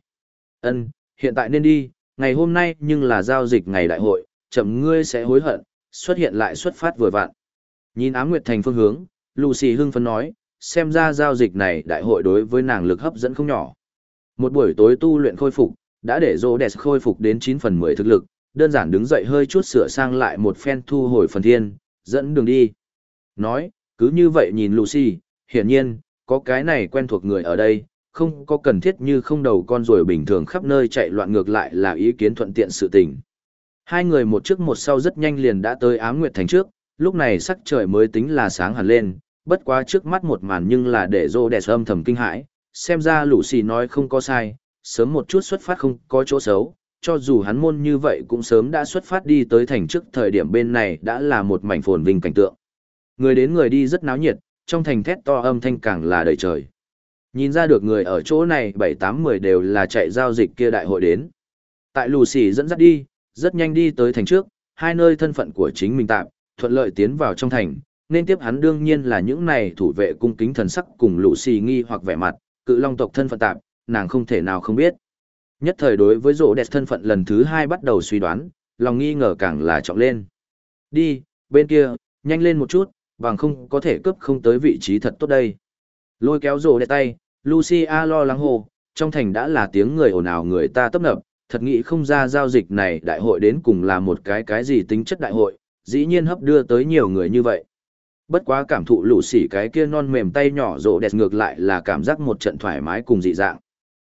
S1: ân hiện tại nên đi, ngày hôm nay nhưng là giao dịch ngày đại hội, chậm ngươi sẽ hối hận, xuất hiện lại xuất phát vừa vặn. Nhìn ám nguyệt thành phương hướng, Lucy hưng phấn nói, xem ra giao dịch này đại hội đối với nàng lực hấp dẫn không nhỏ. Một buổi tối tu luyện khôi phục, đã để Rhodes khôi phục đến 9 phần 10 thực lực, đơn giản đứng dậy hơi chút sửa sang lại một phen thu hồi phần thiên, dẫn đường đi. Nói, cứ như vậy nhìn Lucy, hiển nhiên, có cái này quen thuộc người ở đây, không có cần thiết như không đầu con rồi bình thường khắp nơi chạy loạn ngược lại là ý kiến thuận tiện sự tình. Hai người một trước một sau rất nhanh liền đã tới Ám Nguyệt Thành trước, lúc này sắc trời mới tính là sáng hẳn lên, bất quá trước mắt một màn nhưng là để rô đẹp âm thầm kinh hãi, xem ra Lucy nói không có sai, sớm một chút xuất phát không có chỗ xấu, cho dù hắn môn như vậy cũng sớm đã xuất phát đi tới thành trước thời điểm bên này đã là một mảnh phồn vinh cảnh tượng. Người đến người đi rất náo nhiệt, trong thành thét to âm thanh càng là đầy trời. Nhìn ra được người ở chỗ này 7-8-10 đều là chạy giao dịch kia đại hội đến. Tại lù xì dẫn dắt đi, rất nhanh đi tới thành trước, hai nơi thân phận của chính mình tạm, thuận lợi tiến vào trong thành, nên tiếp hắn đương nhiên là những này thủ vệ cung kính thần sắc cùng lũ xì nghi hoặc vẻ mặt, cự long tộc thân phận tạm, nàng không thể nào không biết. Nhất thời đối với rỗ đẹp thân phận lần thứ hai bắt đầu suy đoán, lòng nghi ngờ càng là trọng lên. Đi, bên kia, nhanh lên một chút, bằng không có thể cướp không tới vị trí thật tốt đây. Lôi kéo rỗ đẹp tay, Lucia lo lắng hồ, trong thành đã là tiếng người ồn ào người ta tấp nập, thật nghĩ không ra giao dịch này đại hội đến cùng là một cái cái gì tính chất đại hội, dĩ nhiên hấp đưa tới nhiều người như vậy. Bất quá cảm thụ lũ sỉ cái kia non mềm tay nhỏ rộ đẹp ngược lại là cảm giác một trận thoải mái cùng dị dạng.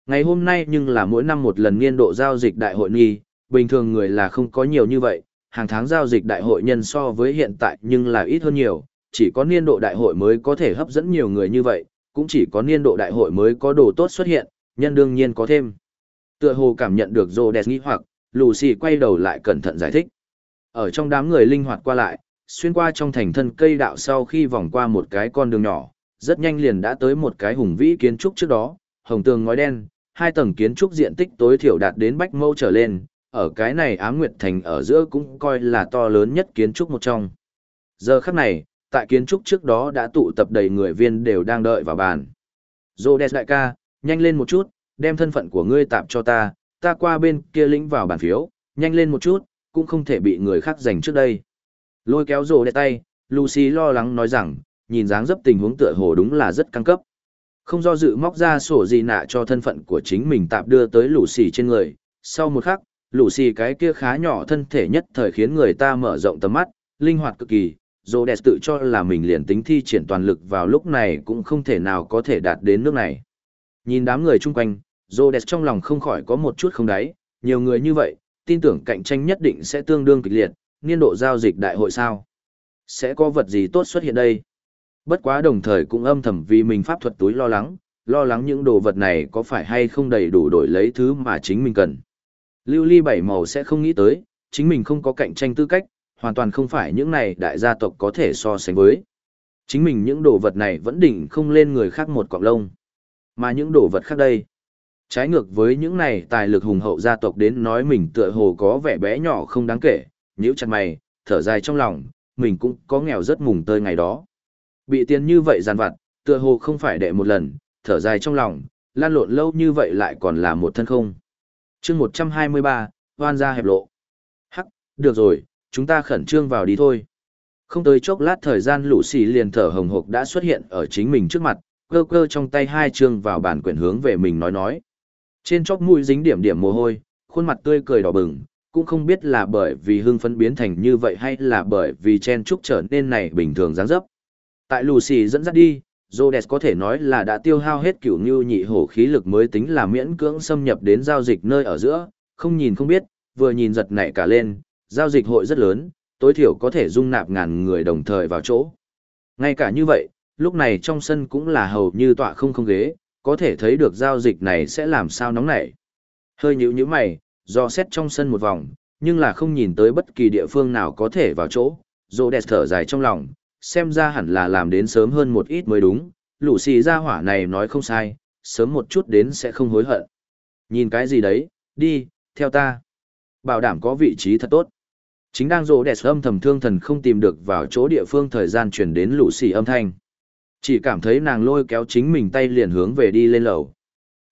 S1: Ngày hôm nay nhưng là mỗi năm một lần niên độ giao dịch đại hội nghi, bình thường người là không có nhiều như vậy, hàng tháng giao dịch đại hội nhân so với hiện tại nhưng là ít hơn nhiều, chỉ có niên độ đại hội mới có thể hấp dẫn nhiều người như vậy, cũng chỉ có niên độ đại hội mới có đồ tốt xuất hiện, nhân đương nhiên có thêm. Tựa hồ cảm nhận được rô đẹp nghĩ hoặc, Lucy quay đầu lại cẩn thận giải thích. Ở trong đám người linh hoạt qua lại, xuyên qua trong thành thân cây đạo sau khi vòng qua một cái con đường nhỏ, rất nhanh liền đã tới một cái hùng vĩ kiến trúc trước đó, hồng tường ngói đen, hai tầng kiến trúc diện tích tối thiểu đạt đến bách mâu trở lên, ở cái này ám nguyệt thành ở giữa cũng coi là to lớn nhất kiến trúc một trong. Giờ khắc này, tại kiến trúc trước đó đã tụ tập đầy người viên đều đang đợi vào bàn. Rhodes đại ca, nhanh lên một chút, đem thân phận của ngươi tạm cho ta, ta qua bên kia lĩnh vào bàn phiếu, nhanh lên một chút, cũng không thể bị người khác giành trước đây. Lôi kéo rồ đẹp tay, Lucy lo lắng nói rằng, nhìn dáng dấp tình huống tựa hồ đúng là rất căng cấp. Không do dự móc ra sổ gì nạ cho thân phận của chính mình tạm đưa tới Lucy trên người. Sau một khắc, Lucy cái kia khá nhỏ thân thể nhất thời khiến người ta mở rộng tầm mắt, linh hoạt cực kỳ. Dô đẹp tự cho là mình liền tính thi triển toàn lực vào lúc này cũng không thể nào có thể đạt đến nước này. Nhìn đám người chung quanh, Dô đẹp trong lòng không khỏi có một chút không đáy, nhiều người như vậy, tin tưởng cạnh tranh nhất định sẽ tương đương kịch liệt, niên độ giao dịch đại hội sao. Sẽ có vật gì tốt xuất hiện đây? Bất quá đồng thời cũng âm thầm vì mình pháp thuật túi lo lắng, lo lắng những đồ vật này có phải hay không đầy đủ đổi lấy thứ mà chính mình cần. Lưu ly bảy màu sẽ không nghĩ tới, chính mình không có cạnh tranh tư cách, hoàn toàn không phải những này đại gia tộc có thể so sánh với. Chính mình những đồ vật này vẫn đỉnh không lên người khác một cọng lông. Mà những đồ vật khác đây, trái ngược với những này tài lực hùng hậu gia tộc đến nói mình tựa hồ có vẻ bé nhỏ không đáng kể, nhíu chặt mày, thở dài trong lòng, mình cũng có nghèo rất mùng tơi ngày đó. Bị tiền như vậy giàn vặt, tựa hồ không phải đệ một lần, thở dài trong lòng, lan lộn lâu như vậy lại còn là một thân không. chương 123, hoan ra hẹp lộ. Hắc, được rồi, chúng ta khẩn trương vào đi thôi. Không tới chốc lát thời gian lũ xì liền thở hồng hộc đã xuất hiện ở chính mình trước mặt, cơ cơ trong tay hai chương vào bản quyển hướng về mình nói nói. Trên chóp mũi dính điểm điểm mồ hôi, khuôn mặt tươi cười đỏ bừng, cũng không biết là bởi vì hưng phấn biến thành như vậy hay là bởi vì chen trúc trở nên này bình thường dáng dấp. Tại Lucy dẫn dắt đi, Rhodes có thể nói là đã tiêu hao hết cửu như nhị hổ khí lực mới tính là miễn cưỡng xâm nhập đến giao dịch nơi ở giữa, không nhìn không biết, vừa nhìn giật nảy cả lên, giao dịch hội rất lớn, tối thiểu có thể dung nạp ngàn người đồng thời vào chỗ. Ngay cả như vậy, lúc này trong sân cũng là hầu như tọa không không ghế, có thể thấy được giao dịch này sẽ làm sao nóng nảy. Hơi nhíu nhíu mày, do xét trong sân một vòng, nhưng là không nhìn tới bất kỳ địa phương nào có thể vào chỗ, rô đẹp thở dài trong lòng, xem ra hẳn là làm đến sớm hơn một ít mới đúng, lũ xì ra hỏa này nói không sai, sớm một chút đến sẽ không hối hận. Nhìn cái gì đấy, đi, theo ta. Bảo đảm có vị trí thật tốt. Chính đang rồ đẹp âm thầm thương thần không tìm được vào chỗ địa phương thời gian chuyển đến lũ xì âm thanh. Chỉ cảm thấy nàng lôi kéo chính mình tay liền hướng về đi lên lầu.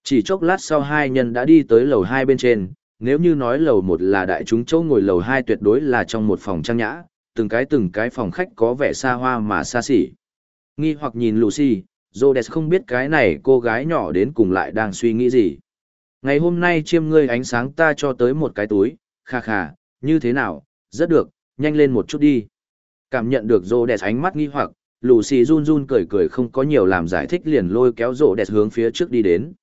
S1: Chỉ chốc lát sau hai nhân đã đi tới lầu hai bên trên, nếu như nói lầu một là đại chúng châu ngồi lầu hai tuyệt đối là trong một phòng trang nhã, từng cái từng cái phòng khách có vẻ xa hoa mà xa xỉ. Nghi hoặc nhìn Lucy, Rhodes không biết cái này cô gái nhỏ đến cùng lại đang suy nghĩ gì. Ngày hôm nay chiêm ngươi ánh sáng ta cho tới một cái túi, kha kha, như thế nào, rất được, nhanh lên một chút đi. Cảm nhận được Rhodes ánh mắt nghi hoặc, Lucy run run cười cười không có nhiều làm giải thích liền lôi kéo Rhodes hướng phía trước đi đến.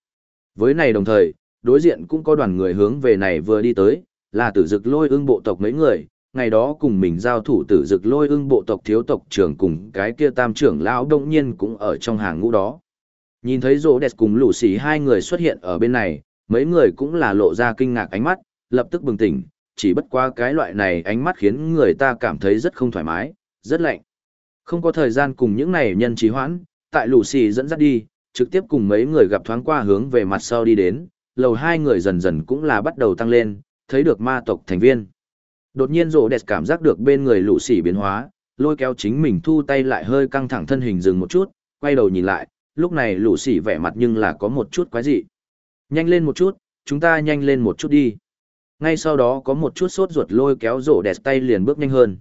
S1: Với này đồng thời, đối diện cũng có đoàn người hướng về này vừa đi tới, là tử dực lôi ưng bộ tộc mấy người, ngày đó cùng mình giao thủ tử dực lôi ưng bộ tộc thiếu tộc trưởng cùng cái kia tam trưởng lão đông nhiên cũng ở trong hàng ngũ đó. Nhìn thấy rỗ đẹp cùng lũ xì hai người xuất hiện ở bên này, mấy người cũng là lộ ra kinh ngạc ánh mắt, lập tức bừng tỉnh, chỉ bất qua cái loại này ánh mắt khiến người ta cảm thấy rất không thoải mái, rất lạnh. Không có thời gian cùng những này nhân trí hoãn, tại lũ xì dẫn dắt đi, trực tiếp cùng mấy người gặp thoáng qua hướng về mặt sau đi đến, lầu hai người dần dần cũng là bắt đầu tăng lên, thấy được ma tộc thành viên. Đột nhiên rộ đẹp cảm giác được bên người lũ sỉ biến hóa, lôi kéo chính mình thu tay lại hơi căng thẳng thân hình dừng một chút, quay đầu nhìn lại, lúc này lũ sỉ vẻ mặt nhưng là có một chút quái dị. Nhanh lên một chút, chúng ta nhanh lên một chút đi. Ngay sau đó có một chút sốt ruột lôi kéo rổ đẹp tay liền bước nhanh hơn.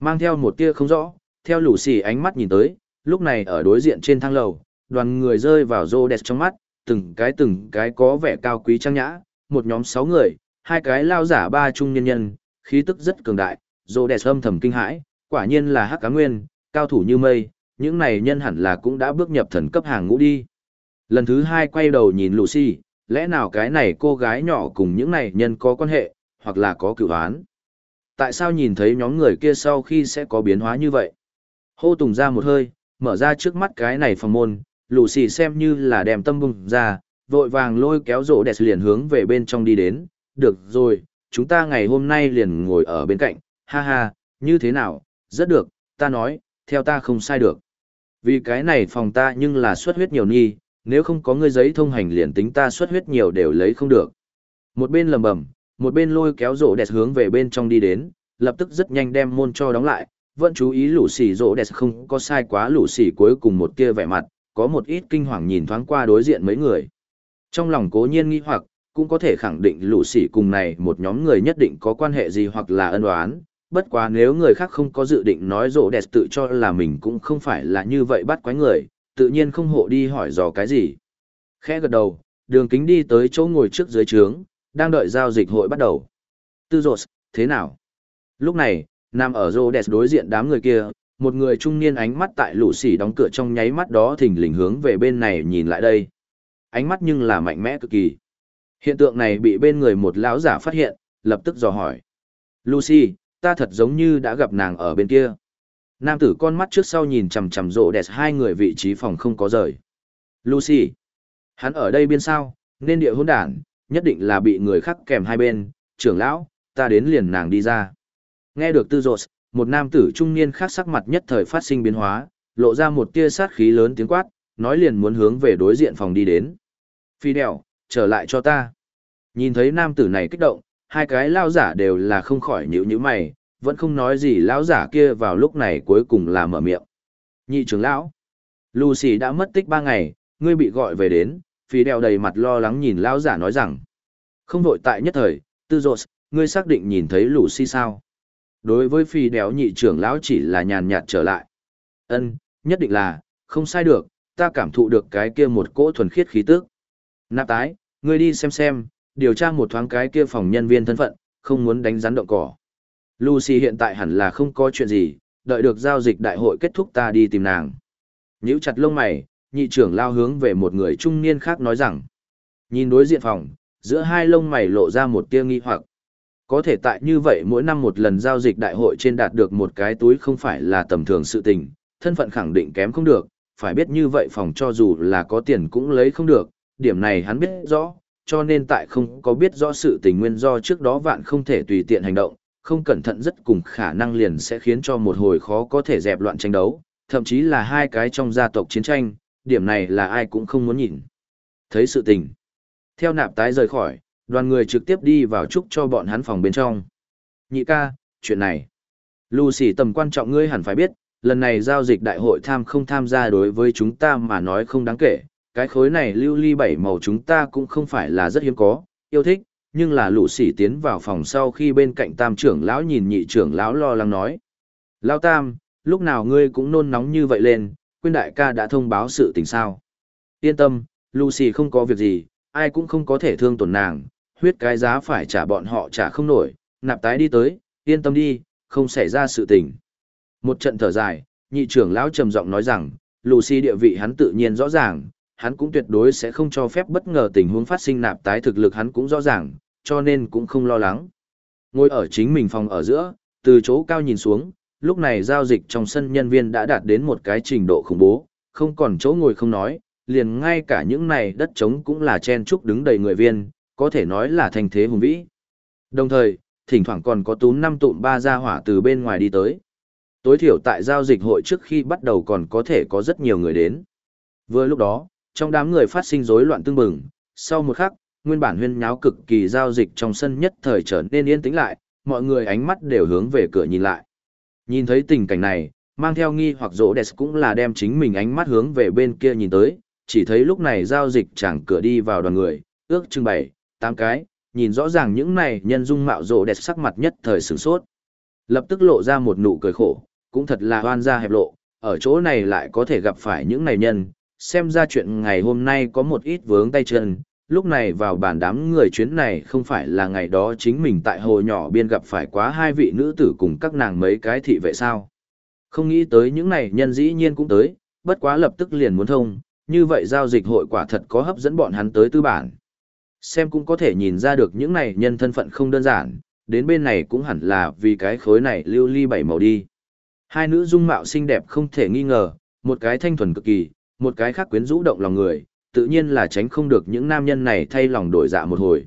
S1: Mang theo một tia không rõ, theo lũ xì ánh mắt nhìn tới, lúc này ở đối diện trên thang lầu, đoàn người rơi vào rô đẹp trong mắt, từng cái từng cái có vẻ cao quý trang nhã, một nhóm sáu người, hai cái lao giả ba trung nhân nhân, khí tức rất cường đại, rô đẹp âm thầm kinh hãi, quả nhiên là hắc cá nguyên, cao thủ như mây, những này nhân hẳn là cũng đã bước nhập thần cấp hàng ngũ đi. Lần thứ hai quay đầu nhìn Lucy, lẽ nào cái này cô gái nhỏ cùng những này nhân có quan hệ, hoặc là có cựu án. Tại sao nhìn thấy nhóm người kia sau khi sẽ có biến hóa như vậy? Hô Tùng ra một hơi, mở ra trước mắt cái này phòng môn, lù xì xem như là đem tâm bùng ra, vội vàng lôi kéo rỗ đẹp liền hướng về bên trong đi đến, được rồi, chúng ta ngày hôm nay liền ngồi ở bên cạnh, ha ha, như thế nào, rất được, ta nói, theo ta không sai được. Vì cái này phòng ta nhưng là xuất huyết nhiều nhi, nếu không có ngươi giấy thông hành liền tính ta xuất huyết nhiều đều lấy không được. Một bên lầm bầm, một bên lôi kéo rỗ đẹp hướng về bên trong đi đến, lập tức rất nhanh đem môn cho đóng lại, vẫn chú ý lũ xì rỗ đẹp không có sai quá lũ xì cuối cùng một kia vẻ mặt, có một ít kinh hoàng nhìn thoáng qua đối diện mấy người. Trong lòng cố nhiên nghi hoặc, cũng có thể khẳng định lũ sỉ cùng này một nhóm người nhất định có quan hệ gì hoặc là ân oán. Bất quá nếu người khác không có dự định nói rỗ đẹp tự cho là mình cũng không phải là như vậy bắt quái người, tự nhiên không hộ đi hỏi dò cái gì. Khẽ gật đầu, đường kính đi tới chỗ ngồi trước dưới trướng, đang đợi giao dịch hội bắt đầu. Tư rột, thế nào? Lúc này, nằm ở rô đẹp đối diện đám người kia, một người trung niên ánh mắt tại lũ xỉ đóng cửa trong nháy mắt đó thình lình hướng về bên này nhìn lại đây. Ánh mắt nhưng là mạnh mẽ cực kỳ. Hiện tượng này bị bên người một lão giả phát hiện lập tức dò hỏi. Lucy ta thật giống như đã gặp nàng ở bên kia. Nam tử con mắt trước sau nhìn chằm chằm rộ đẹp hai người vị trí phòng không có rời. Lucy hắn ở đây bên sao? Nên địa hôn đản nhất định là bị người khác kèm hai bên. Trưởng lão ta đến liền nàng đi ra nghe được tư rột một nam tử trung niên khác sắc mặt nhất thời phát sinh biến hóa, lộ ra một tia sát khí lớn tiếng quát, nói liền muốn hướng về đối diện phòng đi đến. Phi đèo, trở lại cho ta. Nhìn thấy nam tử này kích động, hai cái lao giả đều là không khỏi nhữ nhíu mày, vẫn không nói gì lão giả kia vào lúc này cuối cùng là mở miệng. Nhị trưởng lão, Lucy đã mất tích ba ngày, ngươi bị gọi về đến, phi đèo đầy mặt lo lắng nhìn lão giả nói rằng. Không vội tại nhất thời, tư rột, ngươi xác định nhìn thấy Lucy sao? Đối với phi đéo nhị trưởng lão chỉ là nhàn nhạt trở lại. Ân, nhất định là, không sai được, ta cảm thụ được cái kia một cỗ thuần khiết khí tức. Nạp tái, ngươi đi xem xem, điều tra một thoáng cái kia phòng nhân viên thân phận, không muốn đánh rắn động cỏ. Lucy hiện tại hẳn là không có chuyện gì, đợi được giao dịch đại hội kết thúc ta đi tìm nàng. Nhíu chặt lông mày, nhị trưởng lao hướng về một người trung niên khác nói rằng. Nhìn đối diện phòng, giữa hai lông mày lộ ra một tia nghi hoặc. Có thể tại như vậy mỗi năm một lần giao dịch đại hội trên đạt được một cái túi không phải là tầm thường sự tình, thân phận khẳng định kém không được, phải biết như vậy phòng cho dù là có tiền cũng lấy không được, điểm này hắn biết rõ, cho nên tại không có biết rõ sự tình nguyên do trước đó vạn không thể tùy tiện hành động, không cẩn thận rất cùng khả năng liền sẽ khiến cho một hồi khó có thể dẹp loạn tranh đấu, thậm chí là hai cái trong gia tộc chiến tranh, điểm này là ai cũng không muốn nhìn. Thấy sự tình. Theo nạp tái rời khỏi, đoàn người trực tiếp đi vào chúc cho bọn hắn phòng bên trong. Nhị ca, chuyện này. Lucy tầm quan trọng ngươi hẳn phải biết, lần này giao dịch đại hội tham không tham gia đối với chúng ta mà nói không đáng kể. Cái khối này lưu ly bảy màu chúng ta cũng không phải là rất hiếm có, yêu thích, nhưng là lũ sỉ tiến vào phòng sau khi bên cạnh tam trưởng lão nhìn nhị trưởng lão lo lắng nói. Lão tam, lúc nào ngươi cũng nôn nóng như vậy lên, quyên đại ca đã thông báo sự tình sao. Yên tâm, Lucy không có việc gì, ai cũng không có thể thương tổn nàng, huyết cái giá phải trả bọn họ trả không nổi, nạp tái đi tới, yên tâm đi, không xảy ra sự tình. Một trận thở dài, nhị trưởng lão trầm giọng nói rằng, Lucy địa vị hắn tự nhiên rõ ràng, hắn cũng tuyệt đối sẽ không cho phép bất ngờ tình huống phát sinh nạp tái thực lực hắn cũng rõ ràng, cho nên cũng không lo lắng. Ngồi ở chính mình phòng ở giữa, từ chỗ cao nhìn xuống, lúc này giao dịch trong sân nhân viên đã đạt đến một cái trình độ khủng bố, không còn chỗ ngồi không nói, liền ngay cả những này đất trống cũng là chen trúc đứng đầy người viên, có thể nói là thành thế hùng vĩ. Đồng thời, thỉnh thoảng còn có túm năm tụm ba gia hỏa từ bên ngoài đi tới. Tối thiểu tại giao dịch hội trước khi bắt đầu còn có thể có rất nhiều người đến. Vừa lúc đó, trong đám người phát sinh rối loạn tương bừng, sau một khắc, nguyên bản huyên nháo cực kỳ giao dịch trong sân nhất thời trở nên yên tĩnh lại, mọi người ánh mắt đều hướng về cửa nhìn lại. Nhìn thấy tình cảnh này, mang theo nghi hoặc rỗ đẹp cũng là đem chính mình ánh mắt hướng về bên kia nhìn tới, chỉ thấy lúc này giao dịch chẳng cửa đi vào đoàn người, ước trưng bày, tám cái, nhìn rõ ràng những này nhân dung mạo rộ đẹp sắc mặt nhất thời sửng sốt. Lập tức lộ ra một nụ cười khổ, cũng thật là hoan gia hẹp lộ, ở chỗ này lại có thể gặp phải những này nhân, xem ra chuyện ngày hôm nay có một ít vướng tay chân, lúc này vào bàn đám người chuyến này không phải là ngày đó chính mình tại hồ nhỏ biên gặp phải quá hai vị nữ tử cùng các nàng mấy cái thị vệ sao. Không nghĩ tới những này nhân dĩ nhiên cũng tới, bất quá lập tức liền muốn thông, như vậy giao dịch hội quả thật có hấp dẫn bọn hắn tới tư bản. Xem cũng có thể nhìn ra được những này nhân thân phận không đơn giản, đến bên này cũng hẳn là vì cái khối này lưu ly bảy màu đi. Hai nữ dung mạo xinh đẹp không thể nghi ngờ, một cái thanh thuần cực kỳ, một cái khác quyến rũ động lòng người, tự nhiên là tránh không được những nam nhân này thay lòng đổi dạ một hồi.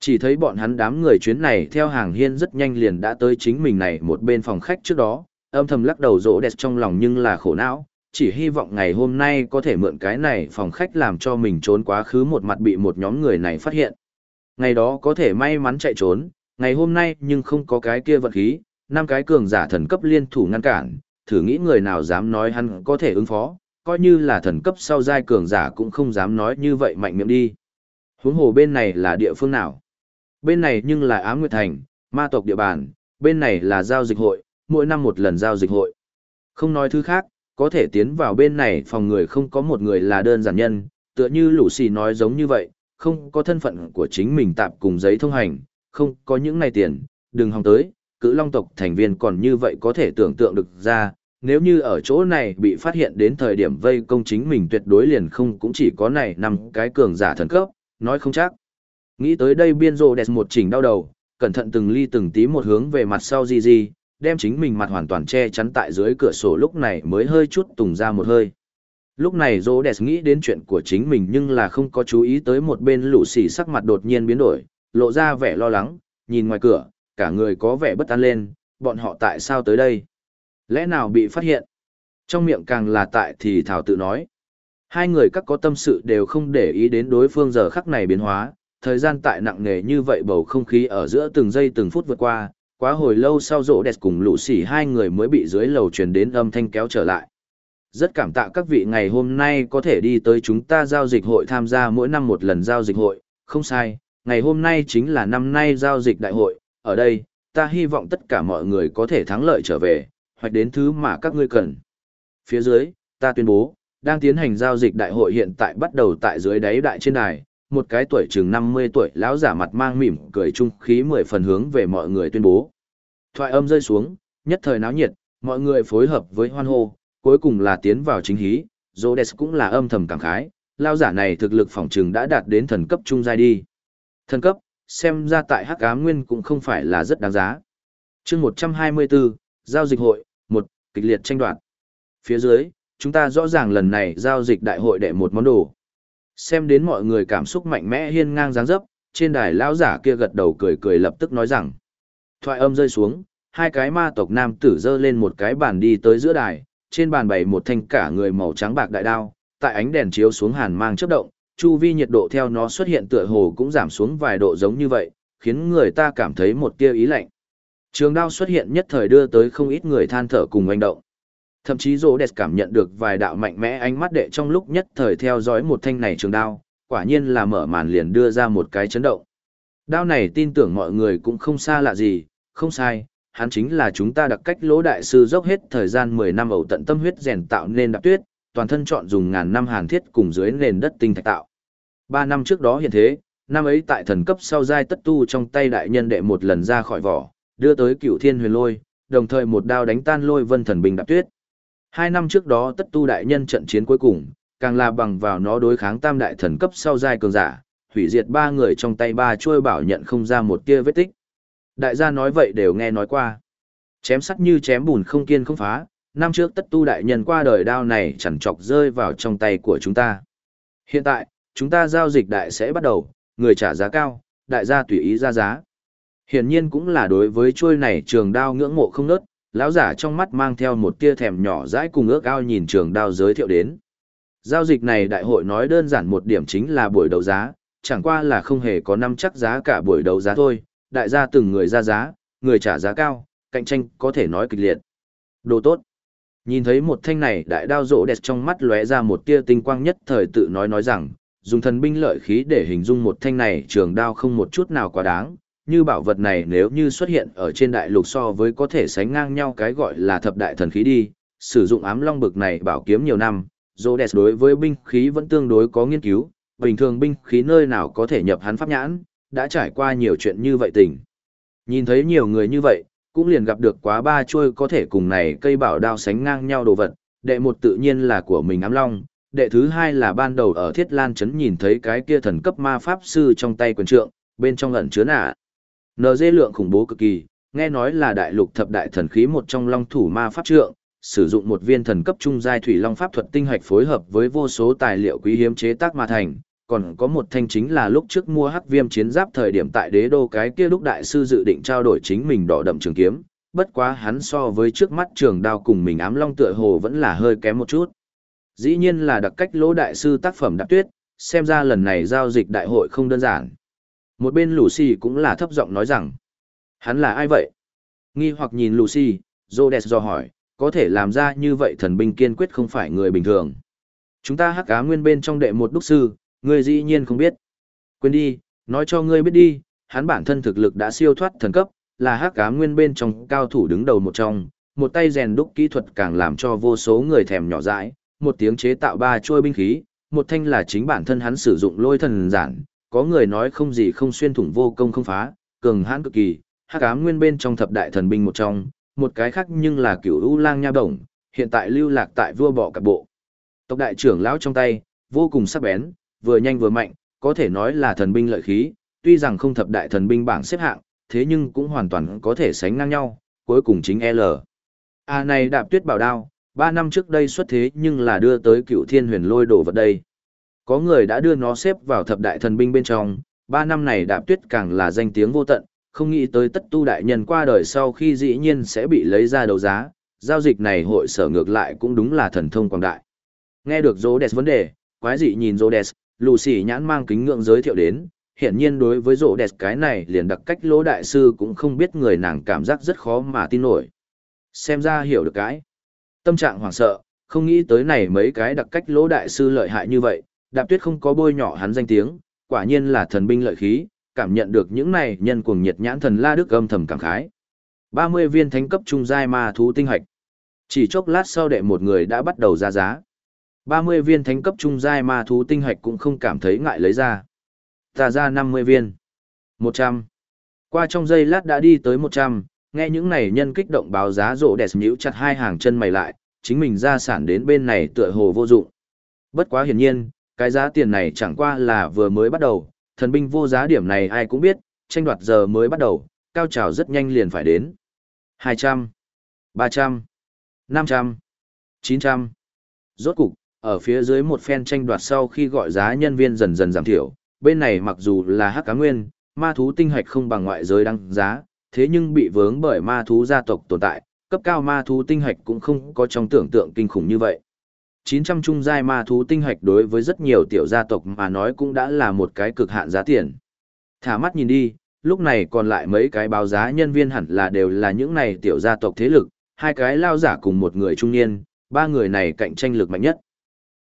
S1: Chỉ thấy bọn hắn đám người chuyến này theo hàng hiên rất nhanh liền đã tới chính mình này một bên phòng khách trước đó, âm thầm lắc đầu rỗ đẹp trong lòng nhưng là khổ não, chỉ hy vọng ngày hôm nay có thể mượn cái này phòng khách làm cho mình trốn quá khứ một mặt bị một nhóm người này phát hiện. Ngày đó có thể may mắn chạy trốn, ngày hôm nay nhưng không có cái kia vật khí, năm cái cường giả thần cấp liên thủ ngăn cản, thử nghĩ người nào dám nói hắn có thể ứng phó, coi như là thần cấp sau giai cường giả cũng không dám nói như vậy mạnh miệng đi. Huống hồ bên này là địa phương nào? Bên này nhưng là Ám Nguyệt Thành, ma tộc địa bàn, bên này là giao dịch hội, mỗi năm một lần giao dịch hội. Không nói thứ khác, có thể tiến vào bên này phòng người không có một người là đơn giản nhân, tựa như lũ xì nói giống như vậy, không có thân phận của chính mình tạp cùng giấy thông hành, không có những này tiền, đừng hòng tới, cử long tộc thành viên còn như vậy có thể tưởng tượng được ra, nếu như ở chỗ này bị phát hiện đến thời điểm vây công chính mình tuyệt đối liền không cũng chỉ có này năm cái cường giả thần cấp, nói không chắc. Nghĩ tới đây biên rồ đẹp một chỉnh đau đầu, cẩn thận từng ly từng tí một hướng về mặt sau gì gì, đem chính mình mặt hoàn toàn che chắn tại dưới cửa sổ lúc này mới hơi chút tùng ra một hơi. Lúc này Dô đẹp nghĩ đến chuyện của chính mình nhưng là không có chú ý tới một bên lũ xỉ sắc mặt đột nhiên biến đổi, lộ ra vẻ lo lắng, nhìn ngoài cửa, cả người có vẻ bất an lên, bọn họ tại sao tới đây? Lẽ nào bị phát hiện? Trong miệng càng là tại thì Thảo tự nói. Hai người các có tâm sự đều không để ý đến đối phương giờ khắc này biến hóa, thời gian tại nặng nề như vậy bầu không khí ở giữa từng giây từng phút vượt qua, quá hồi lâu sau rỗ đẹp cùng lũ xỉ hai người mới bị dưới lầu truyền đến âm thanh kéo trở lại. Rất cảm tạ các vị ngày hôm nay có thể đi tới chúng ta giao dịch hội tham gia mỗi năm một lần giao dịch hội, không sai, ngày hôm nay chính là năm nay giao dịch đại hội, ở đây, ta hy vọng tất cả mọi người có thể thắng lợi trở về, hoặc đến thứ mà các ngươi cần. Phía dưới, ta tuyên bố, đang tiến hành giao dịch đại hội hiện tại bắt đầu tại dưới đáy đại trên đài, một cái tuổi chừng 50 tuổi lão giả mặt mang mỉm cười trung khí mười phần hướng về mọi người tuyên bố. Thoại âm rơi xuống, nhất thời náo nhiệt, mọi người phối hợp với hoan hô, cuối cùng là tiến vào chính hí, Rhodes cũng là âm thầm cảm khái, lão giả này thực lực phòng trừng đã đạt đến thần cấp trung giai đi. Thần cấp, xem ra tại Hắc Ám Nguyên cũng không phải là rất đáng giá. Chương 124, giao dịch hội, một kịch liệt tranh đoạt. Phía dưới, chúng ta rõ ràng lần này giao dịch đại hội đệ một món đồ. Xem đến mọi người cảm xúc mạnh mẽ hiên ngang dáng dấp, trên đài lão giả kia gật đầu cười cười lập tức nói rằng. Thoại âm rơi xuống, hai cái ma tộc nam tử dơ lên một cái bàn đi tới giữa đài, trên bàn bày một thanh cả người màu trắng bạc đại đao, tại ánh đèn chiếu xuống hàn mang chớp động, chu vi nhiệt độ theo nó xuất hiện tựa hồ cũng giảm xuống vài độ giống như vậy, khiến người ta cảm thấy một tia ý lạnh. Trường đao xuất hiện nhất thời đưa tới không ít người than thở cùng hành động. Thậm chí Rô Đẹp cảm nhận được vài đạo mạnh mẽ ánh mắt đệ trong lúc nhất thời theo dõi một thanh này trường đao, quả nhiên là mở màn liền đưa ra một cái chấn động. Đao này tin tưởng mọi người cũng không xa lạ gì, không sai, hắn chính là chúng ta đặc cách lỗ đại sư dốc hết thời gian 10 năm ẩu tận tâm huyết rèn tạo nên đạp tuyết, toàn thân chọn dùng ngàn năm hàn thiết cùng dưới nền đất tinh thạch tạo. Ba năm trước đó hiện thế, năm ấy tại thần cấp sau giai tất tu trong tay đại nhân đệ một lần ra khỏi vỏ, đưa tới cựu thiên huyền lôi, đồng thời một đao đánh tan lôi vân thần bình đạp tuyết. Hai năm trước đó tất tu đại nhân trận chiến cuối cùng, càng là bằng vào nó đối kháng tam đại thần cấp sau giai cường giả, hủy diệt ba người trong tay ba chuôi bảo nhận không ra một tia vết tích. Đại gia nói vậy đều nghe nói qua. Chém sắt như chém bùn không kiên không phá, năm trước tất tu đại nhân qua đời đao này chẳng chọc rơi vào trong tay của chúng ta. Hiện tại, chúng ta giao dịch đại sẽ bắt đầu, người trả giá cao, đại gia tùy ý ra giá. Hiển nhiên cũng là đối với chuôi này trường đao ngưỡng mộ không nớt, lão giả trong mắt mang theo một tia thèm nhỏ dãi cùng ước ao nhìn trường đao giới thiệu đến. Giao dịch này đại hội nói đơn giản một điểm chính là buổi đấu giá, chẳng qua là không hề có năm chắc giá cả buổi đấu giá thôi, đại gia từng người ra giá, người trả giá cao, cạnh tranh có thể nói kịch liệt. Đồ tốt. Nhìn thấy một thanh này đại đao rỗ đẹp trong mắt lóe ra một tia tinh quang nhất thời tự nói nói rằng, dùng thần binh lợi khí để hình dung một thanh này trường đao không một chút nào quá đáng, như bảo vật này nếu như xuất hiện ở trên đại lục so với có thể sánh ngang nhau cái gọi là thập đại thần khí đi, sử dụng ám long bực này bảo kiếm nhiều năm, Rhodes đối với binh khí vẫn tương đối có nghiên cứu, bình thường binh khí nơi nào có thể nhập hắn pháp nhãn, đã trải qua nhiều chuyện như vậy tình. Nhìn thấy nhiều người như vậy, cũng liền gặp được quá ba chuôi có thể cùng này cây bảo đao sánh ngang nhau đồ vật, đệ một tự nhiên là của mình ám long, đệ thứ hai là ban đầu ở Thiết Lan Trấn nhìn thấy cái kia thần cấp ma pháp sư trong tay quyền trượng, bên trong ẩn chứa nạ. NG lượng khủng bố cực kỳ, nghe nói là đại lục thập đại thần khí một trong long thủ ma pháp trượng, sử dụng một viên thần cấp trung giai thủy long pháp thuật tinh hạch phối hợp với vô số tài liệu quý hiếm chế tác mà thành, còn có một thanh chính là lúc trước mua hắc viêm chiến giáp thời điểm tại đế đô cái kia lúc đại sư dự định trao đổi chính mình đỏ đậm trường kiếm, bất quá hắn so với trước mắt trường đao cùng mình ám long tựa hồ vẫn là hơi kém một chút. Dĩ nhiên là đặc cách lỗ đại sư tác phẩm đặc tuyết, xem ra lần này giao dịch đại hội không đơn giản. Một bên Lucy cũng là thấp giọng nói rằng, hắn là ai vậy? Nghi hoặc nhìn Lucy, Rhodes do hỏi, có thể làm ra như vậy thần binh kiên quyết không phải người bình thường. Chúng ta hắc cá nguyên bên trong đệ một đúc sư, ngươi dĩ nhiên không biết. Quên đi, nói cho ngươi biết đi, hắn bản thân thực lực đã siêu thoát thần cấp, là hắc cá nguyên bên trong cao thủ đứng đầu một trong, một tay rèn đúc kỹ thuật càng làm cho vô số người thèm nhỏ dãi, một tiếng chế tạo ba trôi binh khí, một thanh là chính bản thân hắn sử dụng lôi thần giản, có người nói không gì không xuyên thủng vô công không phá, cường hãn cực kỳ, hắc ám nguyên bên trong thập đại thần binh một trong, một cái khác nhưng là cửu u lang nha đồng, hiện tại lưu lạc tại vua bỏ cặp bộ. Tộc đại trưởng lão trong tay, vô cùng sắc bén, vừa nhanh vừa mạnh, có thể nói là thần binh lợi khí, tuy rằng không thập đại thần binh bảng xếp hạng, thế nhưng cũng hoàn toàn có thể sánh ngang nhau, cuối cùng chính L. A này đạp tuyết bảo đao, ba năm trước đây xuất thế nhưng là đưa tới cựu thiên huyền lôi đồ vật đây. Có người đã đưa nó xếp vào thập đại thần binh bên trong, ba năm này đạp tuyết càng là danh tiếng vô tận, không nghĩ tới tất tu đại nhân qua đời sau khi dĩ nhiên sẽ bị lấy ra đấu giá, giao dịch này hội sở ngược lại cũng đúng là thần thông quảng đại. Nghe được Rhodes vấn đề, quái dị nhìn Rhodes, Lucy nhãn mang kính ngưỡng giới thiệu đến, hiện nhiên đối với Rhodes cái này liền đặc cách lỗ đại sư cũng không biết người nàng cảm giác rất khó mà tin nổi. Xem ra hiểu được cái. Tâm trạng hoảng sợ, không nghĩ tới này mấy cái đặc cách lỗ đại sư lợi hại như vậy, đạp tuyết không có bôi nhỏ hắn danh tiếng, quả nhiên là thần binh lợi khí, cảm nhận được những này nhân cuồng nhiệt nhãn thần la đức âm thầm cảm khái. 30 viên thánh cấp trung giai ma thú tinh hạch. Chỉ chốc lát sau đệ một người đã bắt đầu ra giá. 30 viên thánh cấp trung giai ma thú tinh hạch cũng không cảm thấy ngại lấy ra. Ta ra 50 viên. 100. Qua trong giây lát đã đi tới 100, nghe những này nhân kích động báo giá rộ đẹp nhíu chặt hai hàng chân mày lại, chính mình ra sản đến bên này tựa hồ vô dụng. Bất quá hiển nhiên, cái giá tiền này chẳng qua là vừa mới bắt đầu, thần binh vô giá điểm này ai cũng biết, tranh đoạt giờ mới bắt đầu, cao trào rất nhanh liền phải đến. 200, 300, 500, 900. Rốt cục, ở phía dưới một phen tranh đoạt sau khi gọi giá nhân viên dần dần giảm thiểu, bên này mặc dù là hắc cá nguyên, ma thú tinh hạch không bằng ngoại giới đăng giá, thế nhưng bị vướng bởi ma thú gia tộc tồn tại, cấp cao ma thú tinh hạch cũng không có trong tưởng tượng kinh khủng như vậy. 900 trung giai ma thú tinh hạch đối với rất nhiều tiểu gia tộc mà nói cũng đã là một cái cực hạn giá tiền. Thả mắt nhìn đi, lúc này còn lại mấy cái báo giá nhân viên hẳn là đều là những này tiểu gia tộc thế lực, hai cái lao giả cùng một người trung niên, ba người này cạnh tranh lực mạnh nhất.